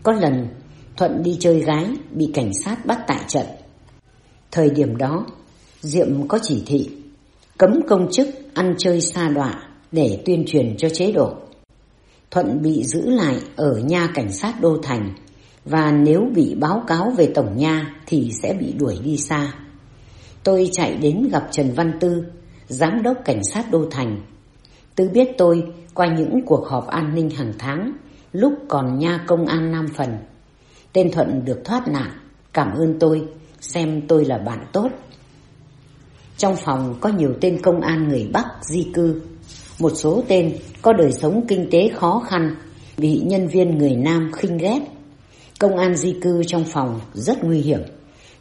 Có lần Thuận đi chơi gái bị cảnh sát bắt tại trận. Thời điểm đó, Diệm có chỉ thị cấm công chức ăn chơi xa đọa để tuyên truyền cho chế độ. Thuận bị giữ lại ở nha cảnh sát Đô Thành và nếu bị báo cáo về tổng nha thì sẽ bị đuổi đi xa. Tôi chạy đến gặp Trần Văn Tư, giám đốc cảnh sát Đô Thành. Tư biết tôi qua những cuộc họp an ninh hàng tháng lúc còn nha công an Nam Phần. Tên Thuận được thoát nạn, cảm ơn tôi, xem tôi là bạn tốt. Trong phòng có nhiều tên công an người Bắc di cư, một số tên có đời sống kinh tế khó khăn, bị nhân viên người Nam khinh ghét. Công an di cư trong phòng rất nguy hiểm,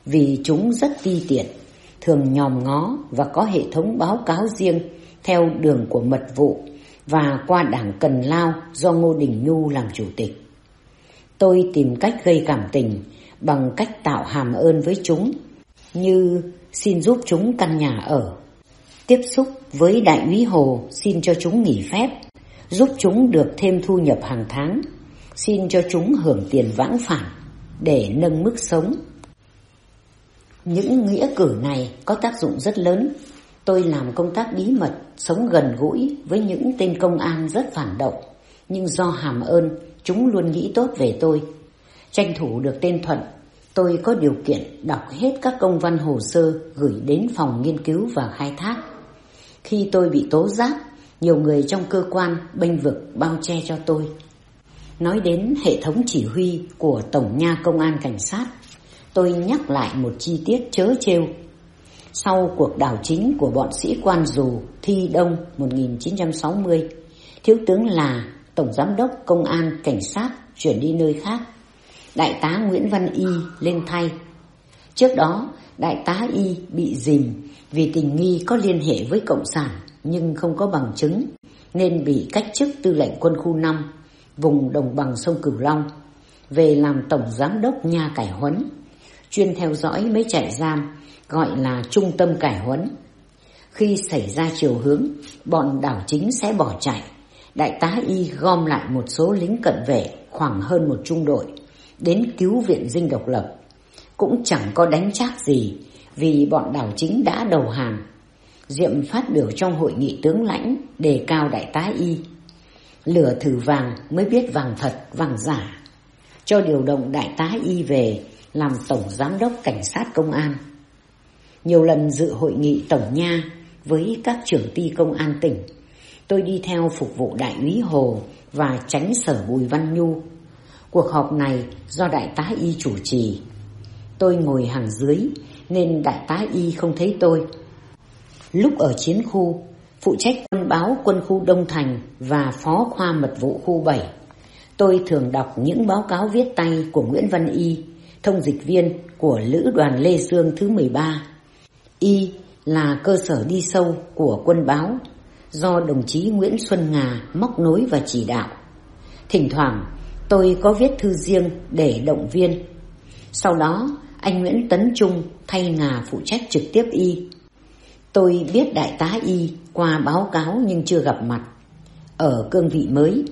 vì chúng rất ti tiện, thường nhòm ngó và có hệ thống báo cáo riêng theo đường của mật vụ và qua đảng Cần Lao do Ngô Đình Nhu làm chủ tịch. Tôi tìm cách gây cảm tình bằng cách tạo hàm ơn với chúng, như xin giúp chúng căn nhà ở, Tiếp xúc với đại úy Hồ xin cho chúng nghỉ phép, giúp chúng được thêm thu nhập hàng tháng, xin cho chúng hưởng tiền vãng phản để nâng mức sống. Những nghĩa cử này có tác dụng rất lớn. Tôi làm công tác bí mật, sống gần gũi với những tên công an rất phản động, nhưng do hàm ơn, chúng luôn nghĩ tốt về tôi. Tranh thủ được tên Thuận, tôi có điều kiện đọc hết các công văn hồ sơ gửi đến phòng nghiên cứu và khai thác. Khi tôi bị tố giác, nhiều người trong cơ quan bênh vực bao che cho tôi. Nói đến hệ thống chỉ huy của Tổng nha Công an Cảnh sát, tôi nhắc lại một chi tiết chớ trêu. Sau cuộc đảo chính của bọn sĩ quan dù Thi Đông 1960, Thiếu tướng là Tổng Giám đốc Công an Cảnh sát chuyển đi nơi khác. Đại tá Nguyễn Văn Y lên thay. Trước đó, Đại tá Y bị dìm vì tình nghi có liên hệ với Cộng sản nhưng không có bằng chứng nên bị cách chức tư lệnh quân khu 5 vùng đồng bằng sông Cửu Long về làm tổng giám đốc nhà cải huấn chuyên theo dõi mấy trại giam gọi là trung tâm cải huấn. Khi xảy ra chiều hướng bọn đảo chính sẽ bỏ chạy. Đại tá y gom lại một số lính cận vệ khoảng hơn một trung đội đến cứu viện dinh độc lập cũng chẳng có đánh chắc gì vì bọn đảo chính đã đầu hàng Diệm phát biểu trong hội nghị tướng lãnh đề cao đại tá y. Lửa thử vàng mới biết vàng thật, vàng giả. Cho điều động đại tá y về làm tổng giám đốc cảnh sát công an. Nhiều lần dự hội nghị tổng nha với các trưởng ty công an tỉnh. Tôi đi theo phục vụ đại úy Hồ và tránh sở Bùi Văn Nhu. Cuộc họp này do đại tá y chủ trì. Tôi ngồi hàng dưới nên đại tá y không thấy tôi Lúc ở chiến khu, phụ trách quân báo quân khu Đông Thành và phó khoa mật vụ khu 7. Tôi thường đọc những báo cáo viết tay của Nguyễn Văn Y, thông dịch viên của Lữ đoàn Lê Dương thứ 13. Y là cơ sở đi sâu của quân báo do đồng chí Nguyễn Xuân Ngà móc nối và chỉ đạo. Thỉnh thoảng tôi có viết thư riêng để động viên. Sau đó anh Nguyễn Tấn Trung thay Ngà phụ trách trực tiếp Y Tôi biết đại tá Y qua báo cáo nhưng chưa gặp mặt. Ở cương vị mới,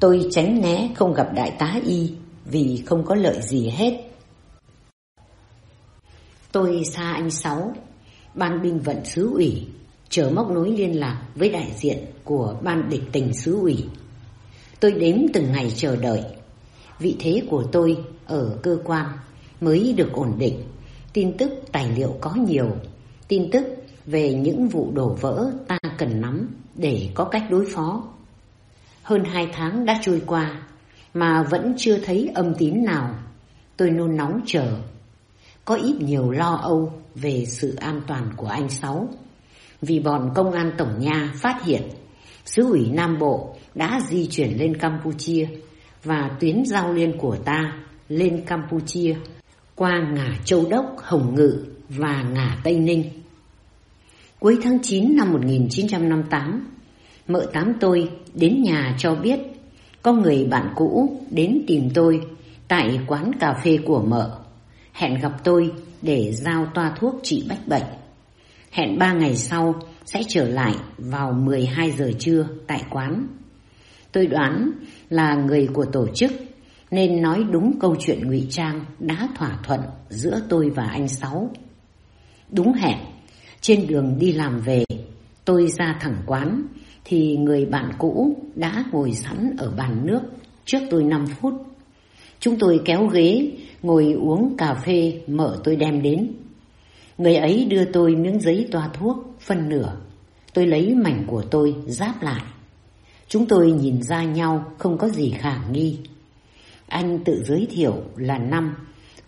tôi tránh né không gặp đại tá Y vì không có lợi gì hết. Tôi xa anh Sáu, ban binh vận xứ ủy, chờ móc nối liên lạc với đại diện của ban địch tình xứ ủy. Tôi đếm từng ngày chờ đợi. Vị thế của tôi ở cơ quan mới được ổn định. Tin tức tài liệu có nhiều. Tin tức về những vụ đổ vỡ ta cần nắm để có cách đối phó. Hơn hai tháng đã trôi qua mà vẫn chưa thấy âm tín nào. Tôi nôn nóng chờ. Có ít nhiều lo âu về sự an toàn của anh Sáu. Vì bọn công an Tổng Nha phát hiện, sứ ủy Nam Bộ đã di chuyển lên Campuchia và tuyến giao liên của ta lên Campuchia qua ngã Châu Đốc, Hồng Ngự và ngã Tây Ninh. Cuối tháng 9 năm 1958, mợ tám tôi đến nhà cho biết có người bạn cũ đến tìm tôi tại quán cà phê của mợ. Hẹn gặp tôi để giao toa thuốc trị bách bệnh. Hẹn ba ngày sau sẽ trở lại vào 12 giờ trưa tại quán. Tôi đoán là người của tổ chức nên nói đúng câu chuyện ngụy trang đã thỏa thuận giữa tôi và anh Sáu. Đúng hẹn, trên đường đi làm về, tôi ra thẳng quán thì người bạn cũ đã ngồi sẵn ở bàn nước trước tôi 5 phút. Chúng tôi kéo ghế, ngồi uống cà phê mở tôi đem đến. Người ấy đưa tôi miếng giấy toa thuốc, phân nửa. Tôi lấy mảnh của tôi giáp lại. Chúng tôi nhìn ra nhau không có gì khả nghi. Anh tự giới thiệu là Năm,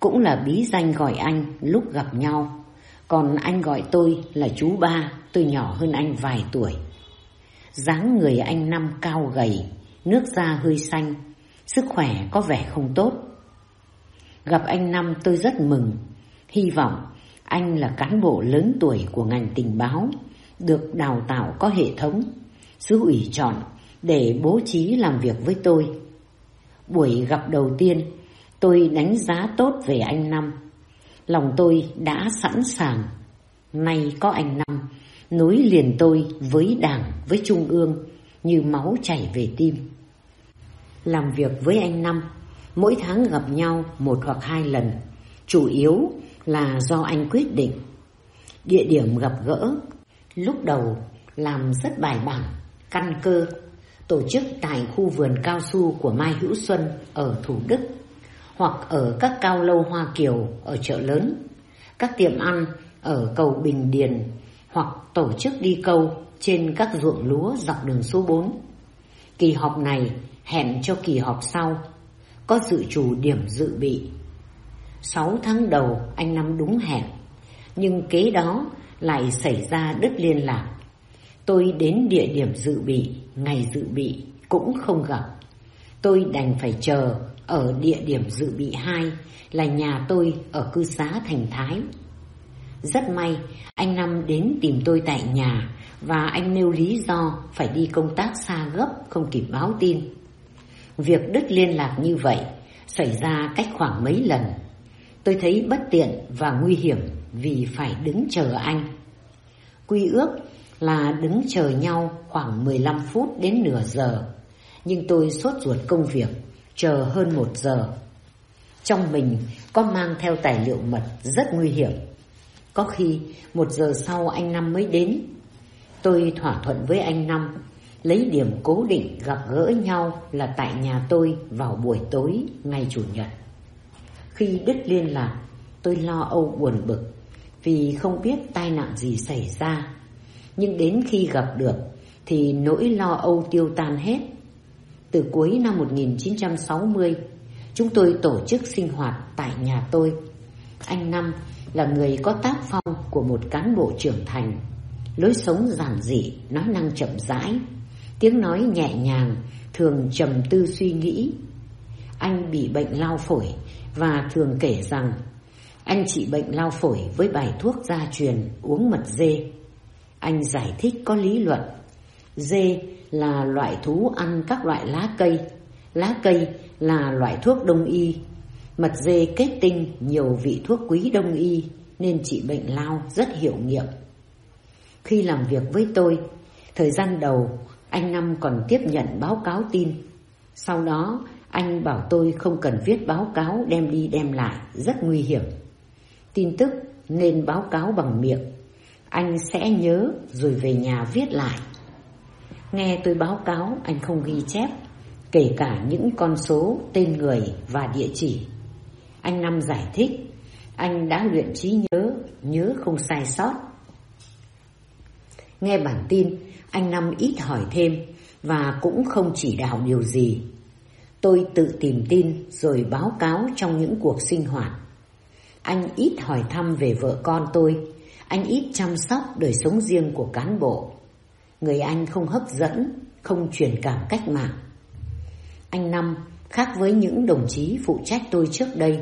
cũng là bí danh gọi anh lúc gặp nhau. Còn anh gọi tôi là chú ba, tôi nhỏ hơn anh vài tuổi. dáng người anh Năm cao gầy, nước da hơi xanh, sức khỏe có vẻ không tốt. Gặp anh Năm tôi rất mừng, hy vọng anh là cán bộ lớn tuổi của ngành tình báo, được đào tạo có hệ thống, sứ ủy chọn để bố trí làm việc với tôi. Buổi gặp đầu tiên, tôi đánh giá tốt về anh Năm Lòng tôi đã sẵn sàng. Nay có anh Năm, nối liền tôi với đảng, với trung ương như máu chảy về tim. Làm việc với anh Năm, mỗi tháng gặp nhau một hoặc hai lần, chủ yếu là do anh quyết định. Địa điểm gặp gỡ, lúc đầu làm rất bài bản, căn cơ, tổ chức tại khu vườn cao su của Mai Hữu Xuân ở Thủ Đức, hoặc ở các cao lâu Hoa Kiều ở chợ lớn, các tiệm ăn ở cầu Bình Điền, hoặc tổ chức đi câu trên các ruộng lúa dọc đường số 4. Kỳ họp này hẹn cho kỳ họp sau, có dự chủ điểm dự bị. 6 tháng đầu anh Năm đúng hẹn, nhưng kế đó lại xảy ra đứt liên lạc. Tôi đến địa điểm dự bị, ngày dự bị cũng không gặp. Tôi đành phải chờ ở địa điểm dự bị 2 là nhà tôi ở cư xá Thành Thái. Rất may, anh Năm đến tìm tôi tại nhà và anh nêu lý do phải đi công tác xa gấp không kịp báo tin. Việc đứt liên lạc như vậy xảy ra cách khoảng mấy lần. Tôi thấy bất tiện và nguy hiểm vì phải đứng chờ anh. Quy ước là đứng chờ nhau khoảng 15 phút đến nửa giờ, nhưng tôi sốt ruột công việc, chờ hơn một giờ. Trong mình có mang theo tài liệu mật rất nguy hiểm. Có khi một giờ sau anh Năm mới đến. Tôi thỏa thuận với anh Năm lấy điểm cố định gặp gỡ nhau là tại nhà tôi vào buổi tối ngày Chủ nhật. Khi đứt liên lạc, tôi lo âu buồn bực vì không biết tai nạn gì xảy ra. Nhưng đến khi gặp được thì nỗi lo âu tiêu tan hết. Từ cuối năm 1960, chúng tôi tổ chức sinh hoạt tại nhà tôi. Anh Năm là người có tác phong của một cán bộ trưởng thành, lối sống giản dị, nói năng chậm rãi, tiếng nói nhẹ nhàng, thường trầm tư suy nghĩ. Anh bị bệnh lao phổi và thường kể rằng anh trị bệnh lao phổi với bài thuốc gia truyền uống mật dê. Anh giải thích có lý luận. Dê là loại thú ăn các loại lá cây. Lá cây là loại thuốc đông y. Mật dê kết tinh nhiều vị thuốc quý đông y nên trị bệnh lao rất hiệu nghiệm. Khi làm việc với tôi, thời gian đầu anh Năm còn tiếp nhận báo cáo tin. Sau đó anh bảo tôi không cần viết báo cáo đem đi đem lại, rất nguy hiểm. Tin tức nên báo cáo bằng miệng. Anh sẽ nhớ rồi về nhà viết lại. Nghe tôi báo cáo anh không ghi chép, kể cả những con số, tên người và địa chỉ. Anh Năm giải thích, anh đã luyện trí nhớ, nhớ không sai sót. Nghe bản tin, anh Năm ít hỏi thêm và cũng không chỉ đạo điều gì. Tôi tự tìm tin rồi báo cáo trong những cuộc sinh hoạt. Anh ít hỏi thăm về vợ con tôi, anh ít chăm sóc đời sống riêng của cán bộ. Người anh không hấp dẫn, không truyền cảm cách mạng. Anh Năm khác với những đồng chí phụ trách tôi trước đây,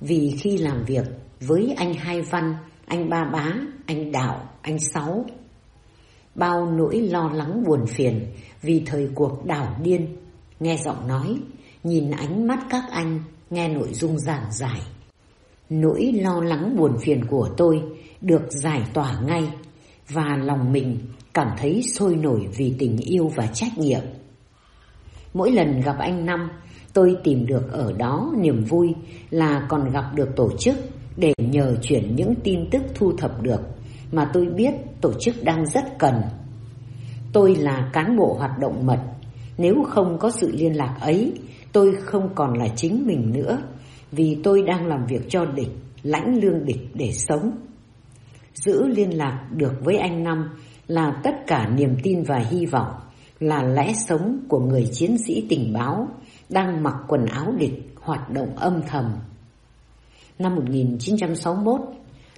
vì khi làm việc với anh Hai Văn, anh Ba Bá, anh Đạo, anh Sáu, bao nỗi lo lắng buồn phiền vì thời cuộc đảo điên, nghe giọng nói, nhìn ánh mắt các anh, nghe nội dung giảng giải. Nỗi lo lắng buồn phiền của tôi được giải tỏa ngay và lòng mình cảm thấy sôi nổi vì tình yêu và trách nhiệm. Mỗi lần gặp anh Năm, tôi tìm được ở đó niềm vui là còn gặp được tổ chức để nhờ chuyển những tin tức thu thập được mà tôi biết tổ chức đang rất cần. Tôi là cán bộ hoạt động mật, nếu không có sự liên lạc ấy, tôi không còn là chính mình nữa, vì tôi đang làm việc cho địch, lãnh lương địch để sống. Giữ liên lạc được với anh Năm là tất cả niềm tin và hy vọng, là lẽ sống của người chiến sĩ tình báo đang mặc quần áo địch hoạt động âm thầm. Năm 1961,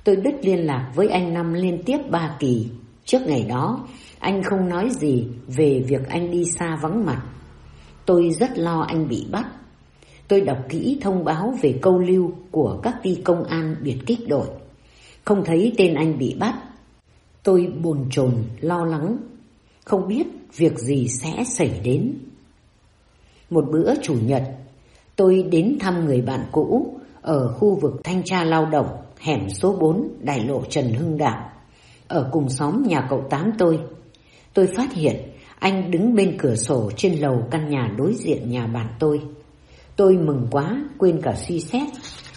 tôi đứt liên lạc với anh Năm liên tiếp ba kỳ. Trước ngày đó, anh không nói gì về việc anh đi xa vắng mặt. Tôi rất lo anh bị bắt. Tôi đọc kỹ thông báo về câu lưu của các ty công an biệt kích đội. Không thấy tên anh bị bắt. Tôi bồn chồn lo lắng, không biết việc gì sẽ xảy đến. Một bữa chủ nhật, tôi đến thăm người bạn cũ ở khu vực thanh tra lao động hẻm số 4 đại lộ Trần Hưng Đạo. ở cùng xóm nhà cậu Tám tôi. Tôi phát hiện anh đứng bên cửa sổ trên lầu căn nhà đối diện nhà bạn tôi. Tôi mừng quá, quên cả suy xét,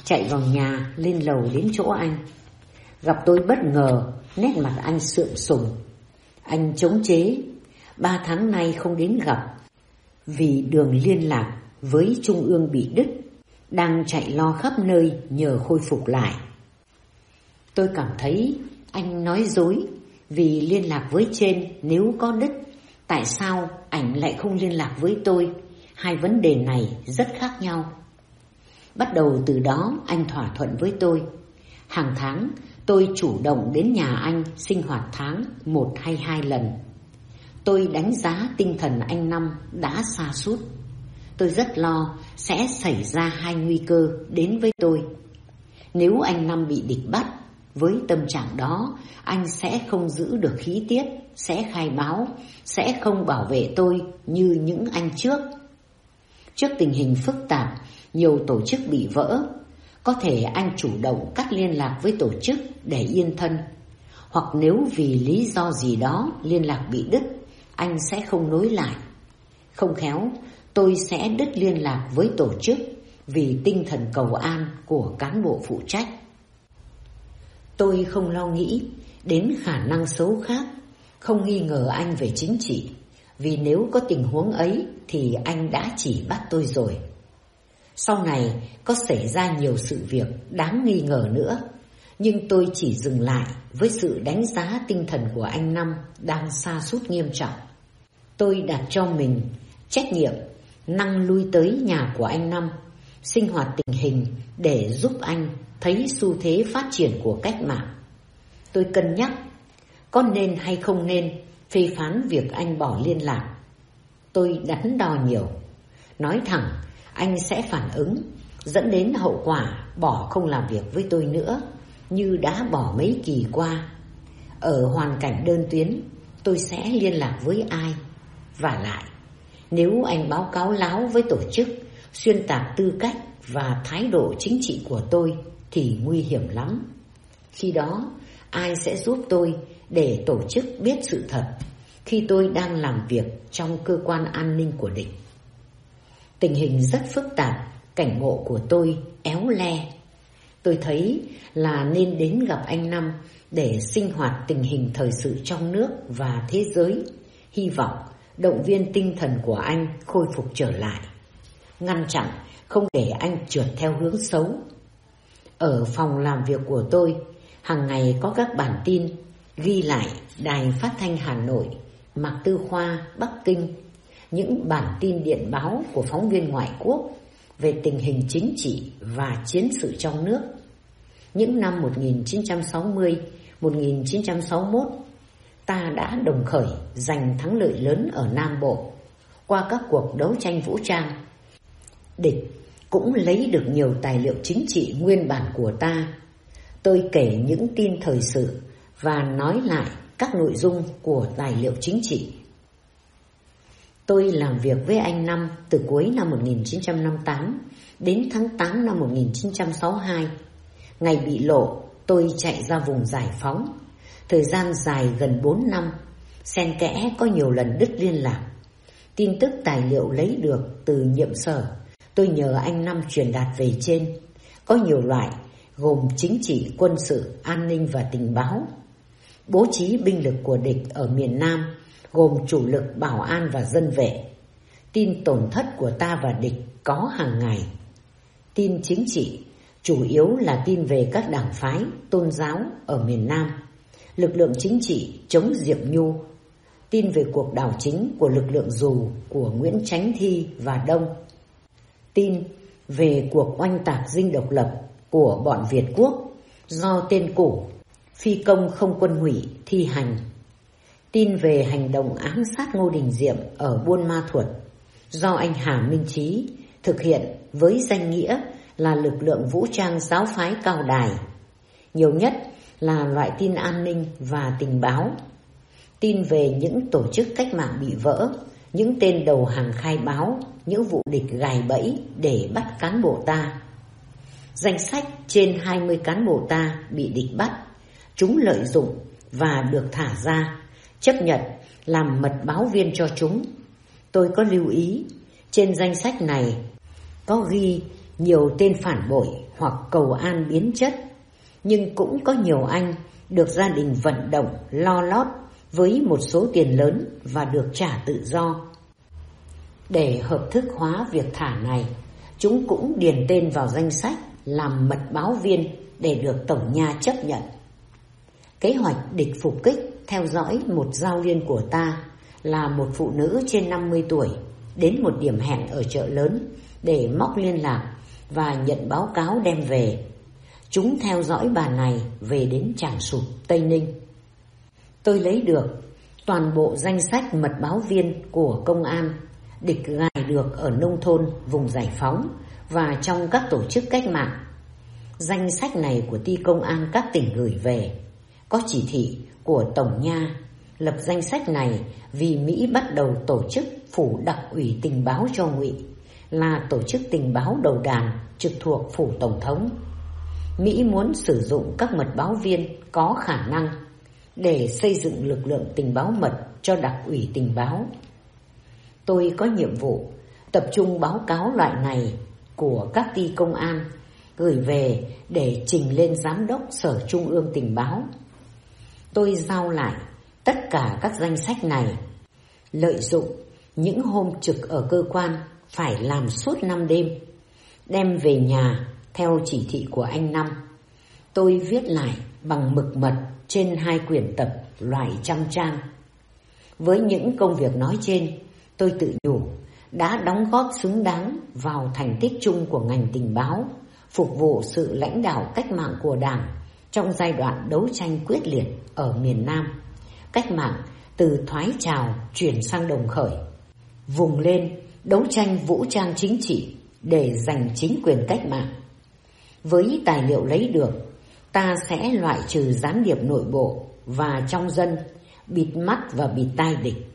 chạy vào nhà lên lầu đến chỗ anh. Gặp tôi bất ngờ, nét mặt anh sượng sùng. Anh chống chế, ba tháng nay không đến gặp, vì đường liên lạc với Trung ương bị đứt, đang chạy lo khắp nơi nhờ khôi phục lại. Tôi cảm thấy anh nói dối vì liên lạc với trên nếu có đứt, tại sao ảnh lại không liên lạc với tôi? Hai vấn đề này rất khác nhau. Bắt đầu từ đó anh thỏa thuận với tôi. Hàng tháng tôi chủ động đến nhà anh sinh hoạt tháng một hay hai lần. Tôi đánh giá tinh thần anh Năm đã xa suốt. Tôi rất lo sẽ xảy ra hai nguy cơ đến với tôi. Nếu anh Năm bị địch bắt, với tâm trạng đó, anh sẽ không giữ được khí tiết, sẽ khai báo, sẽ không bảo vệ tôi như những anh trước. Trước tình hình phức tạp, nhiều tổ chức bị vỡ, có thể anh chủ động cắt liên lạc với tổ chức để yên thân. Hoặc nếu vì lý do gì đó liên lạc bị đứt, anh sẽ không nối lại. Không khéo, tôi sẽ đứt liên lạc với tổ chức vì tinh thần cầu an của cán bộ phụ trách. Tôi không lo nghĩ đến khả năng xấu khác, không nghi ngờ anh về chính trị, vì nếu có tình huống ấy thì anh đã chỉ bắt tôi rồi. Sau này có xảy ra nhiều sự việc đáng nghi ngờ nữa, nhưng tôi chỉ dừng lại với sự đánh giá tinh thần của anh Năm đang xa sút nghiêm trọng. Tôi đặt cho mình trách nhiệm năng lui tới nhà của anh Năm, sinh hoạt tình hình để giúp anh thấy xu thế phát triển của cách mạng. Tôi cân nhắc có nên hay không nên phê phán việc anh bỏ liên lạc. Tôi đắn đo nhiều, nói thẳng anh sẽ phản ứng, dẫn đến hậu quả bỏ không làm việc với tôi nữa, như đã bỏ mấy kỳ qua. Ở hoàn cảnh đơn tuyến, tôi sẽ liên lạc với ai? Và lại, nếu anh báo cáo láo với tổ chức, xuyên tạc tư cách và thái độ chính trị của tôi thì nguy hiểm lắm. Khi đó, ai sẽ giúp tôi để tổ chức biết sự thật khi tôi đang làm việc trong cơ quan an ninh của địch? Tình hình rất phức tạp, cảnh ngộ của tôi éo le. Tôi thấy là nên đến gặp anh Năm để sinh hoạt tình hình thời sự trong nước và thế giới. Hy vọng động viên tinh thần của anh khôi phục trở lại. Ngăn chặn không để anh trượt theo hướng xấu. Ở phòng làm việc của tôi, hàng ngày có các bản tin ghi lại Đài Phát thanh Hà Nội, Mạc Tư Khoa, Bắc Kinh, những bản tin điện báo của phóng viên ngoại quốc về tình hình chính trị và chiến sự trong nước. Những năm 1960, 1961, ta đã đồng khởi giành thắng lợi lớn ở Nam Bộ qua các cuộc đấu tranh vũ trang. Địch cũng lấy được nhiều tài liệu chính trị nguyên bản của ta. Tôi kể những tin thời sự và nói lại các nội dung của tài liệu chính trị. Tôi làm việc với anh Năm từ cuối năm 1958 đến tháng 8 năm 1962. Ngày bị lộ, tôi chạy ra vùng giải phóng. Thời gian dài gần 4 năm, xen kẽ có nhiều lần đứt liên lạc. Tin tức tài liệu lấy được từ nhiệm sở, tôi nhờ anh Năm truyền đạt về trên. Có nhiều loại, gồm chính trị, quân sự, an ninh và tình báo. Bố trí binh lực của địch ở miền Nam gồm chủ lực bảo an và dân vệ. Tin tổn thất của ta và địch có hàng ngày. Tin chính trị chủ yếu là tin về các đảng phái, tôn giáo ở miền Nam. Lực lượng chính trị chống Diệm Nhu. Tin về cuộc đảo chính của lực lượng dù của Nguyễn Chánh Thi và Đông. Tin về cuộc oanh tạc dinh độc lập của bọn Việt Quốc do tên cũ phi công không quân hủy thi hành tin về hành động ám sát Ngô Đình Diệm ở Buôn Ma Thuột do anh Hà Minh Chí thực hiện với danh nghĩa là lực lượng vũ trang giáo phái cao đài. Nhiều nhất là loại tin an ninh và tình báo. Tin về những tổ chức cách mạng bị vỡ, những tên đầu hàng khai báo, những vụ địch gài bẫy để bắt cán bộ ta. Danh sách trên 20 cán bộ ta bị địch bắt. Chúng lợi dụng và được thả ra, chấp nhận làm mật báo viên cho chúng. Tôi có lưu ý, trên danh sách này có ghi nhiều tên phản bội hoặc cầu an biến chất, nhưng cũng có nhiều anh được gia đình vận động lo lót với một số tiền lớn và được trả tự do. Để hợp thức hóa việc thả này, chúng cũng điền tên vào danh sách làm mật báo viên để được Tổng Nha chấp nhận. Kế hoạch địch phục kích theo dõi một giao liên của ta là một phụ nữ trên 50 tuổi đến một điểm hẹn ở chợ lớn để móc liên lạc và nhận báo cáo đem về. Chúng theo dõi bà này về đến trảng Sụp, Tây Ninh. Tôi lấy được toàn bộ danh sách mật báo viên của công an địch gài được ở nông thôn, vùng giải phóng và trong các tổ chức cách mạng. Danh sách này của ty công an các tỉnh gửi về, có chỉ thị của Tổng Nha lập danh sách này vì Mỹ bắt đầu tổ chức phủ đặc ủy tình báo cho Ngụy, là tổ chức tình báo đầu đàn trực thuộc phủ Tổng thống. Mỹ muốn sử dụng các mật báo viên có khả năng để xây dựng lực lượng tình báo mật cho đặc ủy tình báo. Tôi có nhiệm vụ tập trung báo cáo loại này của các ty công an gửi về để trình lên giám đốc sở trung ương tình báo. Tôi giao lại tất cả các danh sách này, lợi dụng những hôm trực ở cơ quan phải làm suốt năm đêm, đem về nhà theo chỉ thị của anh Năm. Tôi viết lại bằng mực mật trên hai quyển tập loại trăm trang. Với những công việc nói trên, tôi tự nhủ đã đóng góp xứng đáng vào thành tích chung của ngành tình báo, phục vụ sự lãnh đạo cách mạng của Đảng trong giai đoạn đấu tranh quyết liệt ở miền Nam. Cách mạng từ thoái trào chuyển sang đồng khởi, vùng lên đấu tranh vũ trang chính trị để giành chính quyền cách mạng. Với tài liệu lấy được, ta sẽ loại trừ gián điệp nội bộ và trong dân, bịt mắt và bịt tai địch.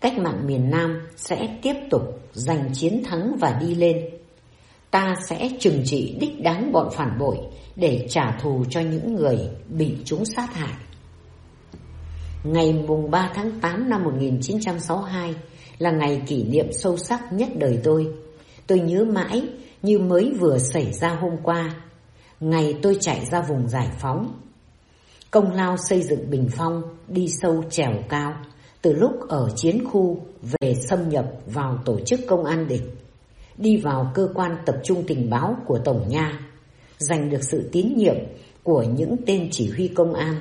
Cách mạng miền Nam sẽ tiếp tục giành chiến thắng và đi lên. Ta sẽ trừng trị đích đáng bọn phản bội để trả thù cho những người bị chúng sát hại. Ngày mùng 3 tháng 8 năm 1962 là ngày kỷ niệm sâu sắc nhất đời tôi. Tôi nhớ mãi như mới vừa xảy ra hôm qua, ngày tôi chạy ra vùng giải phóng. Công lao xây dựng bình phong đi sâu trèo cao, từ lúc ở chiến khu về xâm nhập vào tổ chức công an địch, đi vào cơ quan tập trung tình báo của Tổng Nha, giành được sự tín nhiệm của những tên chỉ huy công an.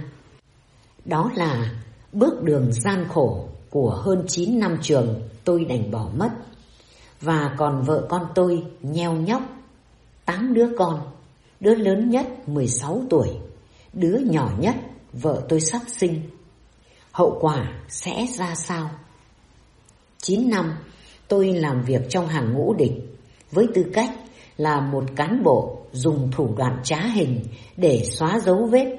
Đó là bước đường gian khổ của hơn 9 năm trường tôi đành bỏ mất. Và còn vợ con tôi nheo nhóc, 8 đứa con, đứa lớn nhất 16 tuổi, đứa nhỏ nhất vợ tôi sắp sinh. Hậu quả sẽ ra sao? 9 năm tôi làm việc trong hàng ngũ địch với tư cách là một cán bộ dùng thủ đoạn trá hình để xóa dấu vết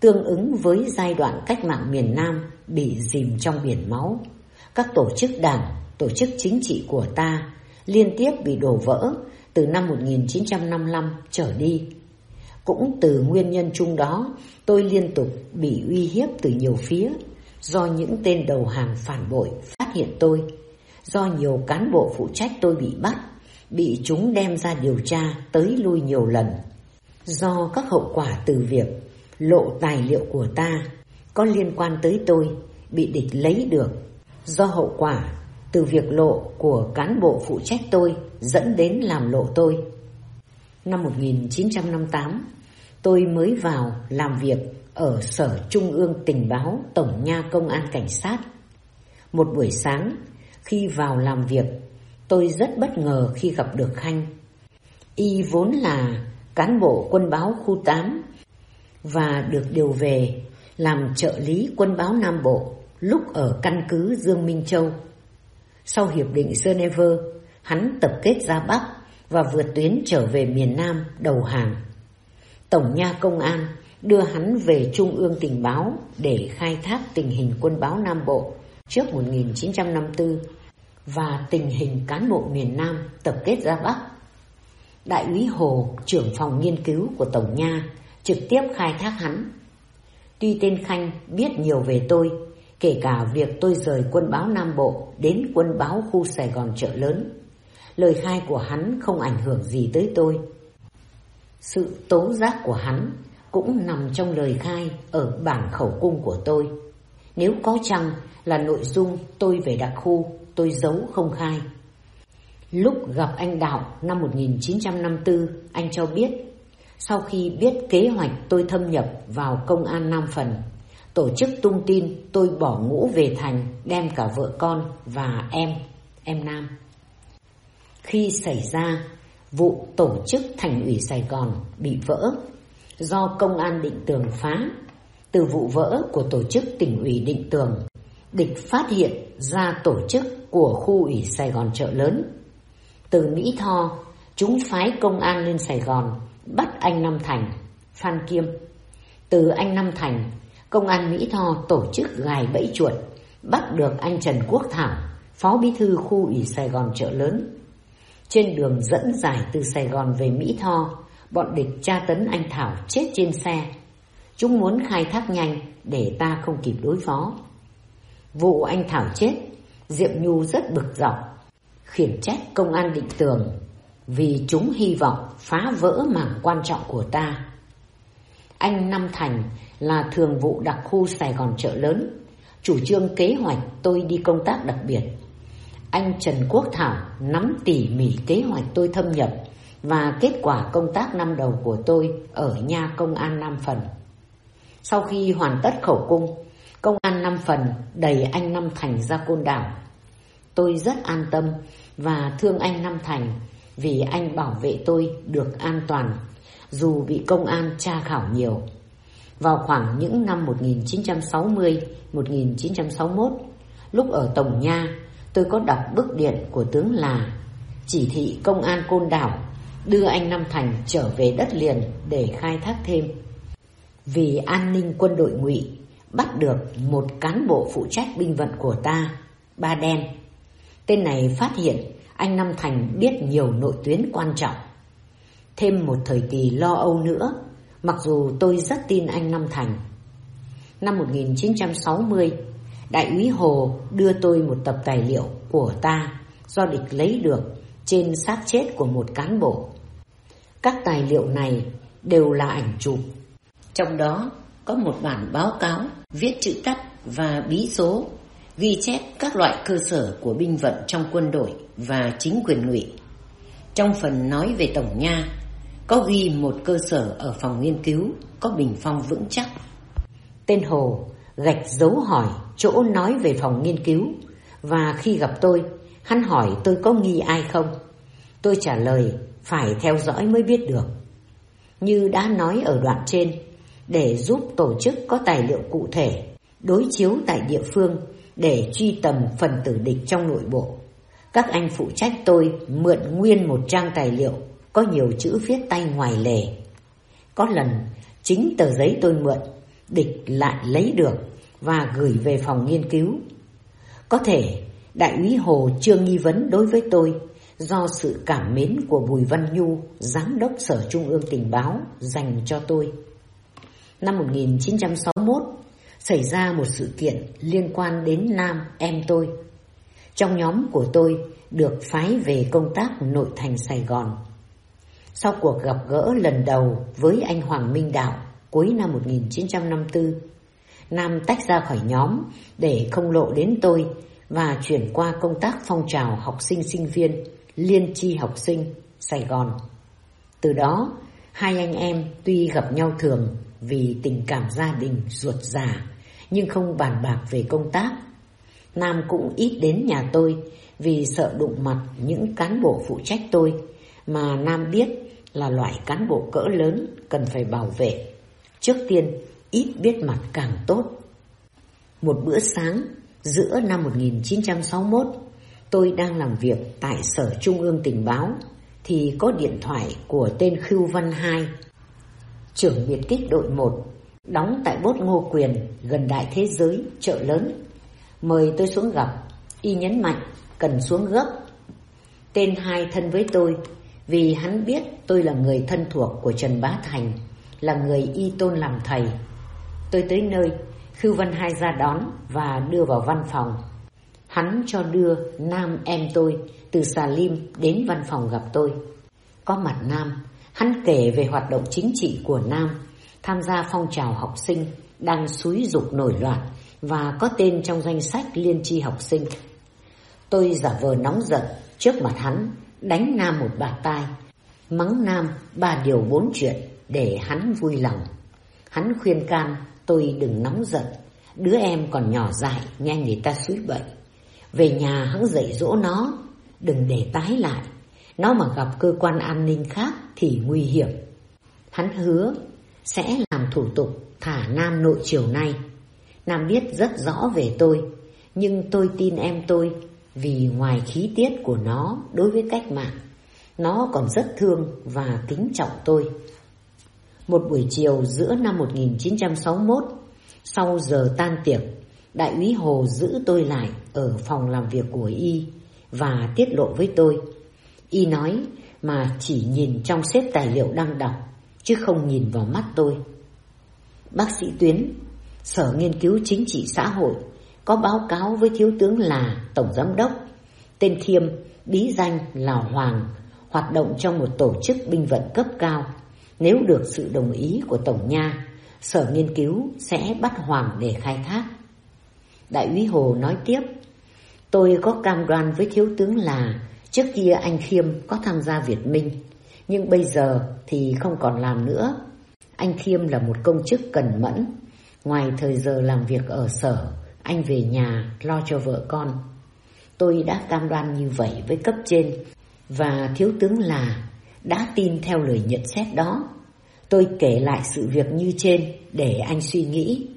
tương ứng với giai đoạn cách mạng miền Nam bị dìm trong biển máu. Các tổ chức đảng, tổ chức chính trị của ta liên tiếp bị đổ vỡ từ năm 1955 trở đi. Cũng từ nguyên nhân chung đó, tôi liên tục bị uy hiếp từ nhiều phía do những tên đầu hàng phản bội phát hiện tôi, do nhiều cán bộ phụ trách tôi bị bắt, bị chúng đem ra điều tra tới lui nhiều lần, do các hậu quả từ việc lộ tài liệu của ta có liên quan tới tôi bị địch lấy được do hậu quả từ việc lộ của cán bộ phụ trách tôi dẫn đến làm lộ tôi. Năm 1958, tôi mới vào làm việc ở Sở Trung ương Tình báo Tổng nha Công an Cảnh sát. Một buổi sáng, khi vào làm việc, tôi rất bất ngờ khi gặp được Khanh. Y vốn là cán bộ quân báo khu 8 và được điều về làm trợ lý quân báo Nam Bộ lúc ở căn cứ Dương Minh Châu. Sau Hiệp định Geneva, hắn tập kết ra Bắc và vượt tuyến trở về miền Nam đầu hàng. Tổng nha công an đưa hắn về Trung ương tình báo để khai thác tình hình quân báo Nam Bộ trước 1954 và tình hình cán bộ miền Nam tập kết ra Bắc. Đại úy Hồ, trưởng phòng nghiên cứu của Tổng nha, trực tiếp khai thác hắn. Tuy tên Khanh biết nhiều về tôi, kể cả việc tôi rời quân báo Nam Bộ đến quân báo khu Sài Gòn chợ lớn. Lời khai của hắn không ảnh hưởng gì tới tôi. Sự tố giác của hắn cũng nằm trong lời khai ở bản khẩu cung của tôi. Nếu có chăng là nội dung tôi về đặc khu, tôi giấu không khai. Lúc gặp anh Đạo năm 1954, anh cho biết, sau khi biết kế hoạch tôi thâm nhập vào công an Nam Phần, tổ chức tung tin tôi bỏ ngũ về thành đem cả vợ con và em, em Nam. Khi xảy ra vụ tổ chức thành ủy Sài Gòn bị vỡ do công an định tường phá, từ vụ vỡ của tổ chức tỉnh ủy định tường, địch phát hiện ra tổ chức của khu ủy Sài Gòn chợ lớn. Từ Mỹ Tho, chúng phái công an lên Sài Gòn bắt anh Năm Thành, Phan Kiêm. Từ anh Năm Thành, công an Mỹ Tho tổ chức gài bẫy chuột, bắt được anh Trần Quốc Thảo, phó bí thư khu ủy Sài Gòn chợ lớn. Trên đường dẫn giải từ Sài Gòn về Mỹ Tho, bọn địch tra tấn anh Thảo chết trên xe. Chúng muốn khai thác nhanh để ta không kịp đối phó. Vụ anh Thảo chết, Diệm Nhu rất bực dọc, khiển trách công an định tường vì chúng hy vọng phá vỡ mảng quan trọng của ta. Anh Nam Thành là thường vụ đặc khu Sài Gòn chợ lớn, chủ trương kế hoạch tôi đi công tác đặc biệt. Anh Trần Quốc Thảo nắm tỉ mỉ kế hoạch tôi thâm nhập và kết quả công tác năm đầu của tôi ở nha công an Nam Phần. Sau khi hoàn tất khẩu cung, công an năm Phần đẩy anh Năm Thành ra côn đảo. Tôi rất an tâm và thương anh Năm Thành vì anh bảo vệ tôi được an toàn dù bị công an tra khảo nhiều. Vào khoảng những năm 1960-1961, lúc ở Tổng Nha, tôi có đọc bức điện của tướng là chỉ thị công an Côn Đảo đưa anh Năm Thành trở về đất liền để khai thác thêm. Vì an ninh quân đội ngụy bắt được một cán bộ phụ trách binh vận của ta, Ba Đen. Tên này phát hiện anh Năm Thành biết nhiều nội tuyến quan trọng. Thêm một thời kỳ lo âu nữa, mặc dù tôi rất tin anh Năm Thành. Năm 1960, Đại úy Hồ đưa tôi một tập tài liệu của ta do địch lấy được trên xác chết của một cán bộ. Các tài liệu này đều là ảnh chụp. Trong đó có một bản báo cáo viết chữ tắt và bí số ghi chép các loại cơ sở của binh vận trong quân đội và chính quyền ngụy. Trong phần nói về Tổng Nha, có ghi một cơ sở ở phòng nghiên cứu có bình phong vững chắc. Tên Hồ gạch dấu hỏi chỗ nói về phòng nghiên cứu và khi gặp tôi, hắn hỏi tôi có nghi ai không. Tôi trả lời phải theo dõi mới biết được. Như đã nói ở đoạn trên, để giúp tổ chức có tài liệu cụ thể, đối chiếu tại địa phương để truy tầm phần tử địch trong nội bộ. Các anh phụ trách tôi mượn nguyên một trang tài liệu có nhiều chữ viết tay ngoài lề. Có lần chính tờ giấy tôi mượn, địch lại lấy được và gửi về phòng nghiên cứu. Có thể đại úy Hồ chưa nghi vấn đối với tôi do sự cảm mến của Bùi Văn Nhu, giám đốc Sở Trung ương Tình báo dành cho tôi. Năm 1961, xảy ra một sự kiện liên quan đến Nam em tôi. Trong nhóm của tôi được phái về công tác nội thành Sài Gòn. Sau cuộc gặp gỡ lần đầu với anh Hoàng Minh Đạo cuối năm 1954, Nam tách ra khỏi nhóm để không lộ đến tôi và chuyển qua công tác phong trào học sinh sinh viên Liên chi học sinh Sài Gòn. Từ đó, hai anh em tuy gặp nhau thường vì tình cảm gia đình ruột già nhưng không bàn bạc về công tác. Nam cũng ít đến nhà tôi vì sợ đụng mặt những cán bộ phụ trách tôi mà Nam biết là loại cán bộ cỡ lớn cần phải bảo vệ. Trước tiên, ít biết mặt càng tốt. Một bữa sáng giữa năm 1961, tôi đang làm việc tại Sở Trung ương Tình báo thì có điện thoại của tên Khưu Văn Hai, trưởng biệt kích đội 1, đóng tại bốt Ngô Quyền gần Đại Thế Giới, chợ lớn. Mời tôi xuống gặp, y nhấn mạnh cần xuống gấp. Tên Hai thân với tôi vì hắn biết tôi là người thân thuộc của Trần Bá Thành, là người y tôn làm thầy. Tôi tới nơi, Khưu Văn Hai ra đón và đưa vào văn phòng. Hắn cho đưa Nam em tôi từ Xà Lim đến văn phòng gặp tôi. Có mặt Nam, hắn kể về hoạt động chính trị của Nam, tham gia phong trào học sinh đang xúi dục nổi loạn và có tên trong danh sách liên tri học sinh. Tôi giả vờ nóng giận trước mặt hắn, đánh Nam một bạt tai, mắng Nam ba điều bốn chuyện để hắn vui lòng. Hắn khuyên can tôi đừng nóng giận, đứa em còn nhỏ dại nghe người ta suối bậy. Về nhà hắn dạy dỗ nó, đừng để tái lại, nó mà gặp cơ quan an ninh khác thì nguy hiểm. Hắn hứa sẽ làm thủ tục thả Nam nội chiều nay. Nam biết rất rõ về tôi, nhưng tôi tin em tôi vì ngoài khí tiết của nó đối với cách mạng, nó còn rất thương và kính trọng tôi. Một buổi chiều giữa năm 1961, sau giờ tan tiệc, đại úy Hồ giữ tôi lại ở phòng làm việc của Y và tiết lộ với tôi. Y nói mà chỉ nhìn trong xếp tài liệu đang đọc, chứ không nhìn vào mắt tôi. Bác sĩ Tuyến, Sở Nghiên cứu Chính trị Xã hội có báo cáo với Thiếu tướng là Tổng Giám đốc, tên Thiêm, bí danh là Hoàng, hoạt động trong một tổ chức binh vận cấp cao. Nếu được sự đồng ý của Tổng Nha, Sở Nghiên cứu sẽ bắt Hoàng để khai thác. Đại úy Hồ nói tiếp, tôi có cam đoan với Thiếu tướng là trước kia anh Khiêm có tham gia Việt Minh, nhưng bây giờ thì không còn làm nữa. Anh Khiêm là một công chức cần mẫn, ngoài thời giờ làm việc ở sở, anh về nhà lo cho vợ con. Tôi đã cam đoan như vậy với cấp trên và thiếu tướng là đã tin theo lời nhận xét đó. Tôi kể lại sự việc như trên để anh suy nghĩ.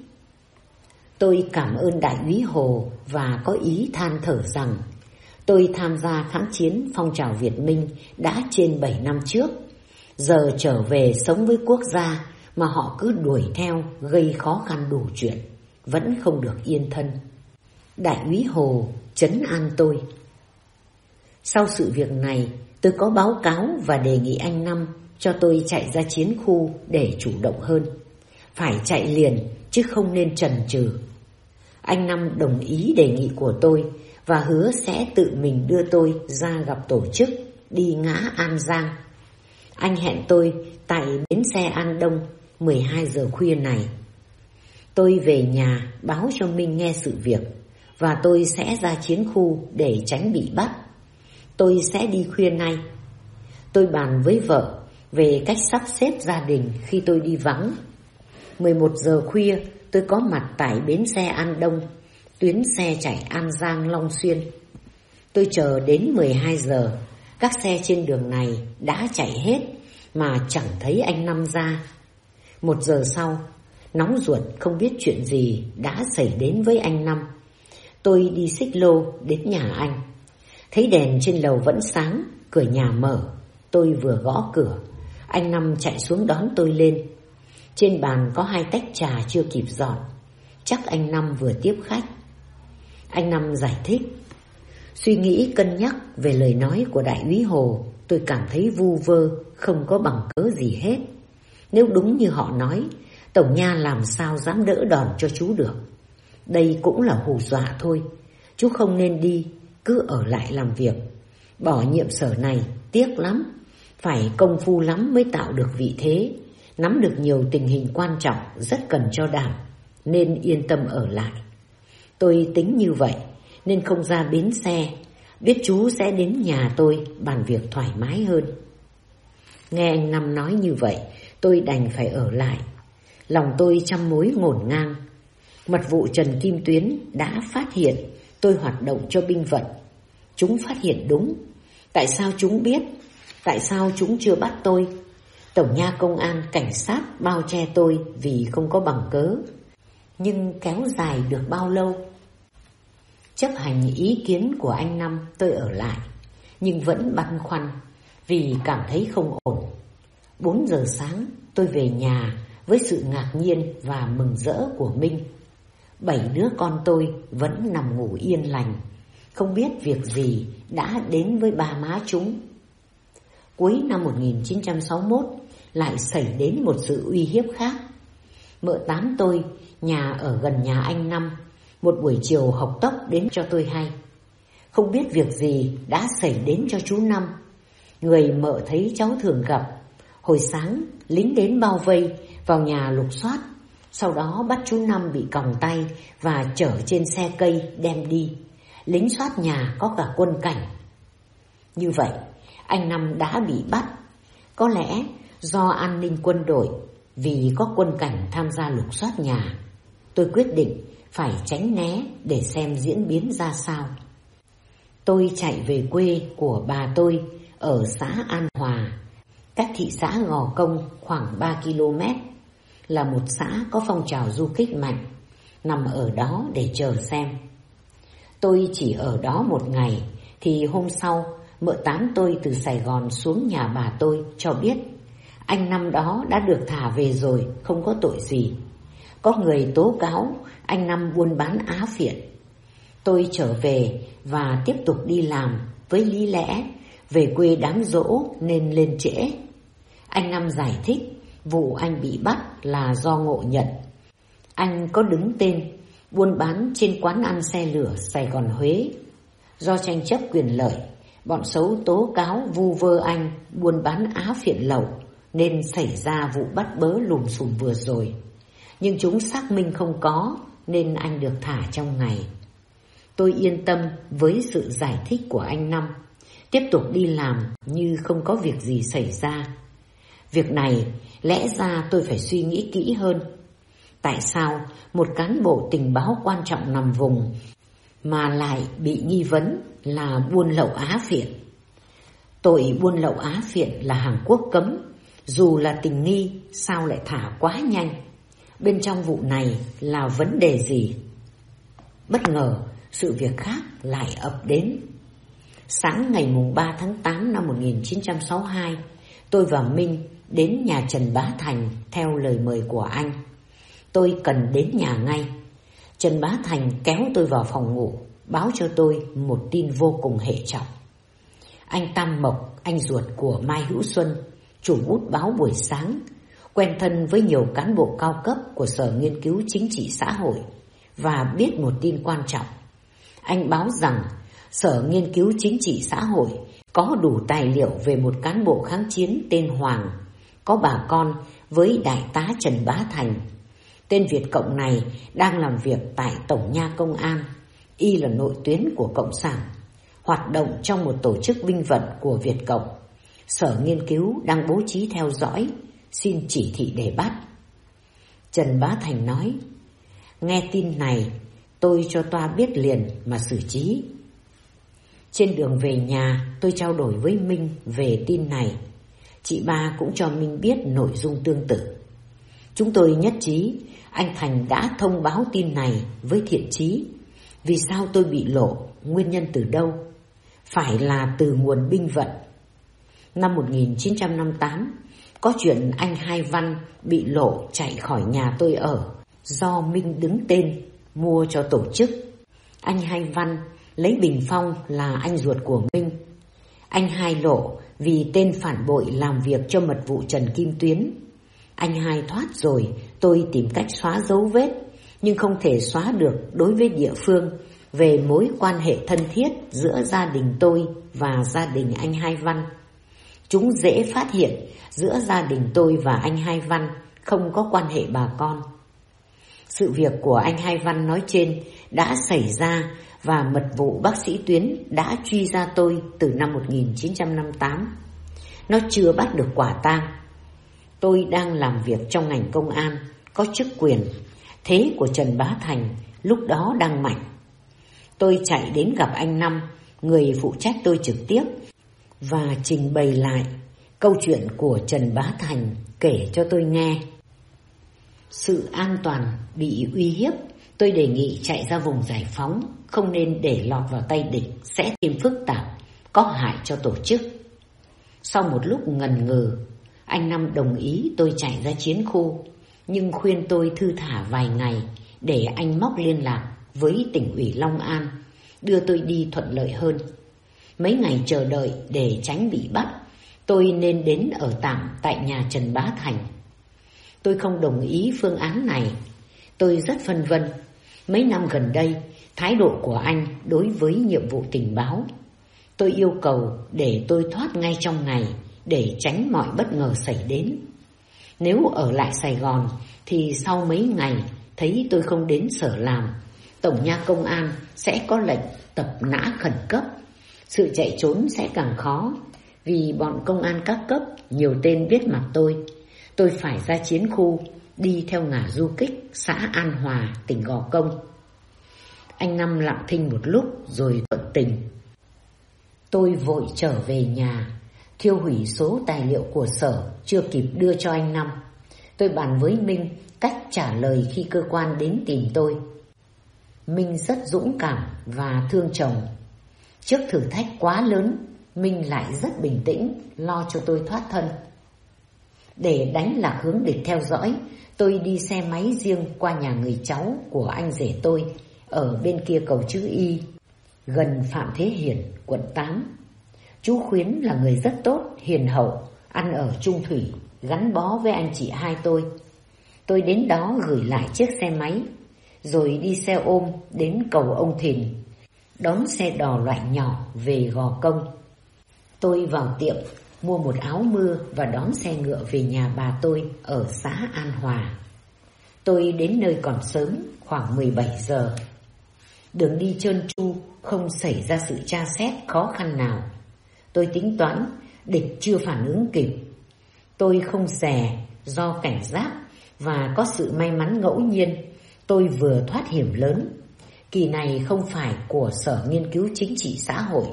Tôi cảm ơn đại úy Hồ và có ý than thở rằng tôi tham gia kháng chiến phong trào Việt Minh đã trên 7 năm trước. Giờ trở về sống với quốc gia mà họ cứ đuổi theo gây khó khăn đủ chuyện, vẫn không được yên thân. Đại úy Hồ chấn an tôi. Sau sự việc này, tôi có báo cáo và đề nghị anh Năm cho tôi chạy ra chiến khu để chủ động hơn. Phải chạy liền chứ không nên chần chừ. Anh Năm đồng ý đề nghị của tôi và hứa sẽ tự mình đưa tôi ra gặp tổ chức đi ngã An Giang. Anh hẹn tôi tại bến xe An Đông 12 giờ khuya này. Tôi về nhà báo cho Minh nghe sự việc và tôi sẽ ra chiến khu để tránh bị bắt. Tôi sẽ đi khuya nay. Tôi bàn với vợ về cách sắp xếp gia đình khi tôi đi vắng. 11 giờ khuya tôi có mặt tại bến xe An Đông, tuyến xe chạy An Giang Long Xuyên. Tôi chờ đến 12 giờ, các xe trên đường này đã chạy hết mà chẳng thấy anh Năm ra. Một giờ sau, nóng ruột không biết chuyện gì đã xảy đến với anh Năm. Tôi đi xích lô đến nhà anh. Thấy đèn trên lầu vẫn sáng, cửa nhà mở. Tôi vừa gõ cửa. Anh Năm chạy xuống đón tôi lên. Trên bàn có hai tách trà chưa kịp dọn. Chắc anh Năm vừa tiếp khách. Anh Năm giải thích. Suy nghĩ cân nhắc về lời nói của đại úy Hồ, tôi cảm thấy vu vơ, không có bằng cớ gì hết. Nếu đúng như họ nói, Tổng Nha làm sao dám đỡ đòn cho chú được. Đây cũng là hù dọa thôi. Chú không nên đi, cứ ở lại làm việc. Bỏ nhiệm sở này, tiếc lắm. Phải công phu lắm mới tạo được vị thế. Nắm được nhiều tình hình quan trọng, rất cần cho đảng. Nên yên tâm ở lại. Tôi tính như vậy, nên không ra bến xe. Biết chú sẽ đến nhà tôi bàn việc thoải mái hơn. Nghe anh Năm nói như vậy, tôi đành phải ở lại. Lòng tôi trăm mối ngổn ngang. Mật vụ Trần Kim Tuyến đã phát hiện tôi hoạt động cho binh vận. Chúng phát hiện đúng. Tại sao chúng biết? Tại sao chúng chưa bắt tôi? Tổng nha công an cảnh sát bao che tôi vì không có bằng cớ. Nhưng kéo dài được bao lâu? Chấp hành ý kiến của anh Năm tôi ở lại, nhưng vẫn băn khoăn vì cảm thấy không ổn. 4 giờ sáng tôi về nhà với sự ngạc nhiên và mừng rỡ của Minh. Bảy đứa con tôi vẫn nằm ngủ yên lành, không biết việc gì đã đến với ba má chúng. Cuối năm 1961 lại xảy đến một sự uy hiếp khác. Mợ tám tôi, nhà ở gần nhà anh Năm, một buổi chiều học tốc đến cho tôi hay. Không biết việc gì đã xảy đến cho chú Năm. Người mợ thấy cháu thường gặp. Hồi sáng, lính đến bao vây, vào nhà lục soát. Sau đó bắt chú Năm bị còng tay và chở trên xe cây đem đi. Lính soát nhà có cả quân cảnh. Như vậy, anh Năm đã bị bắt. Có lẽ do an ninh quân đội vì có quân cảnh tham gia lục soát nhà. Tôi quyết định phải tránh né để xem diễn biến ra sao. Tôi chạy về quê của bà tôi ở xã An Hòa, cách thị xã Gò Công khoảng 3 km, là một xã có phong trào du kích mạnh, nằm ở đó để chờ xem. Tôi chỉ ở đó một ngày, thì hôm sau mợ tám tôi từ Sài Gòn xuống nhà bà tôi cho biết anh năm đó đã được thả về rồi, không có tội gì. Có người tố cáo anh Năm buôn bán á phiện. Tôi trở về và tiếp tục đi làm với lý lẽ về quê đám dỗ nên lên trễ. Anh Năm giải thích vụ anh bị bắt là do ngộ nhận. Anh có đứng tên buôn bán trên quán ăn xe lửa Sài Gòn Huế. Do tranh chấp quyền lợi, bọn xấu tố cáo vu vơ anh buôn bán á phiện lậu nên xảy ra vụ bắt bớ lùm xùm vừa rồi. Nhưng chúng xác minh không có nên anh được thả trong ngày. Tôi yên tâm với sự giải thích của anh Năm, tiếp tục đi làm như không có việc gì xảy ra. Việc này lẽ ra tôi phải suy nghĩ kỹ hơn. Tại sao một cán bộ tình báo quan trọng nằm vùng mà lại bị nghi vấn là buôn lậu Á phiện? Tội buôn lậu Á phiện là hàng quốc cấm, dù là tình nghi sao lại thả quá nhanh? Bên trong vụ này là vấn đề gì? Bất ngờ, sự việc khác lại ập đến. Sáng ngày mùng 3 tháng 8 năm 1962, tôi và Minh đến nhà Trần Bá Thành theo lời mời của anh. Tôi cần đến nhà ngay. Trần Bá Thành kéo tôi vào phòng ngủ, báo cho tôi một tin vô cùng hệ trọng. Anh Tam Mộc, anh ruột của Mai Hữu Xuân, chủ bút báo buổi sáng, quen thân với nhiều cán bộ cao cấp của Sở Nghiên cứu Chính trị Xã hội và biết một tin quan trọng. Anh báo rằng Sở Nghiên cứu Chính trị Xã hội có đủ tài liệu về một cán bộ kháng chiến tên Hoàng, có bà con với Đại tá Trần Bá Thành. Tên Việt Cộng này đang làm việc tại Tổng nha Công an, y là nội tuyến của Cộng sản, hoạt động trong một tổ chức binh vận của Việt Cộng. Sở Nghiên cứu đang bố trí theo dõi xin chỉ thị để bắt. Trần Bá Thành nói, nghe tin này tôi cho toa biết liền mà xử trí. Trên đường về nhà tôi trao đổi với Minh về tin này. Chị ba cũng cho Minh biết nội dung tương tự. Chúng tôi nhất trí anh Thành đã thông báo tin này với thiện trí. Vì sao tôi bị lộ, nguyên nhân từ đâu? Phải là từ nguồn binh vận. Năm 1958, có chuyện anh Hai Văn bị lộ chạy khỏi nhà tôi ở do Minh đứng tên mua cho tổ chức. Anh Hai Văn lấy Bình Phong là anh ruột của Minh. Anh Hai lộ vì tên phản bội làm việc cho mật vụ Trần Kim Tuyến. Anh Hai thoát rồi, tôi tìm cách xóa dấu vết, nhưng không thể xóa được đối với địa phương về mối quan hệ thân thiết giữa gia đình tôi và gia đình anh Hai Văn. Chúng dễ phát hiện giữa gia đình tôi và anh Hai Văn không có quan hệ bà con. Sự việc của anh Hai Văn nói trên đã xảy ra và mật vụ bác sĩ Tuyến đã truy ra tôi từ năm 1958. Nó chưa bắt được quả tang. Tôi đang làm việc trong ngành công an, có chức quyền. Thế của Trần Bá Thành lúc đó đang mạnh. Tôi chạy đến gặp anh Năm, người phụ trách tôi trực tiếp, và trình bày lại câu chuyện của Trần Bá Thành kể cho tôi nghe. Sự an toàn bị uy hiếp, tôi đề nghị chạy ra vùng giải phóng, không nên để lọt vào tay địch sẽ thêm phức tạp, có hại cho tổ chức. Sau một lúc ngần ngừ, anh Năm đồng ý tôi chạy ra chiến khu, nhưng khuyên tôi thư thả vài ngày để anh móc liên lạc với tỉnh ủy Long An, đưa tôi đi thuận lợi hơn. Mấy ngày chờ đợi để tránh bị bắt, tôi nên đến ở tạm tại nhà Trần Bá Thành. Tôi không đồng ý phương án này. Tôi rất phân vân. Mấy năm gần đây, thái độ của anh đối với nhiệm vụ tình báo. Tôi yêu cầu để tôi thoát ngay trong ngày để tránh mọi bất ngờ xảy đến. Nếu ở lại Sài Gòn thì sau mấy ngày thấy tôi không đến sở làm, Tổng nha công an sẽ có lệnh tập nã khẩn cấp. Sự chạy trốn sẽ càng khó vì bọn công an các cấp nhiều tên biết mặt tôi. Tôi phải ra chiến khu đi theo ngả du kích xã An Hòa, tỉnh Gò Công. Anh Năm lặng thinh một lúc rồi thuận tình. Tôi vội trở về nhà, thiêu hủy số tài liệu của sở chưa kịp đưa cho anh Năm. Tôi bàn với Minh cách trả lời khi cơ quan đến tìm tôi. Minh rất dũng cảm và thương chồng. Trước thử thách quá lớn, Minh lại rất bình tĩnh, lo cho tôi thoát thân. Để đánh lạc hướng địch theo dõi, tôi đi xe máy riêng qua nhà người cháu của anh rể tôi ở bên kia cầu chữ Y, gần Phạm Thế Hiển, quận 8. Chú Khuyến là người rất tốt, hiền hậu, ăn ở trung thủy, gắn bó với anh chị hai tôi. Tôi đến đó gửi lại chiếc xe máy, rồi đi xe ôm đến cầu ông Thìn, đón xe đò loại nhỏ về Gò Công. Tôi vào tiệm mua một áo mưa và đón xe ngựa về nhà bà tôi ở xã An Hòa. Tôi đến nơi còn sớm, khoảng 17 giờ. Đường đi trơn tru, không xảy ra sự tra xét khó khăn nào. Tôi tính toán, địch chưa phản ứng kịp. Tôi không xè do cảnh giác và có sự may mắn ngẫu nhiên. Tôi vừa thoát hiểm lớn. Kỳ này không phải của Sở Nghiên cứu Chính trị Xã hội,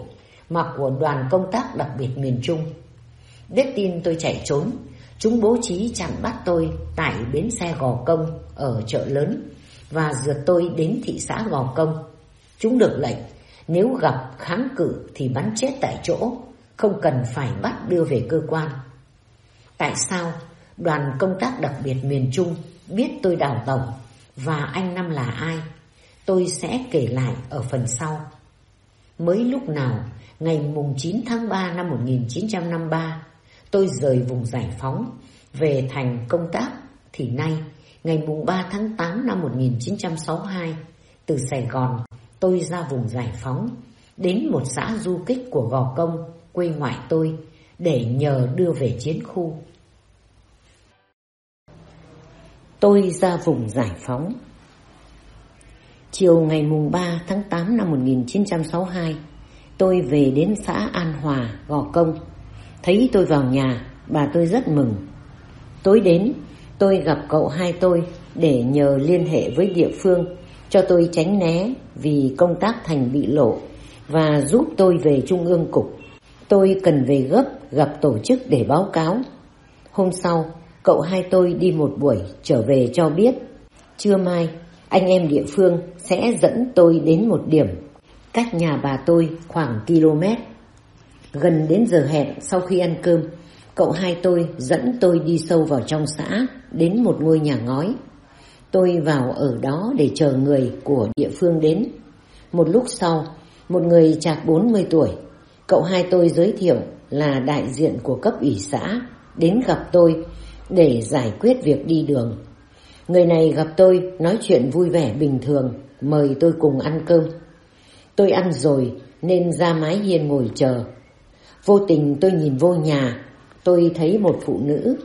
mà của đoàn công tác đặc biệt miền Trung. Biết tin tôi chạy trốn, chúng bố trí chặn bắt tôi tại bến xe Gò Công ở chợ lớn và rượt tôi đến thị xã Gò Công. Chúng được lệnh, nếu gặp kháng cự thì bắn chết tại chỗ, không cần phải bắt đưa về cơ quan. Tại sao đoàn công tác đặc biệt miền Trung biết tôi đào tổng và anh Năm là ai? Tôi sẽ kể lại ở phần sau. Mới lúc nào, ngày mùng 9 tháng 3 năm 1953, tôi rời vùng giải phóng về thành công tác thì nay, ngày mùng 3 tháng 8 năm 1962, từ Sài Gòn tôi ra vùng giải phóng, đến một xã du kích của Gò Công, quê ngoại tôi, để nhờ đưa về chiến khu. Tôi ra vùng giải phóng. Chiều ngày mùng 3 tháng 8 năm 1962, tôi về đến xã An Hòa, Gò Công. Thấy tôi vào nhà, bà tôi rất mừng. Tối đến, tôi gặp cậu hai tôi để nhờ liên hệ với địa phương cho tôi tránh né vì công tác thành bị lộ và giúp tôi về Trung ương Cục. Tôi cần về gấp gặp tổ chức để báo cáo. Hôm sau, cậu hai tôi đi một buổi trở về cho biết. Trưa mai, anh em địa phương sẽ dẫn tôi đến một điểm cách nhà bà tôi khoảng km. Gần đến giờ hẹn sau khi ăn cơm, cậu hai tôi dẫn tôi đi sâu vào trong xã đến một ngôi nhà ngói. Tôi vào ở đó để chờ người của địa phương đến. Một lúc sau, một người chạc 40 tuổi, cậu hai tôi giới thiệu là đại diện của cấp ủy xã đến gặp tôi để giải quyết việc đi đường. Người này gặp tôi nói chuyện vui vẻ bình thường, mời tôi cùng ăn cơm. Tôi ăn rồi nên ra mái hiên ngồi chờ. Vô tình tôi nhìn vô nhà, tôi thấy một phụ nữ,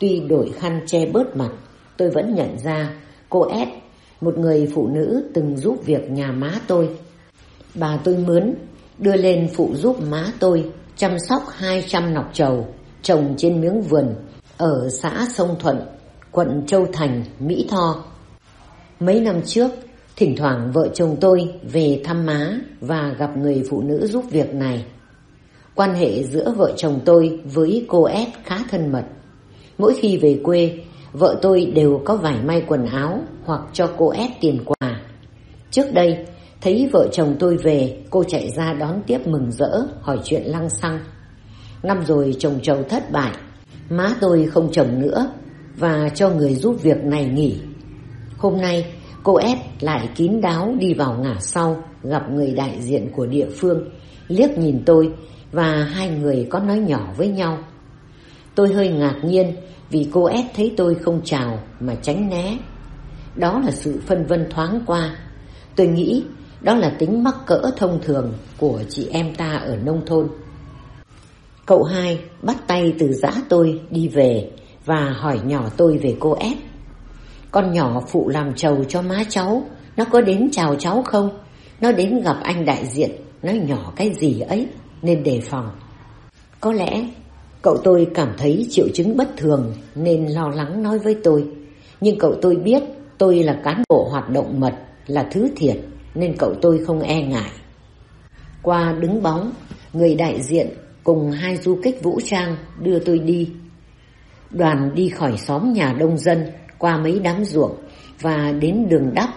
tuy đổi khăn che bớt mặt, tôi vẫn nhận ra cô S, một người phụ nữ từng giúp việc nhà má tôi. Bà tôi mướn, đưa lên phụ giúp má tôi chăm sóc 200 nọc trầu trồng trên miếng vườn ở xã Sông Thuận, quận Châu Thành, Mỹ Tho. Mấy năm trước, thỉnh thoảng vợ chồng tôi về thăm má và gặp người phụ nữ giúp việc này. Quan hệ giữa vợ chồng tôi với cô S khá thân mật. Mỗi khi về quê, vợ tôi đều có vải may quần áo hoặc cho cô S tiền quà. Trước đây, thấy vợ chồng tôi về, cô chạy ra đón tiếp mừng rỡ, hỏi chuyện lăng xăng. Năm rồi chồng chồng thất bại, má tôi không chồng nữa và cho người giúp việc này nghỉ. Hôm nay, cô S lại kín đáo đi vào ngả sau, gặp người đại diện của địa phương, liếc nhìn tôi và hai người có nói nhỏ với nhau. Tôi hơi ngạc nhiên vì cô ép thấy tôi không chào mà tránh né. Đó là sự phân vân thoáng qua. Tôi nghĩ đó là tính mắc cỡ thông thường của chị em ta ở nông thôn. Cậu hai bắt tay từ giã tôi đi về và hỏi nhỏ tôi về cô ép. Con nhỏ phụ làm trầu cho má cháu, nó có đến chào cháu không? Nó đến gặp anh đại diện, nói nhỏ cái gì ấy, nên đề phòng. Có lẽ cậu tôi cảm thấy triệu chứng bất thường nên lo lắng nói với tôi. Nhưng cậu tôi biết tôi là cán bộ hoạt động mật, là thứ thiệt nên cậu tôi không e ngại. Qua đứng bóng, người đại diện cùng hai du kích vũ trang đưa tôi đi. Đoàn đi khỏi xóm nhà đông dân qua mấy đám ruộng và đến đường đắp.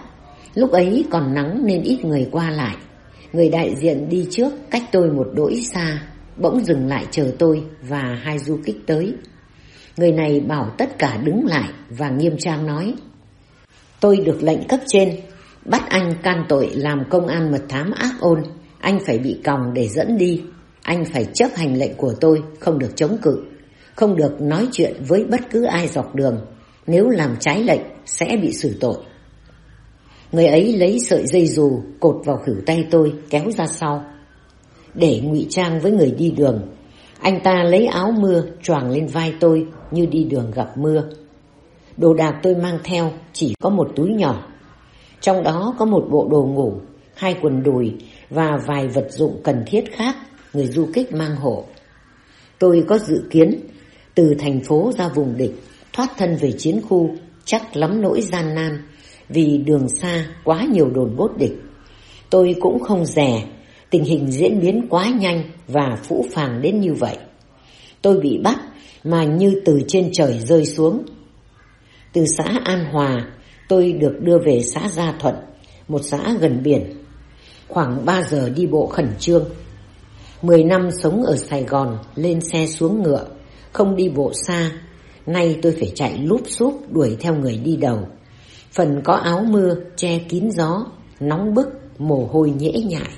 Lúc ấy còn nắng nên ít người qua lại. Người đại diện đi trước cách tôi một đỗi xa, bỗng dừng lại chờ tôi và hai du kích tới. Người này bảo tất cả đứng lại và nghiêm trang nói. Tôi được lệnh cấp trên, bắt anh can tội làm công an mật thám ác ôn, anh phải bị còng để dẫn đi. Anh phải chấp hành lệnh của tôi, không được chống cự, không được nói chuyện với bất cứ ai dọc đường. Nếu làm trái lệnh, sẽ bị xử tội. Người ấy lấy sợi dây dù cột vào khử tay tôi kéo ra sau. Để ngụy trang với người đi đường, anh ta lấy áo mưa choàng lên vai tôi như đi đường gặp mưa. Đồ đạc tôi mang theo chỉ có một túi nhỏ. Trong đó có một bộ đồ ngủ, hai quần đùi và vài vật dụng cần thiết khác người du kích mang hộ. Tôi có dự kiến từ thành phố ra vùng địch, thoát thân về chiến khu, chắc lắm nỗi gian nan vì đường xa quá nhiều đồn bốt địch. Tôi cũng không rẻ, tình hình diễn biến quá nhanh và phũ phàng đến như vậy. Tôi bị bắt mà như từ trên trời rơi xuống. Từ xã An Hòa, tôi được đưa về xã Gia Thuận, một xã gần biển. Khoảng 3 giờ đi bộ khẩn trương. 10 năm sống ở Sài Gòn, lên xe xuống ngựa, không đi bộ xa. Nay tôi phải chạy lúp xúp đuổi theo người đi đầu. Phần có áo mưa che kín gió, nóng bức, mồ hôi nhễ nhại.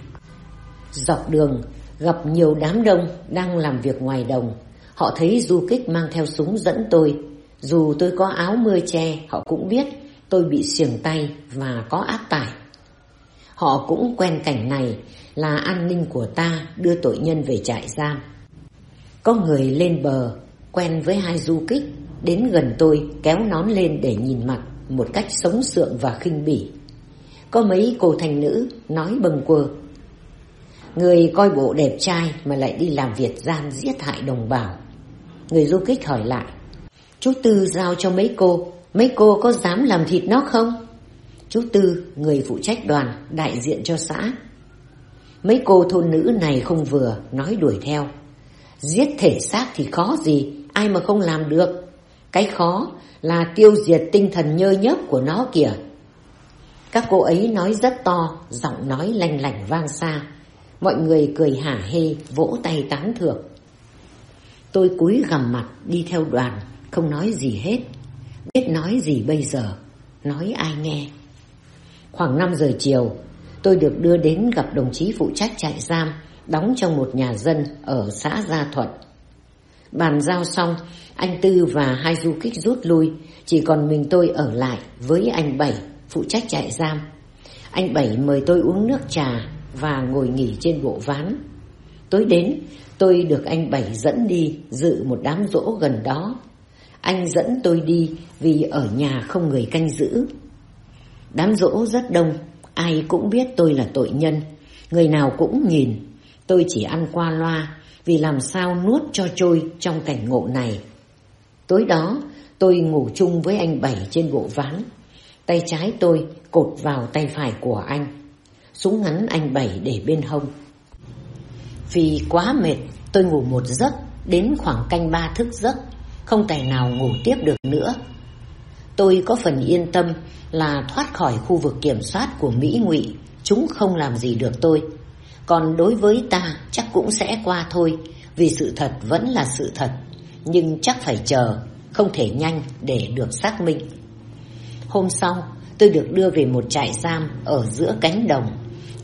Dọc đường gặp nhiều đám đông đang làm việc ngoài đồng. Họ thấy du kích mang theo súng dẫn tôi. Dù tôi có áo mưa che, họ cũng biết tôi bị xiềng tay và có áp tải. Họ cũng quen cảnh này là an ninh của ta đưa tội nhân về trại giam. Có người lên bờ, quen với hai du kích, đến gần tôi kéo nón lên để nhìn mặt một cách sống sượng và khinh bỉ. Có mấy cô thành nữ nói bâng quơ. Người coi bộ đẹp trai mà lại đi làm việc gian giết hại đồng bào. Người du kích hỏi lại. Chú Tư giao cho mấy cô, mấy cô có dám làm thịt nó không? Chú Tư, người phụ trách đoàn, đại diện cho xã. Mấy cô thôn nữ này không vừa, nói đuổi theo. Giết thể xác thì khó gì, ai mà không làm được. Cái khó là tiêu diệt tinh thần nhơ nhớp của nó kìa. Các cô ấy nói rất to, giọng nói lanh lảnh vang xa. Mọi người cười hả hê, vỗ tay tán thưởng. Tôi cúi gằm mặt đi theo đoàn, không nói gì hết. Biết nói gì bây giờ, nói ai nghe. Khoảng 5 giờ chiều, tôi được đưa đến gặp đồng chí phụ trách trại giam, đóng trong một nhà dân ở xã Gia Thuận. Bàn giao xong, anh Tư và hai du kích rút lui, chỉ còn mình tôi ở lại với anh Bảy, phụ trách trại giam. Anh Bảy mời tôi uống nước trà và ngồi nghỉ trên bộ ván. Tối đến, tôi được anh Bảy dẫn đi dự một đám rỗ gần đó. Anh dẫn tôi đi vì ở nhà không người canh giữ. Đám rỗ rất đông, ai cũng biết tôi là tội nhân, người nào cũng nhìn. Tôi chỉ ăn qua loa vì làm sao nuốt cho trôi trong cảnh ngộ này. Tối đó, tôi ngủ chung với anh Bảy trên bộ ván. Tay trái tôi cột vào tay phải của anh. Súng ngắn anh Bảy để bên hông. Vì quá mệt, tôi ngủ một giấc, đến khoảng canh ba thức giấc, không tài nào ngủ tiếp được nữa. Tôi có phần yên tâm là thoát khỏi khu vực kiểm soát của Mỹ ngụy, chúng không làm gì được tôi. Còn đối với ta chắc cũng sẽ qua thôi, vì sự thật vẫn là sự thật, nhưng chắc phải chờ, không thể nhanh để được xác minh. Hôm sau, tôi được đưa về một trại giam ở giữa cánh đồng,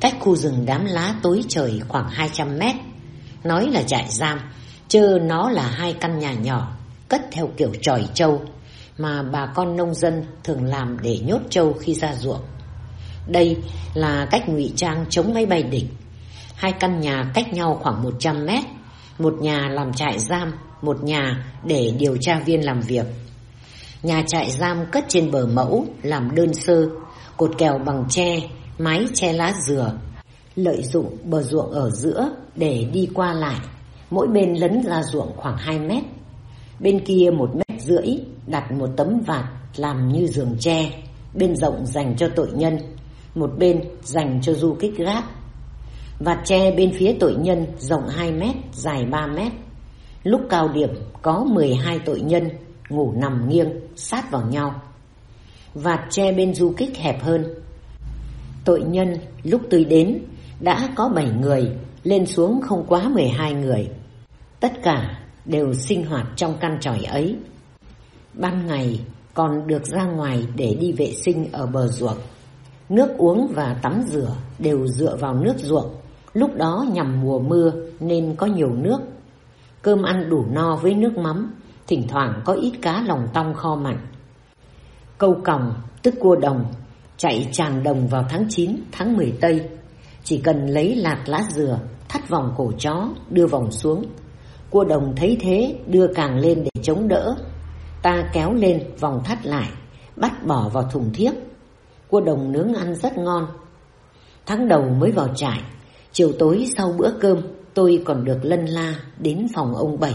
cách khu rừng đám lá tối trời khoảng 200 mét. Nói là trại giam, chơ nó là hai căn nhà nhỏ, cất theo kiểu tròi trâu mà bà con nông dân thường làm để nhốt trâu khi ra ruộng. Đây là cách ngụy trang chống máy bay địch. Hai căn nhà cách nhau khoảng 100 mét, một nhà làm trại giam, một nhà để điều tra viên làm việc. Nhà trại giam cất trên bờ mẫu làm đơn sơ, cột kèo bằng tre, mái che lá dừa, lợi dụng bờ ruộng ở giữa để đi qua lại, mỗi bên lấn ra ruộng khoảng 2 mét. Bên kia một mét rưỡi đặt một tấm vạt làm như giường tre, bên rộng dành cho tội nhân, một bên dành cho du kích gác. Vạt tre bên phía tội nhân rộng 2 mét, dài 3 mét. Lúc cao điểm có 12 tội nhân ngủ nằm nghiêng sát vào nhau. Vạt tre bên du kích hẹp hơn. Tội nhân lúc tôi đến đã có 7 người, lên xuống không quá 12 người. Tất cả đều sinh hoạt trong căn tròi ấy. Ban ngày còn được ra ngoài để đi vệ sinh ở bờ ruộng. Nước uống và tắm rửa đều dựa vào nước ruộng, lúc đó nhằm mùa mưa nên có nhiều nước. Cơm ăn đủ no với nước mắm, thỉnh thoảng có ít cá lòng tong kho mặn. Câu còng, tức cua đồng, chạy tràn đồng vào tháng 9, tháng 10 Tây. Chỉ cần lấy lạt lá dừa, thắt vòng cổ chó, đưa vòng xuống. Cua đồng thấy thế, đưa càng lên để chống đỡ. Ta kéo lên, vòng thắt lại, bắt bỏ vào thùng thiếc. Cua đồng nướng ăn rất ngon. Tháng đầu mới vào trại, chiều tối sau bữa cơm, tôi còn được lân la đến phòng ông Bảy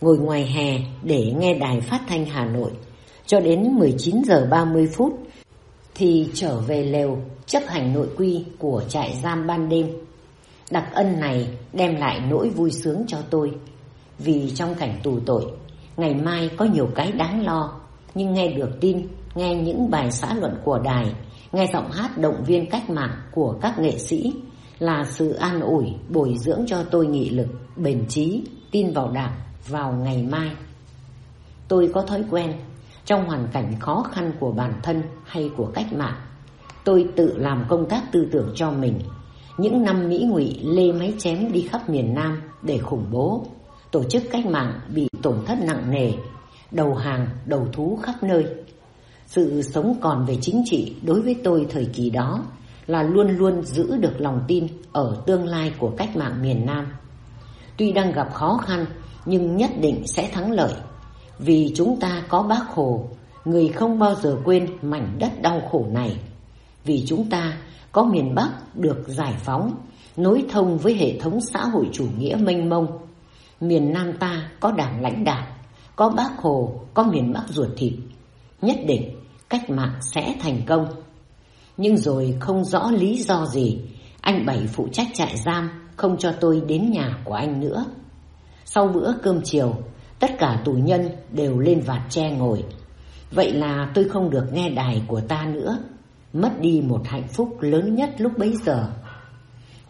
ngồi ngoài hè để nghe đài phát thanh Hà Nội cho đến 19 giờ 30 phút thì trở về lều chấp hành nội quy của trại giam ban đêm. Đặc ân này đem lại nỗi vui sướng cho tôi vì trong cảnh tù tội ngày mai có nhiều cái đáng lo nhưng nghe được tin, nghe những bài xã luận của đài, nghe giọng hát động viên cách mạng của các nghệ sĩ là sự an ủi, bồi dưỡng cho tôi nghị lực, bền trí, tin vào đảng vào ngày mai. Tôi có thói quen, trong hoàn cảnh khó khăn của bản thân hay của cách mạng, tôi tự làm công tác tư tưởng cho mình. Những năm Mỹ ngụy lê máy chém đi khắp miền Nam để khủng bố, tổ chức cách mạng bị tổn thất nặng nề, đầu hàng, đầu thú khắp nơi. Sự sống còn về chính trị đối với tôi thời kỳ đó là luôn luôn giữ được lòng tin ở tương lai của cách mạng miền Nam. Tuy đang gặp khó khăn nhưng nhất định sẽ thắng lợi. Vì chúng ta có bác Hồ, người không bao giờ quên mảnh đất đau khổ này. Vì chúng ta có miền Bắc được giải phóng, nối thông với hệ thống xã hội chủ nghĩa mênh mông. Miền Nam ta có đảng lãnh đạo, có bác Hồ, có miền Bắc ruột thịt. Nhất định cách mạng sẽ thành công. Nhưng rồi không rõ lý do gì, anh Bảy phụ trách trại giam không cho tôi đến nhà của anh nữa. Sau bữa cơm chiều, tất cả tù nhân đều lên vạt tre ngồi. Vậy là tôi không được nghe đài của ta nữa, mất đi một hạnh phúc lớn nhất lúc bấy giờ.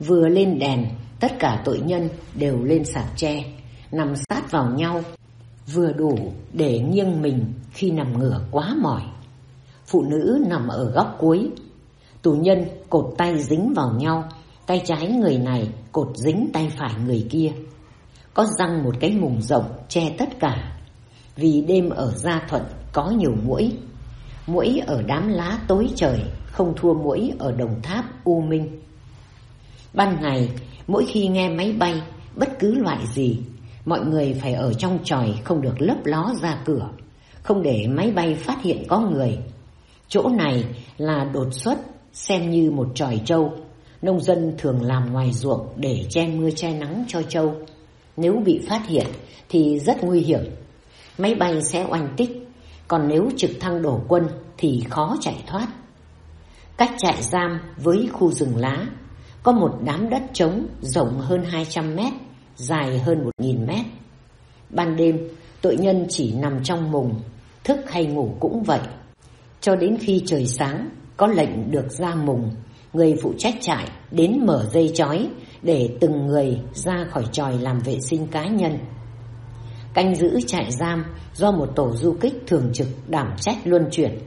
Vừa lên đèn, tất cả tội nhân đều lên sạp tre, nằm sát vào nhau, vừa đủ để nghiêng mình khi nằm ngửa quá mỏi. Phụ nữ nằm ở góc cuối, tù nhân cột tay dính vào nhau, tay trái người này cột dính tay phải người kia có răng một cái mùng rộng che tất cả. Vì đêm ở Gia Thuận có nhiều mũi. Mũi ở đám lá tối trời không thua mũi ở Đồng Tháp U Minh. Ban ngày, mỗi khi nghe máy bay, bất cứ loại gì, mọi người phải ở trong tròi không được lấp ló ra cửa, không để máy bay phát hiện có người. Chỗ này là đột xuất, xem như một tròi trâu. Nông dân thường làm ngoài ruộng để che mưa che nắng cho trâu. Nếu bị phát hiện thì rất nguy hiểm. Máy bay sẽ oanh tích, còn nếu trực thăng đổ quân thì khó chạy thoát. Cách trại giam với khu rừng lá, có một đám đất trống rộng hơn 200 mét, dài hơn 1.000 mét. Ban đêm, tội nhân chỉ nằm trong mùng, thức hay ngủ cũng vậy. Cho đến khi trời sáng, có lệnh được ra mùng, người phụ trách trại đến mở dây chói để từng người ra khỏi tròi làm vệ sinh cá nhân. Canh giữ trại giam do một tổ du kích thường trực đảm trách luân chuyển.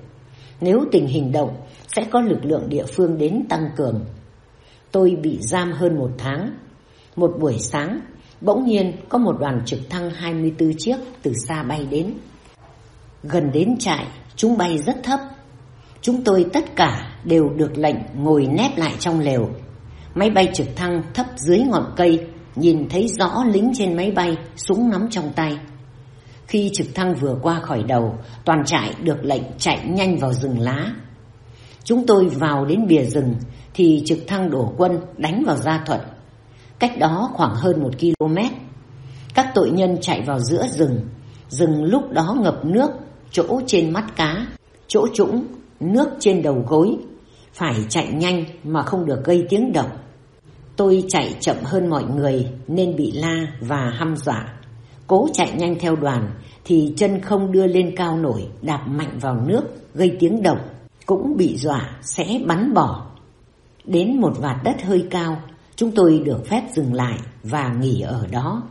Nếu tình hình động, sẽ có lực lượng địa phương đến tăng cường. Tôi bị giam hơn một tháng. Một buổi sáng, Bỗng nhiên có một đoàn trực thăng 24 chiếc từ xa bay đến. Gần đến trại, chúng bay rất thấp. Chúng tôi tất cả đều được lệnh ngồi nép lại trong lều. Máy bay trực thăng thấp dưới ngọn cây, nhìn thấy rõ lính trên máy bay, súng nắm trong tay. Khi trực thăng vừa qua khỏi đầu, toàn trại được lệnh chạy nhanh vào rừng lá. Chúng tôi vào đến bìa rừng thì trực thăng đổ quân đánh vào Gia Thuận. Cách đó khoảng hơn một km. Các tội nhân chạy vào giữa rừng. Rừng lúc đó ngập nước, chỗ trên mắt cá, chỗ trũng, nước trên đầu gối. Phải chạy nhanh mà không được gây tiếng động. Tôi chạy chậm hơn mọi người nên bị la và hăm dọa. Cố chạy nhanh theo đoàn thì chân không đưa lên cao nổi, đạp mạnh vào nước, gây tiếng động. Cũng bị dọa sẽ bắn bỏ. Đến một vạt đất hơi cao, chúng tôi được phép dừng lại và nghỉ ở đó.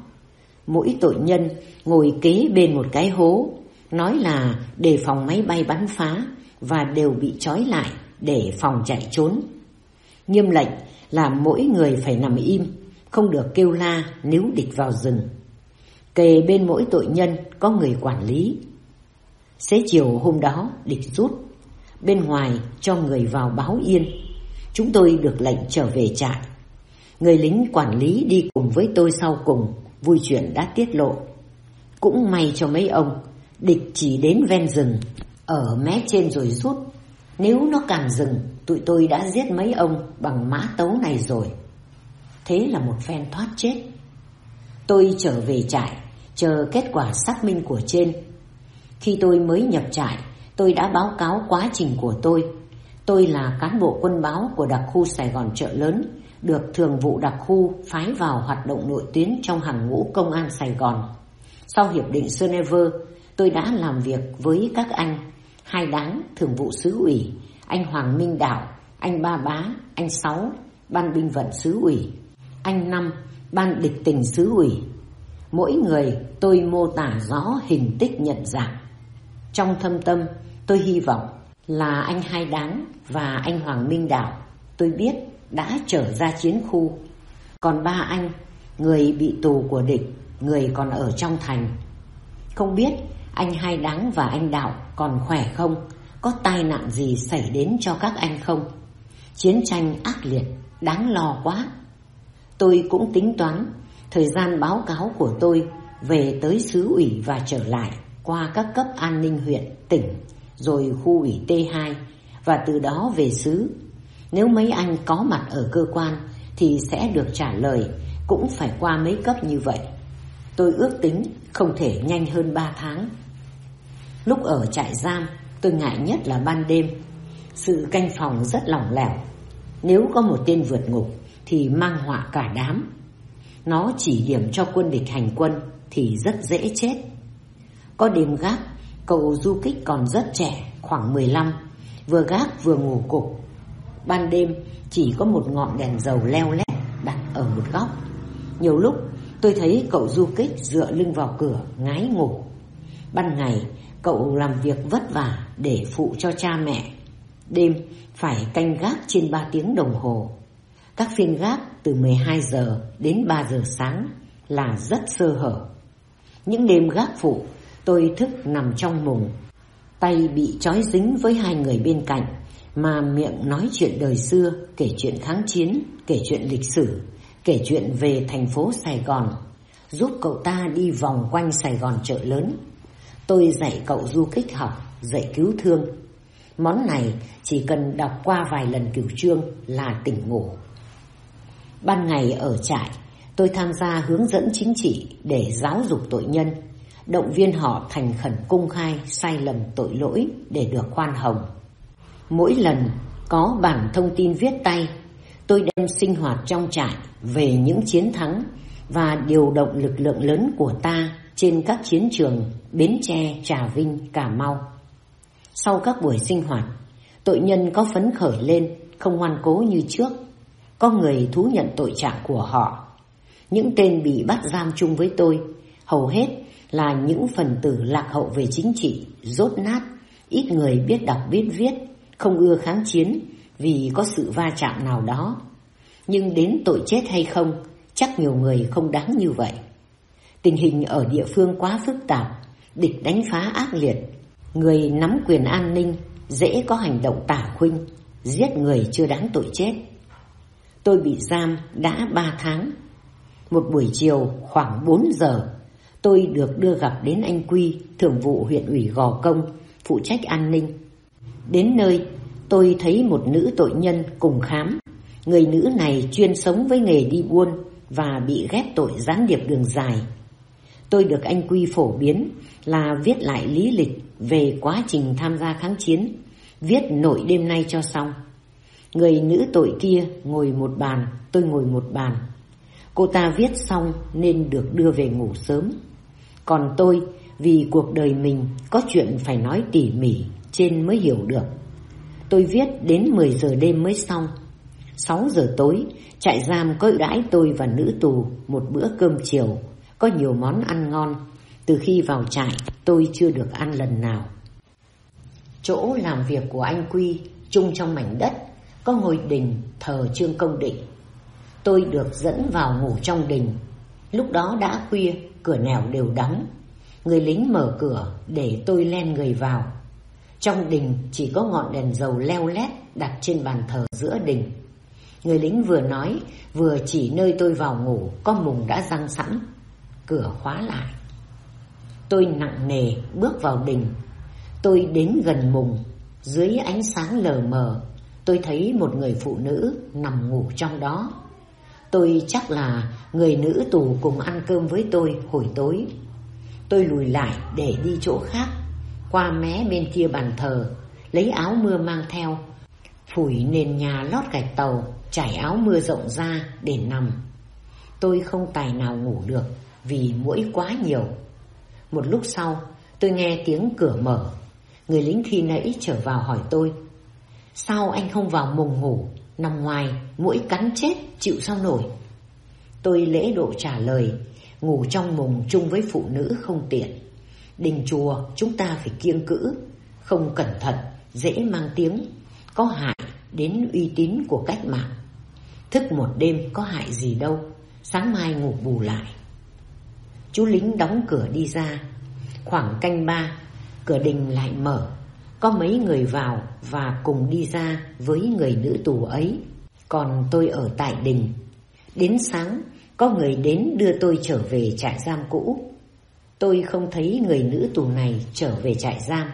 Mỗi tội nhân ngồi kế bên một cái hố, nói là đề phòng máy bay bắn phá và đều bị trói lại để phòng chạy trốn. Nghiêm lệnh là mỗi người phải nằm im, không được kêu la nếu địch vào rừng. Kề bên mỗi tội nhân có người quản lý. Xế chiều hôm đó địch rút, bên ngoài cho người vào báo yên. Chúng tôi được lệnh trở về trại. Người lính quản lý đi cùng với tôi sau cùng, vui chuyện đã tiết lộ. Cũng may cho mấy ông, địch chỉ đến ven rừng, ở mé trên rồi rút. Nếu nó càng rừng, tụi tôi đã giết mấy ông bằng mã tấu này rồi. Thế là một phen thoát chết. Tôi trở về trại, chờ kết quả xác minh của trên. Khi tôi mới nhập trại, tôi đã báo cáo quá trình của tôi. Tôi là cán bộ quân báo của đặc khu Sài Gòn chợ lớn, được thường vụ đặc khu phái vào hoạt động nội tuyến trong hàng ngũ công an Sài Gòn. Sau hiệp định Geneva, tôi đã làm việc với các anh, hai đáng thường vụ xứ ủy, anh Hoàng Minh Đạo, anh Ba Bá, anh Sáu, ban binh vận xứ ủy, anh Năm, ban địch tình xứ ủy. Mỗi người tôi mô tả rõ hình tích nhận dạng. Trong thâm tâm, tôi hy vọng là anh Hai Đáng và anh Hoàng Minh Đạo, tôi biết đã trở ra chiến khu. Còn ba anh, người bị tù của địch, người còn ở trong thành. Không biết anh Hai Đáng và anh Đạo còn khỏe không? Có tai nạn gì xảy đến cho các anh không? Chiến tranh ác liệt, đáng lo quá. Tôi cũng tính toán thời gian báo cáo của tôi về tới xứ ủy và trở lại qua các cấp an ninh huyện, tỉnh, rồi khu ủy T2 và từ đó về xứ. Nếu mấy anh có mặt ở cơ quan thì sẽ được trả lời cũng phải qua mấy cấp như vậy. Tôi ước tính không thể nhanh hơn 3 tháng. Lúc ở trại giam, tôi ngại nhất là ban đêm. Sự canh phòng rất lỏng lẻo. Nếu có một tên vượt ngục thì mang họa cả đám. Nó chỉ điểm cho quân địch hành quân thì rất dễ chết. Có đêm gác, cậu du kích còn rất trẻ, khoảng 15, vừa gác vừa ngủ cục. Ban đêm chỉ có một ngọn đèn dầu leo lét đặt ở một góc. Nhiều lúc tôi thấy cậu du kích dựa lưng vào cửa, ngái ngủ. Ban ngày cậu làm việc vất vả để phụ cho cha mẹ. Đêm phải canh gác trên 3 tiếng đồng hồ. Các phiên gác từ 12 giờ đến 3 giờ sáng là rất sơ hở. Những đêm gác phụ, tôi thức nằm trong mùng, tay bị trói dính với hai người bên cạnh, mà miệng nói chuyện đời xưa, kể chuyện kháng chiến, kể chuyện lịch sử, kể chuyện về thành phố Sài Gòn, giúp cậu ta đi vòng quanh Sài Gòn chợ lớn. Tôi dạy cậu du kích học, dạy cứu thương. Món này chỉ cần đọc qua vài lần cửu chương là tỉnh ngủ. Ban ngày ở trại, tôi tham gia hướng dẫn chính trị để giáo dục tội nhân, động viên họ thành khẩn công khai sai lầm tội lỗi để được khoan hồng. Mỗi lần có bản thông tin viết tay, tôi đem sinh hoạt trong trại về những chiến thắng và điều động lực lượng lớn của ta trên các chiến trường Bến Tre, Trà Vinh, Cà Mau. Sau các buổi sinh hoạt, tội nhân có phấn khởi lên, không ngoan cố như trước. Có người thú nhận tội trạng của họ. Những tên bị bắt giam chung với tôi, hầu hết là những phần tử lạc hậu về chính trị, rốt nát, ít người biết đọc biết viết, không ưa kháng chiến vì có sự va chạm nào đó. Nhưng đến tội chết hay không Chắc nhiều người không đáng như vậy. Tình hình ở địa phương quá phức tạp, địch đánh phá ác liệt, người nắm quyền an ninh dễ có hành động tả khuynh, giết người chưa đáng tội chết. Tôi bị giam đã ba tháng. Một buổi chiều khoảng 4 giờ, tôi được đưa gặp đến anh Quy, thường vụ huyện ủy Gò Công, phụ trách an ninh. Đến nơi, tôi thấy một nữ tội nhân cùng khám. Người nữ này chuyên sống với nghề đi buôn và bị ghép tội gián điệp đường dài. Tôi được anh Quy phổ biến là viết lại lý lịch về quá trình tham gia kháng chiến, viết nội đêm nay cho xong. Người nữ tội kia ngồi một bàn, tôi ngồi một bàn. Cô ta viết xong nên được đưa về ngủ sớm. Còn tôi, vì cuộc đời mình có chuyện phải nói tỉ mỉ, trên mới hiểu được. Tôi viết đến 10 giờ đêm mới xong. 6 giờ tối, trại giam có đãi tôi và nữ tù một bữa cơm chiều, có nhiều món ăn ngon. Từ khi vào trại, tôi chưa được ăn lần nào. Chỗ làm việc của anh Quy, chung trong mảnh đất, có ngôi đình thờ Trương Công Định. Tôi được dẫn vào ngủ trong đình. Lúc đó đã khuya, cửa nẻo đều đóng. Người lính mở cửa để tôi len người vào. Trong đình chỉ có ngọn đèn dầu leo lét đặt trên bàn thờ giữa đình. Người lính vừa nói, vừa chỉ nơi tôi vào ngủ, có mùng đã răng sẵn. Cửa khóa lại. Tôi nặng nề bước vào đình. Tôi đến gần mùng, dưới ánh sáng lờ mờ, tôi thấy một người phụ nữ nằm ngủ trong đó. Tôi chắc là người nữ tù cùng ăn cơm với tôi hồi tối. Tôi lùi lại để đi chỗ khác, qua mé bên kia bàn thờ, lấy áo mưa mang theo, phủi nền nhà lót gạch tàu, trải áo mưa rộng ra để nằm. Tôi không tài nào ngủ được vì mũi quá nhiều. Một lúc sau, tôi nghe tiếng cửa mở. Người lính khi nãy trở vào hỏi tôi. Sao anh không vào mùng ngủ, nằm ngoài, mũi cắn chết, chịu sao nổi? Tôi lễ độ trả lời, ngủ trong mùng chung với phụ nữ không tiện. Đình chùa chúng ta phải kiêng cữ, không cẩn thận, dễ mang tiếng, có hại đến uy tín của cách mạng. Thức một đêm có hại gì đâu, sáng mai ngủ bù lại. Chú lính đóng cửa đi ra, khoảng canh ba, cửa đình lại mở, có mấy người vào và cùng đi ra với người nữ tù ấy. Còn tôi ở tại đình. Đến sáng, có người đến đưa tôi trở về trại giam cũ. Tôi không thấy người nữ tù này trở về trại giam.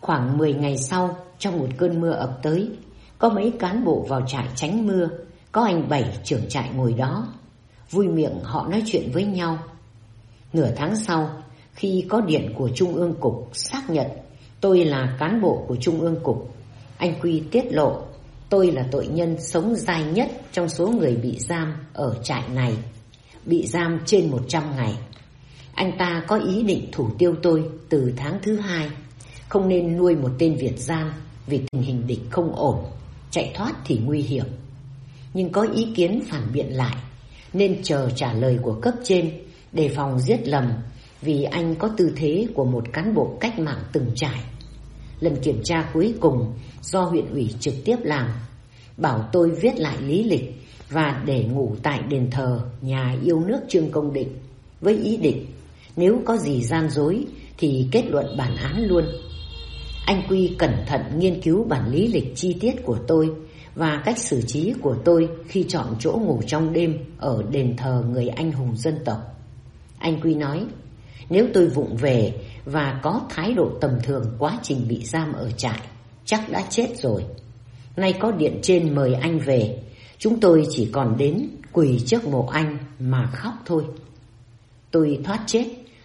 Khoảng 10 ngày sau, trong một cơn mưa ập tới, có mấy cán bộ vào trại tránh mưa, có anh Bảy trưởng trại ngồi đó. Vui miệng họ nói chuyện với nhau. Nửa tháng sau, khi có điện của Trung ương Cục xác nhận tôi là cán bộ của Trung ương Cục, anh Quy tiết lộ tôi là tội nhân sống dài nhất trong số người bị giam ở trại này, bị giam trên 100 ngày. Anh ta có ý định thủ tiêu tôi từ tháng thứ hai, không nên nuôi một tên Việt giam vì tình hình địch không ổn, chạy thoát thì nguy hiểm. Nhưng có ý kiến phản biện lại, nên chờ trả lời của cấp trên, đề phòng giết lầm vì anh có tư thế của một cán bộ cách mạng từng trải. Lần kiểm tra cuối cùng do huyện ủy trực tiếp làm, bảo tôi viết lại lý lịch và để ngủ tại đền thờ nhà yêu nước Trương Công Định với ý định nếu có gì gian dối thì kết luận bản án luôn. Anh Quy cẩn thận nghiên cứu bản lý lịch chi tiết của tôi và cách xử trí của tôi khi chọn chỗ ngủ trong đêm ở đền thờ người anh hùng dân tộc. Anh Quy nói, nếu tôi vụng về và có thái độ tầm thường quá trình bị giam ở trại, chắc đã chết rồi. Nay có điện trên mời anh về, chúng tôi chỉ còn đến quỳ trước mộ anh mà khóc thôi. Tôi thoát chết,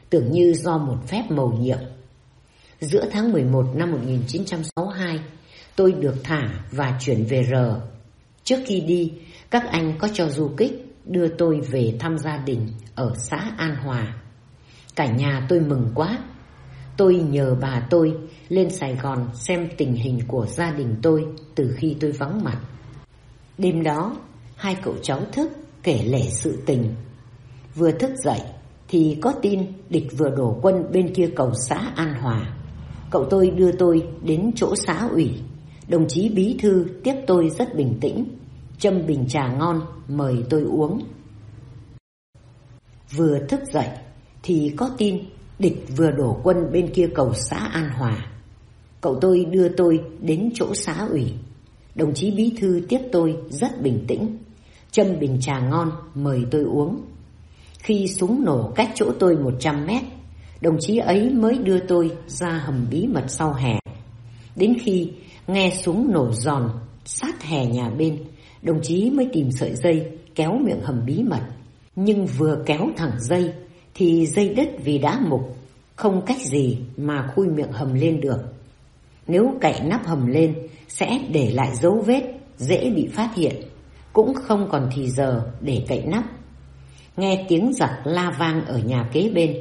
tưởng như do một phép mầu nhiệm. Giữa tháng 11 năm 1962, tôi được thả và chuyển về R. Trước khi đi, các anh có cho du kích đưa tôi về thăm gia đình ở xã An Hòa. Cả nhà tôi mừng quá. Tôi nhờ bà tôi lên Sài Gòn xem tình hình của gia đình tôi từ khi tôi vắng mặt. Đêm đó, hai cậu cháu thức kể lể sự tình. Vừa thức dậy thì có tin địch vừa đổ quân bên kia cầu xã An Hòa. Cậu tôi đưa tôi đến chỗ xã ủy. Đồng chí bí thư tiếp tôi rất bình tĩnh, châm bình trà ngon mời tôi uống. Vừa thức dậy thì có tin địch vừa đổ quân bên kia cầu xã An Hòa. Cậu tôi đưa tôi đến chỗ xã ủy. Đồng chí bí thư tiếp tôi rất bình tĩnh, châm bình trà ngon mời tôi uống. Khi súng nổ cách chỗ tôi 100 mét, đồng chí ấy mới đưa tôi ra hầm bí mật sau hè. Đến khi nghe súng nổ giòn sát hè nhà bên, đồng chí mới tìm sợi dây kéo miệng hầm bí mật. Nhưng vừa kéo thẳng dây thì dây đất vì đã mục, không cách gì mà khui miệng hầm lên được. Nếu cậy nắp hầm lên sẽ để lại dấu vết dễ bị phát hiện, cũng không còn thì giờ để cậy nắp. Nghe tiếng giặc la vang ở nhà kế bên,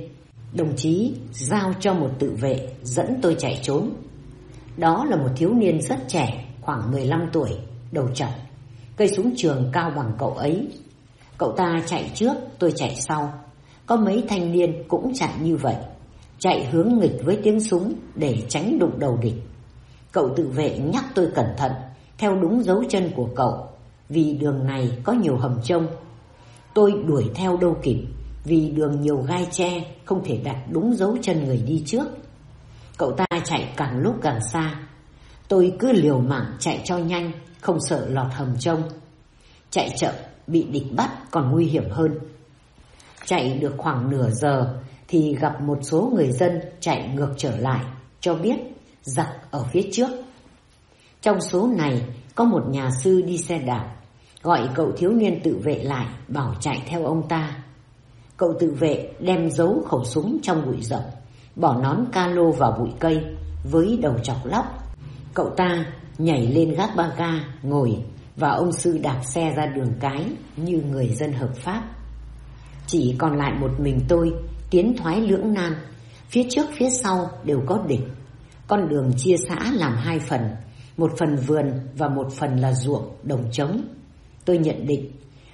đồng chí giao cho một tự vệ dẫn tôi chạy trốn. Đó là một thiếu niên rất trẻ, khoảng 15 tuổi, đầu trọc, cây súng trường cao bằng cậu ấy. Cậu ta chạy trước, tôi chạy sau. Có mấy thanh niên cũng chạy như vậy, chạy hướng nghịch với tiếng súng để tránh đụng đầu địch. Cậu tự vệ nhắc tôi cẩn thận, theo đúng dấu chân của cậu, vì đường này có nhiều hầm trông. Tôi đuổi theo đâu kịp, vì đường nhiều gai tre, không thể đặt đúng dấu chân người đi trước. Cậu ta chạy càng lúc càng xa. Tôi cứ liều mạng chạy cho nhanh, không sợ lọt hầm trông. Chạy chậm, bị địch bắt còn nguy hiểm hơn. Chạy được khoảng nửa giờ thì gặp một số người dân chạy ngược trở lại, cho biết giặc ở phía trước. Trong số này có một nhà sư đi xe đạp, gọi cậu thiếu niên tự vệ lại bảo chạy theo ông ta. Cậu tự vệ đem giấu khẩu súng trong bụi rậm, bỏ nón calo vào bụi cây với đầu chọc lóc. Cậu ta nhảy lên gác ba ga, ngồi và ông sư đạp xe ra đường cái như người dân hợp pháp. Chỉ còn lại một mình tôi tiến thoái lưỡng nan, phía trước phía sau đều có địch. Con đường chia xã làm hai phần, một phần vườn và một phần là ruộng, đồng trống. Tôi nhận định,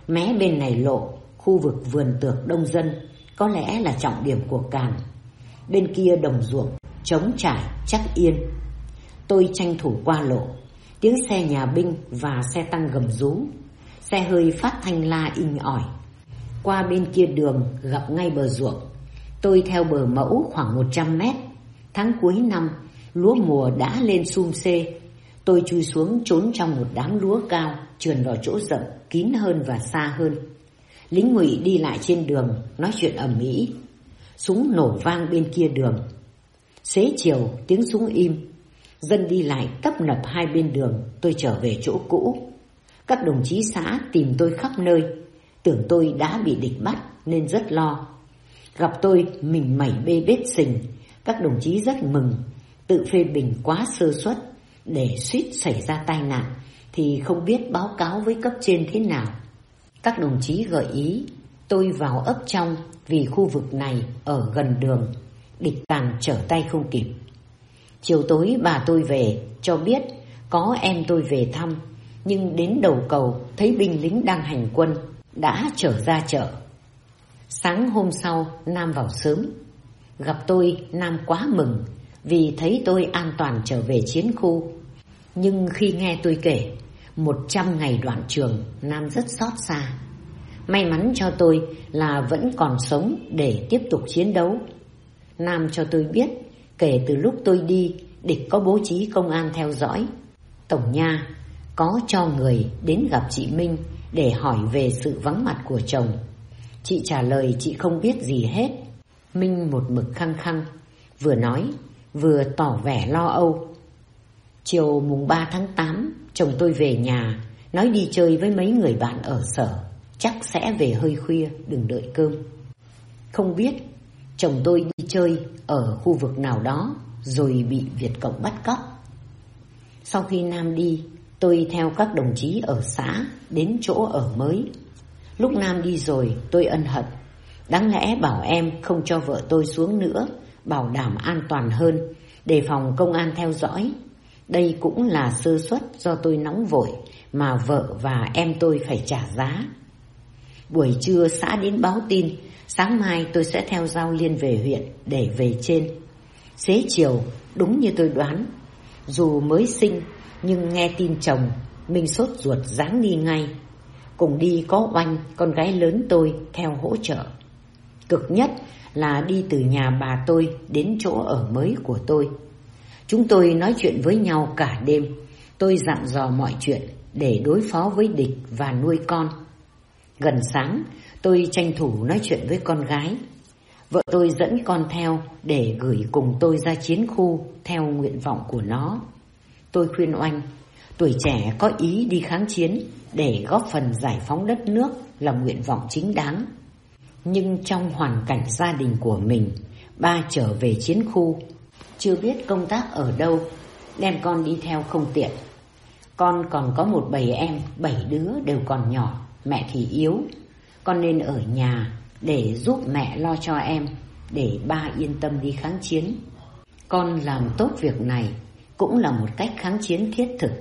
mé bên này lộ, khu vực vườn tược đông dân, có lẽ là trọng điểm của càn. Bên kia đồng ruộng, trống trải, chắc yên. Tôi tranh thủ qua lộ, tiếng xe nhà binh và xe tăng gầm rú. Xe hơi phát thanh la inh ỏi. Qua bên kia đường gặp ngay bờ ruộng. Tôi theo bờ mẫu khoảng 100 mét. Tháng cuối năm, lúa mùa đã lên sum xê. Tôi chui xuống trốn trong một đám lúa cao, trườn vào chỗ rộng, kín hơn và xa hơn. Lính ngụy đi lại trên đường, nói chuyện ầm ĩ. Súng nổ vang bên kia đường. Xế chiều, tiếng súng im. Dân đi lại tấp nập hai bên đường, tôi trở về chỗ cũ. Các đồng chí xã tìm tôi khắp nơi, tưởng tôi đã bị địch bắt nên rất lo. Gặp tôi mình mẩy bê bết sình, các đồng chí rất mừng, tự phê bình quá sơ suất để suýt xảy ra tai nạn thì không biết báo cáo với cấp trên thế nào. Các đồng chí gợi ý tôi vào ấp trong vì khu vực này ở gần đường, địch tàn trở tay không kịp. Chiều tối bà tôi về cho biết có em tôi về thăm, nhưng đến đầu cầu thấy binh lính đang hành quân, đã trở ra chợ. Sáng hôm sau, Nam vào sớm. Gặp tôi, Nam quá mừng vì thấy tôi an toàn trở về chiến khu. Nhưng khi nghe tôi kể, một trăm ngày đoạn trường, Nam rất xót xa. May mắn cho tôi là vẫn còn sống để tiếp tục chiến đấu. Nam cho tôi biết, kể từ lúc tôi đi, địch có bố trí công an theo dõi. Tổng nha có cho người đến gặp chị Minh để hỏi về sự vắng mặt của chồng. Chị trả lời chị không biết gì hết. Minh một mực khăng khăng, vừa nói, vừa tỏ vẻ lo âu. Chiều mùng 3 tháng 8, chồng tôi về nhà, nói đi chơi với mấy người bạn ở sở, chắc sẽ về hơi khuya, đừng đợi cơm. Không biết, chồng tôi đi chơi ở khu vực nào đó, rồi bị Việt Cộng bắt cóc. Sau khi Nam đi, tôi theo các đồng chí ở xã đến chỗ ở mới. Lúc Nam đi rồi, tôi ân hận. Đáng lẽ bảo em không cho vợ tôi xuống nữa, bảo đảm an toàn hơn, đề phòng công an theo dõi. Đây cũng là sơ suất do tôi nóng vội mà vợ và em tôi phải trả giá. Buổi trưa xã đến báo tin, sáng mai tôi sẽ theo giao liên về huyện để về trên. Xế chiều, đúng như tôi đoán, dù mới sinh nhưng nghe tin chồng, mình sốt ruột dáng đi ngay. Cùng đi có oanh, con gái lớn tôi theo hỗ trợ. Cực nhất là đi từ nhà bà tôi đến chỗ ở mới của tôi. Chúng tôi nói chuyện với nhau cả đêm. Tôi dặn dò mọi chuyện để đối phó với địch và nuôi con. Gần sáng, tôi tranh thủ nói chuyện với con gái. Vợ tôi dẫn con theo để gửi cùng tôi ra chiến khu theo nguyện vọng của nó. Tôi khuyên oanh, tuổi trẻ có ý đi kháng chiến để góp phần giải phóng đất nước là nguyện vọng chính đáng. Nhưng trong hoàn cảnh gia đình của mình, ba trở về chiến khu, chưa biết công tác ở đâu, đem con đi theo không tiện. Con còn có một bầy em, bảy đứa đều còn nhỏ, mẹ thì yếu. Con nên ở nhà để giúp mẹ lo cho em, để ba yên tâm đi kháng chiến. Con làm tốt việc này cũng là một cách kháng chiến thiết thực.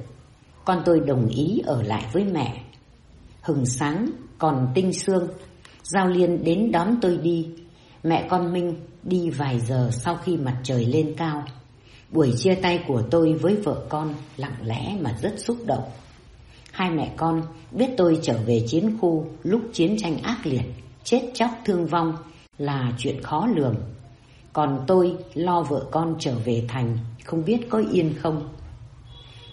Con tôi đồng ý ở lại với mẹ. Hừng sáng, còn tinh sương, Giao Liên đến đón tôi đi. Mẹ con Minh đi vài giờ sau khi mặt trời lên cao. Buổi chia tay của tôi với vợ con lặng lẽ mà rất xúc động. Hai mẹ con biết tôi trở về chiến khu lúc chiến tranh ác liệt, chết chóc thương vong là chuyện khó lường. Còn tôi lo vợ con trở về thành, không biết có yên không.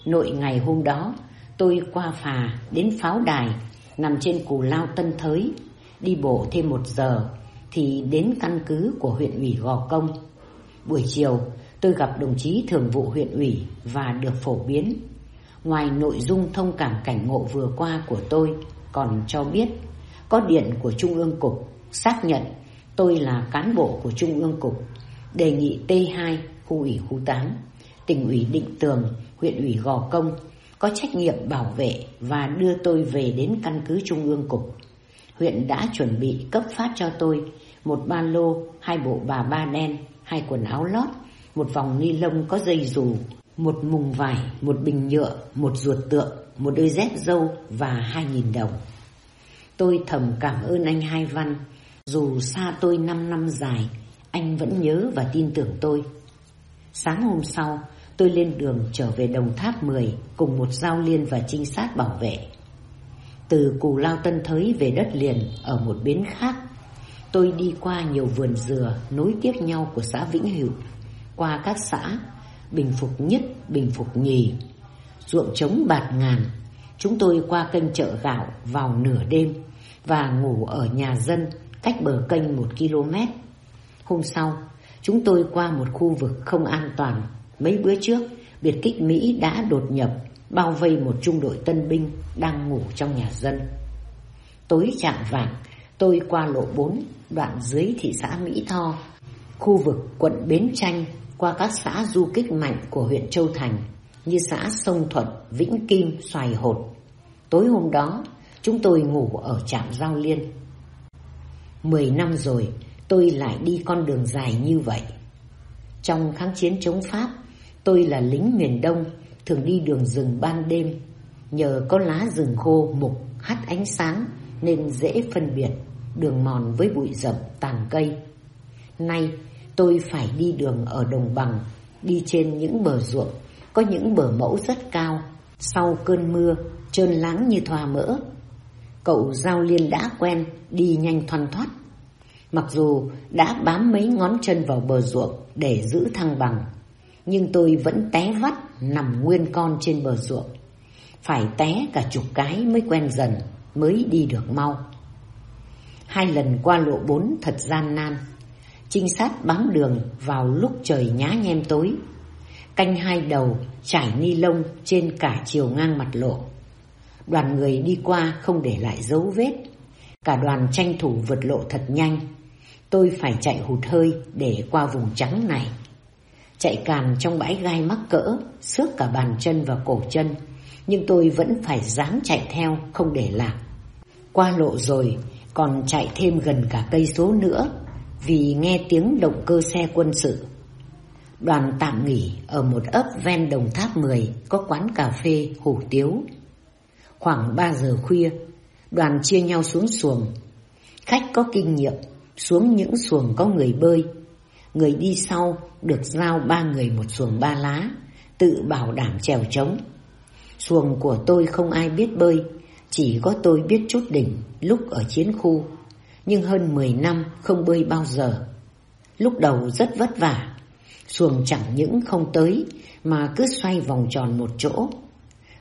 Nội ngày hôm đó, tôi qua phà đến pháo đài, nằm trên cù lao Tân Thới, đi bộ thêm một giờ thì đến căn cứ của huyện ủy Gò Công. Buổi chiều, tôi gặp đồng chí thường vụ huyện ủy và được phổ biến. Ngoài nội dung thông cảm cảnh ngộ vừa qua của tôi, còn cho biết có điện của Trung ương Cục xác nhận tôi là cán bộ của Trung ương Cục, đề nghị T2 khu ủy khu 8, tỉnh ủy Định Tường, huyện ủy Gò Công có trách nhiệm bảo vệ và đưa tôi về đến căn cứ Trung ương Cục. Huyện đã chuẩn bị cấp phát cho tôi một ba lô, hai bộ bà ba đen, hai quần áo lót, một vòng ni lông có dây dù, một mùng vải, một bình nhựa, một ruột tượng, một đôi dép dâu và hai nghìn đồng. Tôi thầm cảm ơn anh Hai Văn, dù xa tôi năm năm dài, anh vẫn nhớ và tin tưởng tôi. Sáng hôm sau, tôi lên đường trở về Đồng Tháp 10 cùng một giao liên và trinh sát bảo vệ. Từ Cù Lao Tân Thới về đất liền ở một bến khác, tôi đi qua nhiều vườn dừa nối tiếp nhau của xã Vĩnh Hữu, qua các xã Bình Phục Nhất, Bình Phục Nhì, ruộng trống bạt ngàn. Chúng tôi qua kênh chợ gạo vào nửa đêm và ngủ ở nhà dân cách bờ kênh một km. Hôm sau, chúng tôi qua một khu vực không an toàn. Mấy bữa trước, biệt kích Mỹ đã đột nhập, bao vây một trung đội tân binh đang ngủ trong nhà dân. Tối chạm vàng, tôi qua lộ 4, đoạn dưới thị xã Mỹ Tho, khu vực quận Bến Tranh, qua các xã du kích mạnh của huyện Châu Thành, như xã Sông Thuận, Vĩnh Kim, Xoài Hột. Tối hôm đó, chúng tôi ngủ ở trạm Giao Liên. Mười năm rồi, tôi lại đi con đường dài như vậy. Trong kháng chiến chống Pháp, tôi là lính miền Đông, thường đi đường rừng ban đêm. Nhờ có lá rừng khô mục hắt ánh sáng nên dễ phân biệt đường mòn với bụi rậm tàn cây. Nay tôi phải đi đường ở đồng bằng, đi trên những bờ ruộng, có những bờ mẫu rất cao, sau cơn mưa, trơn láng như thoa mỡ. Cậu giao liên đã quen, đi nhanh thoăn thoát. Mặc dù đã bám mấy ngón chân vào bờ ruộng để giữ thăng bằng, nhưng tôi vẫn té vắt nằm nguyên con trên bờ ruộng. Phải té cả chục cái mới quen dần, mới đi được mau. Hai lần qua lộ bốn thật gian nan. Trinh sát bám đường vào lúc trời nhá nhem tối. Canh hai đầu trải ni lông trên cả chiều ngang mặt lộ. Đoàn người đi qua không để lại dấu vết. Cả đoàn tranh thủ vượt lộ thật nhanh. Tôi phải chạy hụt hơi để qua vùng trắng này. Chạy càn trong bãi gai mắc cỡ, xước cả bàn chân và cổ chân. Nhưng tôi vẫn phải dám chạy theo, không để lạc. Qua lộ rồi, còn chạy thêm gần cả cây số nữa vì nghe tiếng động cơ xe quân sự. Đoàn tạm nghỉ ở một ấp ven đồng tháp 10 có quán cà phê hủ tiếu. Khoảng 3 giờ khuya, đoàn chia nhau xuống xuồng. Khách có kinh nghiệm, xuống những xuồng có người bơi. Người đi sau được giao ba người một xuồng ba lá, tự bảo đảm trèo trống. Xuồng của tôi không ai biết bơi, chỉ có tôi biết chút đỉnh lúc ở chiến khu nhưng hơn 10 năm không bơi bao giờ. Lúc đầu rất vất vả, xuồng chẳng những không tới mà cứ xoay vòng tròn một chỗ.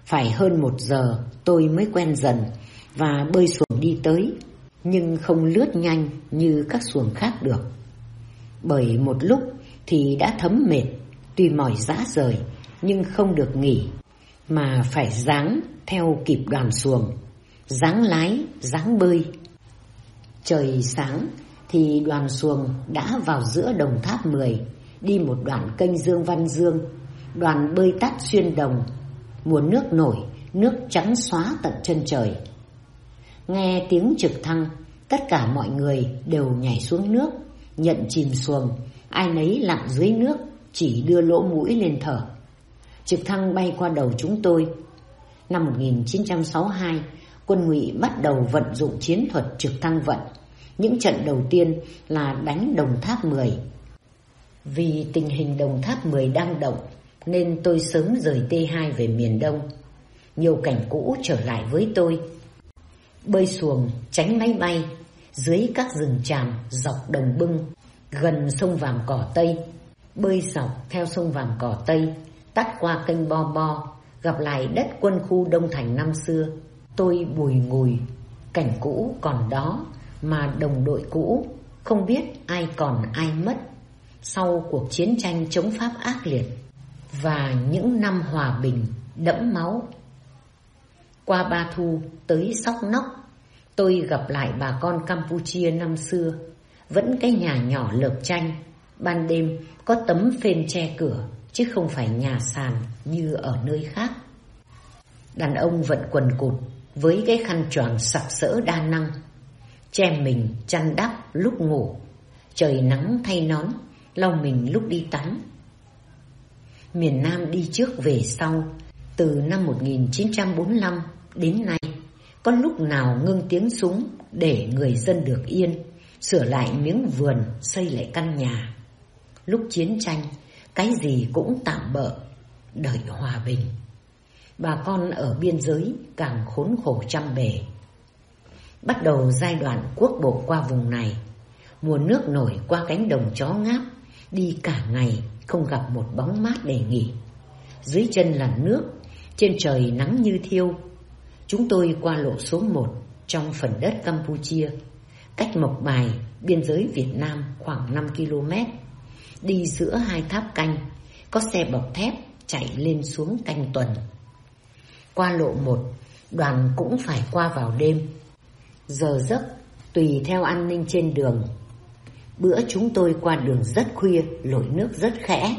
Phải hơn một giờ tôi mới quen dần và bơi xuồng đi tới, nhưng không lướt nhanh như các xuồng khác được. Bởi một lúc thì đã thấm mệt, tuy mỏi rã rời nhưng không được nghỉ, mà phải dáng theo kịp đoàn xuồng, dáng lái, dáng bơi. Trời sáng thì đoàn xuồng đã vào giữa đồng tháp 10, đi một đoạn kênh Dương Văn Dương, đoàn bơi tắt xuyên đồng, mùa nước nổi, nước trắng xóa tận chân trời. Nghe tiếng trực thăng, tất cả mọi người đều nhảy xuống nước, nhận chìm xuồng, ai nấy lặn dưới nước, chỉ đưa lỗ mũi lên thở. Trực thăng bay qua đầu chúng tôi. Năm 1962, quân ngụy bắt đầu vận dụng chiến thuật trực thăng vận. Những trận đầu tiên là đánh Đồng Tháp 10. Vì tình hình Đồng Tháp 10 đang động, nên tôi sớm rời T2 về miền Đông. Nhiều cảnh cũ trở lại với tôi. Bơi xuồng, tránh máy bay, dưới các rừng tràm dọc đồng bưng, gần sông Vàm Cỏ Tây. Bơi dọc theo sông Vàm Cỏ Tây, tắt qua kênh Bo Bo, gặp lại đất quân khu Đông Thành năm xưa. Tôi bùi ngùi, cảnh cũ còn đó, mà đồng đội cũ, không biết ai còn ai mất. Sau cuộc chiến tranh chống Pháp ác liệt, và những năm hòa bình đẫm máu. Qua Ba Thu tới Sóc Nóc, tôi gặp lại bà con Campuchia năm xưa, vẫn cái nhà nhỏ lợp tranh, ban đêm có tấm phên che cửa, chứ không phải nhà sàn như ở nơi khác. Đàn ông vận quần cụt với cái khăn tròn sặc sỡ đa năng, che mình chăn đắp lúc ngủ, trời nắng thay nón, lau mình lúc đi tắm miền Nam đi trước về sau, từ năm 1945 đến nay, có lúc nào ngưng tiếng súng để người dân được yên, sửa lại miếng vườn, xây lại căn nhà. Lúc chiến tranh, cái gì cũng tạm bợ, đợi hòa bình. Bà con ở biên giới càng khốn khổ trăm bề. Bắt đầu giai đoạn quốc bộ qua vùng này, mùa nước nổi qua cánh đồng chó ngáp, đi cả ngày không gặp một bóng mát để nghỉ. Dưới chân là nước, trên trời nắng như thiêu. Chúng tôi qua lộ số 1 trong phần đất Campuchia, cách Mộc Bài, biên giới Việt Nam khoảng 5 km. Đi giữa hai tháp canh, có xe bọc thép chạy lên xuống canh tuần. Qua lộ 1, đoàn cũng phải qua vào đêm. Giờ giấc, tùy theo an ninh trên đường Bữa chúng tôi qua đường rất khuya, lội nước rất khẽ.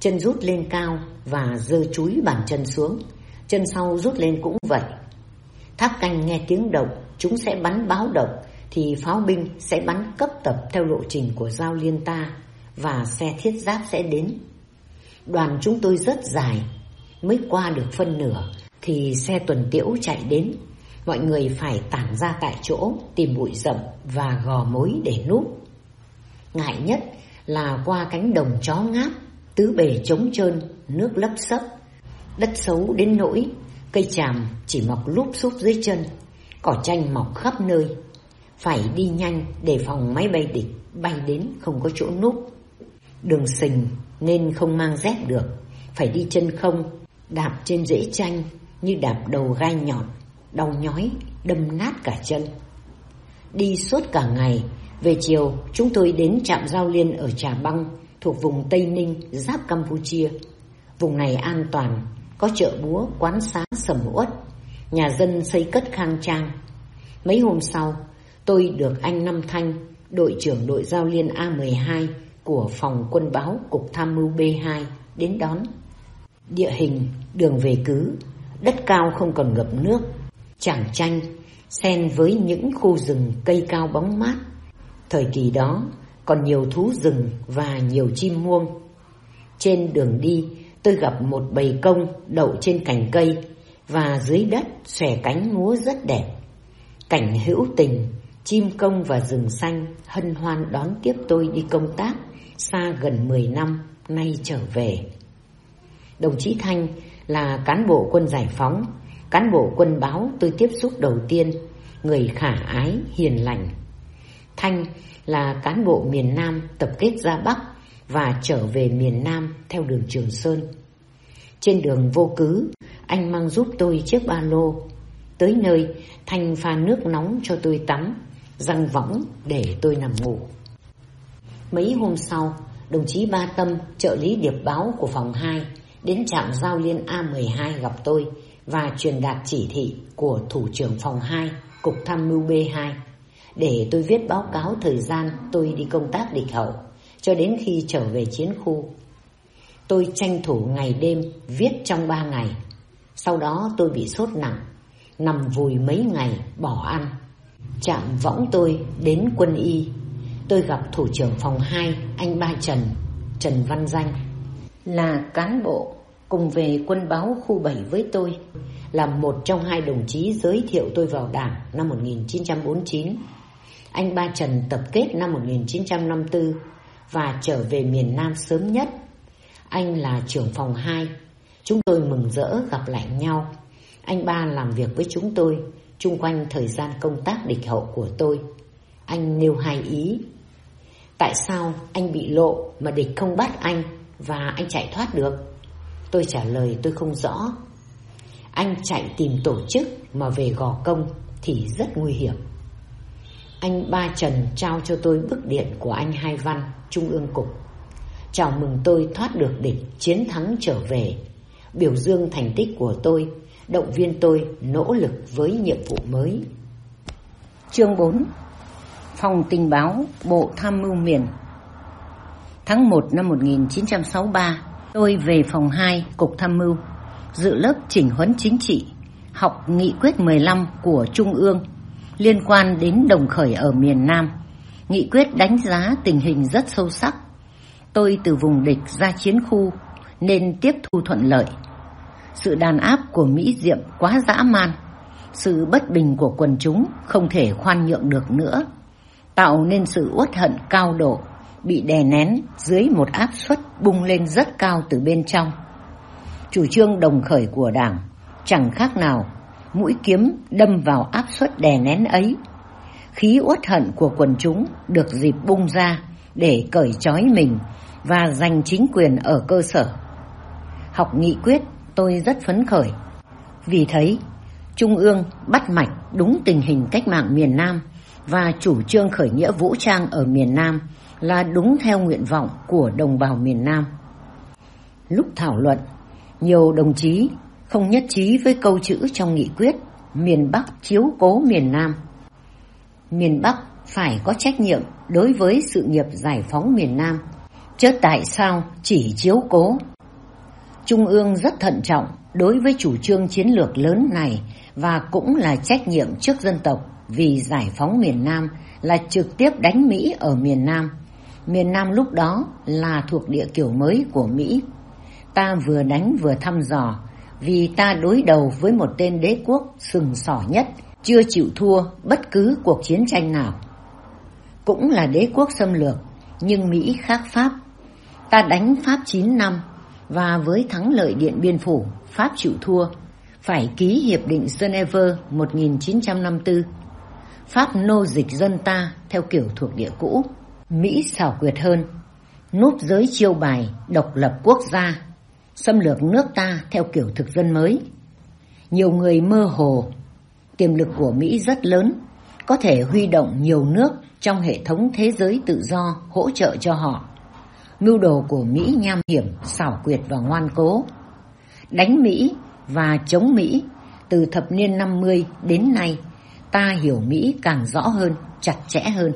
Chân rút lên cao và dơ chúi bàn chân xuống. Chân sau rút lên cũng vậy. Tháp canh nghe tiếng động, chúng sẽ bắn báo động, thì pháo binh sẽ bắn cấp tập theo lộ trình của giao liên ta và xe thiết giáp sẽ đến. Đoàn chúng tôi rất dài, mới qua được phân nửa thì xe tuần tiễu chạy đến. Mọi người phải tản ra tại chỗ tìm bụi rậm và gò mối để núp. Ngại nhất là qua cánh đồng chó ngáp, tứ bề trống trơn, nước lấp sấp. Đất xấu đến nỗi, cây tràm chỉ mọc lúp xúp dưới chân, cỏ tranh mọc khắp nơi. Phải đi nhanh để phòng máy bay địch bay đến không có chỗ núp. Đường sình nên không mang dép được, phải đi chân không, đạp trên rễ chanh như đạp đầu gai nhọn, đau nhói, đâm nát cả chân. Đi suốt cả ngày về chiều, chúng tôi đến trạm giao liên ở Trà Băng, thuộc vùng Tây Ninh, giáp Campuchia. Vùng này an toàn, có chợ búa, quán xá sầm uất, nhà dân xây cất khang trang. Mấy hôm sau, tôi được anh Năm Thanh, đội trưởng đội giao liên A12 của phòng quân báo Cục Tham mưu B2 đến đón. Địa hình, đường về cứ, đất cao không còn ngập nước, chẳng tranh, xen với những khu rừng cây cao bóng mát Thời kỳ đó còn nhiều thú rừng và nhiều chim muông. Trên đường đi tôi gặp một bầy công đậu trên cành cây và dưới đất xòe cánh múa rất đẹp. Cảnh hữu tình, chim công và rừng xanh hân hoan đón tiếp tôi đi công tác xa gần 10 năm nay trở về. Đồng chí Thanh là cán bộ quân giải phóng, cán bộ quân báo tôi tiếp xúc đầu tiên, người khả ái, hiền lành Thanh là cán bộ miền Nam tập kết ra Bắc và trở về miền Nam theo đường Trường Sơn. Trên đường vô cứ, anh mang giúp tôi chiếc ba lô. Tới nơi, Thanh pha nước nóng cho tôi tắm, răng võng để tôi nằm ngủ. Mấy hôm sau, đồng chí Ba Tâm, trợ lý điệp báo của phòng 2, đến trạm giao liên A12 gặp tôi và truyền đạt chỉ thị của thủ trưởng phòng 2, cục tham mưu B2 để tôi viết báo cáo thời gian tôi đi công tác địch hậu cho đến khi trở về chiến khu. Tôi tranh thủ ngày đêm viết trong ba ngày. Sau đó tôi bị sốt nặng, nằm vùi mấy ngày bỏ ăn. Chạm võng tôi đến quân y. Tôi gặp thủ trưởng phòng 2 anh Ba Trần, Trần Văn Danh là cán bộ cùng về quân báo khu 7 với tôi là một trong hai đồng chí giới thiệu tôi vào đảng năm 1949. Anh Ba Trần tập kết năm 1954 và trở về miền Nam sớm nhất. Anh là trưởng phòng 2. Chúng tôi mừng rỡ gặp lại nhau. Anh Ba làm việc với chúng tôi, chung quanh thời gian công tác địch hậu của tôi. Anh nêu hai ý. Tại sao anh bị lộ mà địch không bắt anh và anh chạy thoát được? Tôi trả lời tôi không rõ. Anh chạy tìm tổ chức mà về gò công thì rất nguy hiểm. Anh Ba Trần trao cho tôi bức điện của anh Hai Văn, Trung ương Cục. Chào mừng tôi thoát được địch, chiến thắng trở về. Biểu dương thành tích của tôi, động viên tôi nỗ lực với nhiệm vụ mới. Chương 4 Phòng tình báo Bộ Tham mưu miền Tháng 1 năm 1963, tôi về phòng 2 Cục Tham mưu, dự lớp chỉnh huấn chính trị, học nghị quyết 15 của Trung ương liên quan đến đồng khởi ở miền Nam. Nghị quyết đánh giá tình hình rất sâu sắc. Tôi từ vùng địch ra chiến khu nên tiếp thu thuận lợi. Sự đàn áp của Mỹ Diệm quá dã man. Sự bất bình của quần chúng không thể khoan nhượng được nữa. Tạo nên sự uất hận cao độ, bị đè nén dưới một áp suất bung lên rất cao từ bên trong. Chủ trương đồng khởi của Đảng chẳng khác nào mũi kiếm đâm vào áp suất đè nén ấy. Khí uất hận của quần chúng được dịp bung ra để cởi trói mình và giành chính quyền ở cơ sở. Học nghị quyết, tôi rất phấn khởi vì thấy, Trung ương bắt mạch đúng tình hình cách mạng miền Nam và chủ trương khởi nghĩa vũ trang ở miền Nam là đúng theo nguyện vọng của đồng bào miền Nam. Lúc thảo luận, nhiều đồng chí không nhất trí với câu chữ trong nghị quyết miền Bắc chiếu cố miền Nam. Miền Bắc phải có trách nhiệm đối với sự nghiệp giải phóng miền Nam, chứ tại sao chỉ chiếu cố? Trung ương rất thận trọng đối với chủ trương chiến lược lớn này và cũng là trách nhiệm trước dân tộc vì giải phóng miền Nam là trực tiếp đánh Mỹ ở miền Nam. Miền Nam lúc đó là thuộc địa kiểu mới của Mỹ. Ta vừa đánh vừa thăm dò, vì ta đối đầu với một tên đế quốc sừng sỏ nhất, chưa chịu thua bất cứ cuộc chiến tranh nào. Cũng là đế quốc xâm lược, nhưng Mỹ khác Pháp. Ta đánh Pháp 9 năm, và với thắng lợi Điện Biên Phủ, Pháp chịu thua, phải ký Hiệp định Geneva 1954. Pháp nô dịch dân ta theo kiểu thuộc địa cũ, Mỹ xảo quyệt hơn, núp giới chiêu bài độc lập quốc gia xâm lược nước ta theo kiểu thực dân mới. Nhiều người mơ hồ, tiềm lực của Mỹ rất lớn, có thể huy động nhiều nước trong hệ thống thế giới tự do hỗ trợ cho họ. Mưu đồ của Mỹ nham hiểm, xảo quyệt và ngoan cố. Đánh Mỹ và chống Mỹ từ thập niên 50 đến nay, ta hiểu Mỹ càng rõ hơn, chặt chẽ hơn.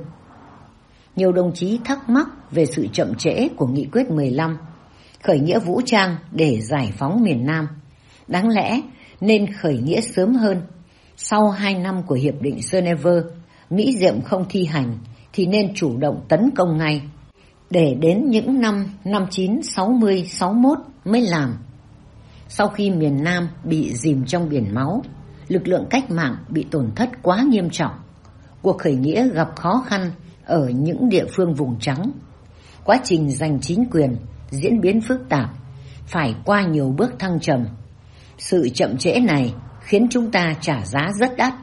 Nhiều đồng chí thắc mắc về sự chậm trễ của nghị quyết 15 khởi nghĩa vũ trang để giải phóng miền Nam. Đáng lẽ nên khởi nghĩa sớm hơn. Sau hai năm của Hiệp định Geneva, Mỹ Diệm không thi hành thì nên chủ động tấn công ngay. Để đến những năm 59, 60, 61 mới làm. Sau khi miền Nam bị dìm trong biển máu, lực lượng cách mạng bị tổn thất quá nghiêm trọng. Cuộc khởi nghĩa gặp khó khăn ở những địa phương vùng trắng. Quá trình giành chính quyền diễn biến phức tạp, phải qua nhiều bước thăng trầm. Sự chậm trễ này khiến chúng ta trả giá rất đắt.